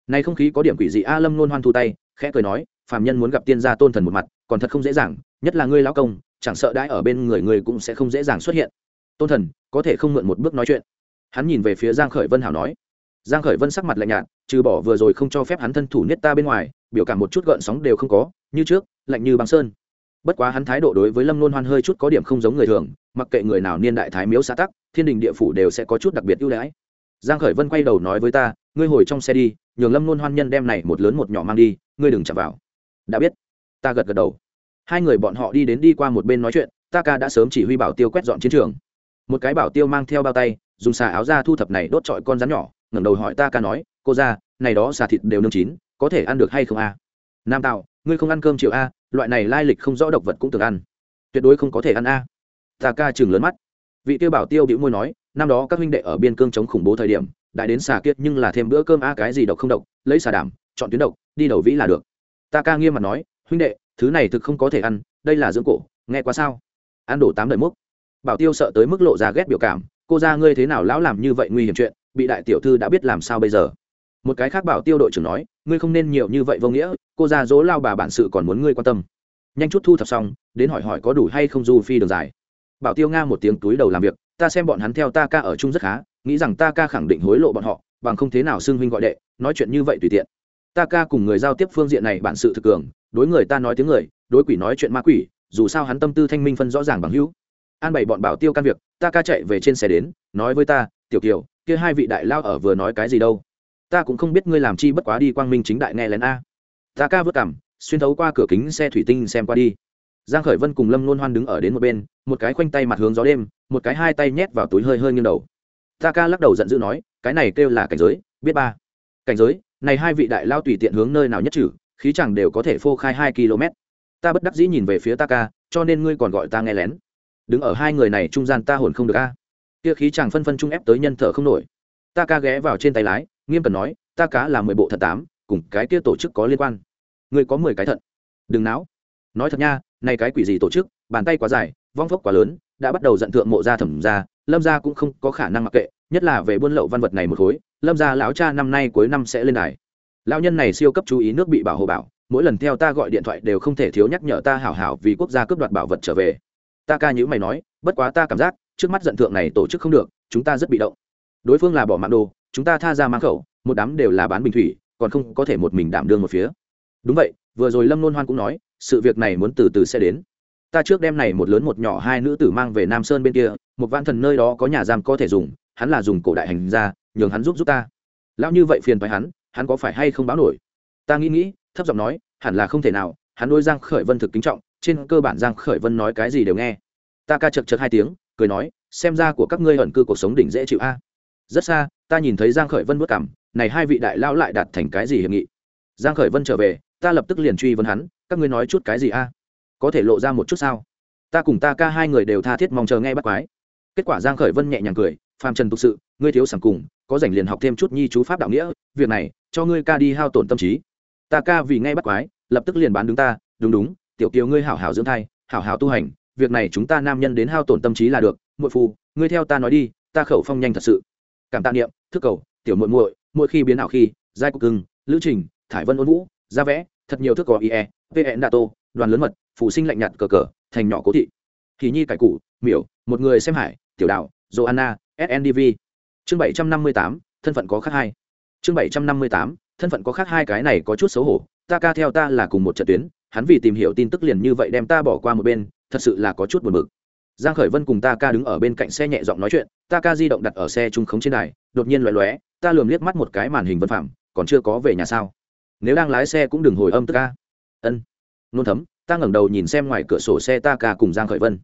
Nay không khí có điểm quỷ dị a, lâm nôn hoan thu tay, khẽ cười nói, phàm nhân muốn gặp tiên gia tôn thần một mặt còn thật không dễ dàng, nhất là ngươi lão công, chẳng sợ đãi ở bên người ngươi cũng sẽ không dễ dàng xuất hiện. Tôn thần, có thể không mượn một bước nói chuyện. Hắn nhìn về phía giang khởi vân hảo nói. Giang khởi vân sắc mặt lạnh nhạt, trừ bỏ vừa rồi không cho phép hắn thân thủ nhất ta bên ngoài, biểu cảm một chút gợn sóng đều không có, như trước, lạnh như băng sơn. Bất quá hắn thái độ đối với lâm nôn hoan hơi chút có điểm không giống người thường, mặc kệ người nào niên đại thái miếu xã tắc, thiên đình địa phủ đều sẽ có chút đặc biệt ưu đãi. Giang khởi vân quay đầu nói với ta, ngươi hồi trong xe đi, nhường lâm nôn hoan nhân đem này một lớn một nhỏ mang đi, ngươi đừng chạm vào. Đã biết ta gật gật đầu. Hai người bọn họ đi đến đi qua một bên nói chuyện, ta ca đã sớm chỉ huy bảo tiêu quét dọn chiến trường. Một cái bảo tiêu mang theo bao tay, dùng xà áo ra thu thập này đốt trọi con rắn nhỏ, ngẩng đầu hỏi ta ca nói, cô ra này đó xà thịt đều nương chín, có thể ăn được hay không a? Nam tạo ngươi không ăn cơm chiều a, loại này lai lịch không rõ độc vật cũng từng ăn. Tuyệt đối không có thể ăn a. Ta ca chừng lớn mắt. Vị tiêu bảo tiêu bĩu môi nói, năm đó các huynh đệ ở biên cương chống khủng bố thời điểm, đại đến xà kiết nhưng là thêm bữa cơm a, cái gì độc không độc, lấy xà đảm, chọn tuyến độc, đi đầu vĩ là được. Ta ca nghiêm mặt nói huynh đệ, thứ này thực không có thể ăn, đây là dưỡng cổ, nghe qua sao? Ăn đổ tám đời múc bảo tiêu sợ tới mức lộ ra ghét biểu cảm, cô ra ngươi thế nào lão làm như vậy nguy hiểm chuyện, bị đại tiểu thư đã biết làm sao bây giờ? Một cái khác bảo tiêu đội trưởng nói, ngươi không nên nhiều như vậy vô nghĩa, cô ra dỗ lao bà bản sự còn muốn ngươi quan tâm. Nhanh chút thu thập xong, đến hỏi hỏi có đủ hay không du phi đường dài. Bảo tiêu nga một tiếng túi đầu làm việc, ta xem bọn hắn theo ta ca ở chung rất khá, nghĩ rằng ta ca khẳng định hối lộ bọn họ, bằng không thế nào xưng huynh gọi đệ, nói chuyện như vậy tùy tiện ta ca cùng người giao tiếp phương diện này bản sự thực cường, đối người ta nói tiếng người, đối quỷ nói chuyện ma quỷ, dù sao hắn tâm tư thanh minh phân rõ ràng bằng hữu. An bày bọn bảo tiêu can việc, ta ca chạy về trên xe đến, nói với ta, tiểu kiều, kia hai vị đại lao ở vừa nói cái gì đâu? Ta cũng không biết ngươi làm chi bất quá đi quang minh chính đại nghe lén a. Ta ca vất cảm xuyên thấu qua cửa kính xe thủy tinh xem qua đi. Giang khởi vân cùng lâm luôn hoan đứng ở đến một bên, một cái khoanh tay mặt hướng gió đêm, một cái hai tay nhét vào túi hơi hơi nghiêng đầu. Ta ca lắc đầu giận dữ nói, cái này kêu là cảnh giới, biết ba cảnh giới này hai vị đại lao tùy tiện hướng nơi nào nhất trừ khí chẳng đều có thể phô khai hai km. Ta bất đắc dĩ nhìn về phía ta ca cho nên ngươi còn gọi ta nghe lén. Đứng ở hai người này trung gian ta hồn không được a. Kia khí chàng phân phân trung ép tới nhân thở không nổi. Ta ca ghé vào trên tay lái nghiêm cần nói ta cá là mười bộ thận tám cùng cái kia tổ chức có liên quan. Ngươi có mười cái thận. Đừng não. nói thật nha này cái quỷ gì tổ chức bàn tay quá dài vong phốc quá lớn đã bắt đầu giận thượng mộ ra thẩm ra, lâm gia cũng không có khả năng mặc kệ nhất là về buôn lậu văn vật này một khối, lâm gia lão cha năm nay cuối năm sẽ lên đài. Lão nhân này siêu cấp chú ý nước bị bảo hộ bảo, mỗi lần theo ta gọi điện thoại đều không thể thiếu nhắc nhở ta hảo hảo vì quốc gia cướp đoạt bảo vật trở về. Ta ca nhữ mày nói, bất quá ta cảm giác, trước mắt giận thượng này tổ chức không được, chúng ta rất bị động. Đối phương là bỏ mạng đồ, chúng ta tha ra mang khẩu, một đám đều là bán bình thủy, còn không có thể một mình đảm đương một phía. Đúng vậy, vừa rồi lâm nôn hoan cũng nói, sự việc này muốn từ từ sẽ đến. Ta trước đêm này một lớn một nhỏ hai nữ tử mang về nam sơn bên kia, một văn thần nơi đó có nhà giam có thể dùng hắn là dùng cổ đại hành ra nhường hắn giúp giúp ta. Lão như vậy phiền phải hắn hắn có phải hay không báo nổi? Ta nghĩ nghĩ, thấp giọng nói, hẳn là không thể nào, hắn đôi giang khởi vân thực kính trọng, trên cơ bản giang khởi vân nói cái gì đều nghe. Ta ca chật chật hai tiếng, cười nói, xem ra của các ngươi ẩn cư cuộc sống đỉnh dễ chịu a. Rất xa, ta nhìn thấy giang khởi vân vất cảm, này hai vị đại lão lại đạt thành cái gì hiệp nghị? Giang khởi vân trở về, ta lập tức liền truy vấn hắn, các ngươi nói chút cái gì a? Có thể lộ ra một chút sao? Ta cùng ta ca hai người đều tha thiết mong chờ nghe bắt quái. Kết quả giang khởi vân nhẹ nhàng cười phàm trần tục sự, ngươi thiếu sảng cùng, có rảnh liền học thêm chút nhi chú pháp đạo nghĩa, việc này, cho ngươi ca đi hao tổn tâm trí. Ta ca vì nghe bắt quái, lập tức liền bán đứng ta, đúng đúng, tiểu kiều ngươi hảo hảo dưỡng thai, hảo hảo tu hành, việc này chúng ta nam nhân đến hao tổn tâm trí là được, muội phu, ngươi theo ta nói đi, ta khẩu phong nhanh thật sự. Cảm tạ niệm, thức cầu, tiểu muội muội, mỗi khi biến ảo khi, giai cục cưng, lữ trình, thải vân ôn vũ ra vẽ, thật nhiều thức có ie vn e, đa tô đoàn lớn mật phụ sinh lạnh nhạt cờ cờ, thành nhỏ cố thị. Thì nhi cải cụ miểu, một người xem hải, tiểu đạo, joanna sndv chương bảy trăm năm mươi tám thân phận có khác hai. Chương bảy trăm năm mươi tám thân phận có khác hai cái này có chút xấu hổ. Ta ca theo ta là cùng một trận tuyến hắn vì tìm hiểu tin tức liền như vậy đem ta bỏ qua một bên thật sự là có chút buồn bực. Giang khởi vân cùng ta ca đứng ở bên cạnh xe nhẹ giọng nói chuyện ta ca di động đặt ở xe trung khống trên đài đột nhiên lóe lóe, ta lườm liếc mắt một cái màn hình vân phạm còn chưa có về nhà sao? Nếu đang lái xe cũng đừng hồi âm tức ca. Ân. Nôn thấm ta ngẩng đầu nhìn xem ngoài cửa sổ xe ta ca cùng giang khởi vân.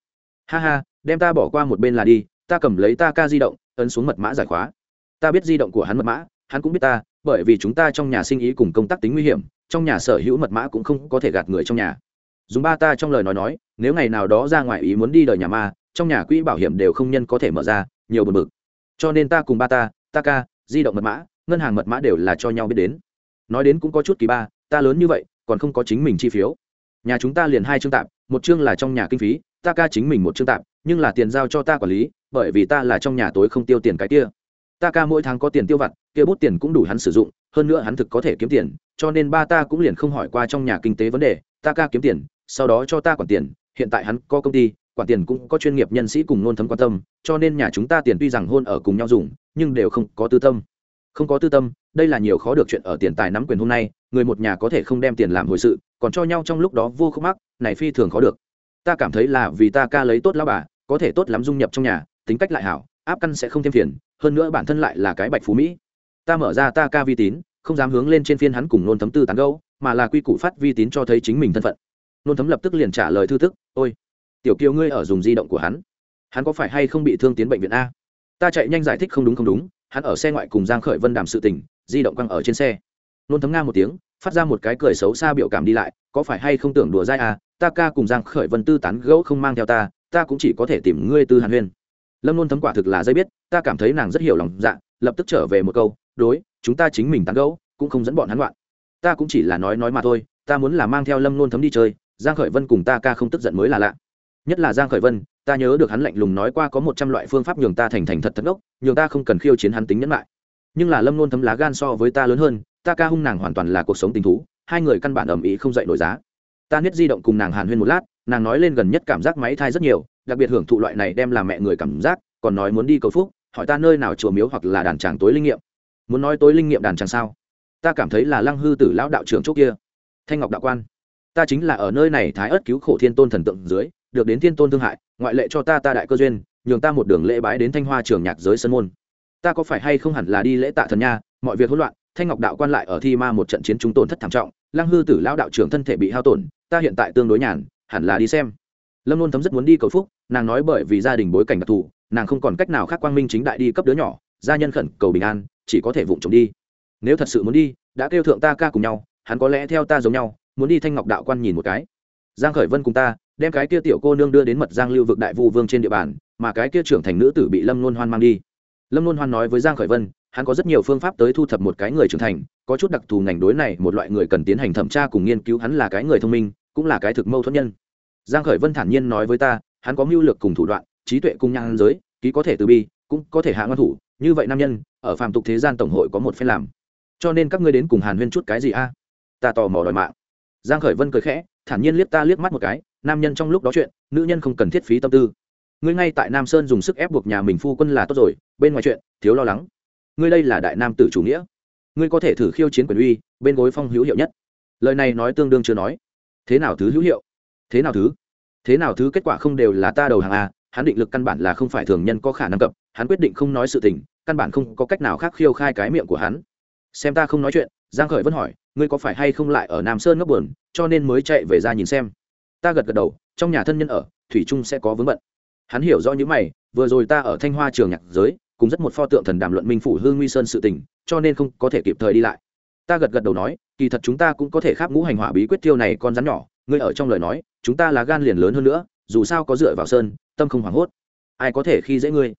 Ha ha đem ta bỏ qua một bên là đi ta cầm lấy ta ca di động, ấn xuống mật mã giải khóa. Ta biết di động của hắn mật mã, hắn cũng biết ta, bởi vì chúng ta trong nhà sinh ý cùng công tác tính nguy hiểm, trong nhà sở hữu mật mã cũng không có thể gạt người trong nhà. Dùng ba ta trong lời nói nói, nếu ngày nào đó ra ngoài ý muốn đi đời nhà ma, trong nhà quỹ bảo hiểm đều không nhân có thể mở ra, nhiều bật mực cho nên ta cùng ba ta ta ca, di động mật mã, ngân hàng mật mã đều là cho nhau biết đến. Nói đến cũng có chút kỳ ba, ta lớn như vậy, còn không có chính mình chi phiếu nhà chúng ta liền hai chương tạm, một chương là trong nhà kinh phí, ta ca chính mình một chương tạm, nhưng là tiền giao cho ta quản lý, bởi vì ta là trong nhà tối không tiêu tiền cái kia. Ta ca mỗi tháng có tiền tiêu vặt, kia bút tiền cũng đủ hắn sử dụng, hơn nữa hắn thực có thể kiếm tiền, cho nên ba ta cũng liền không hỏi qua trong nhà kinh tế vấn đề, ta ca kiếm tiền, sau đó cho ta quản tiền, hiện tại hắn có công ty, quản tiền cũng có chuyên nghiệp nhân sĩ cùng nôn thấm quan tâm, cho nên nhà chúng ta tiền tuy rằng hôn ở cùng nhau dùng, nhưng đều không có tư tâm. Không có tư tâm, đây là nhiều khó được chuyện ở tiền tài nắm quyền hôm nay, người một nhà có thể không đem tiền làm hồi sự còn cho nhau trong lúc đó vô khúc mắc, này phi thường khó được. Ta cảm thấy là vì ta ca lấy tốt lao bà, có thể tốt lắm dung nhập trong nhà, tính cách lại hảo, áp căn sẽ không thêm phiền, hơn nữa bản thân lại là cái bạch phú mỹ. Ta mở ra ta ca vi tín, không dám hướng lên trên phiên hắn cùng nôn thấm tư tán gâu mà là quy củ phát vi tín cho thấy chính mình thân phận. Nôn thấm lập tức liền trả lời thư thức, ôi, tiểu kiều ngươi ở dùng di động của hắn hắn có phải hay không bị thương tiến bệnh viện a? Ta chạy nhanh giải thích không đúng không đúng, hắn ở xe ngoại cùng giang khởi vân đàm sự tình, di động quăng ở trên xe. Nôn thấm nga một tiếng phát ra một cái cười xấu xa biểu cảm đi lại, có phải hay không tưởng đùa dai à ta ca cùng giang khởi vân tư tán gẫu không mang theo ta ta cũng chỉ có thể tìm ngươi tư hàn huyên. Lâm luôn thấm quả thực là dây biết, ta cảm thấy nàng rất hiểu lòng dạ lập tức trở về một câu, đối, chúng ta chính mình tán gẫu, cũng không dẫn bọn hắn loạn. Ta cũng chỉ là nói nói mà thôi, ta muốn là mang theo lâm luôn thấm đi chơi, giang khởi vân cùng ta ca không tức giận mới là lạ. Nhất là giang khởi vân, ta nhớ được hắn lạnh lùng nói qua có một trăm loại phương pháp nhường ta thành thành thật thật ngốc, nhường ta không cần khiêu chiến hắn tính nhẫn lại. Nhưng là lâm luôn thấm lá gan so với ta lớn hơn ta ca hung nàng hoàn toàn là cuộc sống tình thú, hai người căn bản ầm ĩ không dậy nổi giá. Ta niết di động cùng nàng hàn huyên một lát, nàng nói lên gần nhất cảm giác máy thai rất nhiều, đặc biệt hưởng thụ loại này đem làm mẹ người cảm giác, còn nói muốn đi cầu phúc, hỏi ta nơi nào chùa miếu hoặc là đàn tràng tối linh nghiệm. Muốn nói tối linh nghiệm đàn tràng sao? Ta cảm thấy là lăng hư tử lão đạo trưởng chỗ kia. Thanh ngọc đạo quan, ta chính là ở nơi này thái ớt cứu khổ thiên tôn thần tượng dưới, được đến thiên tôn thương hại, ngoại lệ cho ta ta đại cơ duyên, nhường ta một đường lễ bái đến thanh hoa trường nhạc giới sân môn. Ta có phải hay không hẳn là đi lễ tạ thần nha, mọi việc hỗn loạn thanh ngọc đạo quan lại ở thi ma một trận chiến chúng tổn thất thảm trọng, lăng hư tử lão đạo trưởng thân thể bị hao tổn, ta hiện tại tương đối nhàn, hẳn là đi xem. Lâm luôn thấm rất muốn đi cầu phúc, nàng nói bởi vì gia đình bối cảnh đặc thù, nàng không còn cách nào khác quang minh chính đại đi cấp đứa nhỏ, gia nhân khẩn cầu bình an, chỉ có thể vụng trộm đi. Nếu thật sự muốn đi, đã kêu thượng ta ca cùng nhau, hắn có lẽ theo ta giống nhau, muốn đi thanh ngọc đạo quan nhìn một cái. Giang khởi vân cùng ta, đem cái kia tiểu cô nương đưa đến mật giang lưu vực đại vu vương trên địa bàn, mà cái kia trưởng thành nữ tử bị lâm luôn hoan mang đi. Lâm luôn hoan nói với giang khởi vân hắn có rất nhiều phương pháp tới thu thập một cái người trưởng thành, có chút đặc thù ngành đối này, một loại người cần tiến hành thẩm tra cùng nghiên cứu, hắn là cái người thông minh, cũng là cái thực mâu thuẫn nhân. Giang khởi vân thản nhiên nói với ta, hắn có mưu lược cùng thủ đoạn, trí tuệ cùng nhang giới, ký có thể từ bi, cũng có thể hạ ngon thủ, như vậy nam nhân, ở phàm tục thế gian tổng hội có một phen làm. Cho nên các ngươi đến cùng hàn huyên chút cái gì a? Ta tò mò đòi mạng. Giang khởi vân cười khẽ, thản nhiên liếc ta liếc mắt một cái, nam nhân trong lúc đó chuyện, nữ nhân không cần thiết phí tâm tư. Ngươi ngay tại nam sơn dùng sức ép buộc nhà mình phu quân là tốt rồi, bên ngoài chuyện, thiếu lo lắng ngươi đây là đại nam tử chủ nghĩa. Ngươi có thể thử khiêu chiến quyền uy, bên gối phong hữu hiệu nhất. Lời này nói tương đương chưa nói. Thế nào thứ hữu hiệu? Thế nào thứ? Thế nào thứ kết quả không đều là ta đầu hàng a hắn định lực căn bản là không phải thường nhân có khả năng cập, hắn quyết định không nói sự tình, căn bản không có cách nào khác khiêu khai cái miệng của hắn. Xem ta không nói chuyện. Giang khởi vẫn hỏi, ngươi có phải hay không lại ở nam sơn ngấp buồn, cho nên mới chạy về ra nhìn xem? Ta gật gật đầu, trong nhà thân nhân ở, thủy trung sẽ có vướng bận. Hắn hiểu rõ những mày, vừa rồi ta ở thanh hoa trường nhạc giới cùng rất một pho tượng thần đàm luận minh phủ hương nguy sơn sự tình, cho nên không có thể kịp thời đi lại. Ta gật gật đầu nói, kỳ thật chúng ta cũng có thể kháp ngũ hành hỏa bí quyết tiêu này con rắn nhỏ, ngươi ở trong lời nói, chúng ta là gan liền lớn hơn nữa, dù sao có dựa vào sơn, tâm không hoảng hốt. Ai có thể khi dễ ngươi?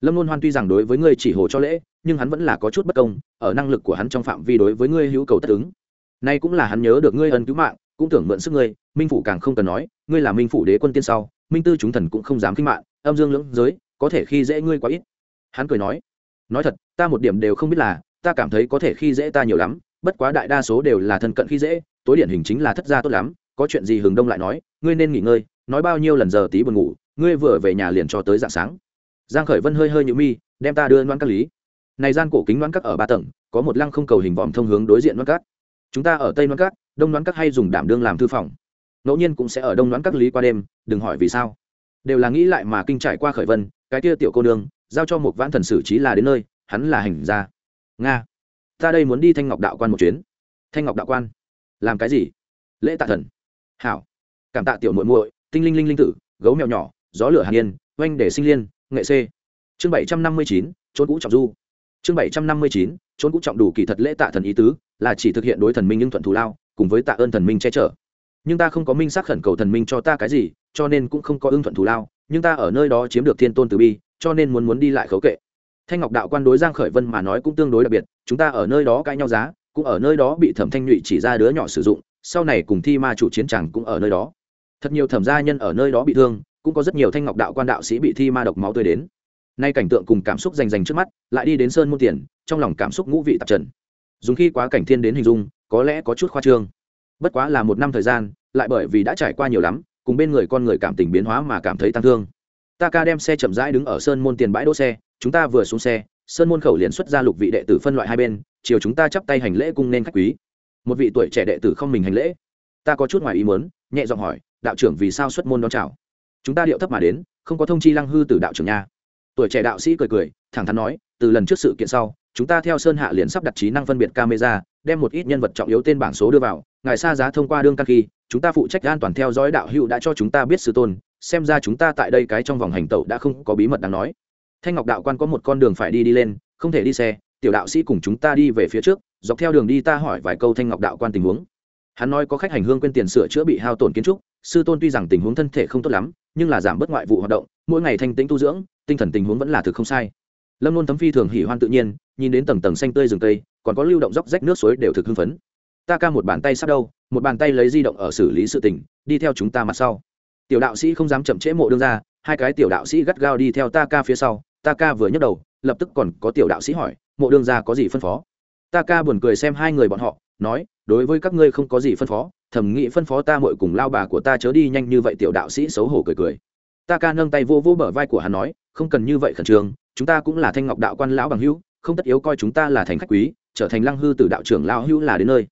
Lâm luôn hoan tuy rằng đối với ngươi chỉ hồ cho lễ, nhưng hắn vẫn là có chút bất công, ở năng lực của hắn trong phạm vi đối với ngươi hữu cầu tất ứng. Nay cũng là hắn nhớ được ngươi ân cứu mạng, cũng tưởng mượn sức ngươi, minh phủ càng không cần nói, ngươi là minh phủ đế quân tiên sau, minh tư chúng thần cũng không dám khinh mạng, âm dương lưỡng giới, có thể khi dễ ngươi quá ít hắn cười nói nói thật, ta một điểm đều không biết là, ta cảm thấy có thể khi dễ ta nhiều lắm, bất quá đại đa số đều là thân cận khi dễ, tối điển hình chính là thất gia tốt lắm, có chuyện gì hừng đông lại nói, ngươi nên nghỉ ngơi, nói bao nhiêu lần giờ tí buồn ngủ, ngươi vừa về nhà liền cho tới dạng sáng. Giang khởi vân hơi hơi nhũ mi, đem ta đưa đoán các lý. Này gian cổ kính đoán các ở ba tầng, có một lăng không cầu hình vòm thông hướng đối diện đoán các. Chúng ta ở tây đoán các, đông đoán các hay dùng đảm đương làm thư phòng. Ngẫu nhiên cũng sẽ ở đông đoán các lý qua đêm, đừng hỏi vì sao. Đều là nghĩ lại mà kinh trải qua khởi vân, cái kia tiểu cô nương giao cho một vãn thần xử trí là đến nơi, hắn là hành gia. Nga, ta đây muốn đi thanh ngọc đạo quan một chuyến. Thanh ngọc đạo quan, làm cái gì? Lễ tạ thần. Hảo. Cảm tạ tiểu muội muội, tinh linh linh linh tử, gấu mèo nhỏ, gió lửa hàn yên oanh để sinh liên, nghệ c chương bảy trăm năm mươi chín trốn cũ trọng du. Chương bảy trăm năm mươi chín trốn cũ trọng đủ kỳ thật lễ tạ thần ý tứ, là chỉ thực hiện đối thần minh nhưng thuận thù lao, cùng với tạ ơn thần minh che chở. Nhưng ta không có minh xác khẩn cầu thần minh cho ta cái gì, cho nên cũng không có ưng thuận thù lao, nhưng ta ở nơi đó chiếm được thiên tôn từ bi cho nên muốn muốn đi lại khấu kệ. Thanh ngọc đạo quan đối giang khởi vân mà nói cũng tương đối đặc biệt, chúng ta ở nơi đó cãi nhau giá, cũng ở nơi đó bị thẩm thanh nhụy chỉ ra đứa nhỏ sử dụng, sau này cùng thi ma chủ chiến chẳng cũng ở nơi đó. Thật nhiều thẩm gia nhân ở nơi đó bị thương, cũng có rất nhiều thanh ngọc đạo quan đạo sĩ bị thi ma độc máu tươi đến. Nay cảnh tượng cùng cảm xúc rành rành trước mắt, lại đi đến sơn môn tiền, trong lòng cảm xúc ngũ vị tạp trần. Dùng khi quá cảnh thiên đến hình dung, có lẽ có chút khoa trương. Bất quá là một năm thời gian, lại bởi vì đã trải qua nhiều lắm, cùng bên người con người cảm tình biến hóa mà cảm thấy tăng thương ta ca đem xe chậm rãi đứng ở sơn môn tiền bãi đỗ xe, chúng ta vừa xuống xe, sơn môn khẩu liền xuất ra lục vị đệ tử phân loại hai bên, chiều chúng ta chắp tay hành lễ cung nên khách quý. Một vị tuổi trẻ đệ tử không mình hành lễ. Ta có chút ngoài ý muốn, nhẹ giọng hỏi, đạo trưởng vì sao xuất môn đón chào? Chúng ta điệu thấp mà đến, không có thông chi lăng hư từ đạo trưởng nha. Tuổi trẻ đạo sĩ cười cười, thẳng thắn nói, từ lần trước sự kiện sau, chúng ta theo sơn hạ liền sắp đặt trí năng phân biệt camera, đem một ít nhân vật trọng yếu tên bảng số đưa vào, ngài xa giá thông qua đương căn khi, chúng ta phụ trách an toàn theo dõi đạo hữu đã cho chúng ta biết sư tôn xem ra chúng ta tại đây cái trong vòng hành tẩu đã không có bí mật đáng nói. Thanh ngọc đạo quan có một con đường phải đi đi lên, không thể đi xe, tiểu đạo sĩ cùng chúng ta đi về phía trước, dọc theo đường đi ta hỏi vài câu thanh ngọc đạo quan tình huống. Hắn nói có khách hành hương quên tiền sửa chữa bị hao tổn kiến trúc, sư tôn tuy rằng tình huống thân thể không tốt lắm, nhưng là giảm bớt ngoại vụ hoạt động, mỗi ngày thanh tĩnh tu dưỡng, tinh thần tình huống vẫn là thực không sai. Lâm luôn tấm phi thường hỉ hoan tự nhiên, nhìn đến tầng tầng xanh tươi rừng tây còn có lưu động dốc rách nước suối đều thực hưng phấn. Ta ca một bàn tay sắp đâu, một bàn tay lấy di động ở xử lý sự tình, đi theo chúng ta mặt sau tiểu đạo sĩ không dám chậm trễ mộ đương ra hai cái tiểu đạo sĩ gắt gao đi theo ta ca phía sau. Ta ca vừa nhấc đầu, lập tức còn có tiểu đạo sĩ hỏi, mộ đương ra có gì phân phó? Ta ca buồn cười xem hai người bọn họ, nói, đối với các ngươi không có gì phân phó thẩm nghị phân phó ta mội cùng lao bà của ta chớ đi nhanh như vậy. Tiểu đạo sĩ xấu hổ cười cười. Ta ca nâng tay vô vô bờ vai của hắn nói, không cần như vậy khẩn trương, chúng ta cũng là thanh ngọc đạo quan lão bằng hữu, không tất yếu coi chúng ta là thành khách quý, trở thành lăng hư từ đạo trưởng lao hữu là đến nơi.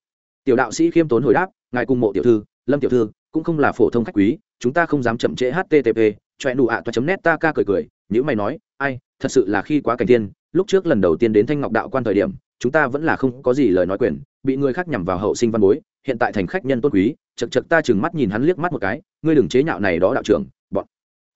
Tiểu đạo sĩ khiêm tốn hồi đáp, ngài cùng mộ tiểu thư, lâm tiểu thư, cũng không là phổ thông khách quý chúng ta không dám chậm trễ http choẹ nụ ạ toa chấm net ta ca cười cười những mày nói, ai, thật sự là khi quá cảnh tiên, lúc trước lần đầu tiên đến thanh ngọc đạo quan thời điểm, chúng ta vẫn là không có gì lời nói quyền, bị người khác nhằm vào hậu sinh văn bối, hiện tại thành khách nhân tôn quý, chật chật ta chừng mắt nhìn hắn liếc mắt một cái, ngươi đừng chế nhạo này đó đạo trưởng, bọn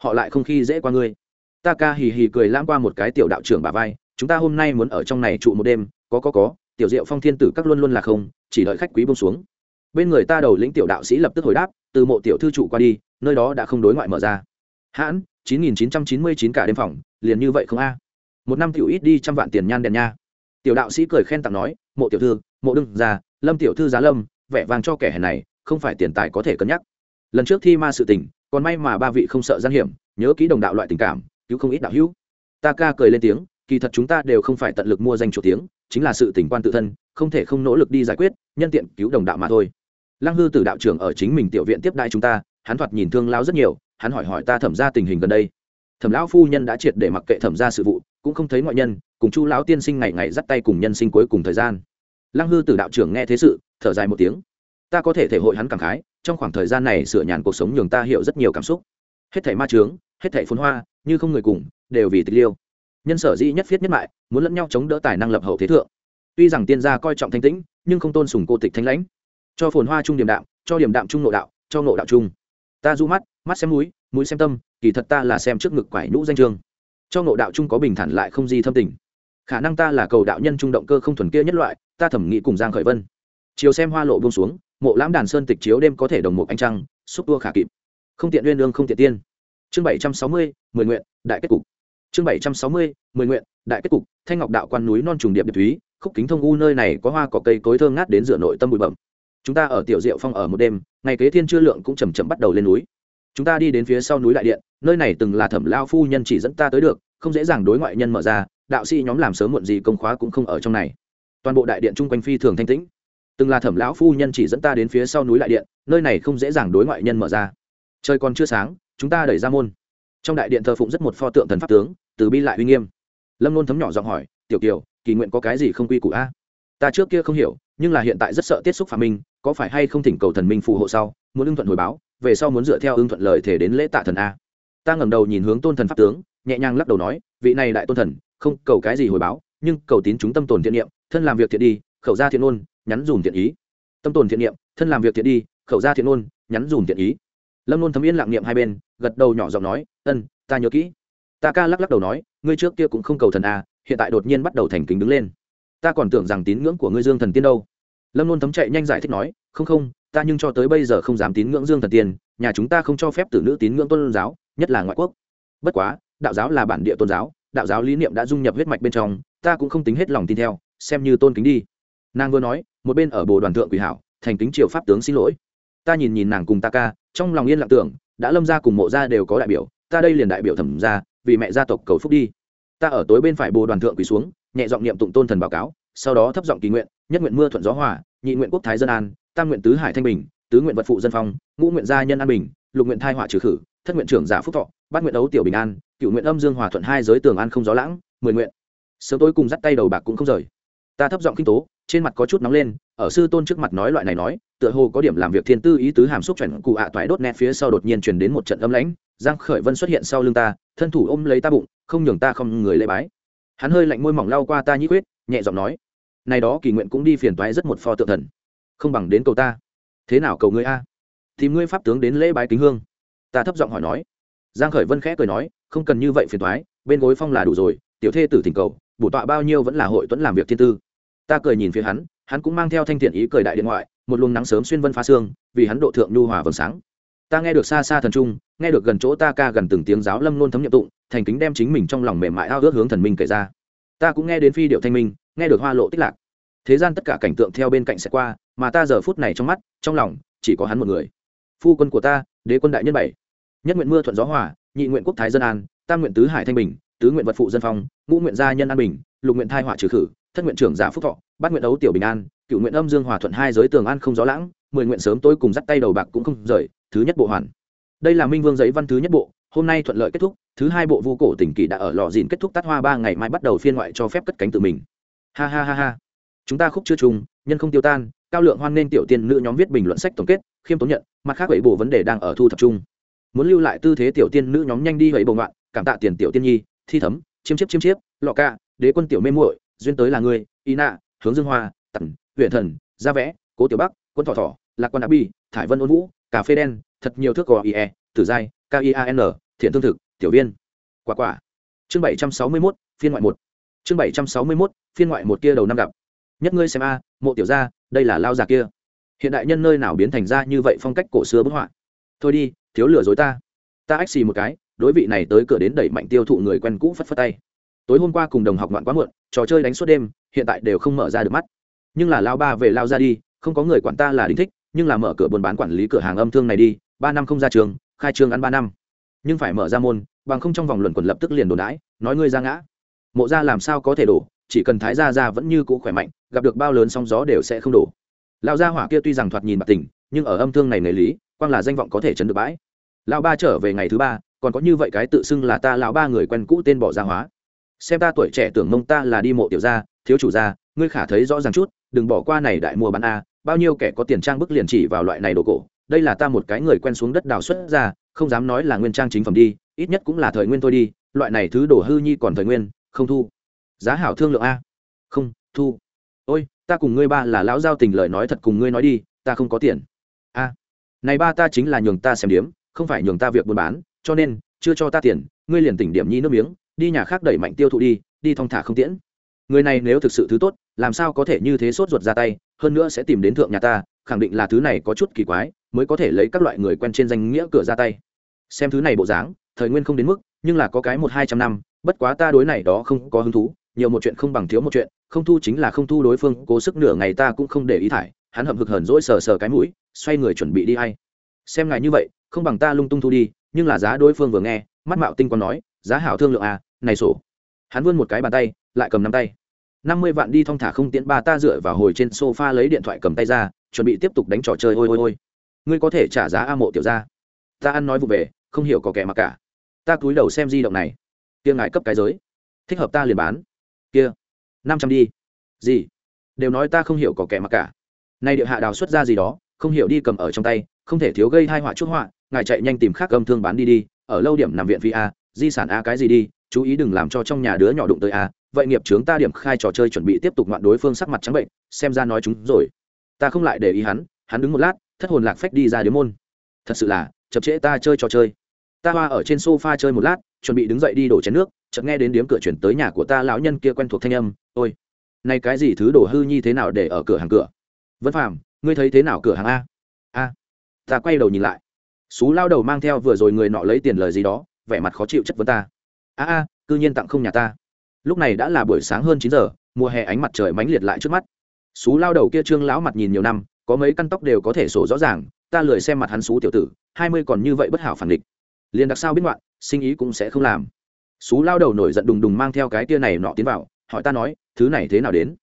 họ lại không khi dễ qua ngươi. Ta ca hì hì cười lãng qua một cái tiểu đạo trưởng bà vai, chúng ta hôm nay muốn ở trong này trụ một đêm, có có có, tiểu diệu phong thiên tử các luôn luôn là không, chỉ đợi khách quý bông xuống. Bên người ta đầu lĩnh tiểu đạo sĩ lập tức hồi đáp, từ mộ tiểu thư trụ qua đi nơi đó đã không đối ngoại mở ra. Hãn, chín nghìn chín trăm chín mươi chín cả đêm phòng, liền như vậy không a? Một năm tiểu ít đi trăm vạn tiền nhan đèn nha. Tiểu đạo sĩ cười khen tặng nói, mộ tiểu thư, mộ đương già lâm tiểu thư giá lâm, vẻ vàng cho kẻ hèn này, không phải tiền tài có thể cân nhắc. Lần trước thi ma sự tình, còn may mà ba vị không sợ gian hiểm, nhớ kỹ đồng đạo loại tình cảm, cứu không ít đạo hữu. Ta ca cười lên tiếng, kỳ thật chúng ta đều không phải tận lực mua danh chủ tiếng, chính là sự tình quan tự thân, không thể không nỗ lực đi giải quyết, nhân tiện cứu đồng đạo mà thôi. Lăng hư tử đạo trưởng ở chính mình tiểu viện tiếp đại chúng ta hắn thoạt nhìn thương lao rất nhiều, hắn hỏi hỏi ta thẩm ra tình hình gần đây. Thẩm lão phu nhân đã triệt để mặc kệ thẩm ra sự vụ, cũng không thấy ngoại nhân, cùng chu lão tiên sinh ngày ngày dắt tay cùng nhân sinh cuối cùng thời gian. Lăng hư tử đạo trưởng nghe thế sự, thở dài một tiếng. Ta có thể thể hội hắn cảm khái, trong khoảng thời gian này sửa nhàn cuộc sống nhường ta hiểu rất nhiều cảm xúc. Hết thảy ma trướng hết thảy phun hoa, như không người cùng, đều vì tịch liêu. Nhân sở dĩ nhất phiết nhất mại, muốn lẫn nhau chống đỡ tài năng lập hậu thế thượng. Tuy rằng tiên gia coi trọng thanh tĩnh, nhưng không tôn sùng cô tịch thanh lãnh. Cho phồn hoa trung điểm đạm, cho điểm đạm trung nội đạo, cho nội đạo trung ta du mắt mắt xem mũi mũi xem tâm, kỳ thật ta là xem trước ngực quải nhũ danh trường cho ngộ đạo trung có bình thản lại không di thâm tình. Khả năng ta là cầu đạo nhân trung động cơ không thuần kia nhất loại, ta thẩm nghĩ cùng giang khởi vân. Chiều xem hoa lộ buông xuống, mộ lãm đàn sơn tịch chiếu đêm có thể đồng một anh trăng, xúc tua khả kịp. Không tiện uyên lương không tiện tiên. Chương bảy trăm sáu mươi, mười nguyện, đại kết cục. Chương bảy trăm sáu mươi, mười nguyện, đại kết cục. Thanh ngọc đạo quan núi non trùng điệp điệp thúy, khúc kính thông u nơi này có hoa có cây cối thơm ngát đến dựa nội tâm bụi bẩm chúng ta ở tiểu diệu phong ở một đêm, ngày kế thiên chưa lượng cũng chầm chậm bắt đầu lên núi. Chúng ta đi đến phía sau núi đại điện, nơi này từng là thẩm lao phu nhân chỉ dẫn ta tới được, không dễ dàng đối ngoại nhân mở ra, đạo sĩ nhóm làm sớm muộn gì công khóa cũng không ở trong này. Toàn bộ đại điện chung quanh phi thường thanh tĩnh. Từng là thẩm lão phu nhân chỉ dẫn ta đến phía sau núi đại điện, nơi này không dễ dàng đối ngoại nhân mở ra. Trời còn chưa sáng, chúng ta đẩy ra môn. Trong đại điện thờ phụng rất một pho tượng thần pháp tướng, từ bi lại uy nghiêm. Lâm nôn thấm nhỏ giọng hỏi, tiểu kiều, kỳ nguyện có cái gì không quy củ a? Ta trước kia không hiểu, nhưng là hiện tại rất sợ tiếp xúc phạm minh có phải hay không thỉnh cầu thần minh phù hộ sau, muốn ưng thuận hồi báo, về sau muốn dựa theo ưng thuận lời thể đến lễ tạ thần a. Ta ngẩng đầu nhìn hướng tôn thần pháp tướng, nhẹ nhàng lắc đầu nói, vị này đại tôn thần, không cầu cái gì hồi báo, nhưng cầu tín chúng tâm tồn thiện niệm, thân làm việc thiện đi, khẩu ra thiện ôn nhắn dùm thiện ý. Tâm tồn thiện niệm, thân làm việc thiện đi, khẩu ra thiện ôn nhắn dùm thiện ý. Lâm nôn thấm yên lặng niệm hai bên, gật đầu nhỏ giọng nói, ân, ta nhớ kỹ. Ta ca lắc lắc đầu nói, ngươi trước kia cũng không cầu thần a, hiện tại đột nhiên bắt đầu thành kính đứng lên. Ta còn tưởng rằng tín ngưỡng của ngươi dương thần tiên đâu lâm Luôn thấm chạy nhanh giải thích nói, không không, ta nhưng cho tới bây giờ không dám tín ngưỡng dương thần tiên, nhà chúng ta không cho phép tử nữ tín ngưỡng tôn giáo, nhất là ngoại quốc. Bất quá, đạo giáo là bản địa tôn giáo, đạo giáo lý niệm đã dung nhập huyết mạch bên trong, ta cũng không tính hết lòng tin theo, xem như tôn kính đi. Nàng vừa nói, một bên ở bồ đoàn thượng quỷ hảo, thành kính triều pháp tướng xin lỗi. Ta nhìn nhìn nàng cùng ta ca, trong lòng yên lặng tưởng, đã lâm ra cùng mộ ra đều có đại biểu, ta đây liền đại biểu thẩm ra vì mẹ gia tộc cầu phúc đi. Ta ở tối bên phải bồ đoàn thượng quỳ xuống, nhẹ giọng niệm tụng tôn thần báo cáo sau đó thấp giọng kỳ nguyện, nhất nguyện mưa thuận gió hòa, nhị nguyện quốc thái dân an, tam nguyện tứ hải thanh bình, tứ nguyện vật phụ dân phong, ngũ nguyện gia nhân an bình, lục nguyện thai họa trừ khử, thất nguyện trưởng giả phúc thọ, bát nguyện ấu tiểu bình an cựu nguyện âm dương hòa thuận hai giới tường an không gió lãng, mười nguyện. Sớm tối cùng dắt tay đầu bạc cũng không rời. Ta thấp giọng kinh tố, trên mặt có chút nóng lên, ở sư tôn trước mặt nói loại này nói, tựa hồ có điểm làm việc thiên tư ý tứ hàm xúc chuẩn cụ ạ toại đốt nét phía sau đột nhiên truyền đến một trận âm lãnh, giang khởi vân xuất hiện sau lưng ta, thân thủ ôm lấy ta bụng, không nhường ta không người lễ bái. Hắn hơi lạnh môi mỏng lau qua ta nhĩ quyết nhẹ giọng nói, này đó kỳ nguyện cũng đi phiền toái rất một pho tượng thần. Không bằng đến cầu ta. Thế nào cầu ngươi a? Tìm ngươi pháp tướng đến lễ bái kính hương. Ta thấp giọng hỏi nói. Giang khởi vân khẽ cười nói, không cần như vậy phiền toái, bên gối phong là đủ rồi, tiểu thê tử thỉnh cầu, bổ tọa bao nhiêu vẫn là hội tuấn làm việc thiên tư. Ta cười nhìn phía hắn hắn cũng mang theo thanh thiện ý cười đại điện ngoại, một luồng nắng sớm xuyên vân phá xương, vì hắn độ thượng nhu hòa vầng sáng. Ta nghe được xa xa thần trung, nghe được gần chỗ ta ca gần từng tiếng giáo lâm luôn thấm nhiệm tụng, thành kính đem chính mình trong lòng mềm mại ao ước hướng thần minh kể ra ta cũng nghe đến phi điệu thanh minh, nghe được hoa lộ tích lạc. Thế gian tất cả cảnh tượng theo bên cạnh sẽ qua, mà ta giờ phút này trong mắt, trong lòng, chỉ có hắn một người. Phu quân của ta, đế quân đại nhân bảy. Nhất nguyện mưa thuận gió hòa, nhị nguyện quốc thái dân an, tam nguyện tứ hải thanh bình, tứ nguyện vật phụ dân phong, ngũ nguyện gia nhân an bình, lục nguyện thai họa trừ khử, thất nguyện trưởng giả phúc thọ, bát nguyện ấu tiểu bình an cựu nguyện âm dương hòa thuận hai giới tường an không gió lãng, mười nguyện sớm tôi cùng dắt tay đầu bạc cũng không rời, thứ nhất bộ hoàn. Đây là minh vương giấy văn thứ nhất bộ hôm nay thuận lợi kết thúc, thứ hai bộ vu cổ tỉnh kỳ đã ở lò dìn kết thúc tắt hoa ba ngày mai bắt đầu phiên ngoại cho phép cất cánh tự mình. Ha ha ha ha. Chúng ta khúc chưa chung nhân không tiêu tan, cao lượng hoan nên tiểu tiên nữ nhóm viết bình luận sách tổng kết, khiêm tốn nhận, mặt khác bảy bộ vấn đề đang ở thu thập chung. Muốn lưu lại tư thế tiểu tiên nữ nhóm nhanh đi bảy bộ ngoạn, cảm tạ tiền tiểu tiên nhi, thi thấm, chiêm chiếp chiêm chiếp, lọ ca đế quân tiểu mê muội, duyên tới là ngươi y nạ, hướng dương hoa tần huyện thần, gia vẽ, cố tiểu bắc, quân thọ thọ, lạc quan đã bi thải vân ôn vũ, cà phê đen, thật nhiều thước gò ie tử giai kian thiện thương thực, tiểu viên. Quả quả. Chương bảy trăm sáu mươi mốt, phiên ngoại một. Chương bảy trăm sáu mươi mốt, phiên ngoại một kia đầu năm gặp. Nhất ngươi xem a, mộ tiểu gia, đây là lao già kia. Hiện đại nhân nơi nào biến thành ra như vậy phong cách cổ xưa bức họa? Thôi đi, thiếu lừa dối ta. Ta ách xì một cái, đối vị này tới cửa đến đẩy mạnh tiêu thụ người quen cũ phất phất tay. Tối hôm qua cùng đồng học ngoạn quá muộn, trò chơi đánh suốt đêm, hiện tại đều không mở ra được mắt. Nhưng là lao ba về lao ra đi, không có người quản ta là đính thích, nhưng là mở cửa buôn bán quản lý cửa hàng âm thương này đi, ba năm không ra trường khai trương ăn ba năm. Nhưng phải mở ra môn, bằng không trong vòng luận quần lập tức liền đồn đãi, nói ngươi ra ngã. Mộ ra làm sao có thể đổ, chỉ cần thái gia ra vẫn như cũ khỏe mạnh, gặp được bao lớn sóng gió đều sẽ không đổ. Lão gia hỏa kia tuy rằng thoạt nhìn bạc tình, nhưng ở âm thương này nề lý, quang là danh vọng có thể chấn được bãi. Lão ba trở về ngày thứ ba, còn có như vậy cái tự xưng là ta lão ba người quen cũ tên bỏ ra hóa. Xem ta tuổi trẻ tưởng mông ta là đi mộ tiểu gia, thiếu chủ gia, ngươi khả thấy rõ ràng chút, đừng bỏ qua này đại mua bán a, bao nhiêu kẻ có tiền trang bức liền chỉ vào loại này đồ cổ đây là ta một cái người quen xuống đất đào xuất ra, không dám nói là nguyên trang chính phẩm đi, ít nhất cũng là thời nguyên thôi đi, loại này thứ đổ hư nhi còn thời nguyên, không thu. Giá hảo thương lượng a. Không, thu. Ôi, ta cùng ngươi ba là lão giao tình lời nói thật cùng ngươi nói đi, ta không có tiền. A. Này ba ta chính là nhường ta xem điếm, không phải nhường ta việc buôn bán, cho nên, chưa cho ta tiền, ngươi liền tỉnh điểm nhi nước miếng, đi nhà khác đẩy mạnh tiêu thụ đi đi thong thả không tiễn. Người này nếu thực sự thứ tốt, làm sao có thể như thế sốt ruột ra tay, hơn nữa sẽ tìm đến thượng nhà ta, khẳng định là thứ này có chút kỳ quái mới có thể lấy các loại người quen trên danh nghĩa cửa ra tay. Xem thứ này bộ dáng, thời nguyên không đến mức, nhưng là có cái một hai trăm năm, bất quá ta đối này đó không có hứng thú, nhiều một chuyện không bằng thiếu một chuyện, không thu chính là không thu đối phương, cố sức nửa ngày ta cũng không để ý thải, hắn hậm hực hờn dỗi sờ sờ cái mũi, xoay người chuẩn bị đi hay. Xem ngài như vậy, không bằng ta lung tung thu đi, nhưng là giá đối phương vừa nghe, mắt mạo tinh còn nói, giá hảo thương lượng à này sổ. Hắn vươn một cái bàn tay, lại cầm nắm tay. Năm mươi vạn đi thong thả không tiễn ba ta dựa vào hồi trên sofa lấy điện thoại cầm tay ra, chuẩn bị tiếp tục đánh trò chơi, ôi ôi ôi ngươi có thể trả giá a mộ tiểu ra ta ăn nói vụ về, không hiểu có kẻ mặc cả. Ta cúi đầu xem di động này. Kia ngài cấp cái giới. Thích hợp ta liền bán. Kia, năm trăm đi. Gì? Đều nói ta không hiểu có kẻ mặc cả. Nay địa hạ đào xuất ra gì đó, không hiểu đi cầm ở trong tay, không thể thiếu gây hai họa chút họa, ngài chạy nhanh tìm khác âm thương bán đi đi, ở lâu điểm nằm viện phi a, di sản a cái gì đi, chú ý đừng làm cho trong nhà đứa nhỏ đụng tới a, vậy nghiệp trướng ta điểm khai trò chơi chuẩn bị tiếp tục ngoạn đối phương sắc mặt trắng bệnh, xem ra nói chúng rồi. Ta không lại để ý hắn hắn đứng một lát thất hồn lạc phách đi ra điếm môn. Thật sự là, chậm trễ ta chơi trò chơi. Ta hoa ở trên sofa chơi một lát, chuẩn bị đứng dậy đi đổ chén nước, chợt nghe đến điếm cửa chuyển tới nhà của ta lão nhân kia quen thuộc thanh âm, ôi, này cái gì thứ đổ hư như thế nào để ở cửa hàng cửa? Vân phàm, ngươi thấy thế nào cửa hàng a? A, ta quay đầu nhìn lại. Xú lao đầu mang theo vừa rồi người nọ lấy tiền lời gì đó, vẻ mặt khó chịu chất vấn ta. A a, cư nhiên tặng không nhà ta. Lúc này đã là buổi sáng hơn chín giờ, mùa hè ánh mặt trời mãnh liệt lại trước mắt. Xú lao đầu kia trương lão mặt nhìn nhiều năm có mấy căn tóc đều có thể sổ rõ ràng, ta lười xem mặt hắn xú tiểu tử, hai mươi còn như vậy bất hảo phản địch. Liền đặc sao biết ngoạn, sinh ý cũng sẽ không làm. Xú lao đầu nổi giận đùng đùng mang theo cái tia này nọ tiến vào, hỏi ta nói, thứ này thế nào đến?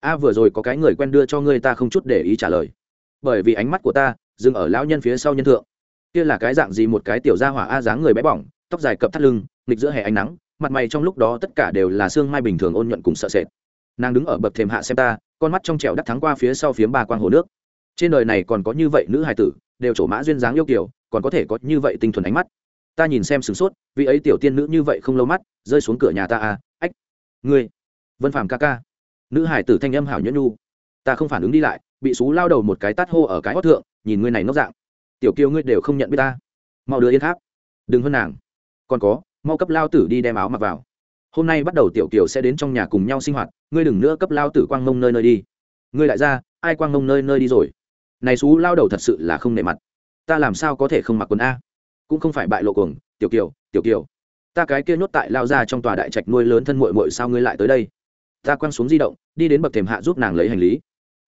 A, vừa rồi có cái người quen đưa cho ngươi ta không chút để ý trả lời. Bởi vì ánh mắt của ta dừng ở lão nhân phía sau nhân thượng. Kia là cái dạng gì một cái tiểu gia hỏa a dáng người bé bỏng, tóc dài cập thắt lưng, nghịch giữa hè ánh nắng, mặt mày trong lúc đó tất cả đều là xương mai bình thường ôn nhuận cùng sợ sệt. Nàng đứng ở bậc thềm hạ xem ta, con mắt trong trẻo đắc thắng qua phía sau phiếm ba quang hồ nước trên đời này còn có như vậy nữ hài tử, đều trổ mã duyên dáng yêu kiểu còn có thể có như vậy tinh thuần ánh mắt. Ta nhìn xem sửng sốt vị ấy tiểu tiên nữ như vậy không lâu mắt, rơi xuống cửa nhà ta à ách. Ngươi, vân phàm ca ca. Nữ hải tử thanh âm hảo nhẫn nhu. Ta không phản ứng đi lại, bị xú lao đầu một cái tát hô ở cái hót thượng, nhìn ngươi này ngốc dạng. Tiểu kiêu ngươi đều không nhận biết ta. Mau đưa yên tháp. Đừng hơn nàng. Còn có, mau cấp lao tử đi đem áo mặc vào. Hôm nay bắt đầu tiểu kiều sẽ đến trong nhà cùng nhau sinh hoạt, ngươi đừng nữa cấp lao tử quang mông nơi nơi đi. Ngươi lại ra ai quang mông nơi nơi đi rồi? Này xú lao đầu thật sự là không nể mặt. Ta làm sao có thể không mặc quần a? Cũng không phải bại lộ cuồng, tiểu kiều tiểu kiều. Ta cái kia nhốt tại lao ra trong tòa đại trạch nuôi lớn thân mội mội sao ngươi lại tới đây? Ta quăng xuống di động, đi đến bậc thềm hạ giúp nàng lấy hành lý.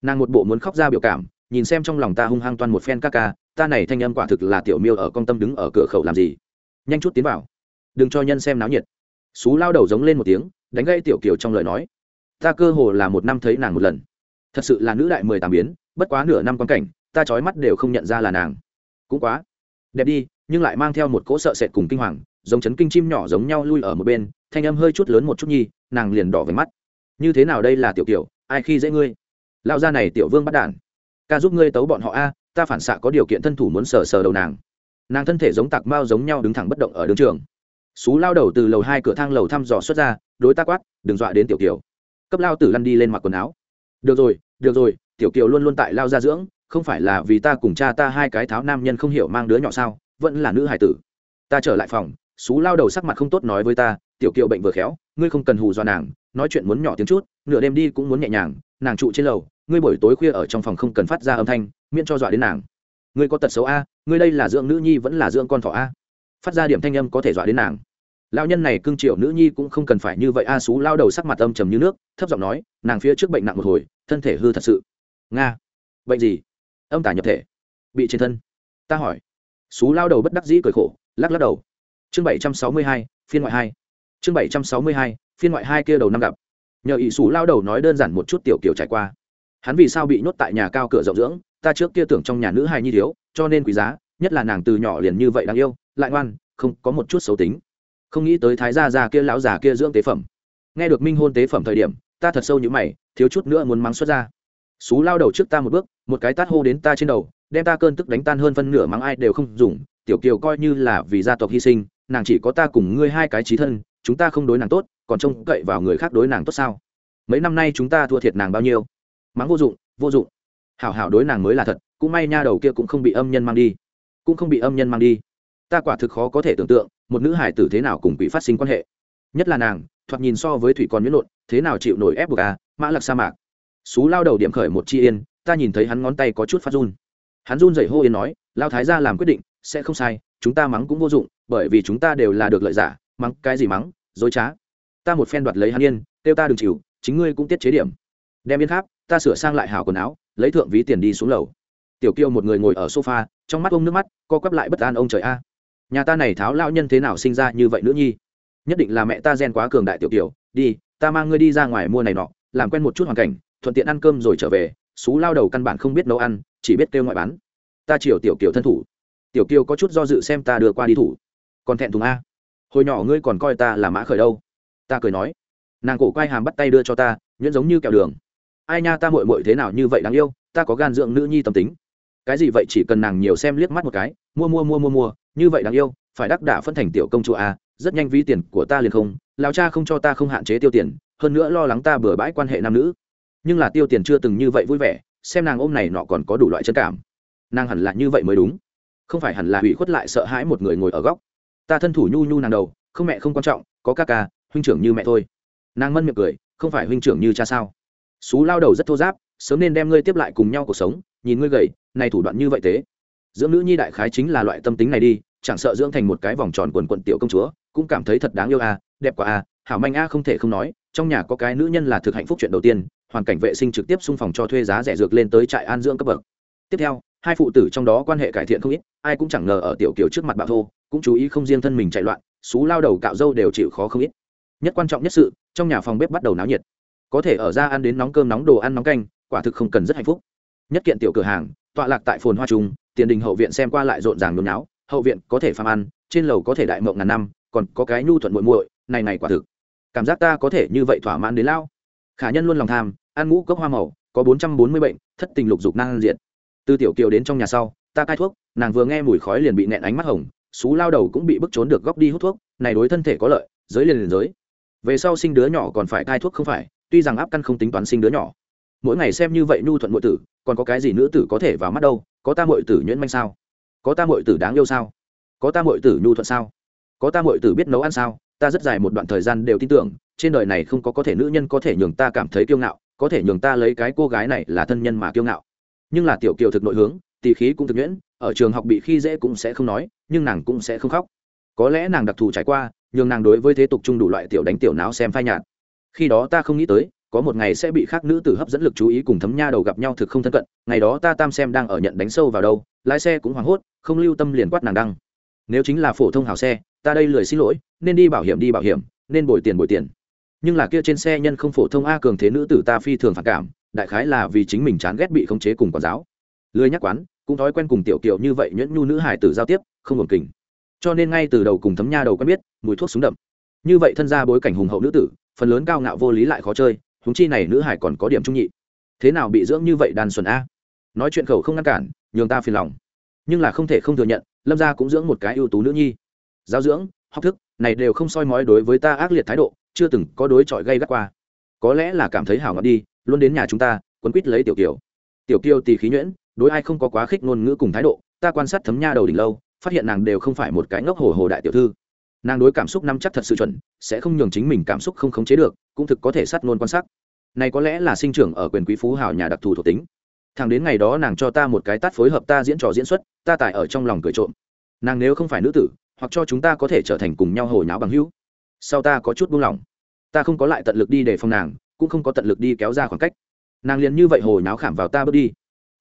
Nàng một bộ muốn khóc ra biểu cảm, nhìn xem trong lòng ta hung hăng toan một phen ca ca, ta này thanh âm quả thực là tiểu miêu ở con tâm đứng ở cửa khẩu làm gì? Nhanh chút tiến vào. Đừng cho nhân xem náo nhiệt. Xú lao đầu giống lên một tiếng, đánh gây tiểu kiều trong lời nói. Ta cơ hồ là một năm thấy nàng một lần. Thật sự là nữ đại mười tám biến bất quá nửa năm quan cảnh, ta trói mắt đều không nhận ra là nàng. Cũng quá đẹp đi, nhưng lại mang theo một cỗ sợ sệt cùng kinh hoàng, giống chấn kinh chim nhỏ giống nhau lui ở một bên, thanh âm hơi chút lớn một chút nhi, nàng liền đỏ về mắt. Như thế nào đây là tiểu kiểu, ai khi dễ ngươi? Lao ra này tiểu vương bắt đản. Ca giúp ngươi tấu bọn họ a, ta phản xạ có điều kiện thân thủ muốn sờ sờ đầu nàng. Nàng thân thể giống tạc mao giống nhau đứng thẳng bất động ở đường trường. Xú lao đầu từ lầu hai cửa thang lầu thăm dò xuất ra, đối tác quát, đừng dọa đến tiểu tiểu. cấp lao tử lăn đi lên mặc quần áo. Được rồi được rồi tiểu kiều luôn luôn tại lao ra dưỡng, không phải là vì ta cùng cha ta hai cái tháo nam nhân không hiểu mang đứa nhỏ sao, vẫn là nữ hải tử. Ta trở lại phòng, xú lao đầu sắc mặt không tốt nói với ta, tiểu kiều bệnh vừa khéo, ngươi không cần hù dọa nàng, nói chuyện muốn nhỏ tiếng chút, nửa đêm đi cũng muốn nhẹ nhàng, nàng trụ trên lầu, ngươi buổi tối khuya ở trong phòng không cần phát ra âm thanh, miễn cho dọa đến nàng. Ngươi có tật xấu a, ngươi đây là dưỡng nữ nhi vẫn là dưỡng con thỏ a? Phát ra điểm thanh âm có thể dọa đến nàng. Lao nhân này cưng triệu nữ nhi cũng không cần phải như vậy a, xú lao đầu sắc mặt âm trầm như nước, thấp giọng nói, nàng phía trước bệnh nặng một hồi, thân thể hư thật sự nga bệnh gì âm tả nhập thể bị trên thân ta hỏi xú lao đầu bất đắc dĩ cười khổ lắc lắc đầu chương bảy trăm sáu mươi hai phiên ngoại hai chương bảy trăm sáu mươi hai phiên ngoại hai kia đầu năm gặp nhờ ỷ xú lao đầu nói đơn giản một chút tiểu kiểu trải qua hắn vì sao bị nhốt tại nhà cao cửa rộng dưỡng ta trước kia tưởng trong nhà nữ hài nhi thiếu cho nên quý giá nhất là nàng từ nhỏ liền như vậy đáng yêu lại ngoan không có một chút xấu tính không nghĩ tới thái gia già kia lão già kia dưỡng tế phẩm nghe được minh hôn tế phẩm thời điểm ta thật sâu như mày thiếu chút nữa muốn mắng xuất ra xú lao đầu trước ta một bước, một cái tát hô đến ta trên đầu, đem ta cơn tức đánh tan hơn phân nửa mắng ai đều không dùng, tiểu kiều coi như là vì gia tộc hy sinh, nàng chỉ có ta cùng ngươi hai cái trí thân, chúng ta không đối nàng tốt, còn trông cậy vào người khác đối nàng tốt sao? Mấy năm nay chúng ta thua thiệt nàng bao nhiêu? Mắng vô dụng vô dụng. Hảo hảo đối nàng mới là thật, cũng may nha đầu kia cũng không bị âm nhân mang đi. Cũng không bị âm nhân mang đi. Ta quả thực khó có thể tưởng tượng, một nữ hải tử thế nào cùng quỷ phát sinh quan hệ. Nhất là nàng, thoạt nhìn so với thủy còn nhuyễn lộn, thế nào chịu nổi ép buộc à mã lặc sa mạc xú lao đầu điểm khởi một chi yên, ta nhìn thấy hắn ngón tay có chút phát run. Hắn run dậy hô yên nói, lao thái ra làm quyết định, sẽ không sai, chúng ta mắng cũng vô dụng, bởi vì chúng ta đều là được lợi giả, mắng cái gì mắng, dối trá. Ta một phen đoạt lấy hắn yên, kêu ta đừng chịu, chính ngươi cũng tiết chế điểm. Đem yên tháp ta sửa sang lại hảo quần áo, lấy thượng ví tiền đi xuống lầu. Tiểu kiêu một người ngồi ở sofa, trong mắt ông nước mắt, co quắp lại bất an ông trời a. Nhà ta này tháo lao nhân thế nào sinh ra như vậy nữa nhi? Nhất định là mẹ ta gen quá cường đại tiểu kiều đi, ta mang ngươi đi ra ngoài mua này nọ, làm quen một chút hoàn cảnh thuận tiện ăn cơm rồi trở về, xú lao đầu căn bản không biết nấu ăn, chỉ biết kêu ngoại bán. Ta chiều tiểu kiều thân thủ. Tiểu kiều có chút do dự xem ta đưa qua đi thủ. Còn thẹn thùng a. Hồi nhỏ ngươi còn coi ta là mã khởi đâu. Ta cười nói. Nàng cổ quay hàm bắt tay đưa cho ta, nhuyễn giống như kẹo đường. Ai nha ta mội mội thế nào như vậy đáng yêu, ta có gan dưỡng nữ nhi tâm tính. Cái gì vậy chỉ cần nàng nhiều xem liếc mắt một cái, mua mua mua mua mua, như vậy đáng yêu, phải đắc đả phân thành tiểu công chúa a, rất nhanh ví tiền của ta liền không lao cha không cho ta không hạn chế tiêu tiền, hơn nữa lo lắng ta bừa bãi quan hệ nam nữ nhưng là tiêu tiền chưa từng như vậy vui vẻ, xem nàng ôm này nọ còn có đủ loại chân cảm. Nàng hẳn là như vậy mới đúng. Không phải hẳn là hủy khuất lại sợ hãi một người ngồi ở góc. Ta thân thủ nhu nhu nàng đầu, không mẹ không quan trọng, có ca ca, huynh trưởng như mẹ thôi. Nàng mân miệng cười, không phải huynh trưởng như cha sao? Xú lao đầu rất thô giáp, sớm nên đem ngươi tiếp lại cùng nhau cuộc sống, nhìn ngươi gầy, này thủ đoạn như vậy thế. Dưỡng nữ nhi đại khái chính là loại tâm tính này đi, chẳng sợ dưỡng thành một cái vòng tròn quần quận tiểu công chúa, cũng cảm thấy thật đáng yêu a đẹp quá a hảo manh a không thể không nói, trong nhà có cái nữ nhân là thực hạnh phúc chuyện đầu tiên hoàn cảnh vệ sinh trực tiếp xung phòng cho thuê giá rẻ dược lên tới trại an dưỡng cấp bậc. Tiếp theo, hai phụ tử trong đó quan hệ cải thiện không ít, ai cũng chẳng ngờ ở tiểu kiều trước mặt bạo thô, cũng chú ý không riêng thân mình chạy loạn, xú lao đầu cạo dâu đều chịu khó không ít. Nhất quan trọng nhất sự, trong nhà phòng bếp bắt đầu náo nhiệt. Có thể ở ra ăn đến nóng cơm nóng đồ ăn nóng canh, quả thực không cần rất hạnh phúc. Nhất kiện tiểu cửa hàng, tọa lạc tại phồn hoa trung, tiền đình hậu viện xem qua lại rộn ràng nôn náo, hậu viện có thể phàm ăn, trên lầu có thể đại mộng ngàn năm, còn có cái nhu thuận muội muội, này này quả thực. Cảm giác ta có thể như vậy thỏa mãn đến lao khả nhân luôn lòng tham, ăn ngũ cốc hoa màu, có bốn trăm bốn mươi bệnh, thất tình lục dục năng diện từ tiểu kiều đến trong nhà sau, ta cai thuốc, nàng vừa nghe mùi khói liền bị nẹn ánh mắt hồng, xú lao đầu cũng bị bức trốn được góc đi hút thuốc, này đối thân thể có lợi, giới liền liền giới. Về sau sinh đứa nhỏ còn phải cai thuốc không phải, tuy rằng áp căn không tính toán sinh đứa nhỏ. Mỗi ngày xem như vậy nhu thuận muội tử, còn có cái gì nữ tử có thể vào mắt đâu, có ta muội tử nhuyễn manh sao? Có ta muội tử đáng yêu sao? Có ta muội tử nhu thuận sao? Có ta muội tử biết nấu ăn sao? Ta rất dài một đoạn thời gian đều tin tưởng trên đời này không có có thể nữ nhân có thể nhường ta cảm thấy kiêu ngạo, có thể nhường ta lấy cái cô gái này là thân nhân mà kiêu ngạo. Nhưng là tiểu kiều thực nội hướng, tỳ khí cũng thực nhuyễn, ở trường học bị khi dễ cũng sẽ không nói, nhưng nàng cũng sẽ không khóc. Có lẽ nàng đặc thù trải qua, nhường nàng đối với thế tục chung đủ loại tiểu đánh tiểu não xem phai nhạt. Khi đó ta không nghĩ tới, có một ngày sẽ bị khác nữ tử hấp dẫn lực chú ý cùng thấm nha đầu gặp nhau thực không thân cận, ngày đó ta tam xem đang ở nhận đánh sâu vào đâu, lái xe cũng hoảng hốt, không lưu tâm liền quát nàng đăng. Nếu chính là phổ thông hào xe, ta đây lười xin lỗi, nên đi bảo hiểm đi bảo hiểm, nên bồi tiền bồi tiền nhưng là kia trên xe nhân không phổ thông a cường thế nữ tử ta phi thường phản cảm, đại khái là vì chính mình chán ghét bị khống chế cùng quản giáo. Lười nhắc quán, cũng thói quen cùng tiểu kiều như vậy nhẫn nhu nữ hải tử giao tiếp, không ổn kình. Cho nên ngay từ đầu cùng thấm nha đầu quen biết, mùi thuốc súng đậm. Như vậy thân ra bối cảnh hùng hậu nữ tử, phần lớn cao ngạo vô lý lại khó chơi húng chi này nữ hải còn có điểm trung nhị. Thế nào bị dưỡng như vậy đàn xuẩn a? Nói chuyện khẩu không ngăn cản, nhường ta phiền lòng. Nhưng là không thể không thừa nhận, lâm gia cũng dưỡng một cái ưu tú nữ nhi. Giáo dưỡng, học thức, này đều không soi mói đối với ta ác liệt thái độ chưa từng có đối chọi gây gắt qua. Có lẽ là cảm thấy hảo ngọt đi, luôn đến nhà chúng ta, quấn quýt lấy tiểu kiều. Tiểu kiều tì khí nhuyễn, đối ai không có quá khích ngôn ngữ cùng thái độ, ta quan sát thấm nha đầu đỉnh lâu, phát hiện nàng đều không phải một cái ngốc hồ hồ đại tiểu thư. Nàng đối cảm xúc nắm chắc thật sự chuẩn, sẽ không nhường chính mình cảm xúc không khống chế được, cũng thực có thể sát ngôn quan sát. Này có lẽ là sinh trưởng ở quyền quý phú hào nhà đặc thù thuộc tính. Thằng đến ngày đó nàng cho ta một cái tát phối hợp ta diễn trò diễn xuất, ta tại ở trong lòng cười trộm. Nàng nếu không phải nữ tử, hoặc cho chúng ta có thể trở thành cùng nhau hồi nháo bằng hữu sau ta có chút buông lỏng. Ta không có lại tận lực đi để phòng nàng, cũng không có tận lực đi kéo ra khoảng cách. Nàng liền như vậy hồi náo khảm vào ta bước đi.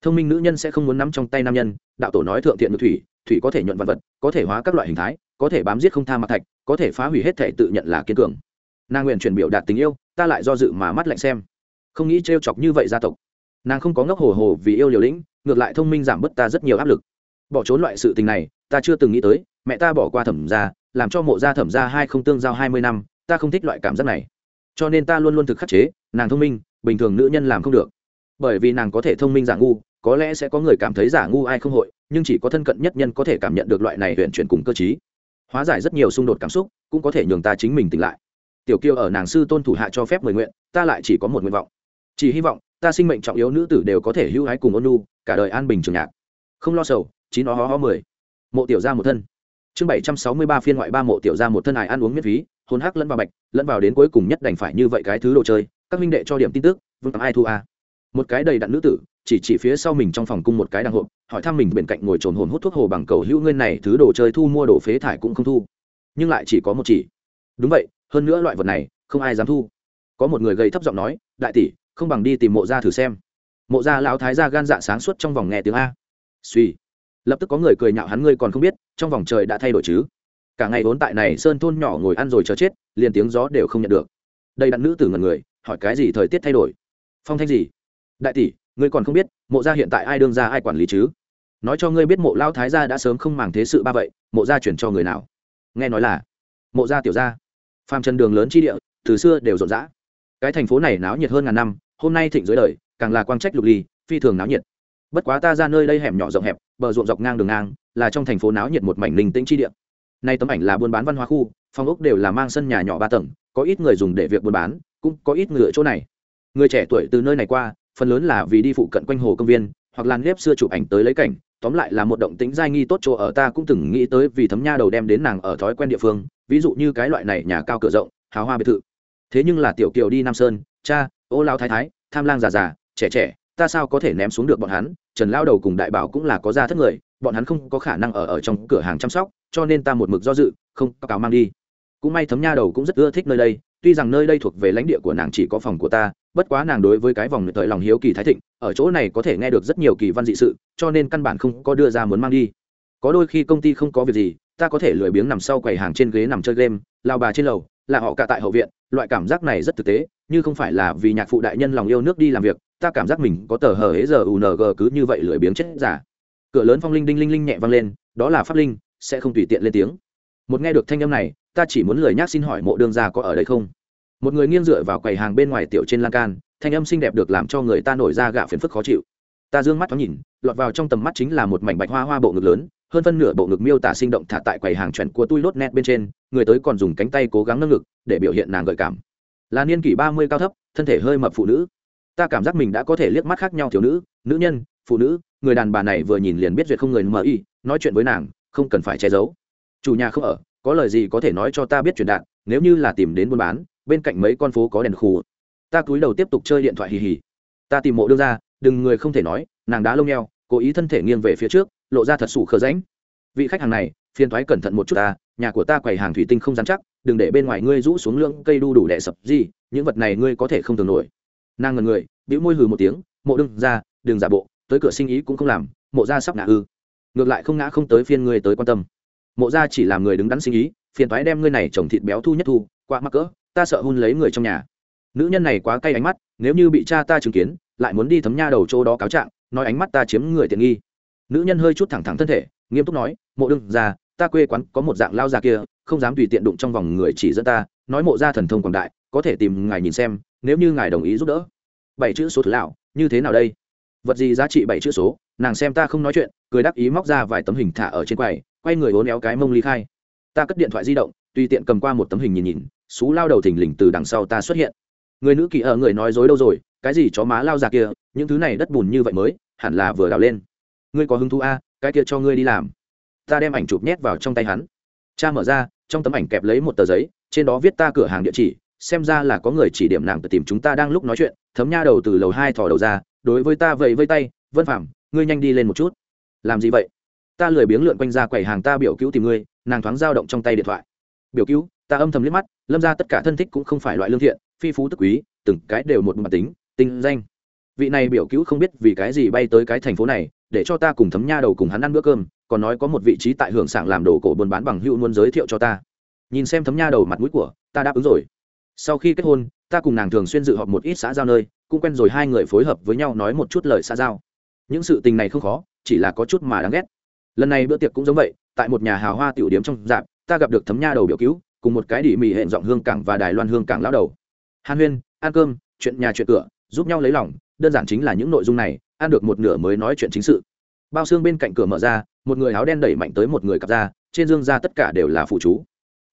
Thông minh nữ nhân sẽ không muốn nắm trong tay nam nhân, đạo tổ nói thượng thiện ngược thủy thủy có thể nhuận vật vật, có thể hóa các loại hình thái, có thể bám giết không tha mặt thạch, có thể phá hủy hết thể tự nhận là kiên cường. Nàng nguyện chuyển biểu đạt tình yêu, ta lại do dự mà mắt lạnh xem. Không nghĩ trêu chọc như vậy gia tộc. Nàng không có ngốc hồ hồ vì yêu liều lĩnh, ngược lại thông minh giảm bớt ta rất nhiều áp lực. Bỏ trốn loại sự tình này, ta chưa từng nghĩ tới, mẹ ta bỏ qua thẩm ra làm cho mộ gia thẩm ra hai không tương giao hai mươi năm ta không thích loại cảm giác này. Cho nên ta luôn luôn thực khắc chế nàng thông minh bình thường nữ nhân làm không được. Bởi vì nàng có thể thông minh giả ngu có lẽ sẽ có người cảm thấy giả ngu ai không hội nhưng chỉ có thân cận nhất nhân có thể cảm nhận được loại này huyện chuyển cùng cơ trí, hóa giải rất nhiều xung đột cảm xúc cũng có thể nhường ta chính mình tỉnh lại. Tiểu kiêu ở nàng sư tôn thủ hạ cho phép mười nguyện ta lại chỉ có một nguyện vọng. Chỉ hy vọng ta sinh mệnh trọng yếu nữ tử đều có thể hữu hái cùng ôn nu cả đời an bình trường nhạc. Không lo sầu chín nó ho ho mười. Mộ tiểu ra một thân chương bảy trăm sáu mươi ba phiên ngoại ba mộ tiểu ra một thân ải ăn uống miễn phí hôn hắc lẫn vào bạch, lẫn vào đến cuối cùng nhất đành phải như vậy cái thứ đồ chơi, các minh đệ cho điểm tin tức, vương tặng ai thu a. Một cái đầy đặn nữ tử, chỉ chỉ phía sau mình trong phòng cung một cái đằng hộp hỏi thăm mình bên cạnh ngồi trồn hồn hút thuốc hồ bằng cầu hữu ngươi này thứ đồ chơi thu mua đồ phế thải cũng không thu. Nhưng lại chỉ có một chỉ. Đúng vậy, hơn nữa loại vật này, không ai dám thu. Có một người gầy thấp giọng nói, đại tỷ, không bằng đi tìm mộ gia thử xem. Mộ gia lão thái gia gan dạ sáng suốt trong vòng nghe tiếng a. Suy lập tức có người cười nhạo hắn, ngươi còn không biết, trong vòng trời đã thay đổi chứ. Cả ngày vốn tại này sơn thôn nhỏ ngồi ăn rồi chờ chết, liền tiếng gió đều không nhận được. Đây đặt nữ tử ngần người, hỏi cái gì thời tiết thay đổi? Phong thanh gì? Đại tỷ, ngươi còn không biết, mộ gia hiện tại ai đương ra ai quản lý chứ? Nói cho ngươi biết mộ lao thái gia đã sớm không màng thế sự ba vậy, mộ gia chuyển cho người nào? Nghe nói là, mộ gia tiểu gia. Phàm trần đường lớn chi địa, từ xưa đều rộn rã. Cái thành phố này náo nhiệt hơn ngàn năm, hôm nay thịnh dưới đời, càng là quang trách lục ly, phi thường náo nhiệt. Bất quá ta ra nơi đây hẻm nhỏ rộng hẹp bờ ruộng dọc ngang đường ngang, là trong thành phố náo nhiệt một mảnh linh tĩnh chi địa. Nay tấm ảnh là buôn bán văn hóa khu phòng ốc đều là mang sân nhà nhỏ ba tầng, có ít người dùng để việc buôn bán, cũng có ít người ở chỗ này. Người trẻ tuổi từ nơi này qua, phần lớn là vì đi phụ cận quanh hồ công viên, hoặc làn ghép xưa chụp ảnh tới lấy cảnh, tóm lại là một động tính giai nghi tốt chỗ ở ta cũng từng nghĩ tới vì thấm nha đầu đem đến nàng ở thói quen địa phương, ví dụ như cái loại này nhà cao cửa rộng, hào hoa biệt thự. Thế nhưng là tiểu kiều đi nam sơn, cha, ô lao thái thái, tham lang già già, trẻ trẻ ta sao có thể ném xuống được bọn hắn? Trần lao đầu cùng đại bảo cũng là có ra thất người, bọn hắn không có khả năng ở ở trong cửa hàng chăm sóc, cho nên ta một mực do dự, không có cáo mang đi. Cũng may thấm nha đầu cũng rất ưa thích nơi đây, tuy rằng nơi đây thuộc về lãnh địa của nàng chỉ có phòng của ta, bất quá nàng đối với cái vòng thời lòng hiếu kỳ thái thịnh, ở chỗ này có thể nghe được rất nhiều kỳ văn dị sự, cho nên căn bản không có đưa ra muốn mang đi. Có đôi khi công ty không có việc gì, ta có thể lười biếng nằm sau quầy hàng trên ghế nằm chơi game, lao bà trên lầu, là họ cả tại hậu viện, loại cảm giác này rất thực tế, như không phải là vì nhạc phụ đại nhân lòng yêu nước đi làm việc ta cảm giác mình có tờ hờ hế giờ ung cứ như vậy lười biếng chết giả. Cửa lớn phong linh đinh linh linh nhẹ vang lên, đó là pháp linh, sẽ không tùy tiện lên tiếng. Một nghe được thanh âm này, ta chỉ muốn lời nhắc xin hỏi mộ đương gia có ở đây không? Một người nghiêng dựa vào quầy hàng bên ngoài tiểu trên lan can, thanh âm xinh đẹp được làm cho người ta nổi ra gạ phiền phức khó chịu. Ta dương mắt thoáng nhìn, lọt vào trong tầm mắt chính là một mảnh bạch hoa hoa bộ ngực lớn, hơn phân nửa bộ ngực miêu tả sinh động thả tại quầy hàng chuẩn của tui lốt nét bên trên, người tới còn dùng cánh tay cố gắng nâng ngực, để biểu hiện nàng gợi cảm. Là niên kỷ ba mươi cao thấp, thân thể hơi mập phụ nữ ta cảm giác mình đã có thể liếc mắt khác nhau thiếu nữ nữ nhân, phụ nữ, người đàn bà này vừa nhìn liền biết duyệt không người mờ y, nói chuyện với nàng, không cần phải che giấu. Chủ nhà không ở, có lời gì có thể nói cho ta biết truyền đạt nếu như là tìm đến buôn bán, bên cạnh mấy con phố có đèn khù. Ta cúi đầu tiếp tục chơi điện thoại hì hì. Ta tìm mộ đưa ra, đừng người không thể nói, nàng đá lông nheo cố ý thân thể nghiêng về phía trước, lộ ra thật sủ khờ ránh vị khách hàng này, phiền thoái cẩn thận một chút ta, nhà của ta quầy hàng thủy tinh không dám chắc, đừng để bên ngoài ngươi rũ xuống lưỡng cây đu đủ đẻ sập gì, những vật này ngươi có thể không tưởng nổi nàng ngần người, bĩu môi hừ một tiếng, mộ đương ra đừng giả bộ, tới cửa sinh ý cũng không làm, mộ ra sắp ngã ư. Ngược lại không ngã không tới phiên ngươi tới quan tâm. Mộ ra chỉ làm người đứng đắn sinh ý, phiền thoái đem ngươi này trồng thịt béo thu nhất thu qua mắc cỡ, ta sợ hun lấy người trong nhà. Nữ nhân này quá cay ánh mắt, nếu như bị cha ta chứng kiến, lại muốn đi thấm nha đầu chỗ đó cáo trạng, nói ánh mắt ta chiếm người tiện nghi. Nữ nhân hơi chút thẳng thẳng thân thể, nghiêm túc nói, mộ đương ra ta quê quán có một dạng lao già kia, không dám tùy tiện đụng trong vòng người chỉ dẫn ta, nói mộ ra thần thông quảng đại, có thể tìm ngài nhìn xem nếu như ngài đồng ý giúp đỡ. Bảy chữ số thứ lão, như thế nào đây? Vật gì giá trị bảy chữ số? Nàng xem ta không nói chuyện, cười đắc ý móc ra vài tấm hình thả ở trên quầy, quay người hố néo cái mông ly khai. Ta cất điện thoại di động, tùy tiện cầm qua một tấm hình nhìn nhìn, xú lao đầu thình lình từ đằng sau ta xuất hiện. Người nữ kỳ ở người nói dối đâu rồi, cái gì chó má lao già kia, những thứ này đất bùn như vậy mới, hẳn là vừa đào lên. Ngươi có hứng thú a, cái kia cho ngươi đi làm. Ta đem ảnh chụp nhét vào trong tay hắn. Cha mở ra, trong tấm ảnh kẹp lấy một tờ giấy, trên đó viết ta cửa hàng địa chỉ xem ra là có người chỉ điểm nàng tự tìm chúng ta đang lúc nói chuyện, thấm nha đầu từ lầu hai thò đầu ra, đối với ta vẫy vây tay, vân phạm ngươi nhanh đi lên một chút. Làm gì vậy? Ta lười biếng lượn quanh ra quầy hàng ta biểu cứu tìm ngươi. Nàng thoáng dao động trong tay điện thoại. Biểu cứu? Ta âm thầm liếc mắt, lâm ra tất cả thân thích cũng không phải loại lương thiện, phi phú tức quý, từng cái đều một mặt tính, tinh danh. Vị này biểu cứu không biết vì cái gì bay tới cái thành phố này, để cho ta cùng thấm nha đầu cùng hắn ăn bữa cơm, còn nói có một vị trí tại hưởng sảng làm đồ cổ buôn bán bằng hữu muốn giới thiệu cho ta. Nhìn xem thấm nha đầu mặt mũi của, ta đáp ứng rồi sau khi kết hôn, ta cùng nàng thường xuyên dự họp một ít xã giao nơi, cũng quen rồi hai người phối hợp với nhau nói một chút lời xã giao. Những sự tình này không khó, chỉ là có chút mà đáng ghét. Lần này bữa tiệc cũng giống vậy, tại một nhà hào hoa tiểu điếm trong dạp, ta gặp được thấm nha đầu biểu cứu, cùng một cái đỉ mì hẹn giọng hương cảng và đài loan hương cảng lão đầu. Hàn huyên, ăn cơm, chuyện nhà chuyện cửa, giúp nhau lấy lòng, đơn giản chính là những nội dung này, ăn được một nửa mới nói chuyện chính sự. Bao xương bên cạnh cửa mở ra, một người áo đen đẩy mạnh tới một người cặp ra trên dương ra tất cả đều là phụ chú.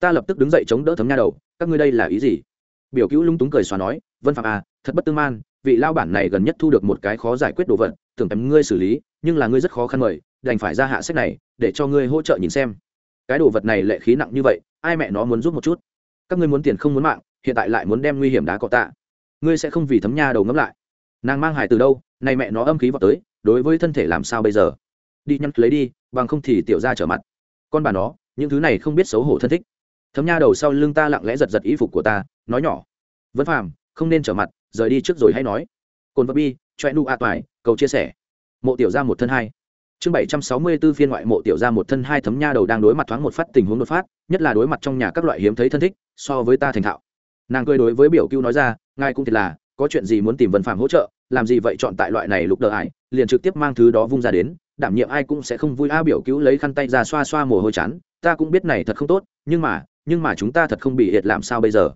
Ta lập tức đứng dậy chống đỡ thấm nha đầu, các ngươi đây là ý gì? Biểu cứu lung túng cười xóa nói, vân phạm à thật bất tương man, vị lao bản này gần nhất thu được một cái khó giải quyết đồ vật, tưởng tầm ngươi xử lý, nhưng là ngươi rất khó khăn mời, đành phải ra hạ sách này, để cho ngươi hỗ trợ nhìn xem. Cái đồ vật này lệ khí nặng như vậy, ai mẹ nó muốn giúp một chút? Các ngươi muốn tiền không muốn mạng, hiện tại lại muốn đem nguy hiểm đá cọ tạ. Ngươi sẽ không vì thấm nha đầu ngấm lại. Nàng mang hải từ đâu, này mẹ nó âm khí vào tới, đối với thân thể làm sao bây giờ? Đi nhăn lấy đi, bằng không thì tiểu ra trở mặt. Con bà nó, những thứ này không biết xấu hổ thân thích thấm nha đầu sau lưng ta lặng lẽ giật giật y phục của ta, nói nhỏ. Vẫn phàm, không nên trở mặt, rời đi trước rồi hay nói. Cồn vật bi choe nu a toài, cầu chia sẻ. Mộ tiểu ra một thân hai. Chương bảy trăm sáu mươi b ố phiên ngoại mộ tiểu ra một thân hai thấm nha đầu đang đối mặt thoáng một phát tình huống đột phát, nhất là đối mặt trong nhà các loại hiếm thấy thân thích, so với ta thành thạo. Nàng cười đối với biểu cưu nói ra, ngài cũng thiệt là, có chuyện gì muốn tìm vân phạm hỗ trợ, làm gì vậy chọn tại loại này lục đợi ải, liền trực tiếp mang thứ đó vung ra đến, đảm nhiệm ai cũng sẽ không vui. A biểu cứu lấy khăn tay ra xoa xoa mồ hôi chán, ta cũng biết này thật không tốt, nhưng mà nhưng mà chúng ta thật không bị hiệt làm sao bây giờ?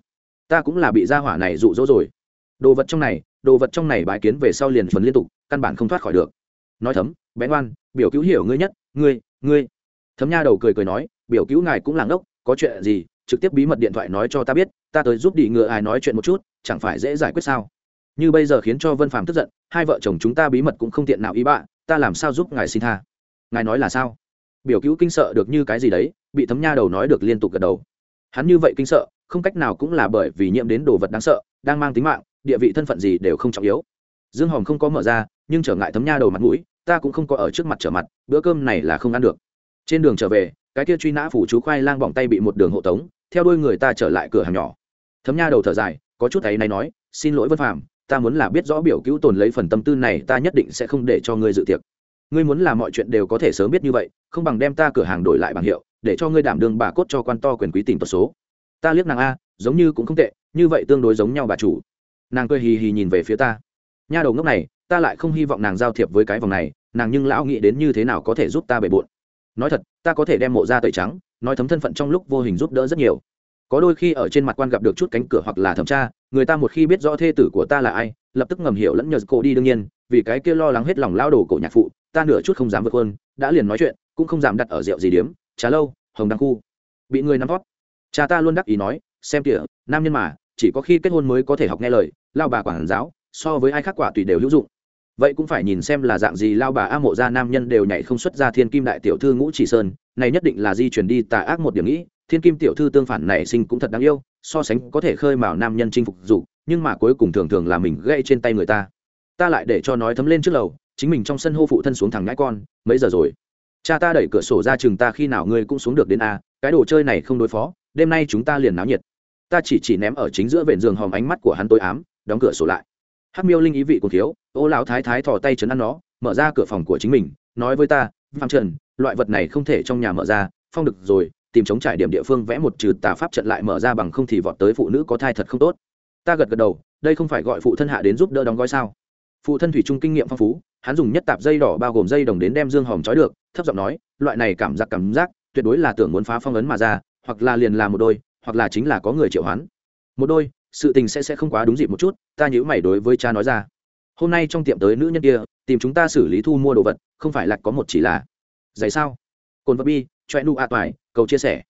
Ta cũng là bị gia hỏa này rụ rỗ rồi. Đồ vật trong này, đồ vật trong này bái kiến về sau liền phần liên tục, căn bản không thoát khỏi được. Nói thấm, bé ngoan, biểu cứu hiểu ngươi nhất, ngươi ngươi. Thấm nha đầu cười cười nói, biểu cứu ngài cũng làng đốc có chuyện gì, trực tiếp bí mật điện thoại nói cho ta biết, ta tới giúp đi ngựa ai nói chuyện một chút, chẳng phải dễ giải quyết sao? Như bây giờ khiến cho vân phàm tức giận, hai vợ chồng chúng ta bí mật cũng không tiện nào ý bạ, ta làm sao giúp ngài xin tha? Ngài nói là sao? Biểu cứu kinh sợ được như cái gì đấy, bị thấm nha đầu nói được liên tục gật đầu hắn như vậy kinh sợ, không cách nào cũng là bởi vì nhiễm đến đồ vật đáng sợ, đang mang tính mạng, địa vị thân phận gì đều không trọng yếu. Dương hòm không có mở ra, nhưng trở ngại thấm nha đầu mặt mũi, ta cũng không có ở trước mặt trở mặt, bữa cơm này là không ăn được. Trên đường trở về, cái kia truy nã phủ chú khoai lang bỏng tay bị một đường hộ tống, theo đuôi người ta trở lại cửa hàng nhỏ. Thấm nha đầu thở dài, có chút thấy này nói, xin lỗi vân phạm ta muốn là biết rõ biểu cứu tồn lấy phần tâm tư này, ta nhất định sẽ không để cho ngươi dự tiệc. Ngươi muốn là mọi chuyện đều có thể sớm biết như vậy, không bằng đem ta cửa hàng đổi lại bằng hiệu để cho ngươi đảm đương bà cốt cho quan to quyền quý tìm tuật số. Ta liếc nàng a, giống như cũng không tệ, như vậy tương đối giống nhau bà chủ. Nàng cười hì hì nhìn về phía ta. Nha đầu ngốc này, ta lại không hy vọng nàng giao thiệp với cái vòng này, nàng nhưng lão nghĩ đến như thế nào có thể giúp ta bề bộn. Nói thật, ta có thể đem mộ ra tẩy trắng, nói thấm thân phận trong lúc vô hình giúp đỡ rất nhiều. Có đôi khi ở trên mặt quan gặp được chút cánh cửa hoặc là thẩm tra, người ta một khi biết rõ thê tử của ta là ai, lập tức ngầm hiểu lẫn nhờ cổ đi đương nhiên, vì cái kia lo lắng hết lòng lao đồ cổ nhạc phụ, ta nửa chút không dám vượt hơn đã liền nói chuyện, cũng không dám đặt ở rượu gì điếm trà lâu hồng đăng khu. Bị người nắm vót, cha ta luôn đắc ý nói xem kìa nam nhân mà chỉ có khi kết hôn mới có thể học nghe lời lao bà quản giáo so với ai khác quả tùy đều hữu dụng. Vậy cũng phải nhìn xem là dạng gì lao bà a mộ gia nam nhân đều nhảy không xuất ra thiên kim đại tiểu thư ngũ chỉ sơn này nhất định là di chuyển đi tà ác một điểm nghĩ thiên kim tiểu thư tương phản này sinh cũng thật đáng yêu so sánh có thể khơi mào nam nhân chinh phục dục nhưng mà cuối cùng thường thường là mình gây trên tay người ta. Ta lại để cho nói thấm lên trước lầu chính mình trong sân hô phụ thân xuống thẳng ngãi con mấy giờ rồi? Cha ta đẩy cửa sổ ra chừng ta khi nào ngươi cũng xuống được đến a, cái đồ chơi này không đối phó, đêm nay chúng ta liền náo nhiệt. Ta chỉ chỉ ném ở chính giữa vện giường hòm ánh mắt của hắn tối ám, đóng cửa sổ lại. Hắc miêu linh ý vị cùng thiếu, ô lão thái thái thò tay chấn ăn nó, mở ra cửa phòng của chính mình, nói với ta, phạm trần, loại vật này không thể trong nhà mở ra, phong được rồi, tìm chống trải điểm địa phương vẽ một trừ tà pháp trận lại mở ra bằng không thì vọt tới phụ nữ có thai thật không tốt. Ta gật gật đầu, đây không phải gọi phụ thân hạ đến giúp đỡ đóng gói sao? Phụ thân thủy trung kinh nghiệm phong phú hắn dùng nhất tạp dây đỏ bao gồm dây đồng đến đem dương hòm trói được, thấp giọng nói, loại này cảm giác cảm giác, tuyệt đối là tưởng muốn phá phong ấn mà ra, hoặc là liền là một đôi, hoặc là chính là có người triệu hoán. Một đôi, sự tình sẽ sẽ không quá đúng dịp một chút, ta nhữ mày đối với cha nói ra. Hôm nay trong tiệm tới nữ nhân kia, tìm chúng ta xử lý thu mua đồ vật, không phải là có một chỉ là. Giày sao? Cồn vật bi choe nu a toài, cầu chia sẻ.